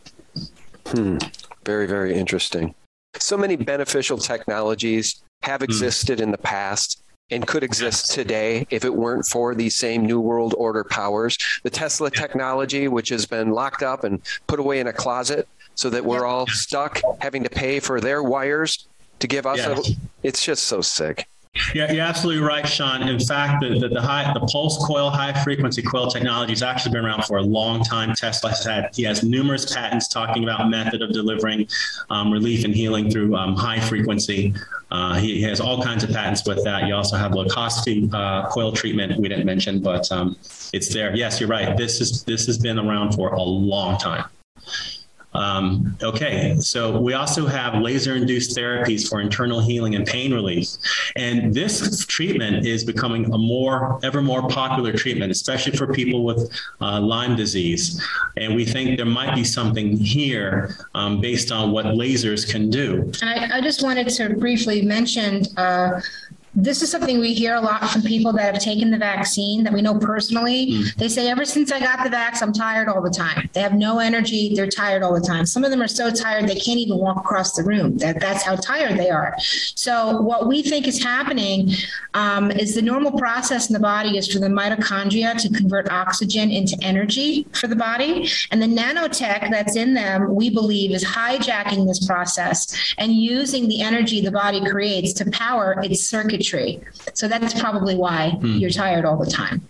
Hmm. Very very interesting. So many beneficial technologies have hmm. existed hmm. in the past and could exist today if it weren't for these same new world order powers. The tesla technology which has been locked up and put away in a closet so that we're all stuck having to pay for their wires to give us a, it's just so sick yeah, you're absolutely right, Sean. In fact, the, the, the high the pulse coil high frequency coil technology has actually been around for a long time. Tesla has had he has numerous patents talking about method of delivering um, relief and healing through um, high frequency. Uh, he has all kinds of patents with that. You also have Lakhovsky uh, coil treatment we didn't mention, but um, it's there. Yes, you're right. This is this has been around for a long time. Um, okay, so we also have laser induced therapies for internal healing and pain relief. And this treatment is becoming a more ever more popular treatment especially for people with uh, Lyme disease. And we think there might be something here um, based on what lasers can do. I, I just wanted to briefly mention uh, this is something we hear a lot from people that have taken the vaccine that we know personally. Mm. They say ever since I got the vax I'm tired all the time. They have no energy, they're tired all the time. Some of them are so tired they can't even walk across the room. That that's how tired they are. So what we think is happening um, is the normal process in the body is for the mitochondria to convert oxygen into energy for the body and the nanotech that's in them we believe is hijacking this process and using the energy the body creates to power its circuit circuitry. So that's probably why hmm. you're tired all the time.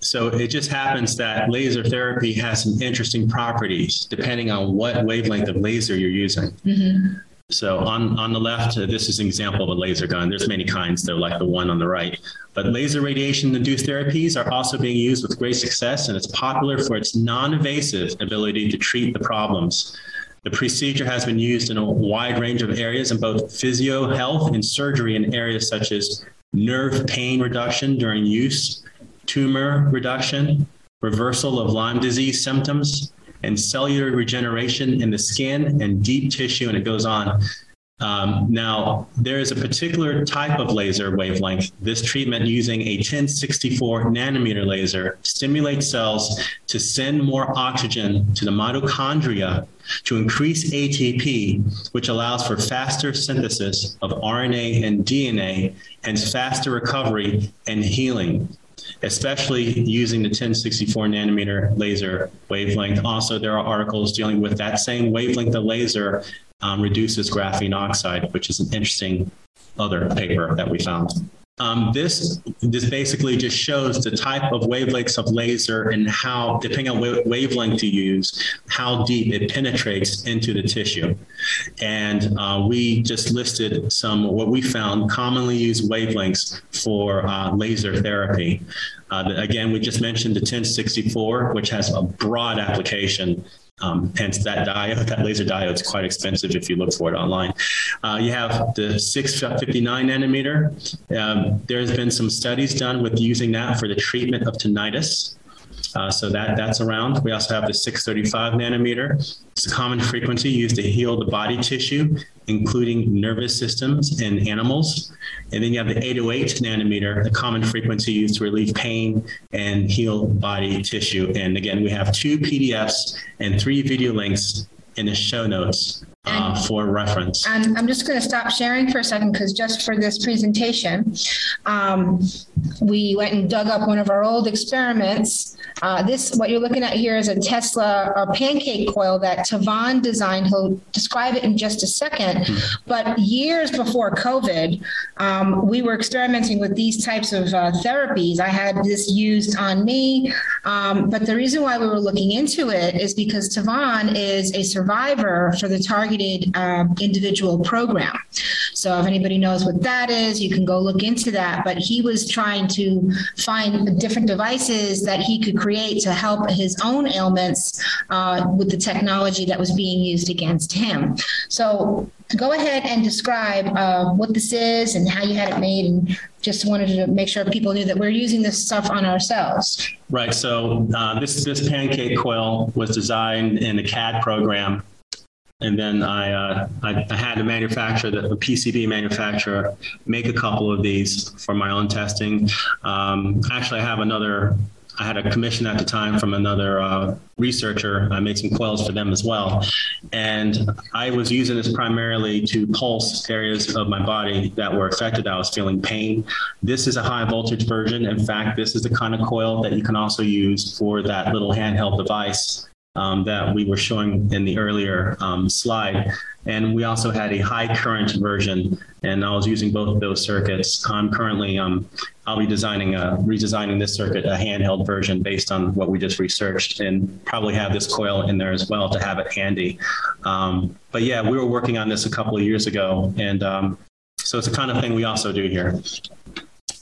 So it just happens that laser therapy has some interesting properties depending on what wavelength of laser you're using. Mm -hmm. So on on the left uh, this is an example of a laser gun. There's many kinds. They're like the one on the right. But laser radiation induced therapies are also being used with great success and it's popular for its non-invasive ability to treat the problems. The procedure has been used in a wide range of areas in both physio health and surgery in areas such as nerve pain reduction during use, tumor reduction, reversal of Lyme disease symptoms, and cellular regeneration in the skin and deep tissue and it goes on. Um, now there is a particular type of laser wavelength. This treatment using a 1064 nanometer laser stimulates cells to send more oxygen to the mitochondria to increase ATP, which allows for faster synthesis of RNA and DNA, and faster recovery and healing especially using the 1064 nanometer laser wavelength. Also, there are articles dealing with that same wavelength of laser um, reduces graphene oxide, which is an interesting other paper that we found. Um, this this basically just shows the type of wavelengths of laser and how depending on what wavelength you use how deep it penetrates into the tissue and uh, we just listed some what we found commonly used wavelengths for uh, laser therapy uh, again we just mentioned the 1064 which has a broad application um, hence that diode, that laser diode is quite expensive if you look for it online. Uh, you have the 659 nanometer. Um, there's been some studies done with using that for the treatment of tinnitus. Uh, so that that's around. We also have the 635 nanometer. It's a common frequency used to heal the body tissue including nervous systems in animals. And then you have the 808 nanometer, the common frequency used to relieve pain and heal body tissue. And again, we have two PDFs and three video links in the show notes uh, for reference. And I'm just going to stop sharing for a second because just for this presentation, um, we went and dug up one of our old experiments. Uh, this, what you're looking at here is a Tesla or pancake coil that Tavan designed. He'll describe it in just a second. Hmm. But years before COVID, um, we were experimenting with these types of uh, therapies. I had this used on me. Um, but the reason why we were looking into it is because Tavan is a survivor for the targeted uh, individual program. So if anybody knows what that is, you can go look into that. But he was trying to find different devices that he could create to help his own ailments uh, with the technology that was being used against him. So go ahead and describe uh, what this is and how you had it made and just wanted to make sure people knew that we're using this stuff on ourselves. Right. So uh, this this pancake coil was designed in a CAD program and then I, uh, I, I had a manufacturer, the PCB manufacturer, make a couple of these for my own testing. Um, actually, I have another. I had a commission at the time from another uh, researcher. I made some coils for them as well, and I was using this primarily to pulse areas of my body that were affected. I was feeling pain. This is a high voltage version. In fact, this is the kind of coil that you can also use for that little handheld device um, that we were showing in the earlier um, slide and we also had a high current version and I was using both of those circuits. I'm currently um, I'll be designing a redesigning this circuit a handheld version based on what we just researched and probably have this coil in there as well to have it handy. Um, but yeah, we were working on this a couple of years ago and um, so it's the kind of thing we also do here.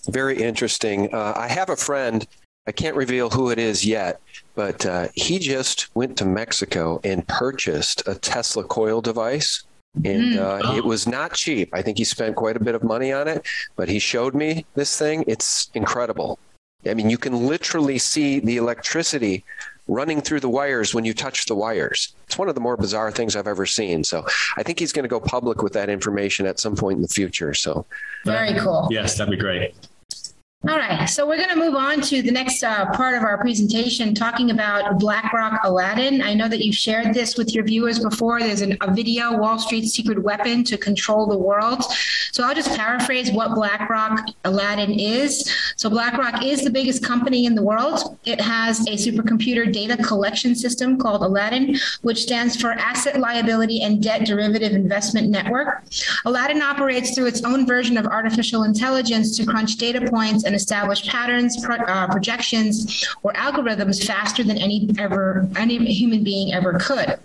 Very interesting. Uh, I have a friend I can't reveal who it is yet, but uh, he just went to Mexico and purchased a Tesla coil device and mm. uh, it was not cheap. I think he spent quite a bit of money on it, but he showed me this thing. It's incredible. I mean, you can literally see the electricity running through the wires when you touch the wires. It's one of the more bizarre things I've ever seen. So, I think he's going to go public with that information at some point in the future. So, very cool. Yes, that'd be great. All right, so we're going to move on to the next uh, part of our presentation talking about BlackRock Aladdin. I know that you've shared this with your viewers before. There's an, a video, Wall Street's Secret Weapon to Control the World. So I'll just paraphrase what BlackRock Aladdin is. So BlackRock is the biggest company in the world. It has a supercomputer data collection system called Aladdin, which stands for Asset Liability and Debt Derivative Investment Network. Aladdin operates through its own version of artificial intelligence to crunch data points and and establish patterns, pro uh, projections, or algorithms faster than any ever any human being ever could.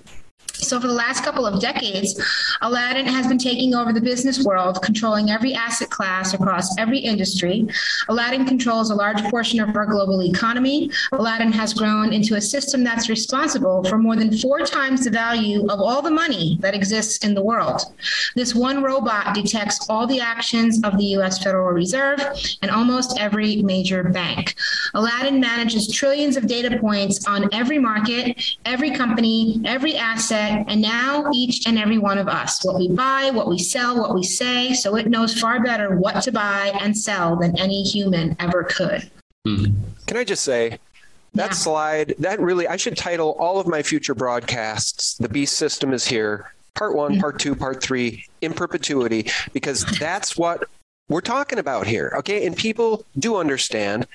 So for the last couple of decades, Aladdin has been taking over the business world, controlling every asset class across every industry. Aladdin controls a large portion of our global economy. Aladdin has grown into a system that's responsible for more than 4 times the value of all the money that exists in the world. This one robot detects all the actions of the US Federal Reserve and almost every major bank. Aladdin manages trillions of data points on every market, every company, every asset and now each and every one of us what we buy what we sell what we say so it knows far better what to buy and sell than any human ever could mm. can i just say that yeah. slide that really i should title all of my future broadcasts the beast system is here part 1 mm. part 2 part 3 in perpetuity because that's what we're talking about here okay and people do understand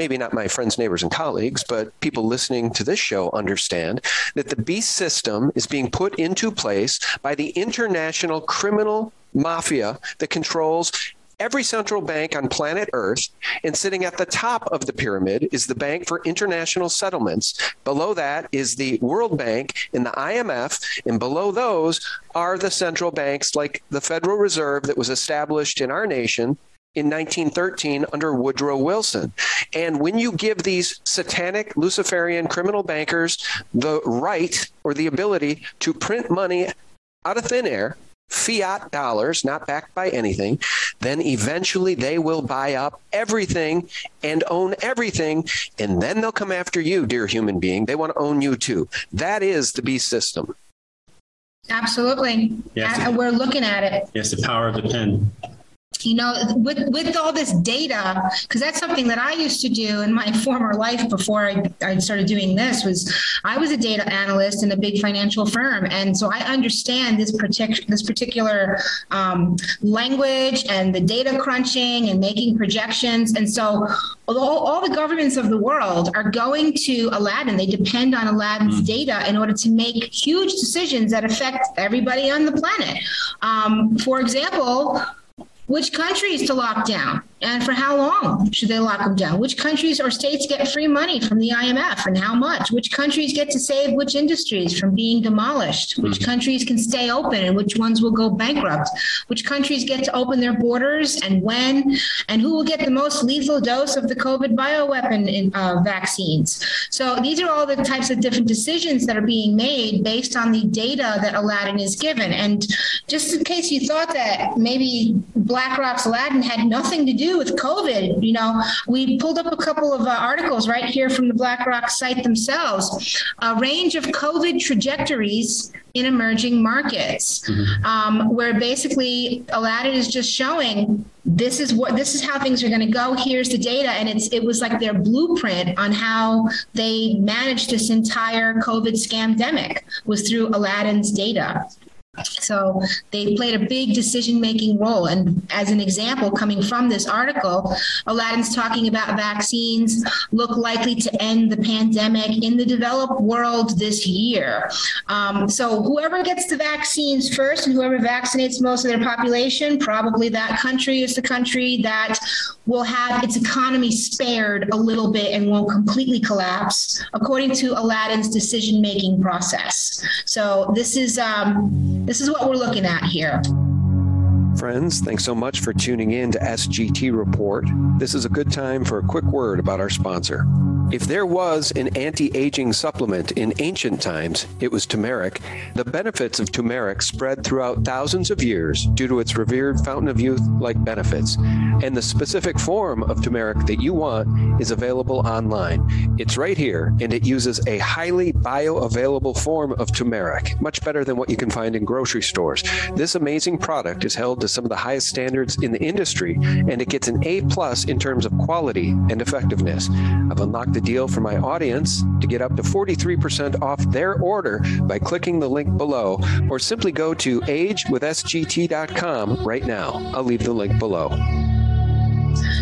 maybe not my friends, neighbors and colleagues, but people listening to this show understand that the beast system is being put into place by the international criminal mafia that controls every central bank on planet Earth and sitting at the top of the pyramid is the Bank for International Settlements. Below that is the World Bank and the IMF and below those are the central banks like the Federal Reserve that was established in our nation in 1913 under Woodrow Wilson. And when you give these satanic Luciferian criminal bankers the right or the ability to print money out of thin air fiat dollars not backed by anything then eventually they will buy up everything and own everything and then they'll come after you dear human being they want to own you too that is the beast system Absolutely. Yes. And we're looking at it. Yes, the power of the pen. You know with with all this data cuz that's something that I used to do in my former life before I I started doing this was I was a data analyst in a big financial firm. And so I understand this particular this particular um, language and the data crunching and making projections. And so all, all the governments of the world are going to Aladdin. They depend on Aladdin's data in order to make huge decisions that affect everybody on the planet. Um, for example which countries to lock down and for how long should they lock them down? Which countries or states get free money from the IMF and how much? Which countries get to save which industries from being demolished? Which countries can stay open and which ones will go bankrupt? Which countries get to open their borders and when? And who will get the most lethal dose of the covid bioweapon in, uh, vaccines? So these are all the types of different decisions that are being made based on the data that Aladdin is given. And just in case you thought that maybe BlackRock's Aladdin had nothing to do with COVID. You know, we pulled up a couple of uh, articles right here from the BlackRock site themselves. A range of COVID trajectories in emerging markets, um, where basically Aladdin is just showing this is what this is how things are going to go here's the data and it's it was like their blueprint on how they managed this entire covid scam demic was through Aladdin's data so they played a big decision making role and as an example coming from this article Aladdin's talking about vaccines look likely to end the pandemic in the developed world this year. Um, so whoever gets the vaccines first and whoever vaccinates most of their population probably that country is the country that will have its economy spared a little bit and won't completely collapse according to Aladdin's decision making process. So this is um, this is what we're looking at here. Friends, thanks so much for tuning in to SGT Report. This is a good time for a quick word about our sponsor. If there was an anti-aging supplement in ancient times, it was turmeric. The benefits of turmeric spread throughout thousands of years due to its revered fountain of youth like benefits. And the specific form of turmeric that you want is available online. It's right here and it uses a highly bioavailable form of turmeric, much better than what you can find in grocery stores. This amazing product is held to some of the highest standards in the industry and it gets an A+ plus in terms of quality and effectiveness. I've unlocked the deal for my audience to get up to 43% off their order by clicking the link below or simply go to agewithsgt.com right now. I'll leave the link below.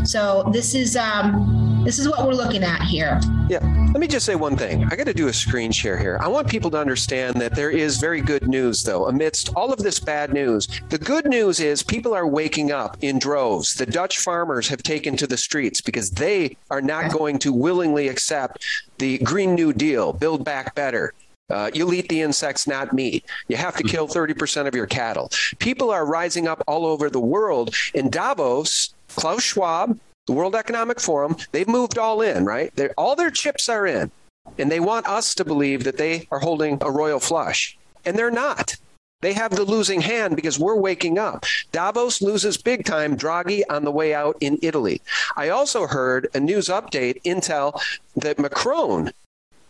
So this is um this is what we're looking at here. Yeah. Let me just say one thing. I got to do a screen share here. I want people to understand that there is very good news though amidst all of this bad news. The good news is people are waking up in droves. The Dutch farmers have taken to the streets because they are not going to willingly accept the Green New Deal, build back better. Uh, you'll eat the insects, not meat. You have to kill 30% of your cattle. People are rising up all over the world. In Davos, Klaus Schwab, the World Economic Forum, they've moved all in, right? They're, all their chips are in. And they want us to believe that they are holding a royal flush. And they're not. They have the losing hand because we're waking up. Davos loses big time Draghi on the way out in Italy. I also heard a news update intel that Macron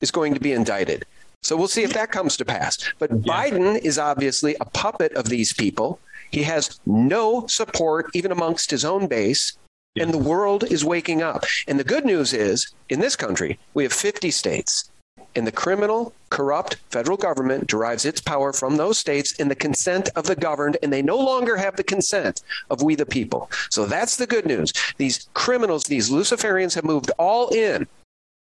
is going to be indicted. So we'll see if that comes to pass. But Biden is obviously a puppet of these people. He has no support even amongst his own base. And the world is waking up. And the good news is in this country, we have 50 states. And the criminal, corrupt federal government derives its power from those states in the consent of the governed and they no longer have the consent of we the people. So that's the good news. These criminals, these luciferians have moved all in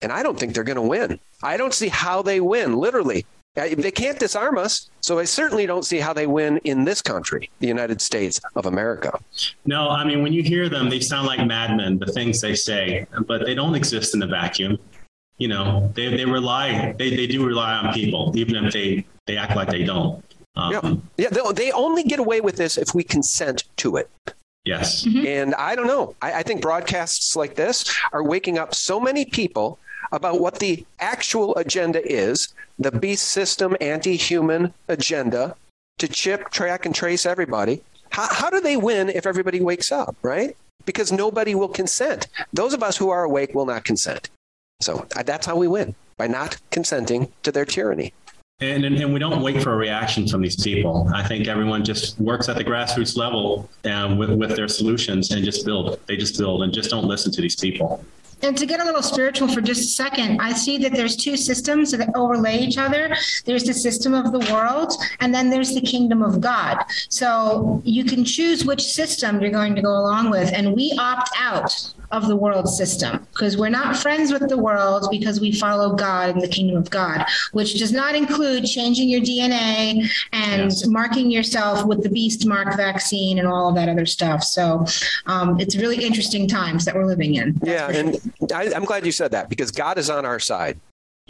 and I don't think they're going to win. I don't see how they win literally. They can't disarm us, so I certainly don't see how they win in this country, the United States of America. No, I mean when you hear them they sound like madmen the things they say, but they don't exist in a vacuum. You know, they they rely they they do rely on people even if they they act like they don't. Um, yeah. Yeah, they, they only get away with this if we consent to it. Yes. And I don't know. I, I think broadcasts like this are waking up so many people about what the actual agenda is, the beast system anti-human agenda to chip, track and trace everybody. How how do they win if everybody wakes up, right? Because nobody will consent. Those of us who are awake will not consent. So uh, that's how we win by not consenting to their tyranny. And, and, and we don't wait for a reaction from these people. I think everyone just works at the grassroots level and with with their solutions and just build. They just build and just don't listen to these people. And to get a little spiritual for just a second, I see that there's two systems that overlay each other. There's the system of the world and then there's the kingdom of God. So you can choose which system you're going to go along with and we opt out of the world system because we're not friends with the world because we follow God and the kingdom of God, which does not include changing your DNA and yes. marking yourself with the beast mark vaccine and all of that other stuff. So um, it's really interesting times that we're living in. yeah, and I, am glad you said that because God is on our side.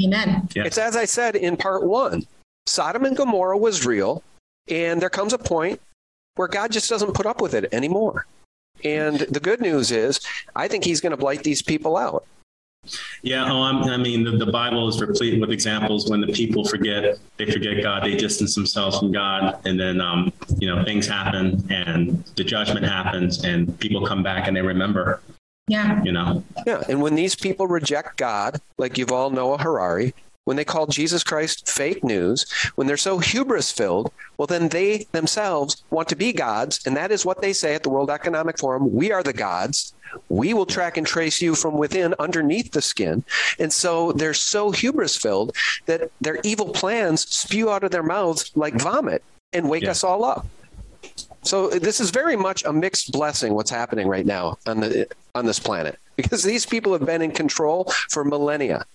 Amen. Yes. It's as I said in part 1. Sodom and Gomorrah was real and there comes a point where God just doesn't put up with it anymore. And the good news is I think he's going to blight these people out. Yeah, oh, i mean the, the Bible is replete with examples when the people forget they forget God, they distance themselves from God and then um, you know things happen and the judgment happens and people come back and they remember. Yeah. You know. Yeah, and when these people reject God, like Yuval Noah Harari, when they call Jesus Christ fake news, when they're so hubris filled, well then they themselves want to be gods and that is what they say at the World Economic Forum, we are the gods. We will track and trace you from within underneath the skin. And so they're so hubris filled that their evil plans spew out of their mouths like vomit and wake yeah. us all up. So this is very much a mixed blessing what's happening right now on the on this planet because these people have been in control for millennia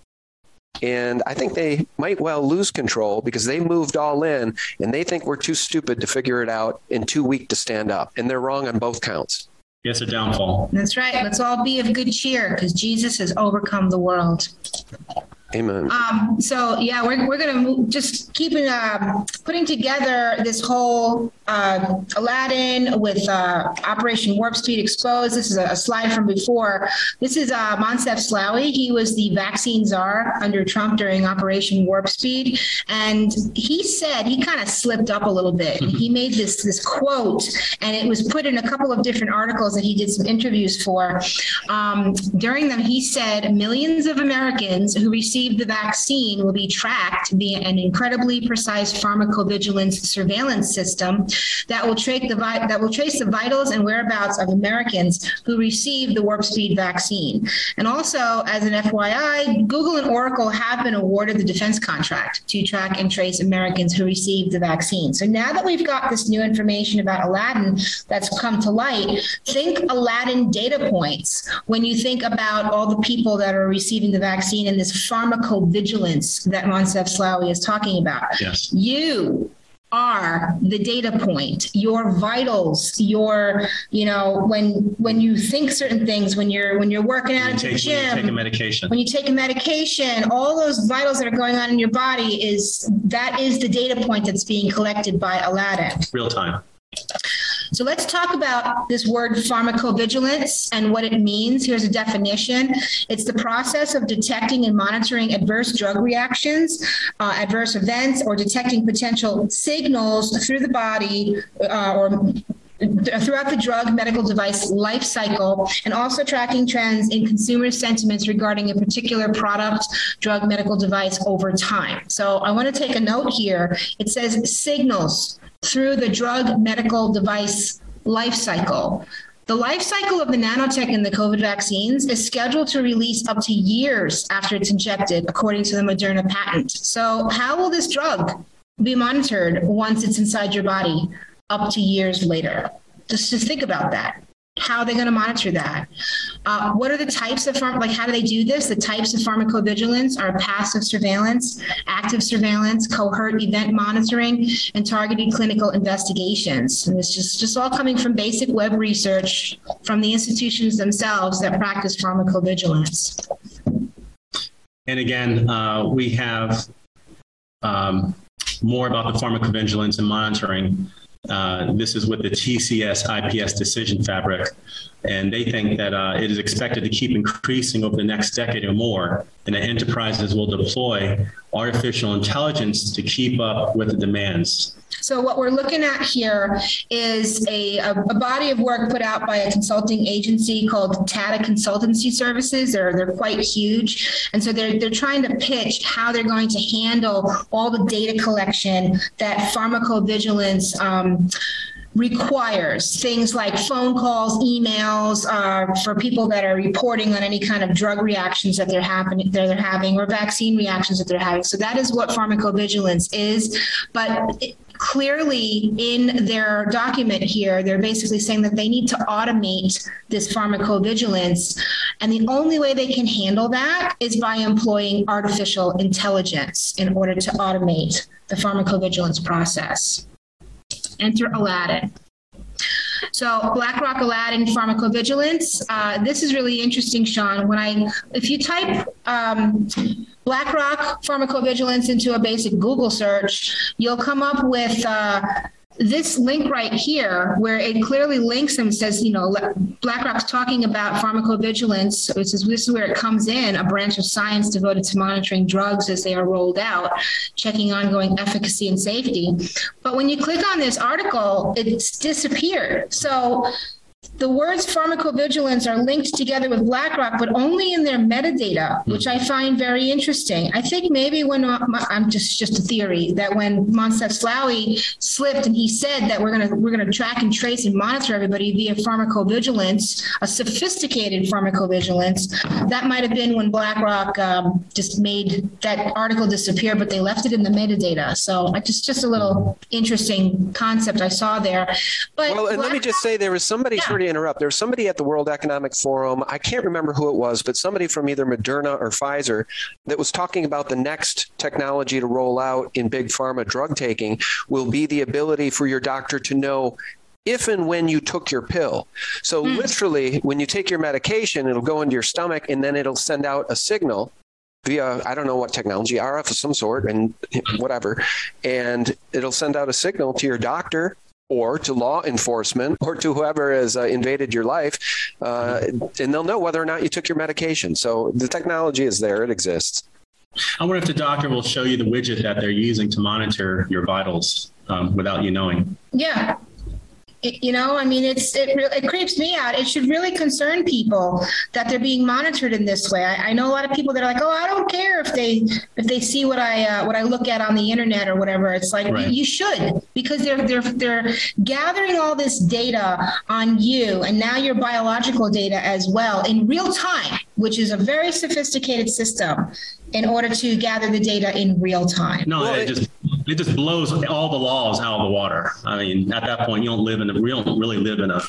and I think they might well lose control because they moved all in and they think we're too stupid to figure it out and too weak to stand up and they're wrong on both counts. Yes, a downfall. That's right. Let's all be of good cheer cuz Jesus has overcome the world. Amen. Um, so yeah, we're we're going to just keeping uh, putting together this whole uh, Aladdin with uh, Operation Warp Speed Exposed. This is a, a slide from before. This is uh, Moncef Slaoui. He was the vaccine czar under Trump during Operation Warp Speed, and he said he kind of slipped up a little bit. he made this this quote, and it was put in a couple of different articles that he did some interviews for. Um, during them, he said millions of Americans who received the vaccine will be tracked via an incredibly precise pharmacovigilance surveillance system that will trace the that will trace the vitals and whereabouts of Americans who received the warp speed vaccine. And also as an FYI, Google and Oracle have been awarded the defense contract to track and trace Americans who received the vaccine. So now that we've got this new information about Aladdin that's come to light, think Aladdin data points when you think about all the people that are receiving the vaccine in this pharma pharmacovigilance that Moncef Slaoui is talking about. Yes. You are the data point your vitals your you know when when you think certain things when you're when you're working out at the gym when you take a medication when you take a medication all those vitals that are going on in your body is that is the data point that's being collected by Aladdin real time so let's talk about this word pharmacovigilance and what it means. Here's a definition. It's the process of detecting and monitoring adverse drug reactions, uh, adverse events or detecting potential signals through the body uh, or throughout the drug medical device life cycle and also tracking trends in consumer sentiments regarding a particular product drug medical device over time. So I want to take a note here. It says signals through the drug medical device life cycle. The life cycle of the nanotech in the COVID vaccines is scheduled to release up to years after it's injected according to the Moderna patent. So how will this drug be monitored once it's inside your body up to years later? Just to think about that how are they going to monitor that? Uh, what are the types of like how do they do this? The types of pharmacovigilance are passive surveillance active surveillance cohort event monitoring and targeted clinical investigations. And this is just all coming from basic web research from the institutions themselves that practice pharmacovigilance. And again uh, we have um, more about the pharmacovigilance and monitoring uh, this is with the TCS IPS decision fabric and they think that uh, it is expected to keep increasing over the next decade or more and that enterprises will deploy artificial intelligence to keep up with the demands. So what we're looking at here is a, a, body of work put out by a consulting agency called Tata Consultancy Services. They're they're quite huge. And so they're they're trying to pitch how they're going to handle all the data collection that pharmacovigilance um, requires things like phone calls, emails uh, for people that are reporting on any kind of drug reactions that they're happening that they're having or vaccine reactions that they're having. So that is what pharmacovigilance is, but it, clearly in their document here they're basically saying that they need to automate this pharmacovigilance. And the only way they can handle that is by employing artificial intelligence in order to automate the pharmacovigilance process enter Aladdin. So BlackRock Aladdin pharmacovigilance. Uh, this is really interesting Sean. When I if you type um, BlackRock pharmacovigilance into a basic Google search, you'll come up with uh, this link right here where it clearly links and says, you know, BlackRock's talking about pharmacovigilance. So this is this is where it comes in, a branch of science devoted to monitoring drugs as they are rolled out, checking ongoing efficacy and safety. But when you click on this article, it's disappeared. So the words pharmacovigilance are linked together with BlackRock but only in their metadata which I find very interesting. I think maybe when uh, I'm just just a theory that when Moncef Slaoui slipped and he said that we're going to we're going to track and trace and monitor everybody via pharmacovigilance, a sophisticated pharmacovigilance, that might have been when BlackRock um, just made that article disappear but they left it in the metadata. So just just a little interesting concept I saw there. But Well, and let me just say there was somebody yeah sorry to interrupt. There was somebody at the World Economic Forum, I can't remember who it was, but somebody from either Moderna or Pfizer that was talking about the next technology to roll out in big pharma drug taking will be the ability for your doctor to know if and when you took your pill. So mm. literally when you take your medication it'll go into your stomach and then it'll send out a signal via I don't know what technology RF of some sort and whatever and it'll send out a signal to your doctor or to law enforcement or to whoever has uh, invaded your life uh, and they'll know whether or not you took your medication. So the technology is there, it exists. I wonder if the doctor will show you the widget that they're using to monitor your vitals um, without you knowing. Yeah you know i mean it's it it creeps me out. It should really concern people that they're being monitored in this way. I, I know a lot of people that are like oh i don't care if they if they see what i uh, what i look at on the internet or whatever. It's like right. you should because they're they're they're gathering all this data on you and now your biological data as well in real time which is a very sophisticated system in order to gather the data in real time. No, well, it, it just it just blows all the laws out of the water. I mean, at that point you don't live in a we don't really live in a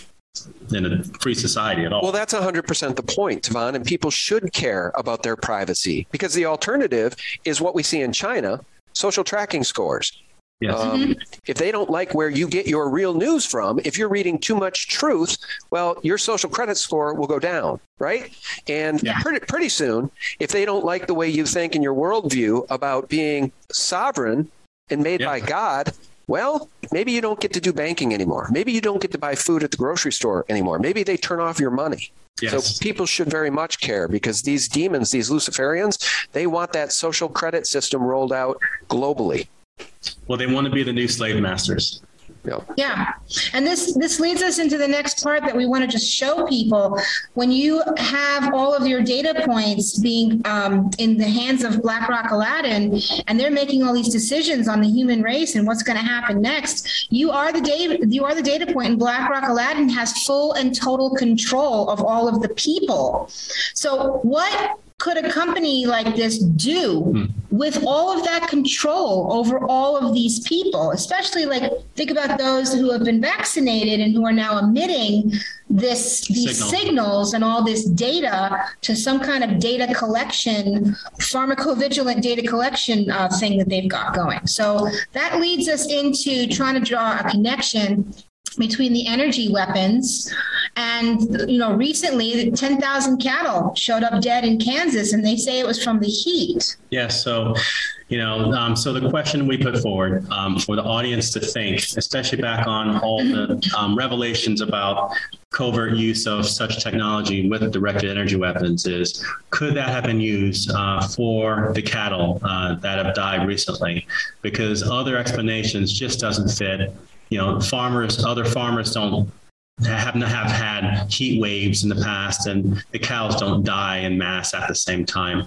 in a free society at all. Well, that's 100% the point, Tavon, and people should care about their privacy because the alternative is what we see in China, social tracking scores. Yes. Um, mm-hmm. if they don't like where you get your real news from, if you're reading too much truth, well, your social credit score will go down, right? And yeah. pretty, pretty soon, if they don't like the way you think and your worldview about being sovereign and made yeah. by God, well, maybe you don't get to do banking anymore. Maybe you don't get to buy food at the grocery store anymore. Maybe they turn off your money. Yes. So people should very much care because these demons, these Luciferians, they want that social credit system rolled out globally. Well, they want to be the new slave masters. Yeah. Yeah. And this this leads us into the next part that we want to just show people when you have all of your data points being um, in the hands of BlackRock Aladdin and they're making all these decisions on the human race and what's going to happen next, you are the data you are the data point and BlackRock Aladdin has full and total control of all of the people. So what could a company like this do hmm. with all of that control over all of these people especially like think about those who have been vaccinated and who are now emitting this these Signal. signals and all this data to some kind of data collection pharmacovigilant data collection uh, thing that they've got going so that leads us into trying to draw a connection between the energy weapons and you know recently 10,000 cattle showed up dead in Kansas and they say it was from the heat. Yeah, so You know, um, so the question we put forward um, for the audience to think, especially back on all the um, revelations about covert use of such technology with directed energy weapons is could that have been used uh, for the cattle uh, that have died recently because other explanations just doesn't fit you know farmers other farmers don't happen to have had heat waves in the past and the cows don't die in mass at the same time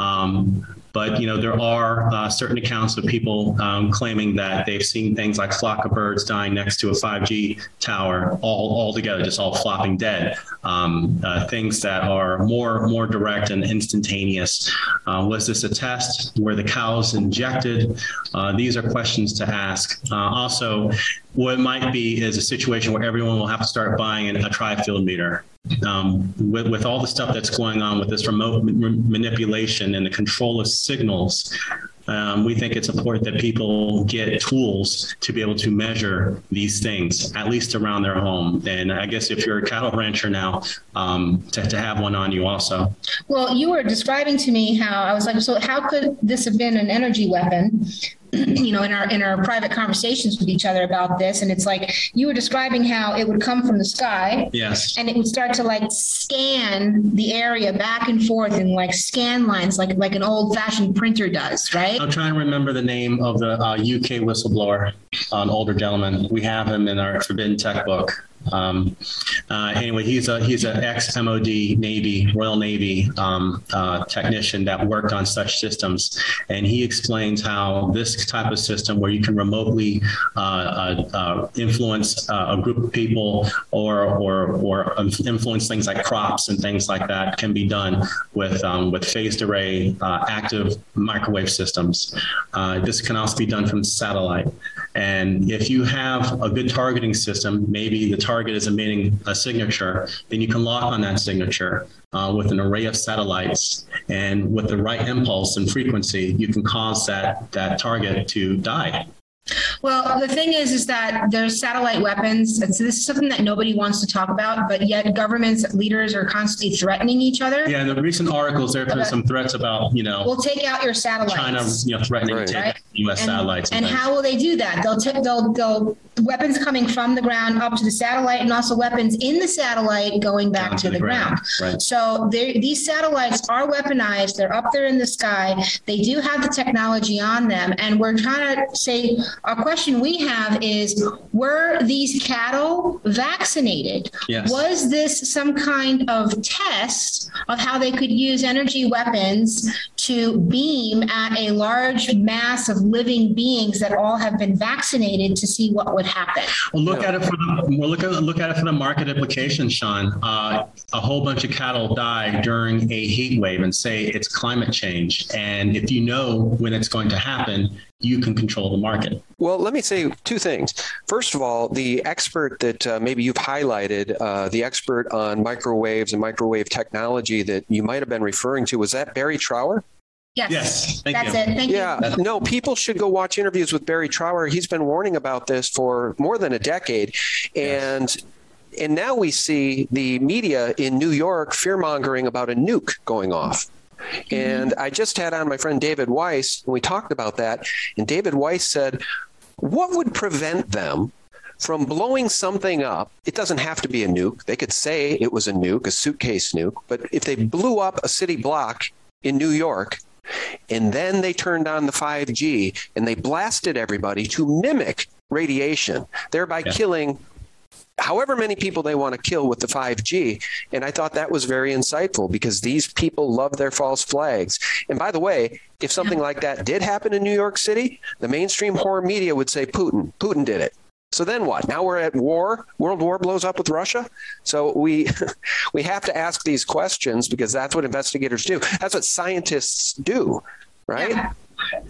um, but you know there are uh, certain accounts of people um, claiming that they've seen things like flock of birds dying next to a 5G tower all all together just all flopping dead. Um, uh, things that are more more direct and instantaneous. Uh, was this a test? Were the cows injected? Uh, these are questions to ask. Uh, also what might be is a situation where everyone will have to start buying a tri-field meter um, with, with all the stuff that's going on with this remote manipulation and the control of signals um, we think it's important that people get tools to be able to measure these things at least around their home. And i guess if you're a cattle rancher now um, to, to have one on you also. Well you were describing to me how i was like so how could this have been an energy weapon you know in our in our private conversations with each other about this and it's like you were describing how it would come from the sky. Yes. And it would start to like scan the area back and forth in like scan lines like like an old fashioned printer does right? I'm trying to remember the name of the uh, UK whistleblower an older gentleman. We have him in our forbidden tech book um, uh, anyway, he's a he's an ex MOD Navy Royal Navy um, uh, technician that worked on such systems, and he explains how this type of system, where you can remotely uh, uh, uh influence uh, a group of people or or or influence things like crops and things like that, can be done with um, with phased array active microwave systems. this can also be done from satellite. And if you have a good targeting system, maybe the target is emitting a signature, then you can lock on that signature uh, with an array of satellites and with the right impulse and frequency, you can cause that that target to die. Well, the thing is is that there's satellite weapons. So this is something that nobody wants to talk about, but yet governments leaders are constantly threatening each other. Yeah, in the recent articles there have been some threats about, you know, we'll take out your satellites. China, you know, threatening right. to take right? US and, satellites. And, and how will they do that? They'll take they'll they'll weapons coming from the ground up to the satellite and also weapons in the satellite going back to, to, the, the ground. ground. Right. So these satellites are weaponized. They're up there in the sky. They do have the technology on them and we're trying to say our question we have is were these cattle vaccinated? Yes. Was this some kind of test of how they could use energy weapons to beam at a large mass of living beings that all have been vaccinated to see what would happen. Well, look at it for the we'll look at look at it for the market implication, Sean. Uh, a whole bunch of cattle die during a heat wave and say it's climate change and if you know when it's going to happen, you can control the market. Well, let me say two things. First of all, the expert that uh, maybe you've highlighted, uh, the expert on microwaves and microwave technology that you might have been referring to, was that Barry Trower? Yes. Yes. Thank That's you. it. Thank yeah. you. No, people should go watch interviews with Barry Trower. He's been warning about this for more than a decade and yes. and now we see the media in New York fearmongering about a nuke going off. Mm-hmm. And I just had on my friend David Weiss and we talked about that and David Weiss said what would prevent them from blowing something up? It doesn't have to be a nuke. They could say it was a nuke a suitcase nuke but if they blew up a city block in New York and then they turned on the 5G and they blasted everybody to mimic radiation thereby yeah. killing however many people they want to kill with the 5G and I thought that was very insightful because these people love their false flags and by the way if something like that did happen in New York City the mainstream horror media would say Putin Putin did it so then what? Now we're at war. World War blows up with Russia. So we we have to ask these questions because that's what investigators do. That's what scientists do, right? Yeah.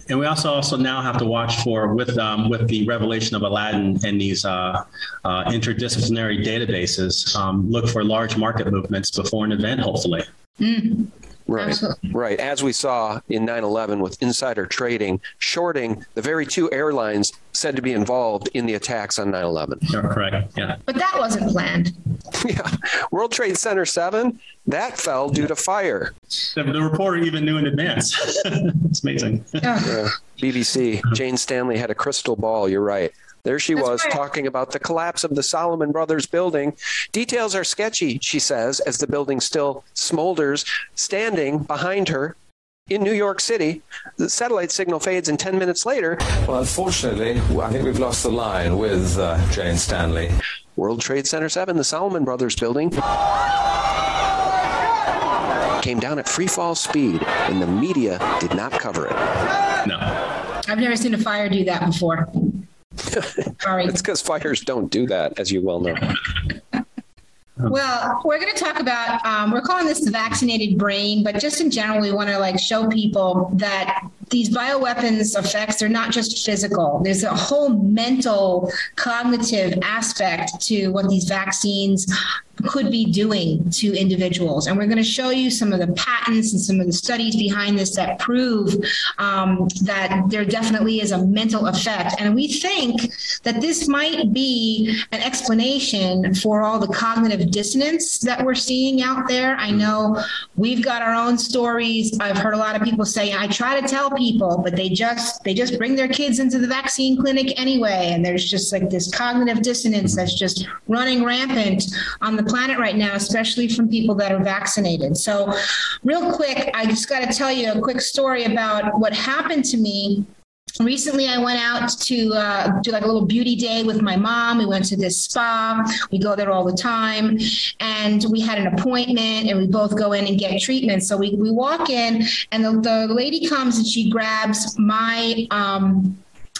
And we also also now have to watch for with um, with the revelation of Aladdin and these uh, uh, interdisciplinary databases um, look for large market movements before an event hopefully. Mm. Right. Absolutely. Right. As we saw in 9/11 with insider trading, shorting the very two airlines said to be involved in the attacks on 9/11. Correct. Yeah. But that wasn't planned. Yeah. World Trade Center 7, that fell due to fire. The, the reporter even knew in advance. it's amazing. Yeah. BBC, Jane Stanley had a crystal ball, you're right. There she That's was right. talking about the collapse of the Salomon Brothers building. Details are sketchy, she says, as the building still smolders. Standing behind her in New York City, the satellite signal fades and 10 minutes later, Well, unfortunately, I think we've lost the line with uh, Jane Stanley. World Trade Center 7, the Salomon Brothers building, came down at free fall speed and the media did not cover it. No. I've never seen a fire do that before. Sorry. It's cuz fires don't do that as you well know. Well, we're going to talk about um, we're calling this the vaccinated brain, but just in general we want to like show people that these bioweapons effects they're not just physical. There's a whole mental cognitive aspect to what these vaccines could be doing to individuals. And we're going to show you some of the patents and some of the studies behind this that prove um, that there definitely is a mental effect. And we think that this might be an explanation for all the cognitive dissonance that we're seeing out there. I know we've got our own stories. I've heard a lot of people say I try to tell people but they just they just bring their kids into the vaccine clinic anyway. And there's just like this cognitive dissonance that's just running rampant on the planet right now especially from people that are vaccinated. So real quick I just got to tell you a quick story about what happened to me Recently I went out to uh, do like a little beauty day with my mom. We went to this spa. We go there all the time and we had an appointment and we both go in and get treatment. So we we walk in and the, the lady comes and she grabs my um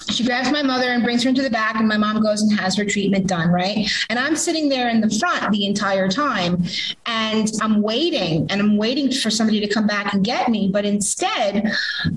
she grabs my mother and brings her into the back and my mom goes and has her treatment done right? And i'm sitting there in the front the entire time and i'm waiting and i'm waiting for somebody to come back and get me but instead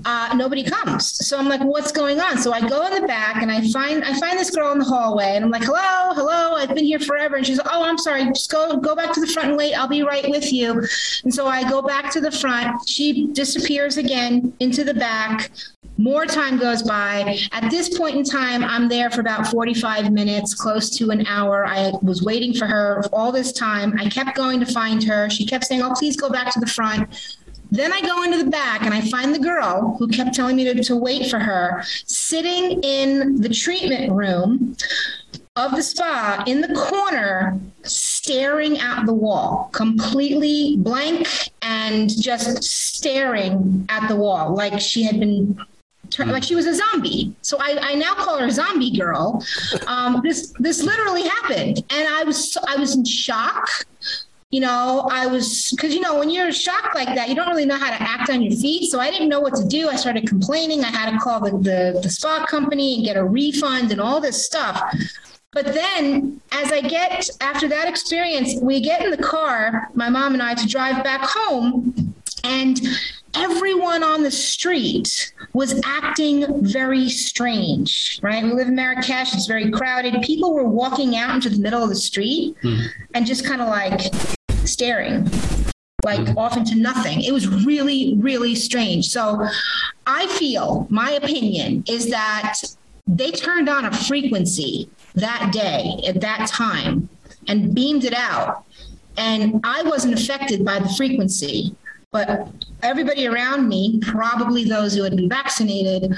uh, nobody comes. So i'm like what's going on? So i go in the back and i find i find this girl in the hallway and i'm like hello hello i've been here forever. And she's like oh i'm sorry just go go back to the front and wait i'll be right with you. And so i go back to the front. She disappears again into the back more time goes by. At this point in time, I'm there for about 45 minutes, close to an hour. I was waiting for her all this time. I kept going to find her. She kept saying, "Oh, please go back to the front." Then I go into the back and I find the girl who kept telling me to, to wait for her sitting in the treatment room of the spa in the corner staring at the wall completely blank and just staring at the wall like she had been tur- like she was a zombie. So I I now call her zombie girl. Um this this literally happened and I was I was in shock. You know, I was cuz you know when you're shocked like that, you don't really know how to act on your feet. So I didn't know what to do. I started complaining. I had to call the the, the spa company and get a refund and all this stuff. But then as I get after that experience, we get in the car, my mom and I to drive back home and everyone on the street was acting very strange, right? We live in Marrakesh, it's very crowded. People were walking out into the middle of the street hmm. and just kind of like staring like hmm. off into nothing. It was really really strange. So I feel my opinion is that they turned on a frequency that day at that time and beamed it out and I wasn't affected by the frequency but everybody around me probably those who had been vaccinated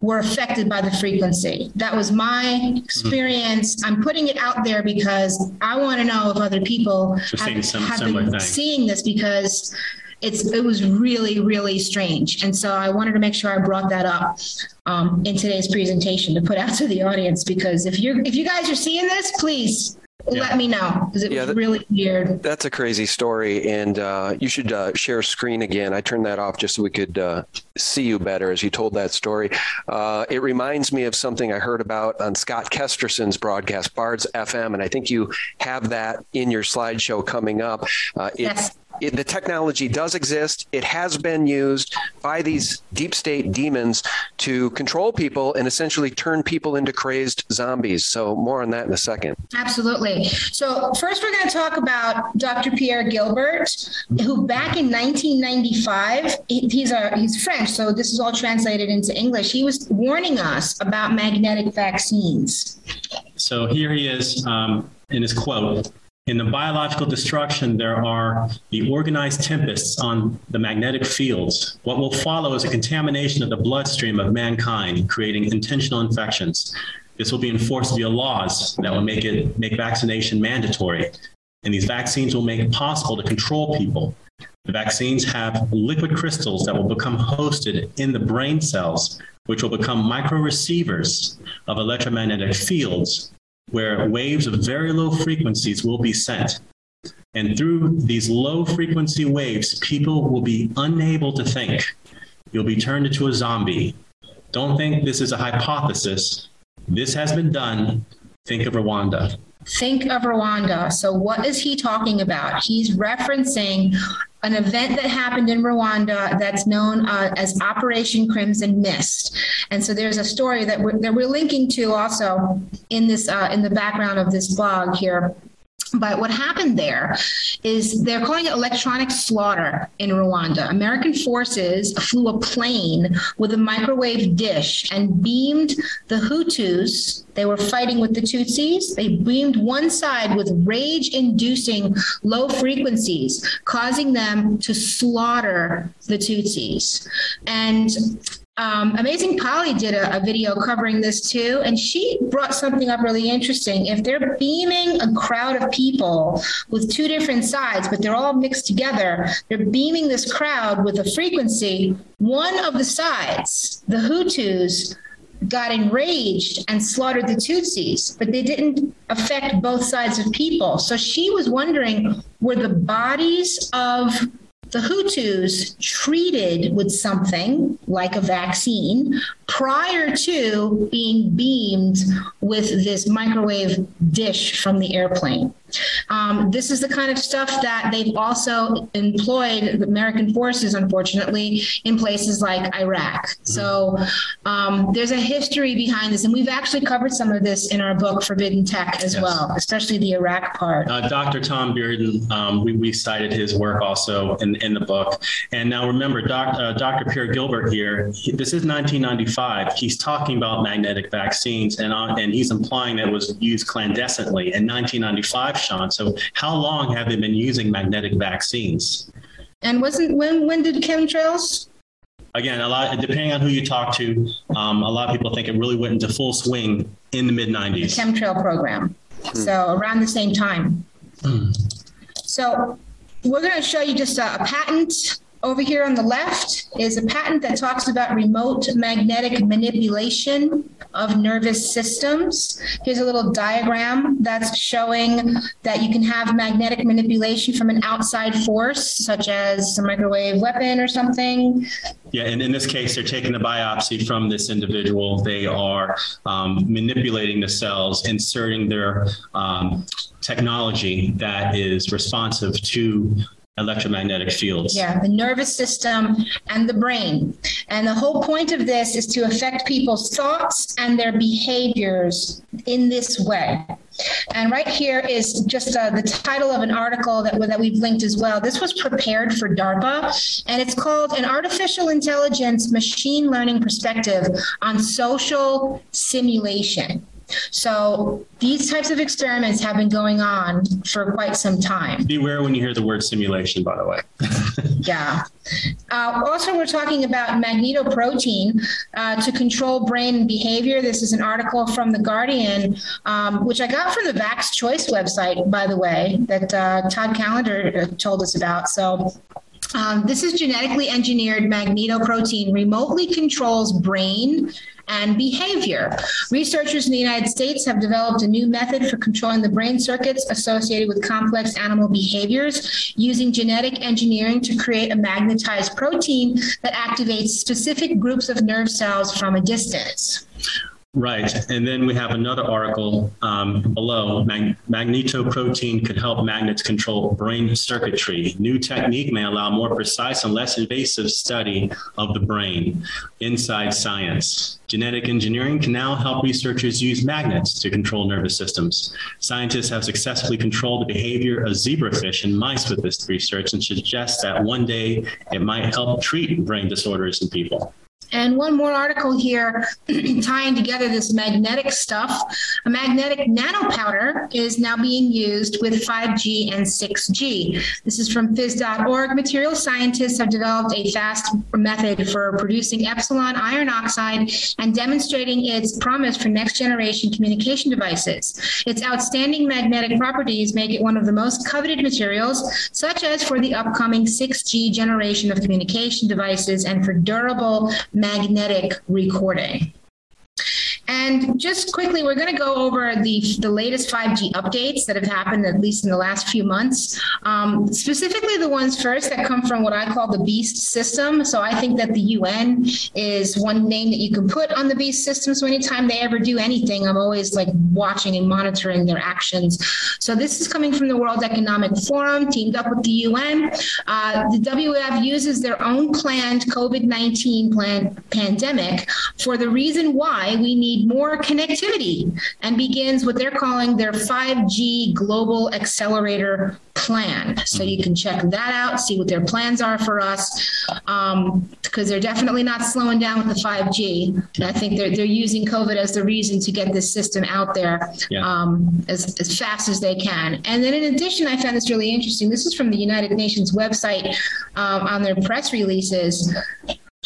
were affected by the frequency. That was my experience. I'm putting it out there because i want to know if other people So seeing some have been thing. seeing this because it's it was really really strange. And so i wanted to make sure i brought that up um, in today's presentation to put out to the audience because if you're if you guys are seeing this please let me know because it Yeah, was that- really weird That's a crazy story and uh, you should uh, share screen again. I turned that off just so we could uh, see you better as you told that story. Uh, it reminds me of something I heard about on Scott Kesterson's broadcast Bards FM and I think you have that in your slideshow coming up. Uh, Yes. It, the technology does exist. It has been used by these deep state demons to control people and essentially turn people into crazed zombies. So more on that in a second. Absolutely. So first we're going to talk about Dr. Pierre Gilbert who back in 1995 he's a he's French so this is all translated into English. He was warning us about magnetic vaccines. So here he is um, in his quote In the biological destruction, there are the organized tempests on the magnetic fields. What will follow is a contamination of the bloodstream of mankind, creating intentional infections. This will be enforced via laws that will make it make vaccination mandatory. And these vaccines will make it possible to control people. The vaccines have liquid crystals that will become hosted in the brain cells, which will become micro receivers of electromagnetic fields where waves of very low frequencies will be sent. And through these low frequency waves, people will be unable to think. You'll be turned into a zombie. Don't think this is a hypothesis. This has been done. Think of Rwanda. Think of Rwanda. So what is he talking about? He's referencing an event that happened in Rwanda that's known uh, as Operation Crimson Mist. And so there's a story that we're, that we're linking to also in this uh, in the background of this blog here but what happened there is they're calling it electronic slaughter in Rwanda. American forces flew a plane with a microwave dish and beamed the Hutus. They were fighting with the Tutsis. They beamed one side with rage-inducing low frequencies, causing them to slaughter the Tutsis. And um, Amazing Polly did a, a, video covering this too, and she brought something up really interesting. If they're beaming a crowd of people with two different sides, but they're all mixed together, they're beaming this crowd with a frequency, one of the sides, the Hutus, got enraged and slaughtered the Tutsis, but they didn't affect both sides of people. So she was wondering were the bodies of the Hutus treated with something like a vaccine prior to being beamed with this microwave dish from the airplane. Um, this is the kind of stuff that they've also employed the American forces unfortunately in places like Iraq. Mm-hmm. So um, there's a history behind this and we've actually covered some of this in our book Forbidden Tech as yes. well, especially the Iraq part. Uh, Dr. Tom Bearden um, we, we cited his work also in in the book. And now remember doc, uh, Dr. Pierre Gilbert here, he, this is 1995. He's talking about magnetic vaccines and uh, and he's implying that it was used clandestinely in 1995 Sean. So how long have they been using magnetic vaccines? And wasn't when when did chemtrails again a lot depending on who you talk to um, a lot of people think it really went into full swing in the mid 90s the chemtrail program hmm. so around the same time hmm. so we're going to show you just a, a patent over here on the left is a patent that talks about remote magnetic manipulation of nervous systems. Here's a little diagram that's showing that you can have magnetic manipulation from an outside force such as a microwave weapon or something. Yeah, and in this case they're taking a biopsy from this individual. They are um, manipulating the cells, inserting their um, technology that is responsive to electromagnetic fields. Yeah, the nervous system and the brain. And the whole point of this is to affect people's thoughts and their behaviors in this way. And right here is just uh, the title of an article that that we've linked as well. This was prepared for DARPA and it's called An Artificial Intelligence Machine Learning Perspective on Social Simulation. So these types of experiments have been going on for quite some time. Beware when you hear the word simulation by the way. yeah. Uh, also we're talking about magnetoprotein uh, to control brain behavior. This is an article from the Guardian um, which I got from the Vax Choice website by the way that uh, Todd Callender uh, told us about. So um, this is genetically engineered magnetoprotein remotely controls brain and behavior. Researchers in the United States have developed a new method for controlling the brain circuits associated with complex animal behaviors using genetic engineering to create a magnetized protein that activates specific groups of nerve cells from a distance. Right. And then we have another article um, below Mag magnetoprotein could help magnets control brain circuitry. New technique may allow more precise and less invasive study of the brain. Inside Science. Genetic engineering can now help researchers use magnets to control nervous systems. Scientists have successfully controlled the behavior of zebrafish in mice with this research and suggest that one day it might help treat brain disorders in people. And one more article here tying together this magnetic stuff. A magnetic nanopowder is now being used with 5G and 6G. This is from phys.org. Material scientists have developed a fast method for producing epsilon iron oxide and demonstrating its promise for next generation communication devices. Its outstanding magnetic properties make it one of the most coveted materials such as for the upcoming 6G generation of communication devices and for durable magnetic recording. And just quickly, we're going to go over the the latest 5G updates that have happened at least in the last few months. Um, specifically the ones first that come from what I call the beast system. So I think that the UN is one name that you can put on the beast system so anytime they ever do anything, I'm always like watching and monitoring their actions. So this is coming from the World Economic Forum teamed up with the UN. Uh, the WEF uses their own planned COVID-19 plan pandemic for the reason why we need need more connectivity and begins what they're calling their 5G global accelerator plan. So you can check that out, see what their plans are for us. Um, because they're definitely not slowing down with the 5G. And I think they're they're using COVID as the reason to get this system out there yeah. um, as as fast as they can. And then in addition, I found this really interesting. This is from the United Nations website um, on their press releases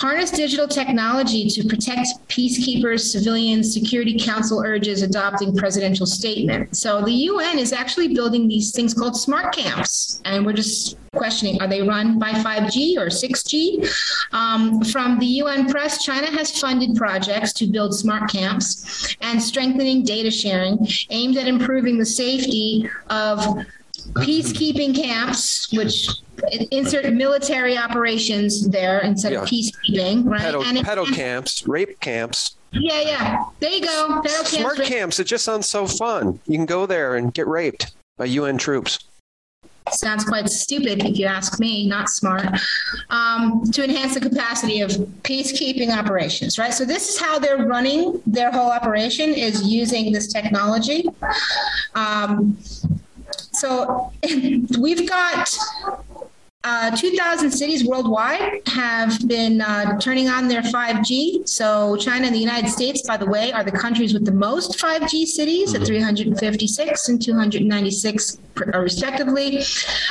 harness digital technology to protect peacekeepers, civilians, Security Council urges adopting presidential statement. So the UN is actually building these things called smart camps and we're just questioning are they run by 5G or 6G? Um, from the UN press, China has funded projects to build smart camps and strengthening data sharing aimed at improving the safety of peacekeeping camps which insert military operations there instead yeah. of peacekeeping right? Pedo, and pedo it, camps rape camps. Yeah yeah. There you go. Pedo smart camps, camps it just sounds so fun. You can go there and get raped by UN troops. Sounds quite stupid if you ask me not smart. Um, to enhance the capacity of peacekeeping operations right? So this is how they're running their whole operation is using this technology. Um, so we've got uh, 2000 cities worldwide have been uh, turning on their 5G. So China and the United States by the way are the countries with the most 5G cities at mm-hmm. 356 and 296 uh, respectively.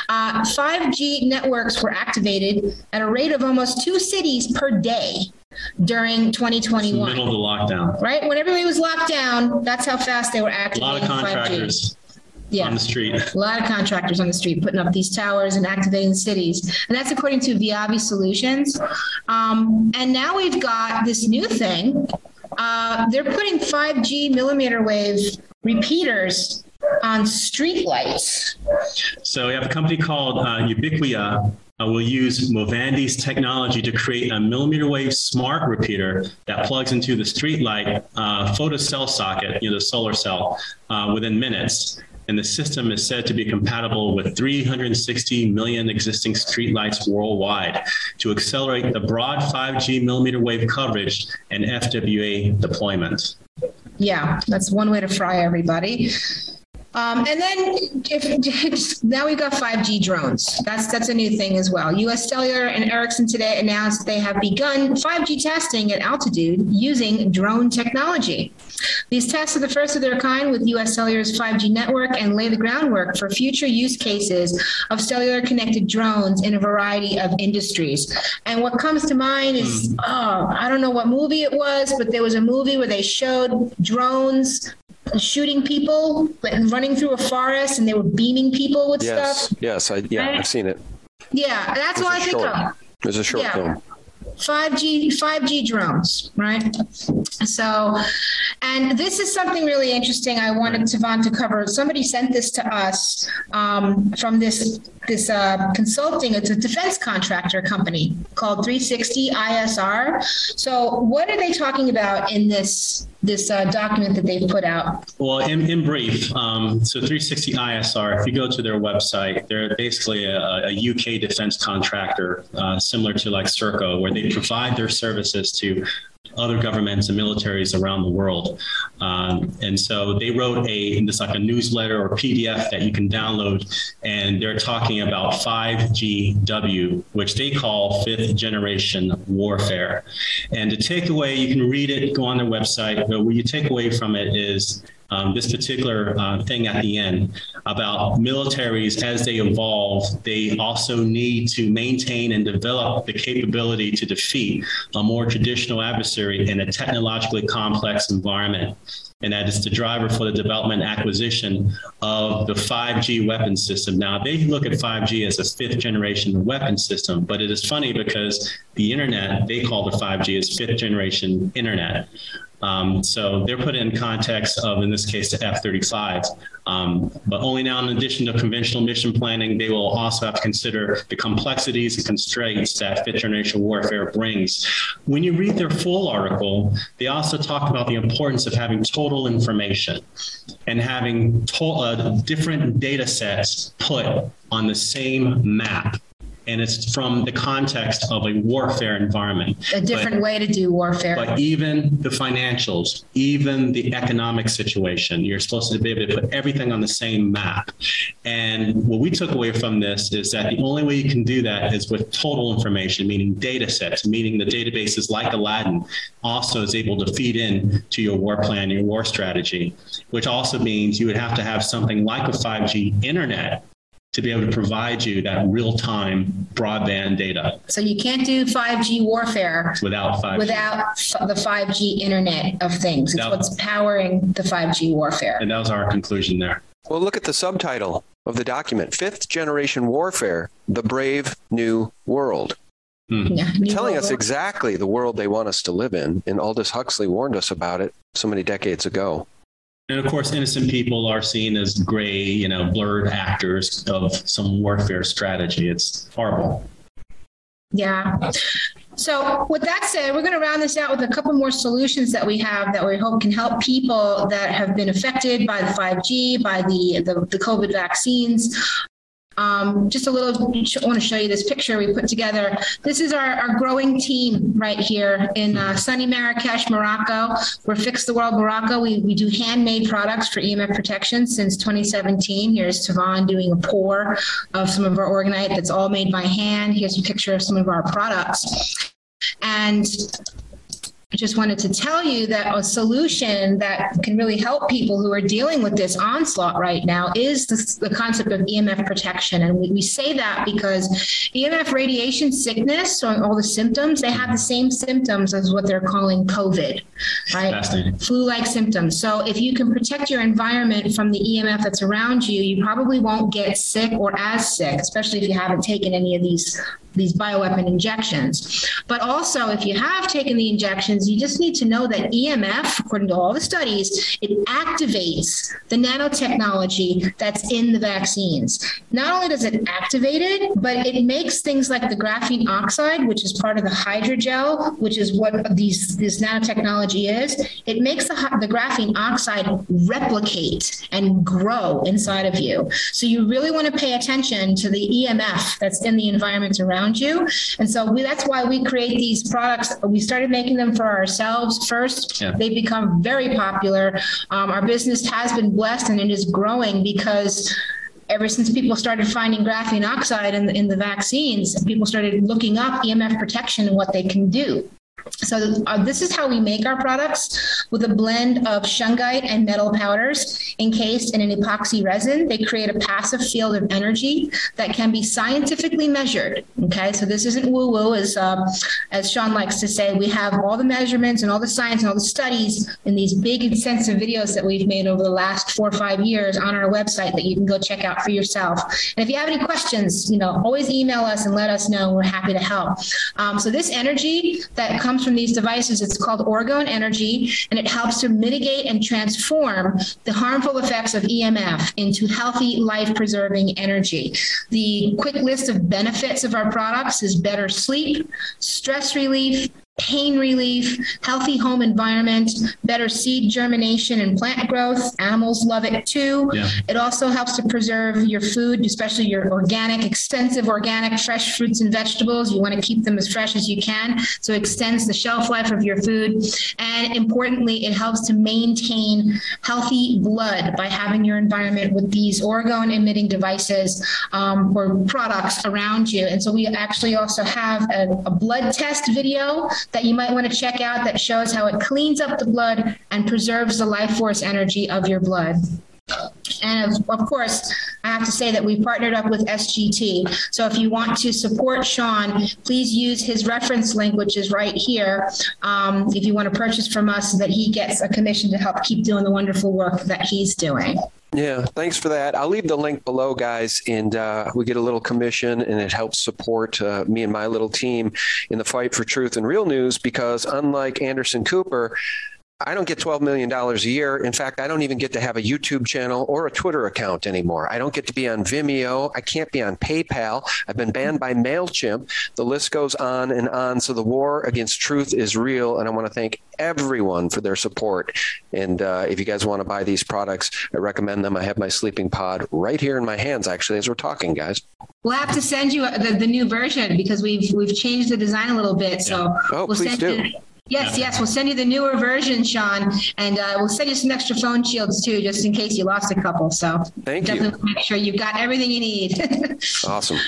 Uh, 5G networks were activated at a rate of almost 2 cities per day during 2021. middle of the lockdown. Right? When everybody was locked down, that's how fast they were activating A lot of contractors 5G yeah. on the street. A lot of contractors on the street putting up these towers and activating cities. And that's according to Viavi Solutions. Um, and now we've got this new thing. Uh, they're putting 5G millimeter wave repeaters on street lights. So we have a company called uh, Ubicquia uh, will use Movandi's technology to create a millimeter wave smart repeater that plugs into the street light uh, photocell socket, you know, the solar cell, uh, within minutes and the system is said to be compatible with 360 million existing streetlights worldwide to accelerate the broad 5G millimeter wave coverage and FWA deployment. Yeah, that's one way to fry everybody. Um, and then if now we've got 5G drones. That's that's a new thing as well. US Cellular and Ericsson today announced they have begun 5G testing at altitude using drone technology. These tests are the first of their kind with US Cellular's 5G network and lay the groundwork for future use cases of cellular connected drones in a variety of industries. And what comes to mind is oh, I don't know what movie it was, but there was a movie where they showed drones shooting people running through a forest and they were beaming people with yes, stuff. Yes, I yeah, right? I've seen it. Yeah, that's what I think short. of. There's a short yeah. film. 5G 5G drones, right? So and this is something really interesting I wanted Tavon to cover. Somebody sent this to us um, from this this uh, consulting it's a defense contractor company called 360 ISR. So what are they talking about in this this uh, document that they've put out? Well, in, in brief, um, so 360 ISR, if you go to their website, they're basically a, a UK defense contractor, uh, similar to like Serco, where they provide their services to other governments and militaries around the world. Um, and so they wrote a it's like a newsletter or PDF that you can download and they're talking about 5GW which they call fifth generation warfare. And the takeaway you can read it go on their website but what you take away from it is um, this particular uh, thing at the end about militaries as they evolve they also need to maintain and develop the capability to defeat a more traditional adversary in a technologically complex environment and that is the driver for the development acquisition of the 5G weapon system. Now they look at 5G as a fifth generation weapon system, but it is funny because the internet they call the 5G as fifth generation internet. Um, so they're put in context of in this case the F-35 um, but only now in addition to conventional mission planning they will also have to consider the complexities and constraints that fifth generation warfare brings. When you read their full article they also talk about the importance of having total information and having uh, different data sets put on the same map and it's from the context of a warfare environment. A different but, way to do warfare. But even the financials, even the economic situation, you're supposed to be able to put everything on the same map. And what we took away from this is that the only way you can do that is with total information, meaning data sets, meaning the databases like Aladdin also is able to feed in to your war plan, your war strategy, which also means you would have to have something like a 5G internet to be able to provide you that real-time broadband data. So you can't do 5G warfare without 5G. Without the 5G internet of things. It's what's powering the 5G warfare. And that was our conclusion there. Well, look at the subtitle of the document. Fifth generation warfare, the brave new world. Hmm. Yeah, telling us exactly the world they want us to live in and Aldous Huxley warned us about it so many decades ago. And of course, innocent people are seen as gray, you know, blurred actors of some warfare strategy. It's horrible. Yeah. So with that said, we're going to round this out with a couple more solutions that we have that we hope can help people that have been affected by the 5G, by the the, the COVID vaccines. Um, just a little I want to show you this picture we put together. This is our, our growing team right here in uh, sunny Marrakesh, Morocco. We're Fix the World Morocco. We we do handmade products for EMF protection since 2017. Here's Tavon doing a pour of some of our orgonite that's all made by hand. Here's a picture of some of our products. And I just wanted to tell you that a solution that can really help people who are dealing with this onslaught right now is the, the concept of EMF protection. And we, we, say that because EMF radiation sickness or all the symptoms they have the same symptoms as what they're calling covid right? Flu-like symptoms. So if you can protect your environment from the EMF that's around you you probably won't get sick or as sick especially if you haven't taken any of these these bioweapon injections. But also if you have taken the injections, you just need to know that EMF according to all the studies, it activates the nanotechnology that's in the vaccines. Not only does it activate it, but it makes things like the graphene oxide, which is part of the hydrogel, which is what these this nanotechnology is. It makes the the graphene oxide replicate and grow inside of you. So you really want to pay attention to the EMF that's in the environment around around you. And so we, that's why we create these products. We started making them for ourselves first. Yeah. They've become very popular. Um, our business has been blessed and it is growing because ever since people started finding graphene oxide in the, in the vaccines, people started looking up EMF protection and what they can do. So uh, this is how we make our products with a blend of shungite and metal powders encased in an epoxy resin. They create a passive field of energy that can be scientifically measured. Okay? So this isn't woo woo as uh, as Sean likes to say. We have all the measurements and all the science and all the studies in these big extensive videos that we've made over the last 4 or 5 years on our website that you can go check out for yourself. And if you have any questions, you know, always email us and let us know. We're happy to help. Um, so this energy that comes from these devices. It's called orgone energy and it helps to mitigate and transform the harmful effects of EMF into healthy life-preserving energy. The quick list of benefits of our products is better sleep, stress relief, pain relief, healthy home environment, better seed germination and plant growth. Animals love it too. Yeah. It also helps to preserve your food, especially your organic, expensive organic fresh fruits and vegetables. You want to keep them as fresh as you can, so it extends the shelf life of your food. And importantly, it helps to maintain healthy blood by having your environment with these orgone emitting devices um, or products around you. And so we actually also have a, a blood test video that you might want to check out that shows how it cleans up the blood and preserves the life force energy of your blood. And of, of, course, I have to say that we partnered up with SGT. So if you want to support Sean, please use his reference link which is right here. Um, if you want to purchase from us so that he gets a commission to help keep doing the wonderful work that he's doing. Yeah, thanks for that. I'll leave the link below guys and uh, we get a little commission and it helps support uh, me and my little team in the fight for truth and real news because unlike Anderson Cooper I don't get 12 million dollars a year. In fact, I don't even get to have a YouTube channel or a Twitter account anymore. I don't get to be on Vimeo. I can't be on PayPal. I've been banned by Mailchimp. The list goes on and on. So the war against truth is real and I want to thank everyone for their support. And uh, if you guys want to buy these products, I recommend them. I have my sleeping pod right here in my hands actually as we're talking, guys. We'll have to send you the, the new version because we've we've changed the design a little bit. So oh, we'll please do. You, Yes, yes, we'll send you the newer version, Sean, and uh, we'll send you some extra phone shields too just in case you lost a couple. So Thank definitely you. make sure you've got everything you need. awesome.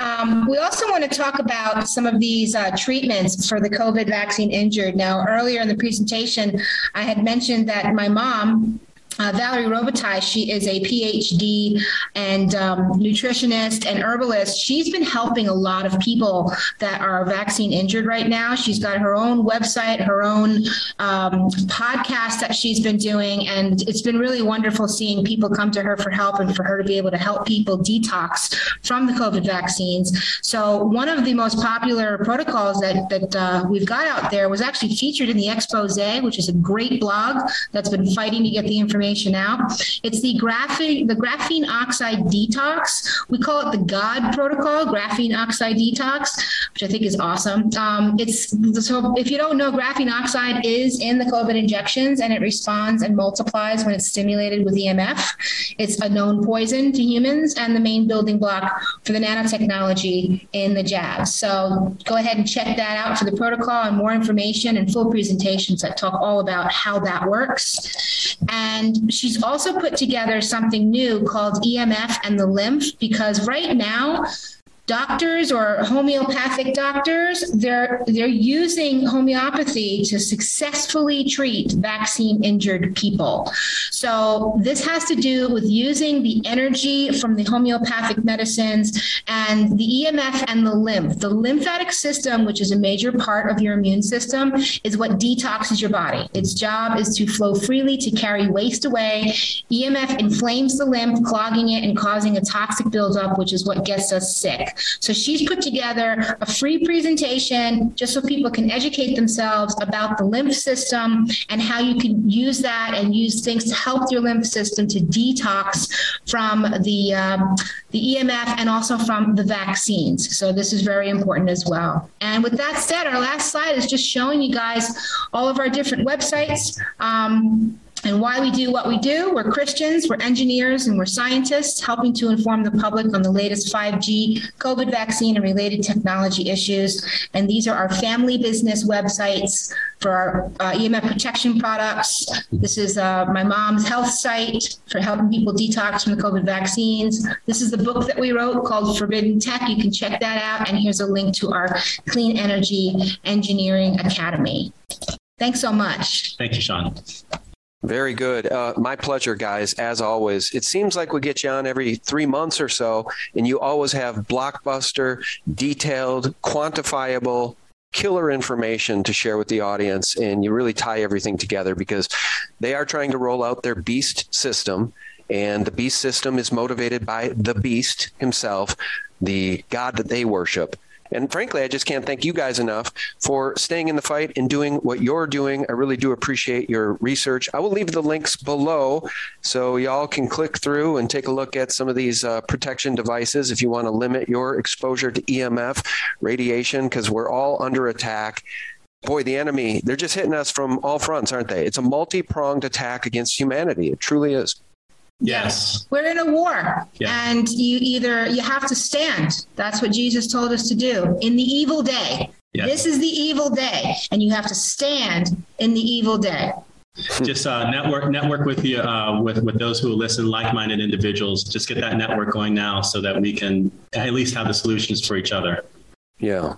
Um, we also want to talk about some of these uh, treatments for the COVID vaccine injured. Now, earlier in the presentation, I had mentioned that my mom uh, Valerie Robitaille, she is a PhD and um, nutritionist and herbalist. She's been helping a lot of people that are vaccine injured right now. She's got her own website, her own um, podcast that she's been doing and it's been really wonderful seeing people come to her for help and for her to be able to help people detox from the COVID vaccines. So one of the most popular protocols that that uh, we've got out there was actually featured in the expose, which is a great blog that's been fighting to get the information information out. It's the graphene the graphene oxide detox. We call it the God protocol, graphene oxide detox, which I think is awesome. Um, it's so if you don't know graphene oxide is in the COVID injections and it responds and multiplies when it's stimulated with EMF. It's a known poison to humans and the main building block for the nanotechnology in the jabs. So go ahead and check that out for the protocol and more information and full presentations that talk all about how that works. And she's also put together something new called EMF and the lymph because right now doctors or homeopathic doctors they're they're using homeopathy to successfully treat vaccine injured people. So this has to do with using the energy from the homeopathic medicines and the EMF and the lymph. The lymphatic system which is a major part of your immune system is what detoxes your body. Its job is to flow freely to carry waste away. EMF inflames the lymph clogging it and causing a toxic buildup which is what gets us sick so she's put together a free presentation just so people can educate themselves about the lymph system and how you can use that and use things to help your lymph system to detox from the um, the EMF and also from the vaccines. So this is very important as well. And with that said, our last slide is just showing you guys all of our different websites. Um, and why we do what we do. We're Christians, we're engineers, and we're scientists helping to inform the public on the latest 5G, COVID vaccine, and related technology issues. And these are our family business websites for our uh, EMF protection products. This is uh, my mom's health site for helping people detox from the COVID vaccines. This is the book that we wrote called Forbidden Tech. You can check that out. And here's a link to our Clean Energy Engineering Academy. Thanks so much. Thank you, Sean. Very good. Uh, my pleasure, guys, as always. It seems like we get you on every three months or so, and you always have blockbuster, detailed, quantifiable, killer information to share with the audience, and you really tie everything together because they are trying to roll out their beast system, and the beast system is motivated by the beast himself, the god that they worship. And frankly, I just can't thank you guys enough for staying in the fight and doing what you're doing. I really do appreciate your research. I will leave the links below so y'all can click through and take a look at some of these uh, protection devices if you want to limit your exposure to EMF radiation because we're all under attack boy, the enemy, they're just hitting us from all fronts, aren't they? It's a multi-pronged attack against humanity. It truly is. Yes. We're in a war Yeah. and you either you have to stand. That's what Jesus told us to do in the evil day. Yes. This is the evil day and you have to stand in the evil day. just uh, network network with you uh, with with those who listen like-minded individuals just get that network going now so that we can at least have the solutions for each other Yeah.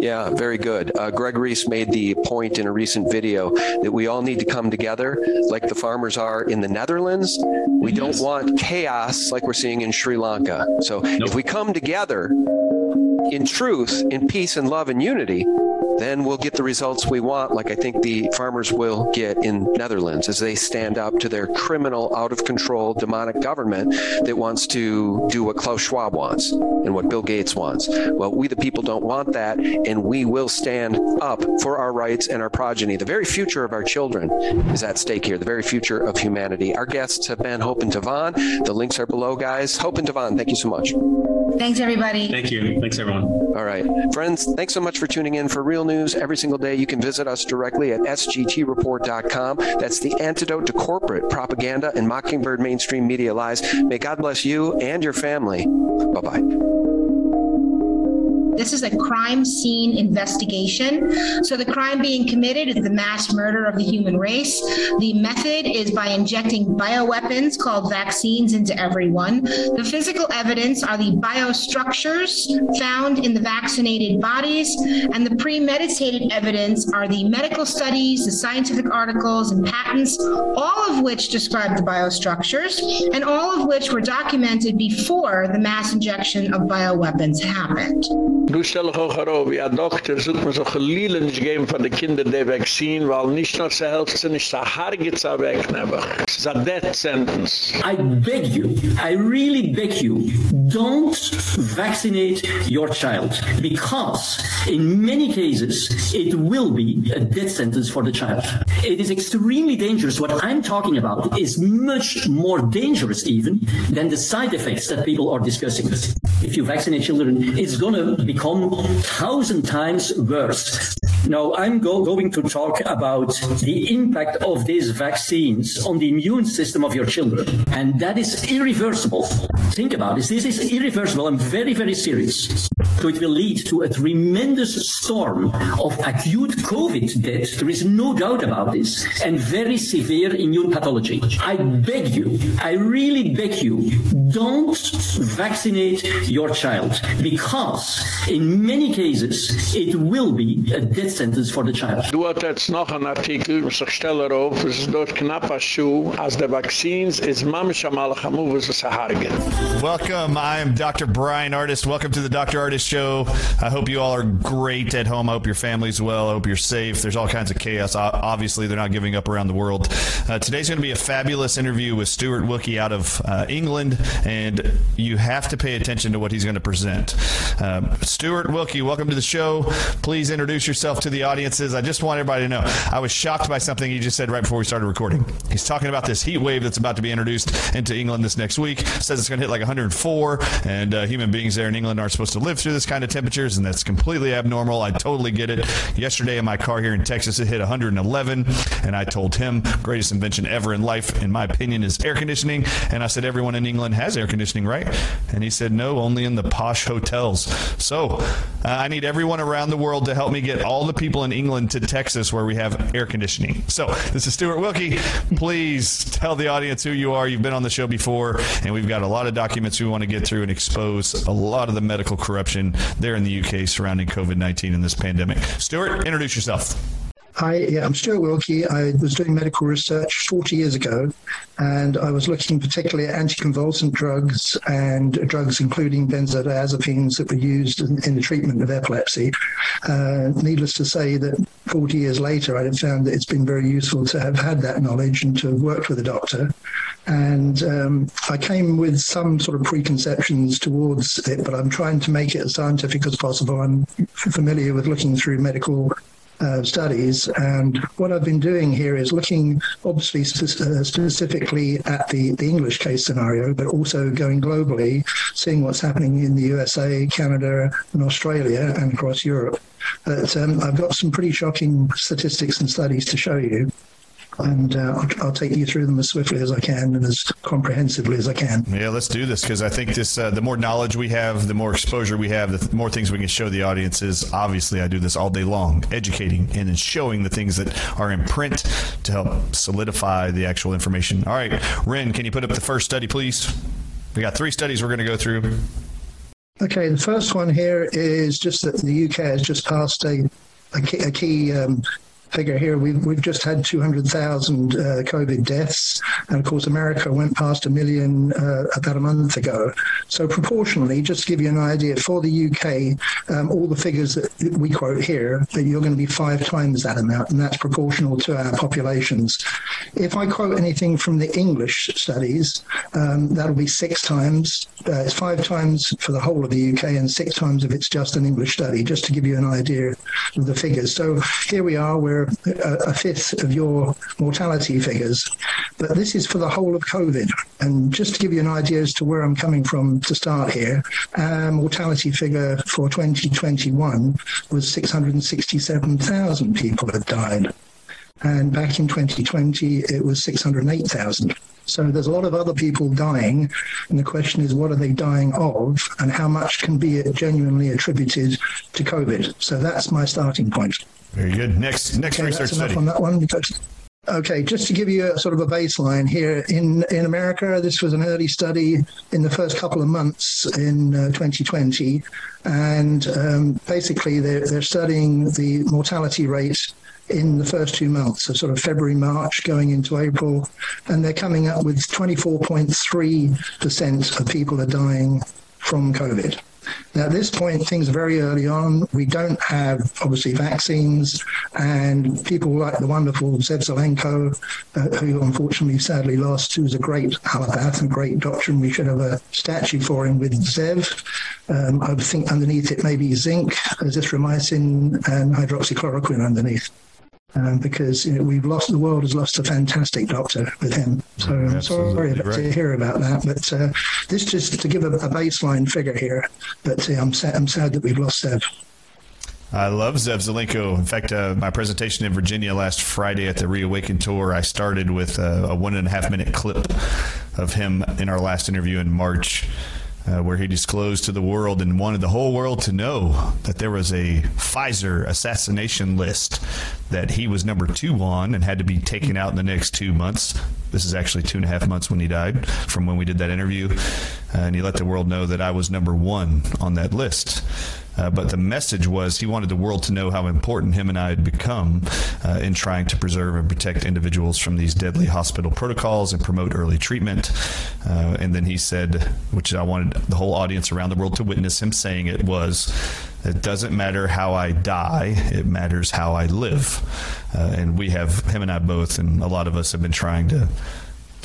Yeah, very good. Uh, Greg Reese made the point in a recent video that we all need to come together like the farmers are in the Netherlands. We don't want chaos like we're seeing in Sri Lanka. So if we come together in truth, in peace and love and unity, then we'll get the results we want like I think the farmers will get in Netherlands as they stand up to their criminal out of control demonic government that wants to do what Klaus Schwab wants and what Bill Gates wants. Well, we the people don't want that and we will stand up for our rights and our progeny. The very future of our children is at stake here, the very future of humanity. Our guests have been Hope and Devon. The links are below guys. Hope and Devon, thank you so much. Thanks everybody. thank you thanks everyone All right. Friends, thanks so much for tuning in for real news every single day. You can visit us directly at sgtreport.com. That's the antidote to corporate propaganda and mockingbird mainstream media lies. May God bless you and your family. Bye-bye. This is a crime scene investigation. So the crime being committed is the mass murder of the human race. The method is by injecting bioweapons called vaccines into everyone. The physical evidence are the biostructures found in the vaccinated bodies and the premeditated evidence are the medical studies, the scientific articles and patents, all of which describe the biostructures and all of which were documented before the mass injection of bioweapons happened. Du stell auch auf, ja Doktor, man so nicht geben von den Kindern die Vaccine, weil nicht nur zur Hälfte wegnehmen. Es ist death sentence. I beg you, I really beg you, don't vaccinate your child because in many cases it will be a death sentence for the child. It is extremely dangerous. What I'm talking about is much more dangerous even than the side effects that people are discussing. If you vaccinate children, it's going to become thousand times worse. Now, I'm go going to talk about the impact of these vaccines on the immune system of your children. And that is irreversible. Think about this. This is irreversible. I'm very, very serious. So it will lead to a tremendous storm of acute COVID deaths. There is no doubt about this. And very severe immune pathology. I beg you, I really beg you, don't vaccinate your child because in many cases it will be a death sentence for the child. Du hat jetzt noch ein Artikel, was ich stelle darauf, es ist dort knapp als Schuh, als der Vaccines ist mamisch am Alachamu, was es hargen. Welcome. I'm Dr. Bryan Ardis. Welcome to the Dr. Ardis Show. I hope you all are great at home. I hope your family's well. I hope you're safe. There's all kinds of chaos. Obviously, they're not giving up around the world. Uh, today's going to be a fabulous interview with Stuart Wilkie out of uh, England, and you have to pay attention to what he's going to present. Um, Stuart Wilkie, welcome to the show. Please introduce yourself to the audiences. I just want everybody to know I was shocked by something he just said right before we started recording. He's talking about this heat wave that's about to be introduced into England this next week. Says it's going to hit like 104, and uh, human beings there in England aren't supposed to live through this kind of temperatures, and that's completely abnormal. I totally get it. Yesterday in my car here in Texas, it hit 111, and I told him greatest invention ever in life, in my opinion, is air conditioning. And I said everyone in England has air conditioning, right? And he said no, only in the posh hotels. So uh, I need everyone around the world to help me get all the people in England to Texas where we have air conditioning. So this is Stuart Wilkie. Please tell the audience who you are. You've been on the show before, and we've got a lot of documents we want to get through and expose a lot of the medical corruption there in the UK surrounding COVID-19 and this pandemic. Stuart, introduce yourself. Hi, yeah, I'm Stuart Wilkie. I was doing medical research 40 years ago, and I was looking particularly at anticonvulsant drugs and drugs including benzodiazepines that were used in, in the treatment of epilepsy. Uh, needless to say that 40 years later, I have found that it's been very useful to have had that knowledge and to have worked with a doctor. And um, I came with some sort of preconceptions towards it, but I'm trying to make it as scientific as possible. I'm familiar with looking through medical uh, studies and what I've been doing here is looking obviously uh, specifically at the the English case scenario but also going globally seeing what's happening in the USA, Canada and Australia and across Europe. But um, I've got some pretty shocking statistics and studies to show you and uh, I'll, I'll, take you through them as swiftly as I can and as comprehensively as I can. Yeah, let's do this because I think this uh, the more knowledge we have, the more exposure we have, the th more things we can show the audiences. Obviously, I do this all day long, educating and then showing the things that are in print to help solidify the actual information. All right, Ren, can you put up the first study, please? We got three studies we're going to go through. Okay, the first one here is just that the UK has just passed a a key, a key um, figure here we've we've just had 200,000 uh, covid deaths. And of course America went past a million uh, about a month ago. So proportionally just to give you an idea for the UK um, all the figures that we quote here that you're going to be 5 times that amount and that's proportional to our populations. If I quote anything from the English studies um, that'll be 6 times uh, it's 5 times for the whole of the UK and 6 times if it's just an English study just to give you an idea of the figures. So here we are where a, a fifth of your mortality figures. But this is for the whole of covid. And just to give you an idea as to where I'm coming from to start here mortality figure for 2021 was 667,000 people had died. And back in 2020 it was 608,000 so there's a lot of other people dying. And the question is what are they dying of? And how much can be genuinely attributed to covid? So that's my starting point very good. Next next okay, research study. on that one. Okay, just to give you a sort of a baseline here in in America this was an early study in the first couple of months in uh, 2020 and um, basically they're they're studying the mortality rate in the first two months so sort of February March going into April and they're coming up with 24.3% of people are dying from covid now, at this point, things are very early on. We don't have, obviously, vaccines, and people like the wonderful Zev Zelenko, uh, who unfortunately sadly lost, who was a great allopath and great doctor, and we should have a statue for him with Zev. Um, I think underneath it may be zinc, azithromycin, and hydroxychloroquine underneath um, because you know, we've lost the world has lost a fantastic doctor with him. So I'm sorry right. to hear about that, but uh, this just to give a, a baseline figure here. But uh, I'm sad, I'm sad that we've lost Zev. I love Zev Zelenko. In fact, uh, my presentation in Virginia last Friday at the Reawaken Tour, I started with a, a one and a half minute clip of him in our last interview in March uh, where he disclosed to the world and wanted the whole world to know that there was a Pfizer assassination list that he was number 2 on and had to be taken out in the next 2 months. This is actually two and a half months when he died from when we did that interview. Uh, and he let the world know that I was number 1 on that list. Uh, but the message was he wanted the world to know how important him and I had become uh, in trying to preserve and protect individuals from these deadly hospital protocols and promote early treatment. Uh, and then he said, which I wanted the whole audience around the world to witness him saying it was it doesn't matter how I die, it matters how I live. Uh, and we have him and I both and a lot of us have been trying to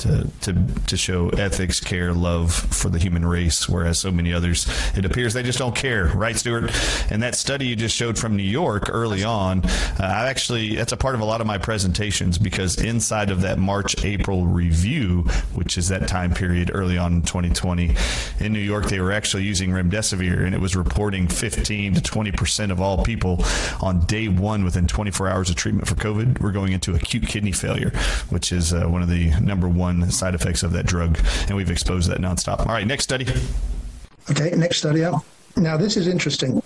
to to to show ethics, care, love for the human race whereas so many others it appears they just don't care, right Stuart? And that study you just showed from New York early on, uh, I actually that's a part of a lot of my presentations because inside of that March April review, which is that time period early on in 2020, in New York they were actually using remdesivir and it was reporting 15 to 20% of all people on day 1 within 24 hours of treatment for COVID were going into acute kidney failure, which is uh, one of the number 1 one side effects of that drug and we've exposed that nonstop. All right, next study. Okay, next study up. Now this is interesting.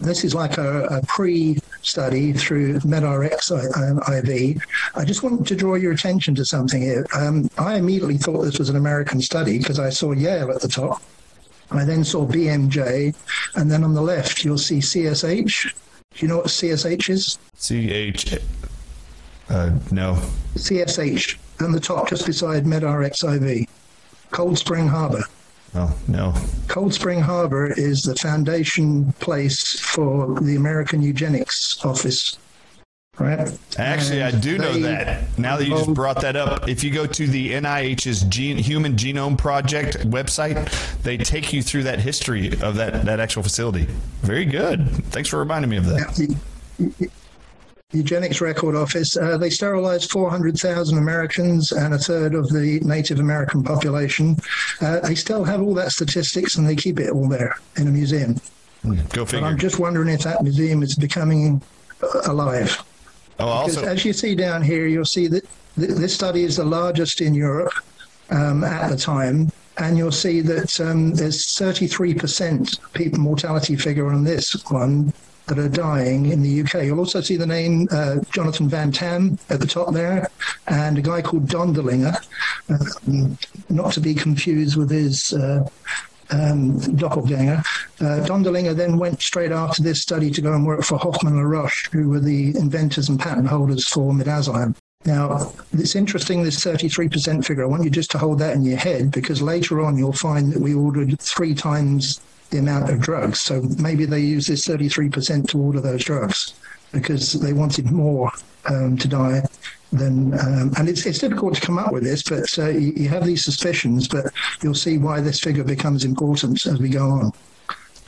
This is like a, a pre-study through MedRxiv. I just wanted to draw your attention to something here. Um, I immediately thought this was an American study because I saw Yale at the top. I then saw BMJ and then on the left you'll see CSH. Do you know what CSH is? CH uh, no. CSH on the top just beside MedRxiv. Cold Spring Harbor. Oh, no. Cold Spring Harbor is the foundation place for the American Eugenics Office. Right? Actually, and I do know that. Now that you just brought that up, if you go to the NIH's Gene, Human Genome Project website, they take you through that history of that that actual facility. Very good. Thanks for reminding me of that. Eugenics Record Office, uh, they sterilized 400,000 Americans and a third of the Native American population. Uh, they still have all that statistics and they keep it all there in a museum. Go figure. But I'm just wondering if that museum is becoming uh, alive. Oh, also because as you see down here, you'll see that th this study is the largest in Europe um, at the time and you'll see that um, there's 33% people mortality figure on this one that are dying in the UK. You'll also see the name uh, Jonathan Van Tam at the top there and a guy called Dondelinger, uh, not to be confused with his uh, um, doppelganger. Uh, then went straight after this study to go and work for Hoffmann La Roche, who were the inventors and patent holders for midazolam. Now, it's interesting this 33% figure. I want you just to hold that in your head because later on you'll find that we ordered 3 times the amount of drugs. So maybe they use this 33% to order those drugs because they wanted more um, to die than um, and it's it's difficult to come up with this but uh, you, you have these suspicions but you'll see why this figure becomes important as we go on.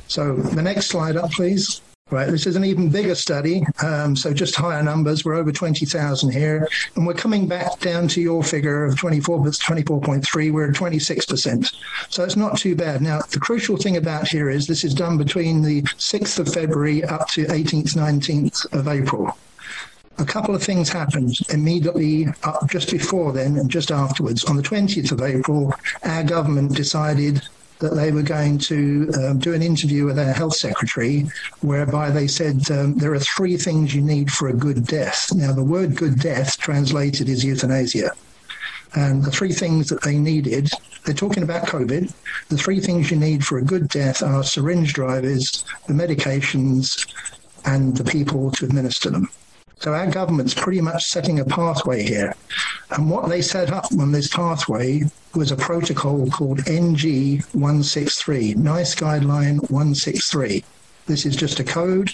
So the next slide up please. Right, this is an even bigger study, um, so just higher numbers. We're over 20,000 here, and we're coming back down to your figure of 24, 24.3. We're at 26%. So it's not too bad. Now, the crucial thing about here is this is done between the 6th of February up to 18th, 19th of April a couple of things happened immediately just before then and just afterwards on the 20th of April our government decided that they were going to um, do an interview with their health secretary whereby they said um, there are three things you need for a good death. Now the word good death translated is euthanasia. And the three things that they needed, they're talking about COVID. The three things you need for a good death are syringe drivers, the medications, and the people to administer them. So our government's pretty much setting a pathway here. And what they set up on this pathway was a protocol called NG 163, NICE guideline 163. This is just a code,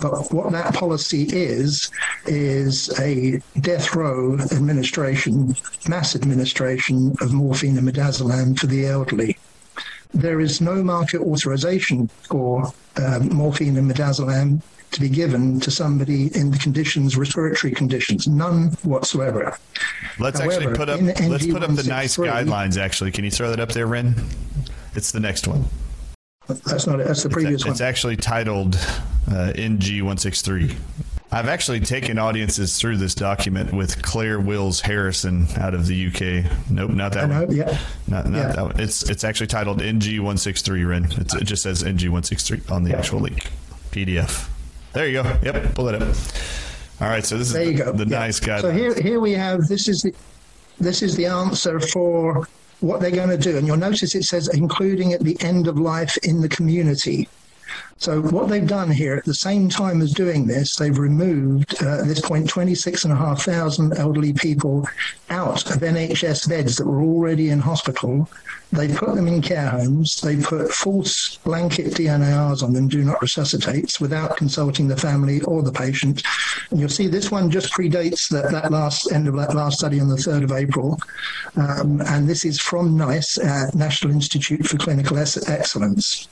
but what that policy is is a death row administration, mass administration of morphine and midazolam for the elderly. There is no market authorization for uh, morphine and midazolam to be given to somebody in the conditions respiratory conditions none whatsoever let's However, actually put up let's put up the nice guidelines actually can you throw that up there Ren it's the next one that's not it that's the previous it's, one it's actually titled uh, NG163 I've actually taken audiences through this document with Claire Wills Harrison out of the UK. Nope, not that know, one. yeah. Not, not Yeah. that one. It's it's actually titled NG163 Ren. It's, it just says NG163 on the actual link. PDF. There you go. Yep, pull it up. All right, so this there is you the, go the Yeah. nice guy. so here here we have this is the this is the answer for what they're going to do and you'll notice it says including at the end of life in the community so what they've done here at the same time as doing this they've removed uh, at this point 26,500 elderly people out of NHS beds that were already in hospital. They put them in care homes. They put false blanket DNRs on them do not resuscitate without consulting the family or the patient. And you'll see this one just predates that that last end of that last study on the 3rd of April. Um, and this is from NICE uh, National Institute for Clinical Excellence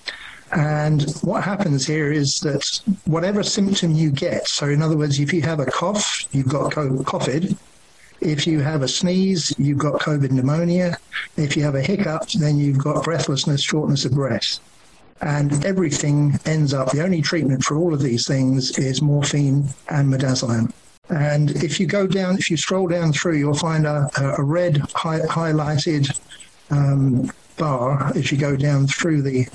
and what happens here is that whatever symptom you get so in other words if you have a cough you've got COVID if you have a sneeze you've got covid pneumonia. If you have a hiccup then you've got breathlessness shortness of breath. And everything ends up the only treatment for all of these things is morphine and midazolam. And if you go down if you scroll down through you'll find a a, red hi highlighted um, bar. As you go down through the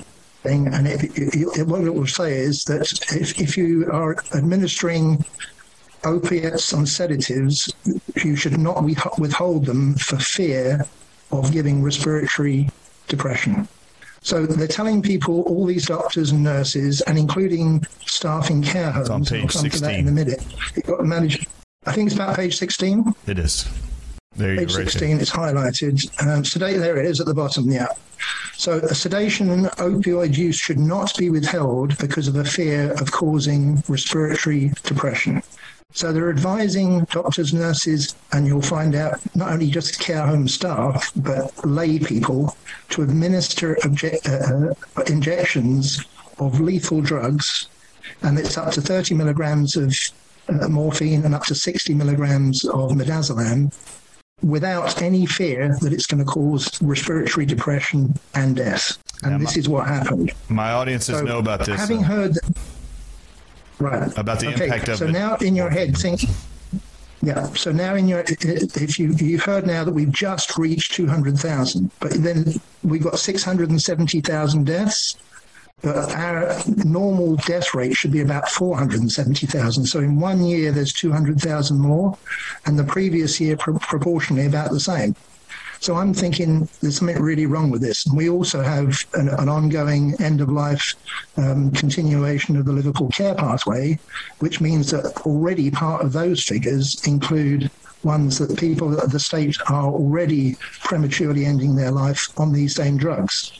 thing and it, it, what it will say is that if if you are administering opiates and sedatives you should not withhold them for fear of giving respiratory depression so they're telling people all these doctors and nurses and including staff in care homes on page I'll come to that 16. in a minute you've got to manage I think it's about page 16 It is. There you page go. right 16 it's highlighted. Um, sedate there it is at the bottom yeah. So a sedation and opioid use should not be withheld because of a fear of causing respiratory depression. So they're advising doctors nurses and you'll find out not only just care home staff but lay people to administer uh, uh, injections of lethal drugs and it's up to 30 milligrams of uh, morphine and up to 60 milligrams of midazolam without any fear that it's going to cause respiratory depression and death. And Yeah, this my- is what happened. My audiences So, know about this. Having uh, heard right About the okay, impact of so it. now in your head think yeah so now in your if you you've heard now that we've just reached 200,000 but then we've got 670,000 deaths but our normal death rate should be about 470,000 so in one year there's 200,000 more and the previous year pro proportionally about the same so I'm thinking there's something really wrong with this. And we also have an, an ongoing end of life um, continuation of the Liverpool care pathway, which means that already part of those figures include ones that people at the state are already prematurely ending their life on these same drugs.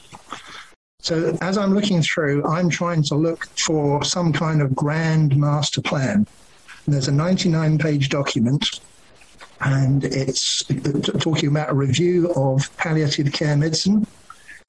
So as I'm looking through, I'm trying to look for some kind of grand master plan. And there's a 99 page document and it's talking about a review of palliative care medicine.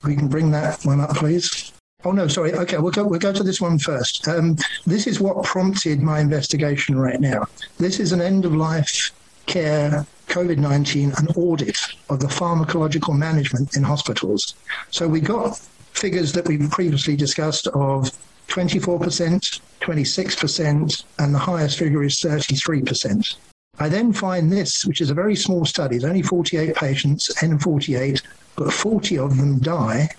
We can bring that one up please. Oh no, sorry. Okay, we'll go we'll go to this one first. Um, this is what prompted my investigation right now. This is an end of life care COVID-19 an audit of the pharmacological management in hospitals. So we got figures that we've previously discussed of 24%, 26% and the highest figure is 33%. I then find this, which is a very small study, it's only 48 patients, N48, but 40 of them die,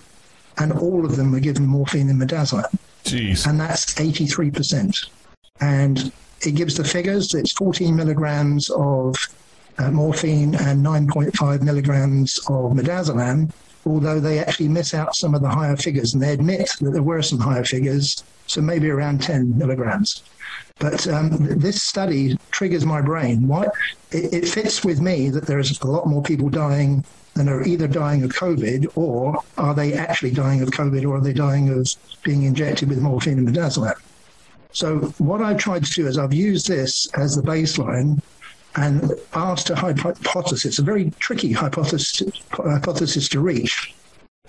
and all of them were given morphine and midazolam. Jeez. And that's 83%. And it gives the figures, it's 14 milligrams of uh, morphine and 9.5 milligrams of midazolam, although they actually miss out some of the higher figures, and they admit that there were some higher figures, so maybe around 10 milligrams. But um, this study triggers my brain. Why it, it fits with me that there's a lot more people dying than are either dying of COVID or are they actually dying of COVID or are they dying of being injected with morphine and midazolam. So what I've tried to do is I've used this as the baseline and asked a hypothesis, it's a very tricky hypothesis, hypothesis to reach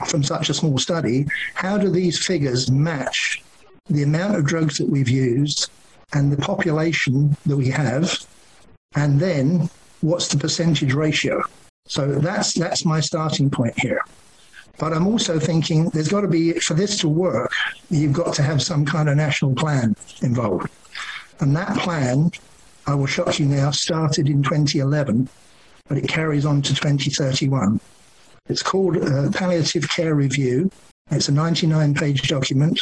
from such a small study. How do these figures match the amount of drugs that we've used and the population that we have? And then what's the percentage ratio? So that's that's my starting point here. But i'm also thinking there's got to be for this to work you've got to have some kind of national plan involved. And that plan i will shock you now started in 2011 but it carries on to 2031 it's called uh, palliative care review it's a 99 page document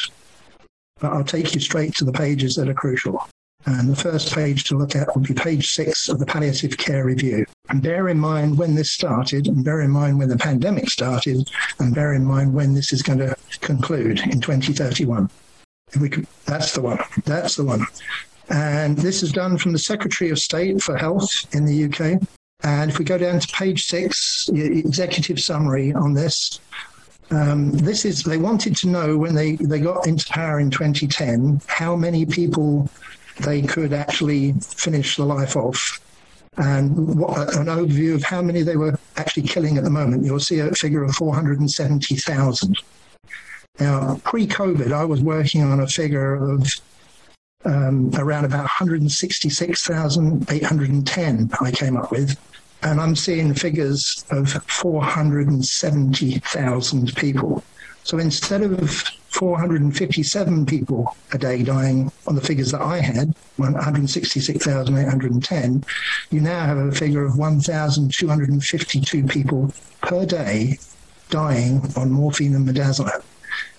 but I'll take you straight to the pages that are crucial. And the first page to look at would be page 6 of the palliative care review. And bear in mind when this started and bear in mind when the pandemic started and bear in mind when this is going to conclude in 2031. If we could, that's the one. That's the one. And this is done from the Secretary of State for Health in the UK. And if we go down to page 6, the executive summary on this, um, this is they wanted to know when they they got into power in 2010 how many people they could actually finish the life off. And what, an overview of how many they were actually killing at the moment. You'll see a figure of 470,000 now pre-covid I was working on a figure of um, around about 166,810 I came up with and I'm seeing figures of 470,000 people. So instead of 457 people a day dying on the figures that I had, 166,810, you now have a figure of 1,252 people per day dying on morphine and midazolam.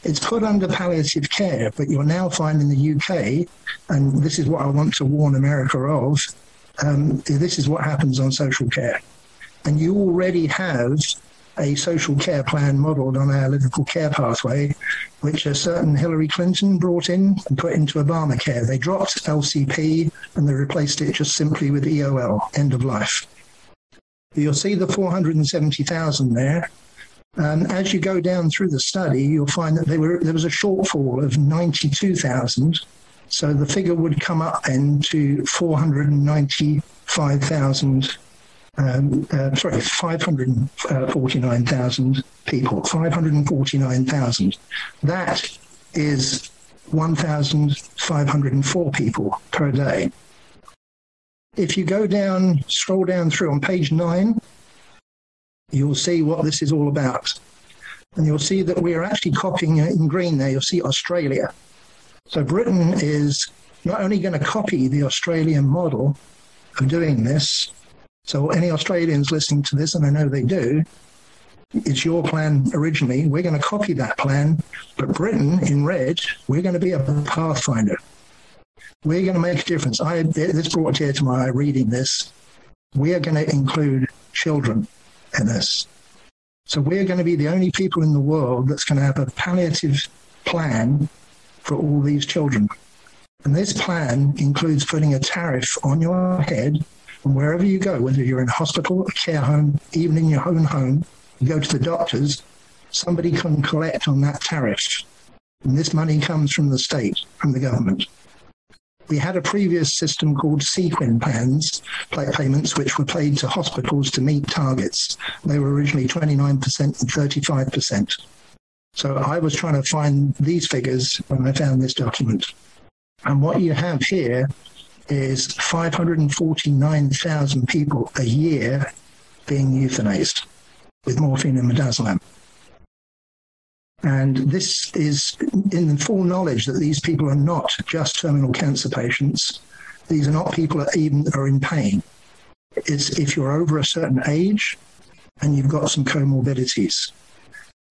It's put under palliative care, but you're now finding the UK, and this is what I want to warn America of, um, this is what happens on social care. And you already have a social care plan modeled on our Liverpool care pathway, which a certain Hillary Clinton brought in and put into Obamacare. They dropped LCP and they replaced it just simply with EOL, end of life. You'll see the 470,000 there. As you go down through the study, you'll find that there, were, there was a shortfall of 92,000 so the figure would come up then to 495,000 um, uh, sorry 549,000 people 549,000 that is 1,504 people per day. If you go down scroll down through on page 9 you'll see what this is all about. And you'll see that we are actually copying in green there, you'll see Australia. So Britain is not only going to copy the Australian model of doing this, so any Australians listening to this and I know they do, it's your plan originally. We're going to copy that plan, but Britain in red, we're going to be a pathfinder. We're going to make a difference. I this brought tear to my eye reading this. We are going to include children So we're going to be the only people in the world that's going to have a palliative plan for all these children. And this plan includes putting a tariff on your head and wherever you go, whether you're in hospital, a care home, even in your own home, you go to the doctors, somebody can collect on that tariff. And this money comes from the state, from the government. We had a previous system called CQUIN plans, payments, which were paid to hospitals to meet targets. They were originally 29% and 35%. So I was trying to find these figures when I found this document. And what you have here is 549,000 people a year being euthanized with morphine and midazolam. And this is in the full knowledge that these people are not just terminal cancer patients. These are not people that even are in pain. It's if you're over a certain age and you've got some comorbidities.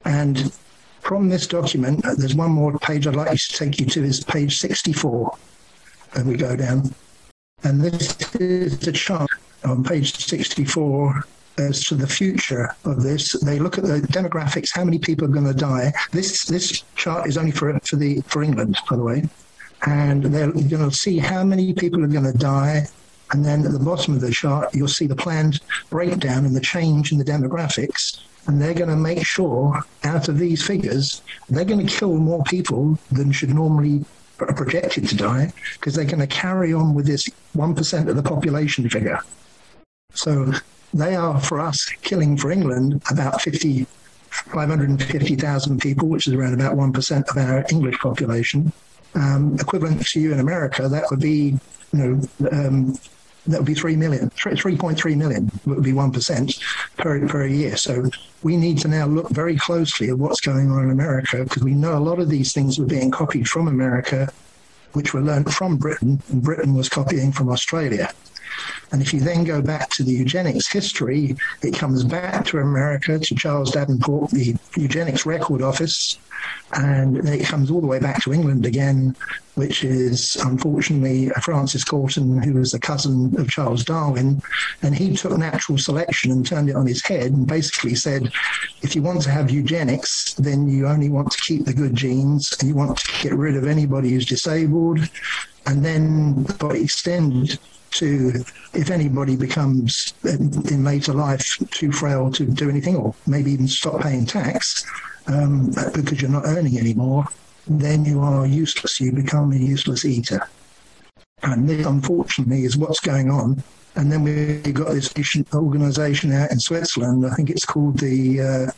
And from this document, uh, there's one more page I'd like you to take you to is page 64. And we go down. And this is the chart on page 64 as to the future of this they look at the demographics how many people are going to die. This this chart is only for for the for England by the way. And they're going to see how many people are going to die. And then at the bottom of the chart you'll see the planned breakdown and the change in the demographics. And they're going to make sure out of these figures they're going to kill more people than should normally are projected to die because they're going to carry on with this 1% of the population figure. So they are for us killing for England about 50 550,000 people which is around about 1% of our English population. Um, equivalent to you in America that would be you know um, that would be 3 million 3.3 million would be 1% per per year. So we need to now look very closely at what's going on in America because we know a lot of these things were being copied from America which were learned from Britain and Britain was copying from Australia and if you then go back to the eugenics history, it comes back to America, to Charles Davenport, the Eugenics Record Office, and it comes all the way back to England again, which is unfortunately Francis Galton, who was a cousin of Charles Darwin, and he took natural selection and turned it on his head and basically said, if you want to have eugenics, then you only want to keep the good genes and you want to get rid of anybody who's disabled, and then by extend to if anybody becomes in later life too frail to do anything or maybe even stop paying tax um, because you're not earning anymore then you are useless. You become a useless eater. And this unfortunately is what's going on. And then we've got this organization out in Switzerland. I think it's called the uh,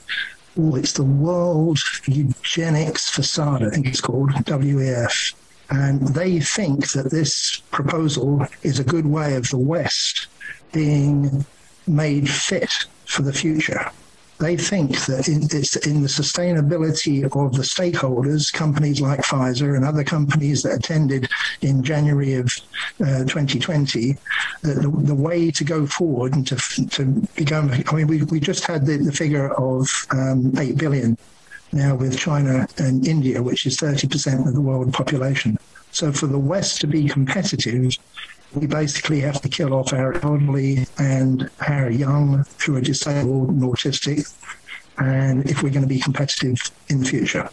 oh it's the World Eugenics Facade I think it's called WEF and they think that this proposal is a good way of the west being made fit for the future. They think that it's in the sustainability of the stakeholders companies like Pfizer and other companies that attended in January of uh, 2020 that the, the, way to go forward and to to become I mean we we just had the, the figure of um, 8 billion now with China and India which is 30% of the world population so for the west to be competitive we basically have to kill off our elderly and our young who are disabled and autistic and if we're going to be competitive in the future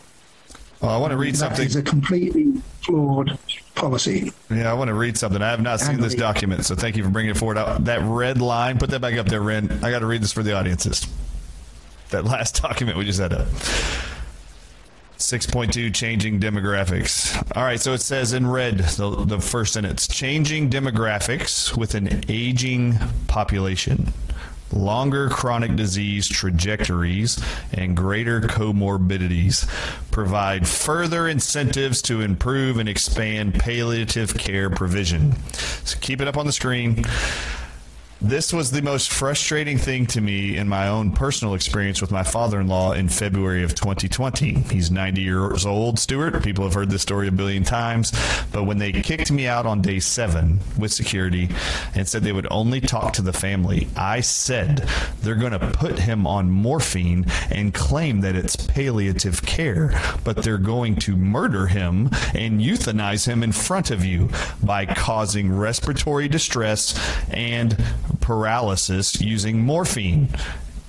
well, I want to read that something. It's a completely flawed policy. Yeah, I want to read something. I have not seen this document, so thank you for bringing it forward. That red line, put that back up there, Ren. I got to read this for the audiences. That last document we just had up. 6.2 changing demographics. All right, so it says in red the the first sentence, changing demographics with an aging population, longer chronic disease trajectories and greater comorbidities provide further incentives to improve and expand palliative care provision. So keep it up on the screen This was the most frustrating thing to me in my own personal experience with my father-in-law in February of 2020. He's 90 years old, Stuart. People have heard this story a billion times, but when they kicked me out on day 7 with security and said they would only talk to the family, I said they're going to put him on morphine and claim that it's palliative care, but they're going to murder him and euthanize him in front of you by causing respiratory distress and paralysis using morphine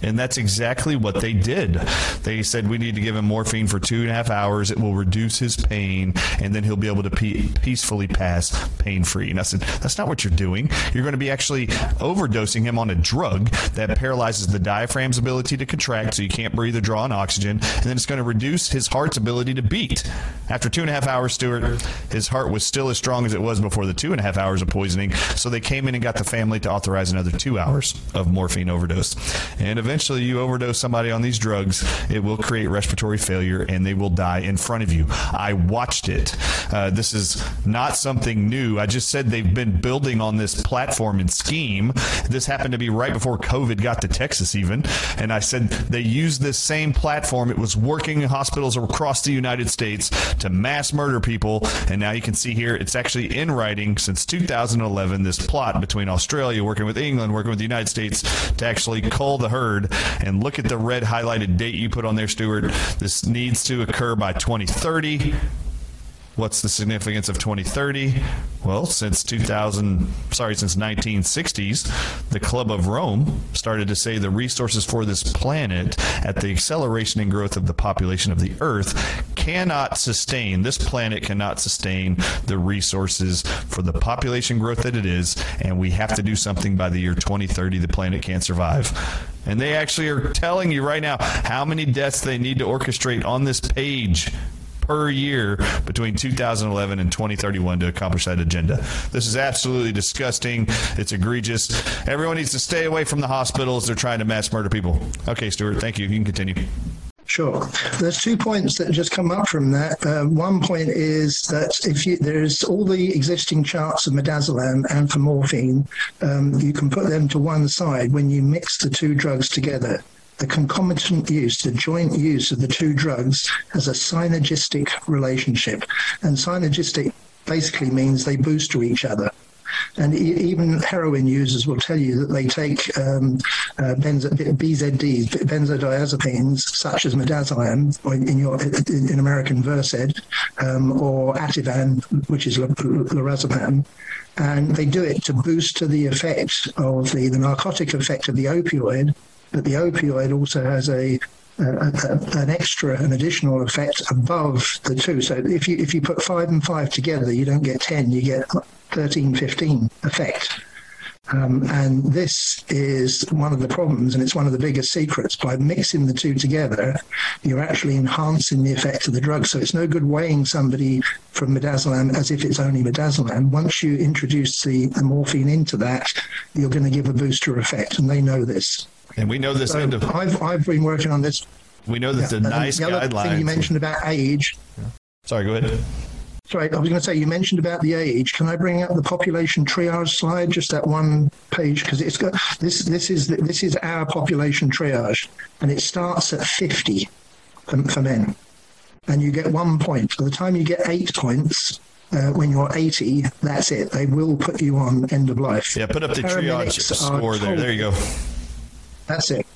and that's exactly what they did. They said we need to give him morphine for two and a half hours. It will reduce his pain and then he'll be able to pe peacefully pass pain-free. And I said that's not what you're doing. You're going to be actually overdosing him on a drug that paralyzes the diaphragm's ability to contract so you can't breathe or draw in oxygen and then it's going to reduce his heart's ability to beat. After two and a half hours, Stuart, his heart was still as strong as it was before the two and a half hours of poisoning. So they came in and got the family to authorize another 2 hours of morphine overdose. And eventually you overdose somebody on these drugs, it will create respiratory failure and they will die in front of you. I watched it. Uh, this is not something new. I just said they've been building on this platform and scheme. This happened to be right before COVID got to Texas even, and I said they used this same platform. It was working in hospitals across the United States to mass murder people, and now you can see here it's actually in writing since 2011 this plot between Australia working with England, working with the United States to actually cull the herd and look at the red highlighted date you put on there Stuart this needs to occur by 2030 What's the significance of 2030? Well, since 2000, sorry, since 1960s, the Club of Rome started to say the resources for this planet at the acceleration and growth of the population of the earth cannot sustain this planet cannot sustain the resources for the population growth that it is and we have to do something by the year 2030 the planet can't survive. And they actually are telling you right now how many deaths they need to orchestrate on this page per year between 2011 and 2031 to accomplish that agenda. This is absolutely disgusting. It's egregious. Everyone needs to stay away from the hospitals. They're trying to mass murder people. Okay, Stuart, thank you. You can continue. Sure. There's two points that just come up from that. Uh, one point is that if you, there's all the existing charts of midazolam and for morphine, um, you can put them to one side when you mix the two drugs together the concomitant use, the joint use of the two drugs has a synergistic relationship. And synergistic basically means they boost to each other. And even heroin users will tell you that they take um, uh, benzo BZDs, benzodiazepines, such as midazolam, in, your, in American Versed, um, or Ativan, which is lorazepam, and they do it to boost to the effect of the, the narcotic effect of the opioid but the opioid also has a an extra an additional effect above the two. So if you if you put 5 and 5 together you don't get 10 you get 13 15 effect. Um, and this is one of the problems and it's one of the biggest secrets. By mixing the two together you're actually enhancing the effect of the drug. So it's no good weighing somebody from midazolam as if it's only midazolam. Once you introduce the, the morphine into that you're going to give a booster effect and they know this and we know this so end of I've I've been working on this. We know that yeah. the NICE the other guidelines thing you mentioned about age. Yeah. Sorry, go ahead. Sorry, I was going to say you mentioned about the age. Can I bring up the population triage slide just that one page because it's got this this is this is our population triage and it starts at 50 for, for men. And you get 1 point. By the time you get 8 points, uh, when you're 80, that's it. They will put you on end of life. Yeah, put up the triage score there. There you go. That's it.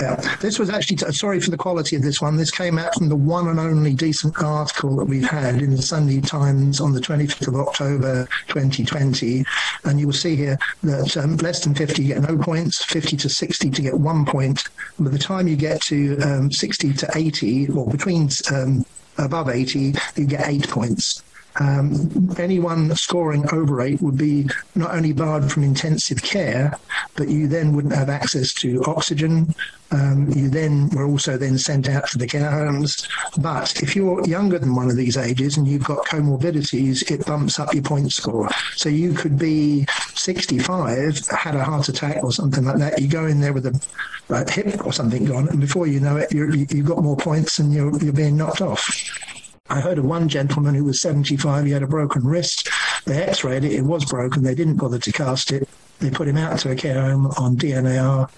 Yeah. This was actually sorry for the quality of this one. This came out from the one and only decent article that we've had in the Sunday Times on the 25th of October 2020 and you will see here that um, less than 50 get no points, 50 to 60 to get 1 point. By the time you get to um, 60 to 80 or between um, above 80 you get 8 points um, anyone scoring over 8 would be not only barred from intensive care but you then wouldn't have access to oxygen. Um, you then were also then sent out to the care homes. But if you're younger than one of these ages and you've got comorbidities it bumps up your point score. So you could be 65 had a heart attack or something like that you go in there with a, a hip or something gone and before you know it you you've got more points and you're you're being knocked off I heard of one gentleman who was 75, he had a broken wrist. They x-rayed it, it was broken, they didn't bother to cast it. They put him out to a care home on DNAR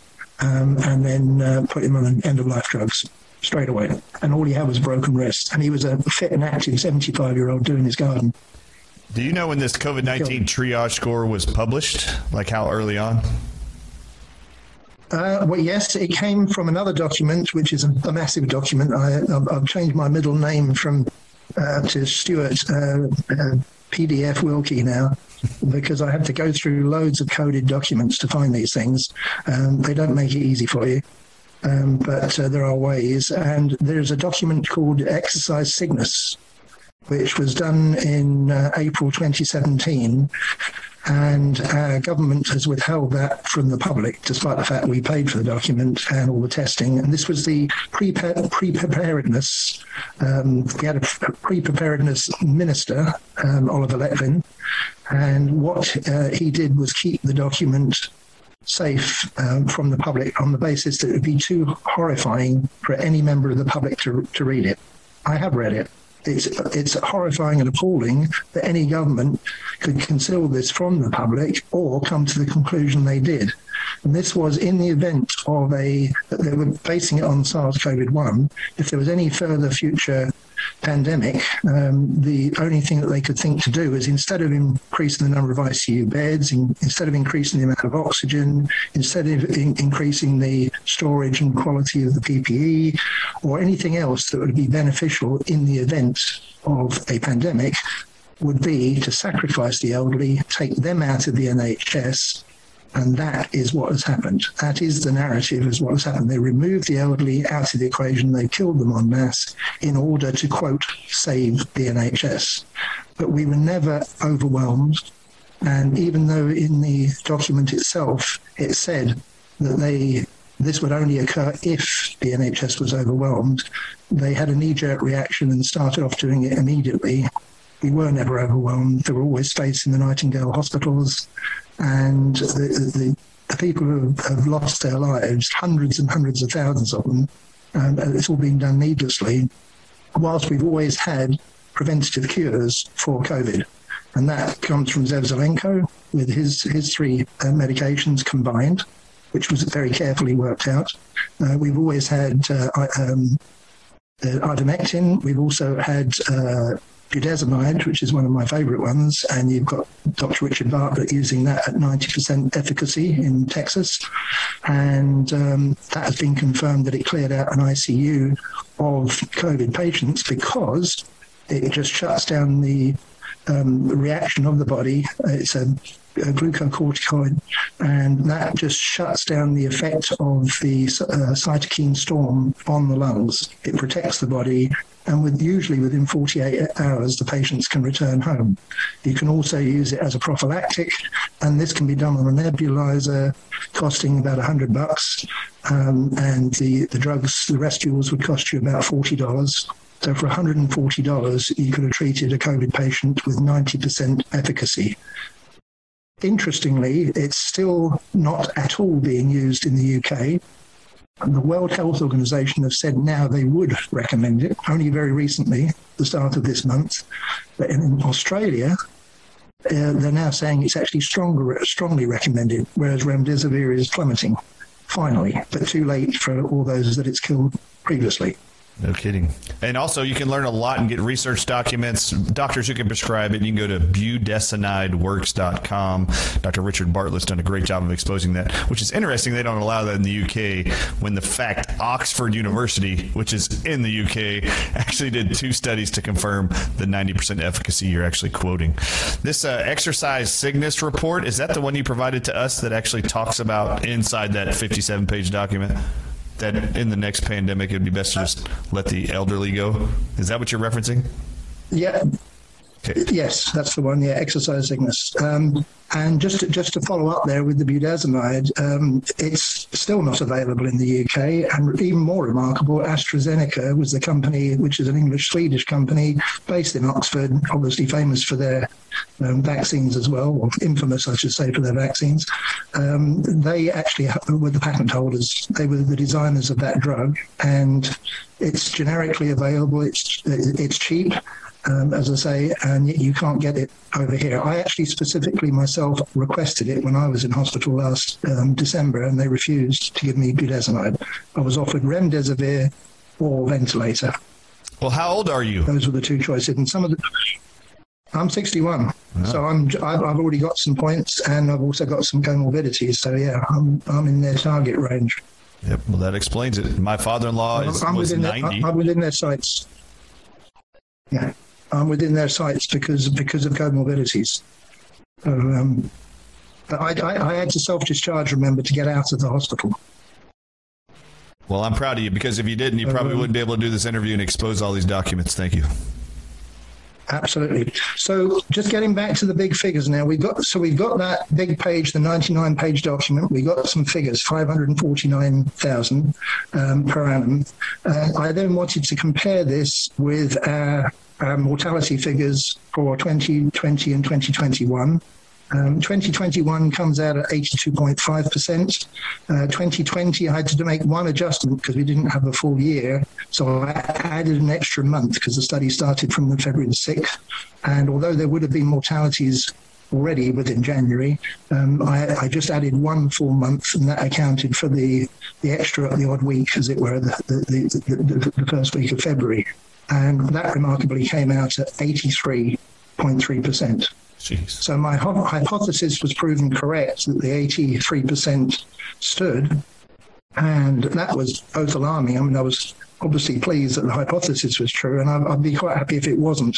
um, and then uh, put him on end of life drugs straight away. And all he had was a broken wrist and he was a fit and active 75-year-old doing his garden. Do you know when this COVID-19 triage score was published? Like how early on? Uh, well, yes, it came from another document, which is a, a massive document. I, have changed my middle name from uh, to Stuart uh, uh PDF Wilkie now because I have to go through loads of coded documents to find these things. Um, they don't make it easy for you. Um, but uh, there are ways and there's a document called Exercise Cygnus which was done in uh, April 2017 and our government has withheld that from the public despite the fact we paid for the document and all the testing. And this was the pre-preparedness um, we had a pre-preparedness minister um, Oliver Letwin and what uh, he did was keep the document safe um, from the public on the basis that it would be too horrifying for any member of the public to to read it. I have read it it's it's horrifying and appalling that any government could conceal this from the public or come to the conclusion they did. And this was in the event of a they were basing it on SARS-CoV-1 if there was any further future pandemic um, the only thing that they could think to do is instead of increasing the number of ICU beds in, instead of increasing the amount of oxygen instead of in, increasing the storage and quality of the PPE or anything else that would be beneficial in the event of a pandemic would be to sacrifice the elderly take them out of the NHS and that is what has happened. That is the narrative is what has happened. They removed the elderly out of the equation. They killed them en masse in order to, quote, save the NHS. But we were never overwhelmed. And even though in the document itself it said that they this would only occur if the NHS was overwhelmed, they had a knee-jerk reaction and started off doing it immediately. We were never overwhelmed. There were always space in the Nightingale hospitals and the, the, the people who have lost their lives, hundreds and hundreds of thousands of them, and it's all been done needlessly, whilst we've always had preventative cures for COVID. And that comes from Zev Zelenko with his, his three uh, medications combined, which was very carefully worked out. Uh, we've always had uh, um, uh, ivermectin. We've also had uh, budesonide, which is one of my favorite ones, and you've got Dr. Richard Bartlett using that at 90% efficacy in Texas. And um, that has been confirmed that it cleared out an ICU of COVID patients because it just shuts down the um, reaction of the body. It's a a glucocorticoid and that just shuts down the effect of the uh, cytokine storm on the lungs it protects the body and with usually within 48 hours the patients can return home. You can also use it as a prophylactic and this can be done on a nebulizer costing about 100 bucks um, and the the drugs the Respules would cost you about $40. So for $140 you could have treated a COVID patient with 90% efficacy. Interestingly, it's still not at all being used in the UK the World Health Organization have said now they would recommend it, only very recently, the start of this month. But in Australia, uh, they're now saying it's actually stronger, strongly recommended, whereas remdesivir is plummeting, finally, but too late for all those that it's killed previously. No kidding. And also you can learn a lot and get research documents, doctors who can prescribe it. You can go to budesonideworks.com. Dr. Richard Bartlett's done a great job of exposing that, which is interesting they don't allow that in the UK when the fact Oxford University, which is in the UK, actually did two studies to confirm the 90% efficacy you're actually quoting. This uh, exercise Cygnus report, is that the one you provided to us that actually talks about inside that 57-page document? That in the next pandemic it would be best to just let the elderly go? Is that what you're referencing? Yeah. Yes, that's the one. Yeah, exercise Cygnus. Um, and just to, just to follow up there with the budesonide, um, it's still not available in the UK. And even more remarkable, AstraZeneca was the company, which is an English-Swedish company based in Oxford, obviously famous for their um, vaccines as well, or infamous, I should say, for their vaccines. Um, they actually were the patent holders. They were the designers of that drug. And it's generically available. It's, it's cheap um, as I say, and you can't get it over here. I actually specifically myself requested it when I was in hospital last um, December and they refused to give me budesonide. I was offered remdesivir or ventilator. Well, how old are you? Those were the two choices and some of the I'm 61. So I'm I've already got some points and I've also got some comorbidities. So yeah, I'm I'm in their target range. Yep, well that explains it. My father-in-law is I'm was 90. Their, I'm within their sights. Yeah. I'm within their sights because because of comorbidities. Um, I, I, I had to self-discharge, remember, to get out of the hospital. Well, I'm proud of you because if you didn't, you probably wouldn't be able to do this interview and expose all these documents. Thank you. Absolutely. So just getting back to the big figures now, we've got so we've got that big page, the 99 page document. We got some figures, 549,000 um, per annum. Uh, I then wanted to compare this with our, our mortality figures for 2020 and 2021. Um, 2021 comes out at 82.5%. Uh, 2020 I had to make one adjustment because we didn't have a full year. So I added an extra month because the study started from the February the 6th. And although there would have been mortalities already within January, um, I, I, just added one full month and that accounted for the the extra the odd week as it were the the, the, the, the first week of February. And that remarkably came out at 83.3%. Jeez. So my hypothesis was proven correct that the 83% stood and that was both alarming. I mean I was obviously pleased that the hypothesis was true and I'd, I'd be quite happy if it wasn't.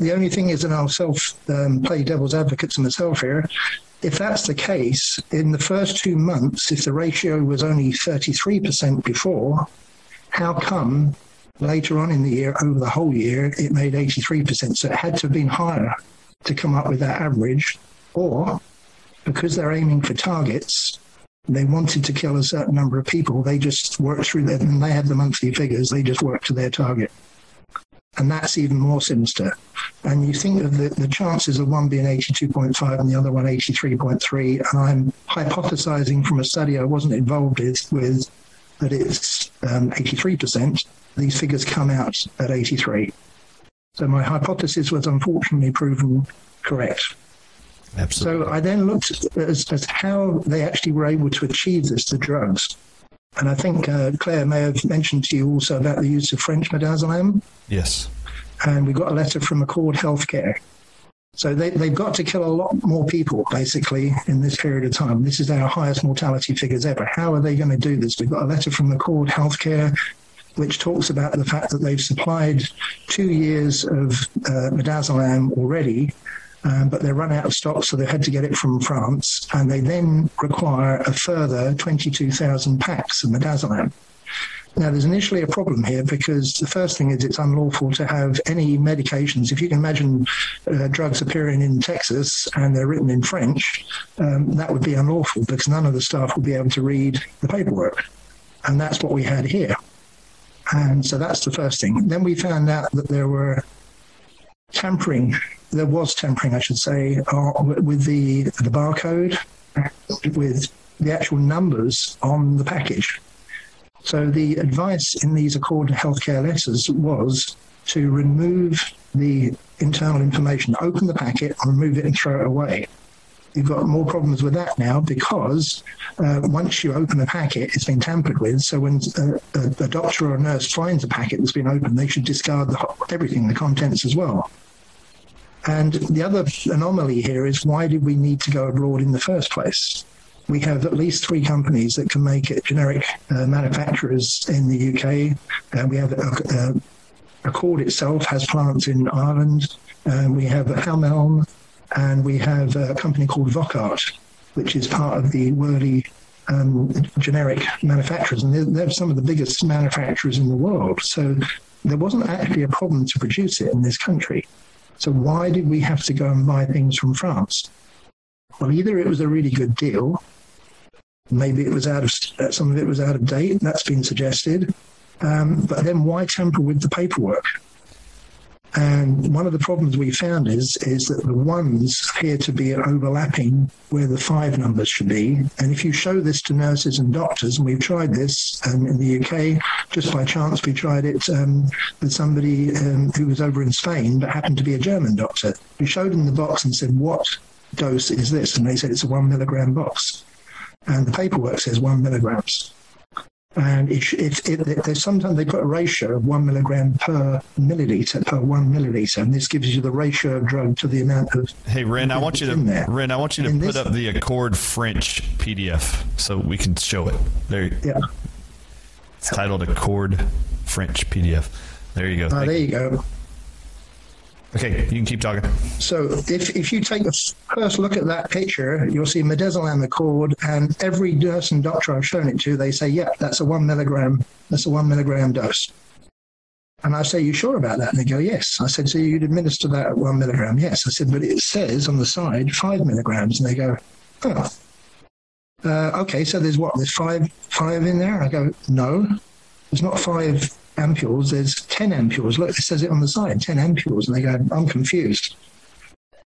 The only thing is and I'll self um, play devil's advocate to myself here if that's the case in the first 2 months if the ratio was only 33% before how come later on in the year over the whole year it made 83% so it had to have been higher to come up with that average. Or because they're aiming for targets they wanted to kill a certain number of people they just worked through them and they had the monthly figures they just worked to their target. And that's even more sinister. And you think of the the chances of one being 82.5 and the other one 83.3 and I'm hypothesizing from a study I wasn't involved with that it's um, 83% these figures come out at 83 so my hypothesis was unfortunately proven correct. Absolutely. So I then looked at, at how they actually were able to achieve this, the drugs. And I think uh, Claire may have mentioned to you also about the use of French midazolam. Yes. And we got a letter from Accord Healthcare. So they, they've got to kill a lot more people, basically, in this period of time. This is our highest mortality figures ever. How are they going to do this? We've got a letter from Accord Healthcare which talks about the fact that they've supplied 2 years of uh, midazolam already um, but they're run out of stock so they've had to get it from France and they then require a further 22,000 packs of midazolam now there's initially a problem here because the first thing is it's unlawful to have any medications if you can imagine uh, drugs appearing in Texas and they're written in French um, that would be unlawful because none of the staff would be able to read the paperwork and that's what we had here and so that's the first thing. Then we found out that there were tampering, there was tampering, I should say, uh, with the, the barcode, with the actual numbers on the package. So the advice in these Accord Healthcare letters was to remove the internal information, open the packet, remove it and throw it away. You've got more problems with that now because uh, once you open a packet it's been tampered with. So when uh, a, a, doctor or a nurse finds a packet that's been opened they should discard the, everything the contents as well. And the other anomaly here is why did we need to go abroad in the first place we have at least three companies that can make it generic uh, manufacturers in the UK uh, we have a, a Accord itself has plants in Ireland. And we have Hameln and we have a company called Wockhardt which is part of the Worley um, generic manufacturers. And they're, they're some of the biggest manufacturers in the world. So there wasn't actually a problem to produce it in this country. So why did we have to go and buy things from France? Well either it was a really good deal maybe it was out of uh, some of it was out of date that's been suggested um, but then why tamper with the paperwork And one of the problems we found is is that the ones appear to be overlapping where the five numbers should be. And if you show this to nurses and doctors, and we've tried this um, in the UK, just by chance we tried it um, with somebody um, who was over in Spain but happened to be a German doctor. We showed them the box and said, what dose is this? And they said it's a one milligram box. And the paperwork says one milligrams and it, it, it, there's sometimes they put a ratio of 1 milligram per milliliter per 1 milliliter and this gives you the ratio of drug to the amount of Hey Ren, I want you to Ren, I want you to put this, up the Accord French PDF so we can show it. There. Yeah. It's titled Accord French PDF. There you go. Oh, there you go. Okay, you can keep talking. So if if you take a first look at that picture, you'll see midazolam accord and every nurse and doctor I've shown it to, they say, "Yeah, that's a 1 milligram. That's a 1 milligram dose." And I say, "You sure about that?" And they go, "Yes." I said, "So you'd administer that at 1 milligram?" "Yes." I said, "But it says on the side 5 milligrams." And they go, "Oh." Uh, okay, so there's what? There's 5 5 in there? I go, "No. There's not 5 ampules, there's 10 ampules. Look, it says it on the side, 10 ampules. And they go, I'm confused.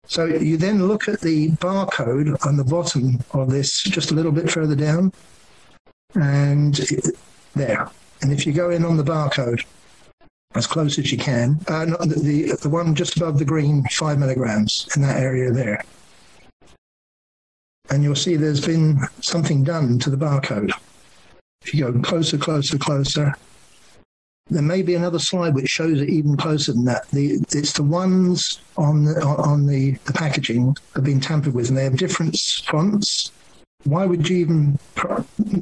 So you then look at the barcode on the bottom of this, just a little bit further down, and there. And if you go in on the barcode, as close as you can, uh, not the, the, the one just above the green, five milligrams in that area there. And you'll see there's been something done to the barcode. If you go closer, closer, closer, there may be another slide which shows it even closer than that. The, it's the ones on the, on the, the packaging have been tampered with and they have different fonts. Why would you even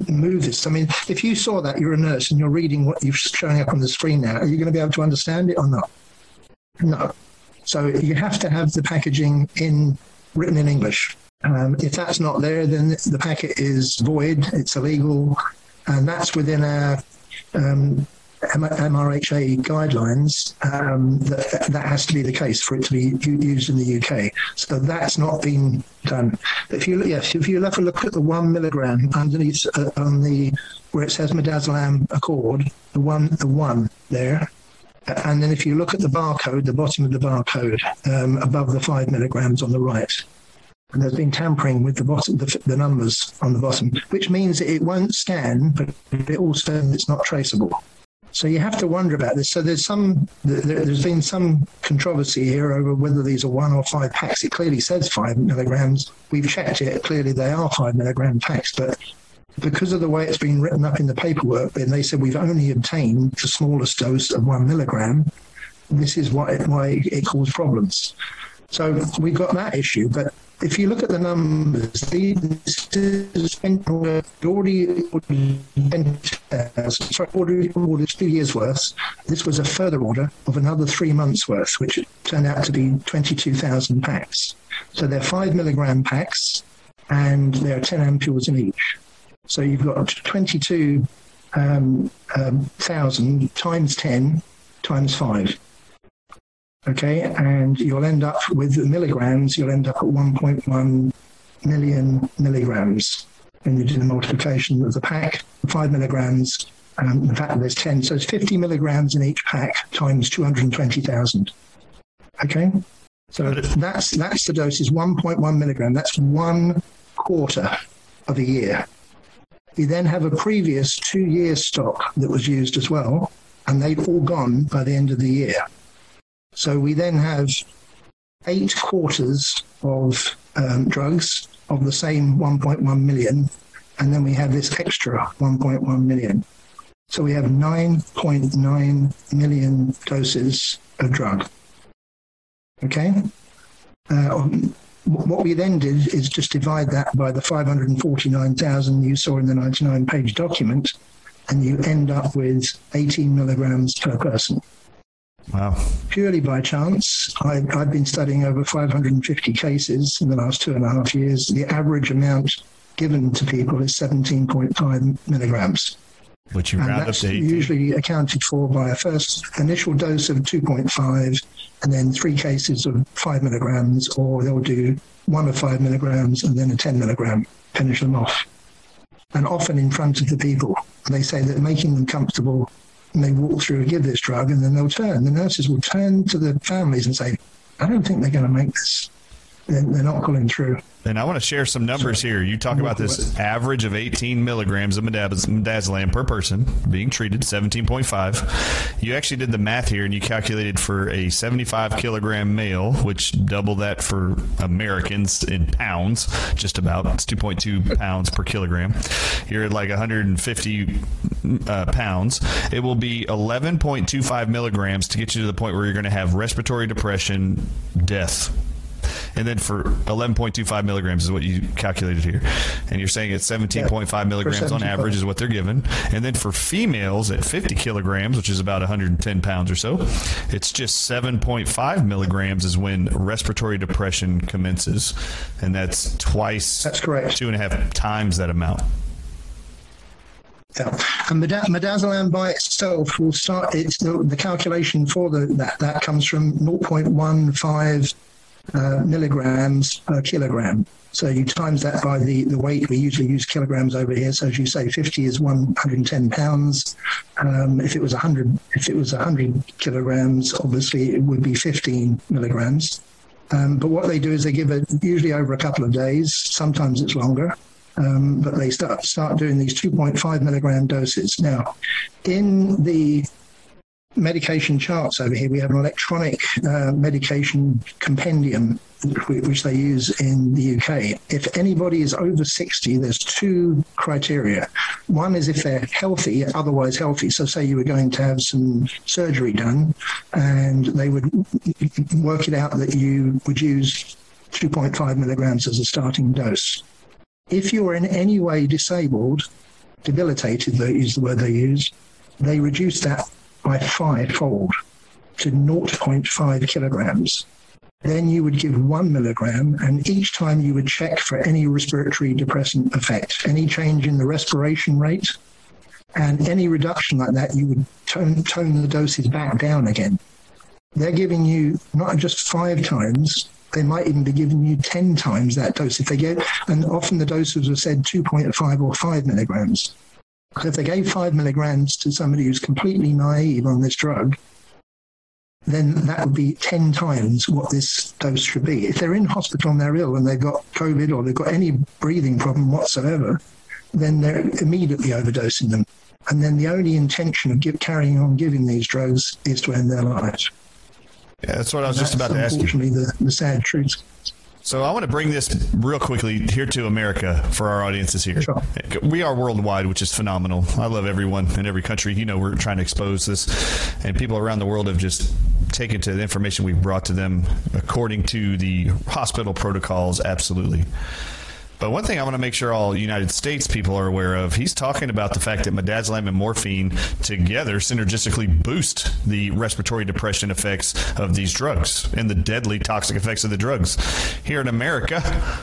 move this? I mean, if you saw that, you're a nurse and you're reading what you're showing up on the screen now, are you going to be able to understand it or not? No. So you have to have the packaging in written in English. Um, if that's not there, then the packet is void, it's illegal, and that's within our um, MRHA guidelines, um, that, that has to be the case for it to be used in the UK. So that's not been done. If you yes, if you have a look at the 1 milligram underneath uh, on the where it says midazolam accord, the one the one there and then if you look at the barcode, the bottom of the barcode um, above the 5 milligrams on the right, and there's been tampering with the bottom the, the numbers on the bottom, which means it won't scan, but it also it's not traceable. So you have to wonder about this. So there's some there's been some controversy here over whether these are one or five packs. It clearly says 5 milligrams. We've checked it. Clearly they are 5 milligram packs, but because of the way it's been written up in the paperwork, and they said we've only obtained the smallest dose of 1 milligram, this is why it, why it caused problems. So we've got that issue, but if you look at the numbers, these already sorry, already ordered two years worth. This was a further order of another three months worth, which turned out to be 22,000 packs. So they're five milligram packs, and there are 10 ampules in each. So you've got 22,000 um, um, times 10 times 5 okay? And you'll end up with milligrams you'll end up at 1.1 million milligrams. When you do the multiplication of the pack 5 milligrams um, in fact there's 10 so it's 50 milligrams in each pack times 220,000 okay? So that's that's the dose is 1.1 milligram. That's one quarter of a year. We then have a previous 2 year stock that was used as well and they've all gone by the end of the year so we then have eight quarters of um, drugs of the same 1.1 million and then we have this extra 1.1 million. So we have 9.9 million doses of drug. Okay? Uh, what we then did is just divide that by the 549,000 you saw in the 99 page document and you end up with 18 milligrams per person. Wow. Purely by chance. I, I've been studying over 550 cases in the last two and a half years. The average amount given to people is 17.5 milligrams. Which you and that's up to 18. usually accounted for by a first initial dose of 2.5 and then three cases of 5 milligrams or they'll do one of 5 milligrams and then a 10 milligram finish them off and often in front of the people they say that making them comfortable and they walk through and give this drug and then they'll turn. The nurses will turn to the families and say I don't think they're going to make this they're, not pulling through and I want to share some numbers here. You talk about this average of 18 milligrams of midazolam per person being treated, 17.5. You actually did the math here and you calculated for a 75 kilogram male, which double that for Americans in pounds, just about. It's 2.2 pounds per kilogram. You're at like 150 uh, pounds. It will be 11.25 milligrams to get you to the point where you're going to have respiratory depression, death and then for 11.25 milligrams is what you calculated here. And you're saying it's 17.5 yeah, milligrams on average is what they're given. And then for females at 50 kilograms which is about 110 pounds or so it's just 7.5 milligrams is when respiratory depression commences. And that's twice that's correct. two and a half times that amount. Yeah. And midazolam by itself will start it's the, the calculation for the that that comes from 0.15 uh, milligrams per kilogram. So you times that by the the weight we usually use kilograms over here. So as you say 50 is 110 pounds. Um, if it was 100 if it was 100 kilograms obviously it would be 15 milligrams. Um, but what they do is they give it usually over a couple of days. Sometimes it's longer. Um, but they start start doing these 2.5 milligram doses. Now in the medication charts over here. We have an electronic uh, medication compendium which they use in the UK if anybody is over 60 there's two criteria. One is if they're healthy otherwise healthy. So say you were going to have some surgery done and they would work it out that you would use 2.5 milligrams as a starting dose. If you are in any way disabled debilitated is the word they use they reduce that by fivefold to 0.5 kilograms. Then you would give 1 milligram and each time you would check for any respiratory depressant effect any change in the respiration rate and any reduction like that you would tone tone the doses back down again. They're giving you not just 5 times they might even be giving you 10 times that dose. If they get and often the doses are said 2.5 or 5 milligrams if they gave 5 milligrams to somebody who's completely naive on this drug, then that would be 10 times what this dose should be. If they're in hospital and they're ill and they've got COVID or they've got any breathing problem whatsoever, then they're immediately overdosing them. And then the only intention of give, carrying on giving these drugs is to end their lives. Yeah, that's what I was just about to ask you. Unfortunately, the, the sad truth. So I want to bring this real quickly here to America for our audiences here. Sure. We are worldwide, which is phenomenal. I love everyone in every country. You know, we're trying to expose this and people around the world have just taken to the information we've brought to them according to the hospital protocols absolutely. But one thing I want to make sure all United States people are aware of, he's talking about the fact that midazolam and morphine together synergistically boost the respiratory depression effects of these drugs and the deadly toxic effects of the drugs. Here in America,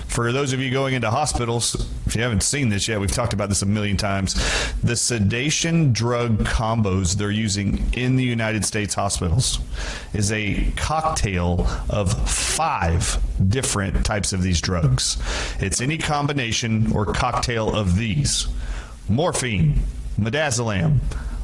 for those of you going into hospitals, if you haven't seen this yet, we've talked about this a million times, the sedation drug combos they're using in the United States hospitals is a cocktail of five different types of these drugs. It's any combination or cocktail of these. Morphine, midazolam,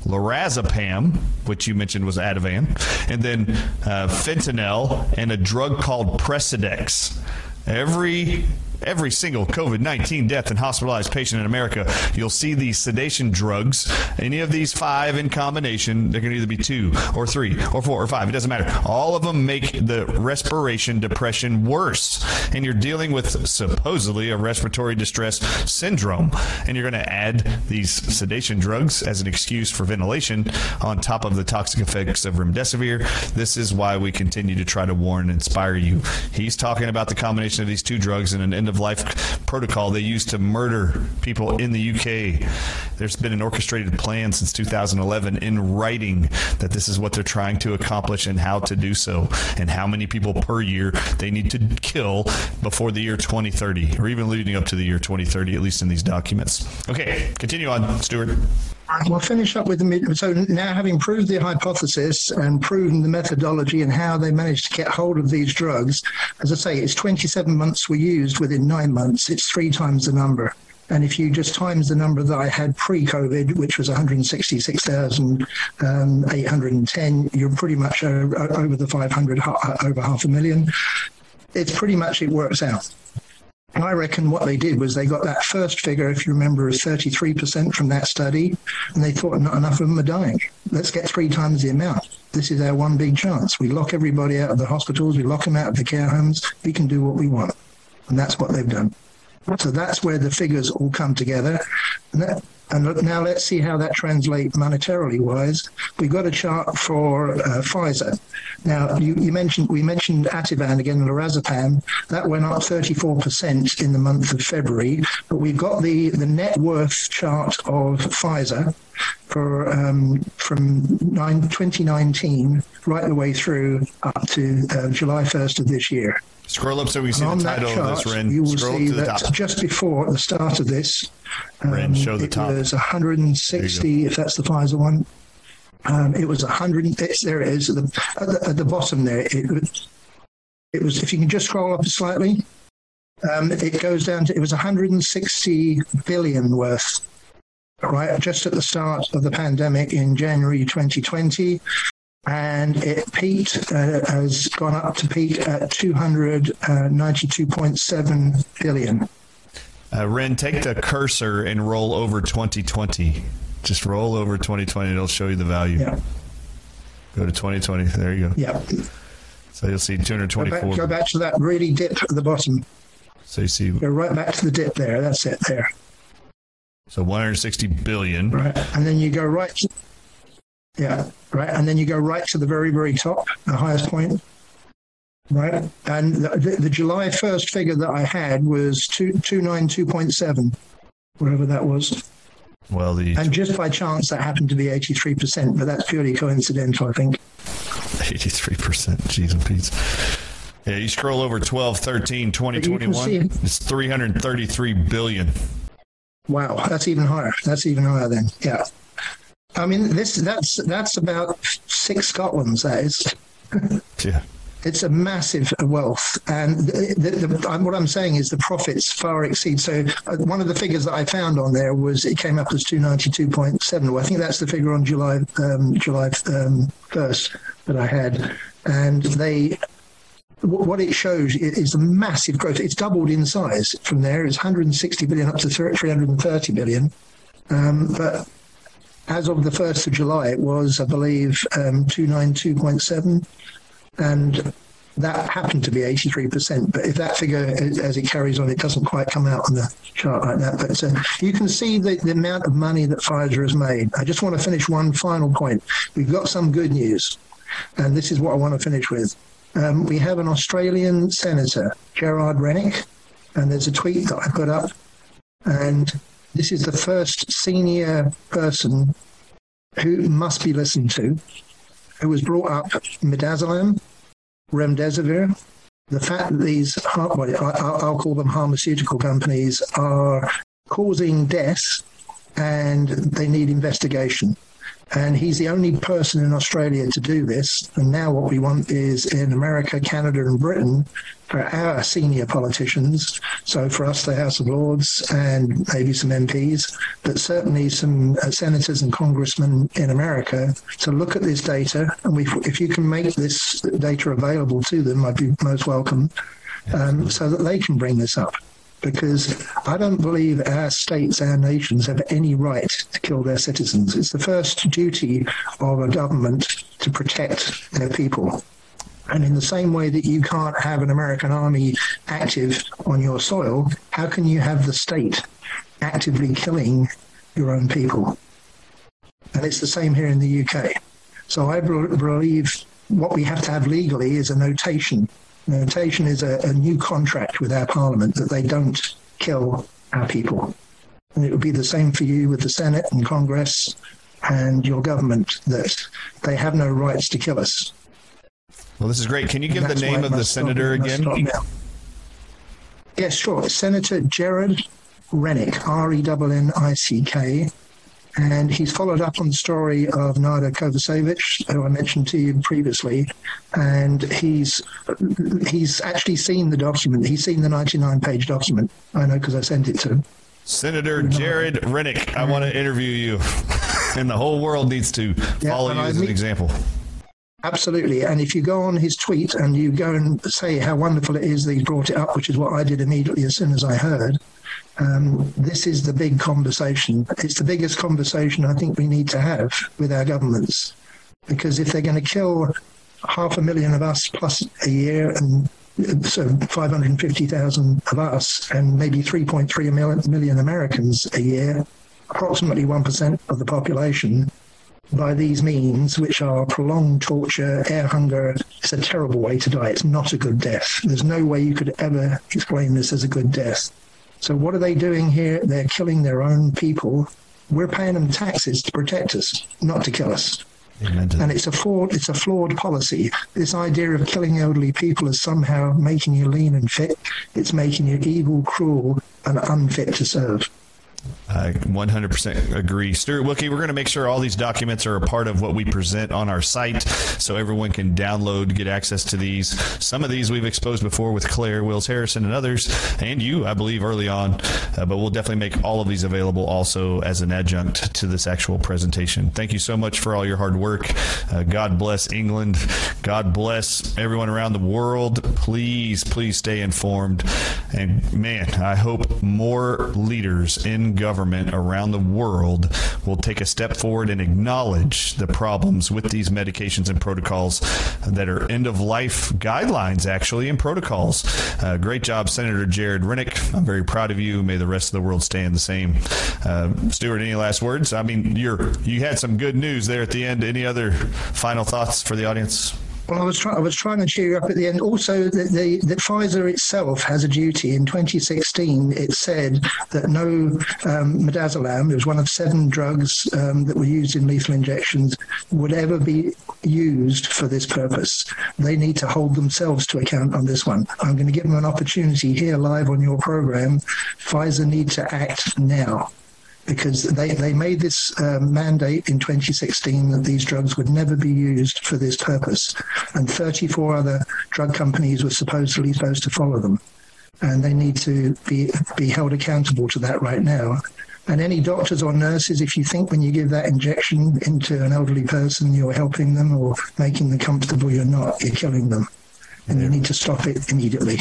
lorazepam, which you mentioned was Ativan, and then uh, fentanyl and a drug called Precedex. Every every single COVID-19 death and hospitalized patient in America, you'll see these sedation drugs. Any of these five in combination, they're going to either be 2 or 3 or 4 or 5, it doesn't matter. All of them make the respiration depression worse. And you're dealing with supposedly a respiratory distress syndrome. And you're going to add these sedation drugs as an excuse for ventilation on top of the toxic effects of remdesivir. This is why we continue to try to warn and inspire you. He's talking about the combination of these two drugs in an end of life protocol they use to murder people in the UK. There's been an orchestrated plan since 2011 in writing that this is what they're trying to accomplish and how to do so and how many people per year they need to kill before the year 2030 or even leading up to the year 2030 at least in these documents. Okay, continue on, Stuart. We'll finish up with the so now having proved the hypothesis and proven the methodology and how they managed to get hold of these drugs as I say it's 27 months were used within 9 months. It's 3 times the number. And if you just times the number that I had pre-COVID which was 166,810 um, you're pretty much over the 500 over half a million. It's pretty much it works out I reckon what they did was they got that first figure, if you remember, of 33% from that study, and they thought not enough of them are dying. Let's get three times the amount. This is our one big chance. We lock everybody out of the hospitals, we lock them out of the care homes, we can do what we want. And that's what they've done. So that's where the figures all come together. And now let's see how that translates monetarily wise. We've got a chart for uh, Pfizer. Now, you, you, mentioned we mentioned Ativan again, lorazepam. That went up 34% in the month of February, but we've got the the net worth chart of Pfizer for um, from 9, 2019 right the way through up to uh, July 1st of this year. Scroll up so we see the title chart, of this, Ren. You will Scroll see that just before the start of this, um, Ren, show the it top. was 160, if that's the Pfizer one. Um, it was 100, there it is, at the, at the, at the bottom there. It, it was, if you can just scroll up slightly, um, it goes down to, it was 160 billion worth right just at the start of the pandemic in January 2020 and it peaked uh, has gone up to peak at 292.7 billion. uh, uh, Ren take the cursor and roll over 2020 just roll over 2020 it'll show you the value. Yeah. Go to 2020 there you go. Yeah. So you'll see 224 go back, go back to that really dip at the bottom. So you see go right back to the dip there that's it there. So 160 billion. Right and then you go right to, yeah, right. And then you go right to the very, very top, the highest point. Right? And the, the, July 1st figure that I had was 2 292.7, whatever that was. Well, the And just by chance that happened to be 83%, but that's purely coincidental, I think. 83%, jeez and Pete. Yeah, you scroll over 12, 13, 20, 21. It. It's 333 billion. Wow, that's even higher. That's even higher then. Yeah. I mean, this that's that's about six Scotlands. That is. yeah. It's a massive wealth, and the, the, the, what I'm saying is the profits far exceed. So uh, one of the figures that I found on there was it came up as 292.7. Well, I think that's the figure on July um, July um, 1st that I had, and they what it shows is a massive growth. It's doubled in size from there. It's 160 billion up to 330 billion. Um, but as of the 1st of July, it was, I believe, um, 292.7. And that happened to be 83%. But if that figure, as it carries on, it doesn't quite come out on the chart like that. But uh, you can see the, the amount of money that Pfizer has made. I just want to finish one final point. We've got some good news. And this is what I want to finish with. Um, we have an Australian senator, Gerard Rennick, and there's a tweet that I put up. And this is the first senior person who must be listened to, who was brought up midazolam, remdesivir, the fact that these, I'll call them pharmaceutical companies, are causing deaths and they need investigation and he's the only person in Australia to do this. And now what we want is in America Canada and Britain for our senior politicians. So for us the House of Lords and maybe some MPs but certainly some uh, senators and congressmen in America to look at this data. And we if you can make this data available to them I'd be most welcome. Um, so that they can bring this up because I don't believe our states, our nations have any right to kill their citizens. It's the first duty of a government to protect their people. And in the same way that you can't have an American army active on your soil, how can you have the state actively killing your own people? And it's the same here in the UK. So I believe what we have to have legally is a notation Notation is a, a new contract with our parliament that they don't kill our people. And it would be the same for you with the Senate and Congress and your government that they have no rights to kill us. Well, this is great. Can you give the name of the senator again? Yes, sure. Senator Gerard Rennick, R E N N I C K and he's followed up on the story of Nada Kovacevic who I mentioned to you previously and he's he's actually seen the document he's seen the 99 page document I know because I sent it to him Senator Jared Rennick, I want to interview you. and the whole world needs to follow and you I as an example. Absolutely. And if you go on his tweet and you go and say how wonderful it is that he brought it up, which is what I did immediately as soon as I heard, um, this is the big conversation. It's the biggest conversation I think we need to have with our governments. Because if they're going to kill half a million of us plus a year and so 550,000 of us and maybe 3.3 million, million Americans a year, approximately 1% of the population, by these means, which are prolonged torture, air hunger. It's a terrible way to die. It's not a good death. There's no way you could ever explain this as a good death. So what are they doing here? They're killing their own people. We're paying them taxes to protect us, not to kill us. And it's a flawed it's a flawed policy. This idea of killing elderly people is somehow making you lean and fit. It's making you evil, cruel and unfit to serve. I 100% agree. Stuart Wilkie, we're going to make sure all these documents are a part of what we present on our site so everyone can download, get access to these. Some of these we've exposed before with Claire, Wills Harrison, and others, and you, I believe, early on. Uh, but we'll definitely make all of these available also as an adjunct to this actual presentation. Thank you so much for all your hard work. Uh, God bless England. God bless everyone around the world. Please, please stay informed. And man, I hope more leaders in government around the world will take a step forward and acknowledge the problems with these medications and protocols that are end of life guidelines actually and protocols. Uh, great job Senator Jared Rennick. I'm very proud of you. May the rest of the world stay in the same. Uh, Stuart, any last words? I mean, you're you had some good news there at the end. Any other final thoughts for the audience? Well, I was trying. I was trying to cheer you up at the end. Also, that the that Pfizer itself has a duty. In 2016, it said that no um, midazolam, it was one of seven drugs um, that were used in lethal injections, would ever be used for this purpose. They need to hold themselves to account on this one. I'm going to give them an opportunity here live on your program. Pfizer need to act now because they, they made this um, mandate in 2016 that these drugs would never be used for this purpose. And 34 other drug companies were supposedly supposed to follow them. And they need to be, be held accountable to that right now. And any doctors or nurses, if you think when you give that injection into an elderly person, you're helping them or making them comfortable, you're not, you're killing them. And you need to stop it immediately.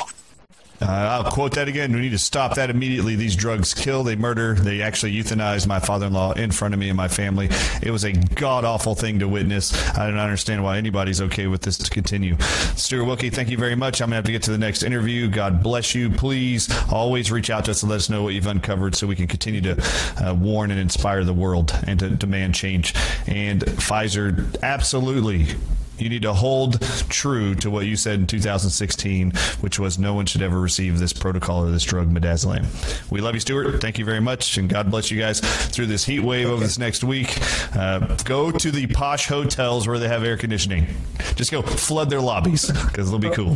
Uh, I'll quote that again. We need to stop that immediately. These drugs kill, they murder. They actually euthanize my father-in-law in front of me and my family. It was a god-awful thing to witness. I don't understand why anybody's okay with this to continue. Stuart Wilkie, thank you very much. I'm going to have to get to the next interview. God bless you. Please always reach out to us and let us know what you've uncovered so we can continue to uh, warn and inspire the world and to demand change. And Pfizer absolutely you need to hold true to what you said in 2016, which was no one should ever receive this protocol or this drug, midazolam. We love you, Stuart. Thank you very much, and God bless you guys through this heat wave over this next week. Uh, go to the posh hotels where they have air conditioning. Just go flood their lobbies because it'll be cool.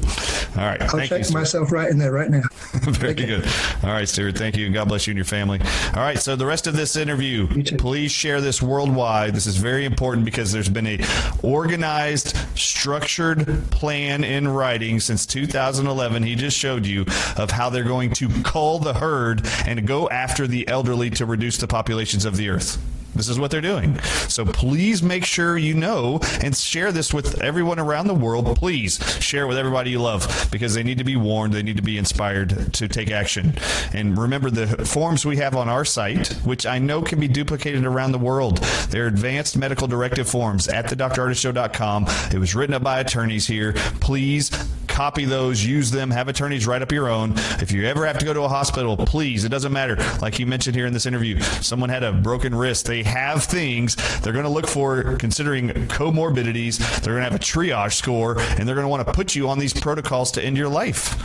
All right. I'll Thank you, check myself right in there right now. Very good. All right, Stuart. Thank you, and God bless you and your family. All right, so the rest of this interview, please share this worldwide. This is very important because there's been a organized, structured plan in writing since 2011. He just showed you of how they're going to cull the herd and go after the elderly to reduce the populations of the earth. This is what they're doing. So please make sure you know and share this with everyone around the world. Please share it with everybody you love because they need to be warned, they need to be inspired to take action. And remember the forms we have on our site, which I know can be duplicated around the world. They're advanced medical directive forms at thedrardisshow.com. It was written up by attorneys here. Please copy those, use them, have attorneys write up your own. If you ever have to go to a hospital, please, it doesn't matter. Like you mentioned here in this interview, someone had a broken wrist. They have things they're going to look for considering comorbidities. They're going to have a triage score and they're going to want to put you on these protocols to end your life.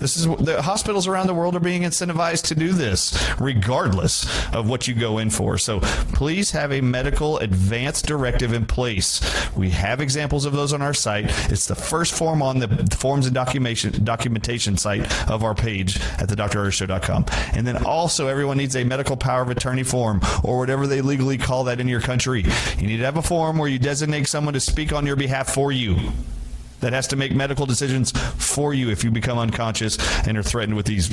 This is the hospitals around the world are being incentivized to do this regardless of what you go in for. So please have a medical advance directive in place. We have examples of those on our site. It's the first form on the forms and documentation documentation site of our page at thedrardisshow.com. And then also everyone needs a medical power of attorney form or whatever they legally call that in your country. You need to have a form where you designate someone to speak on your behalf for you that has to make medical decisions for you if you become unconscious and are threatened with these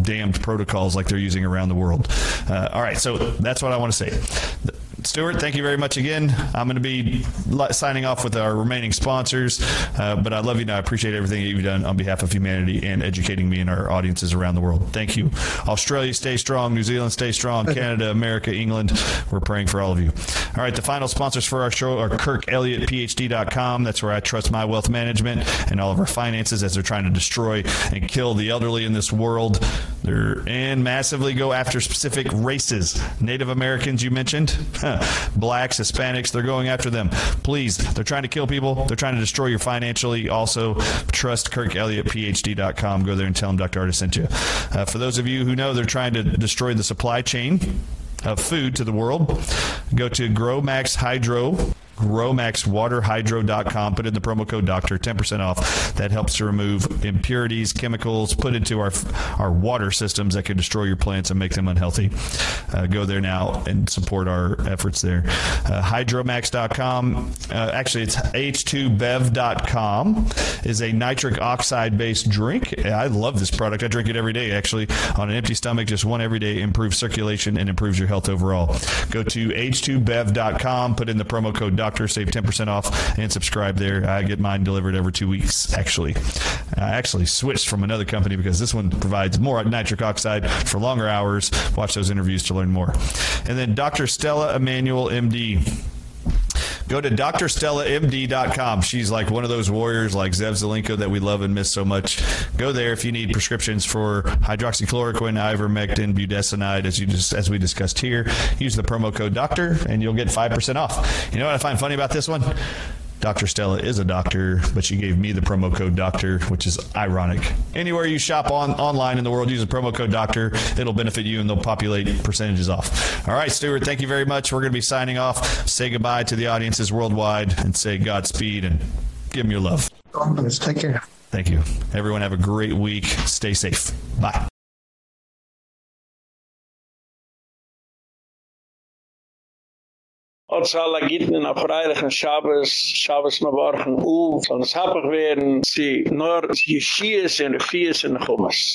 damned protocols like they're using around the world. Uh, all right, so that's what I want to say. Stuart, thank you very much again. I'm going to be signing off with our remaining sponsors, uh, but I love you and I appreciate everything you've done on behalf of humanity and educating me and our audiences around the world. Thank you. Australia, stay strong. New Zealand, stay strong. Canada, America, England, we're praying for all of you. All right, the final sponsors for our show are kirkelliottphd.com. That's where I trust my wealth management and all of our finances as they're trying to destroy and kill the elderly in this world. They're and massively go after specific races. Native Americans you mentioned, blacks, Hispanics, they're going after them. Please, they're trying to kill people. They're trying to destroy you financially. Also, trust kirkelliottphd.com. Go there and tell them Dr. Ardis sent you. Uh, for those of you who know they're trying to destroy the supply chain of food to the world, go to GrowMax Hydro growmaxwaterhydro.com put in the promo code doctor 10% off. That helps to remove impurities chemicals put into our our water systems that could destroy your plants and make them unhealthy. Uh, go there now and support our efforts there. Uh, hydromax.com uh, actually it's h2bev.com is a nitric oxide based drink. I love this product. I drink it every day actually. On an empty stomach just one every day improves circulation and improves your health overall. Go to h2bev.com put in the promo code doctor save 10% off and subscribe there. I get mine delivered every 2 weeks actually. I actually switched from another company because this one provides more nitric oxide for longer hours. Watch those interviews to learn more. And then Dr. Stella Immanuel MD Go to drstellamd.com. She's like one of those warriors like Zev Zelenko that we love and miss so much. Go there if you need prescriptions for hydroxychloroquine, ivermectin, budesonide as you just as we discussed here. Use the promo code doctor and you'll get 5% off. You know what I find funny about this one? Dr. Stella is a doctor, but she gave me the promo code doctor, which is ironic. Anywhere you shop on online in the world, use the promo code doctor. It'll benefit you and they'll populate percentages off. All right, Stuart, thank you very much. We're going to be signing off. Say goodbye to the audiences worldwide and say Godspeed and give them your love. Take care. Thank you. Everyone have a great week. Stay safe. Bye. wollte alle gitten in a freilichen Schabes, Schabes me warchen u, sollen es happig werden, sie nur, sie schiehe es in Refies in Chumas.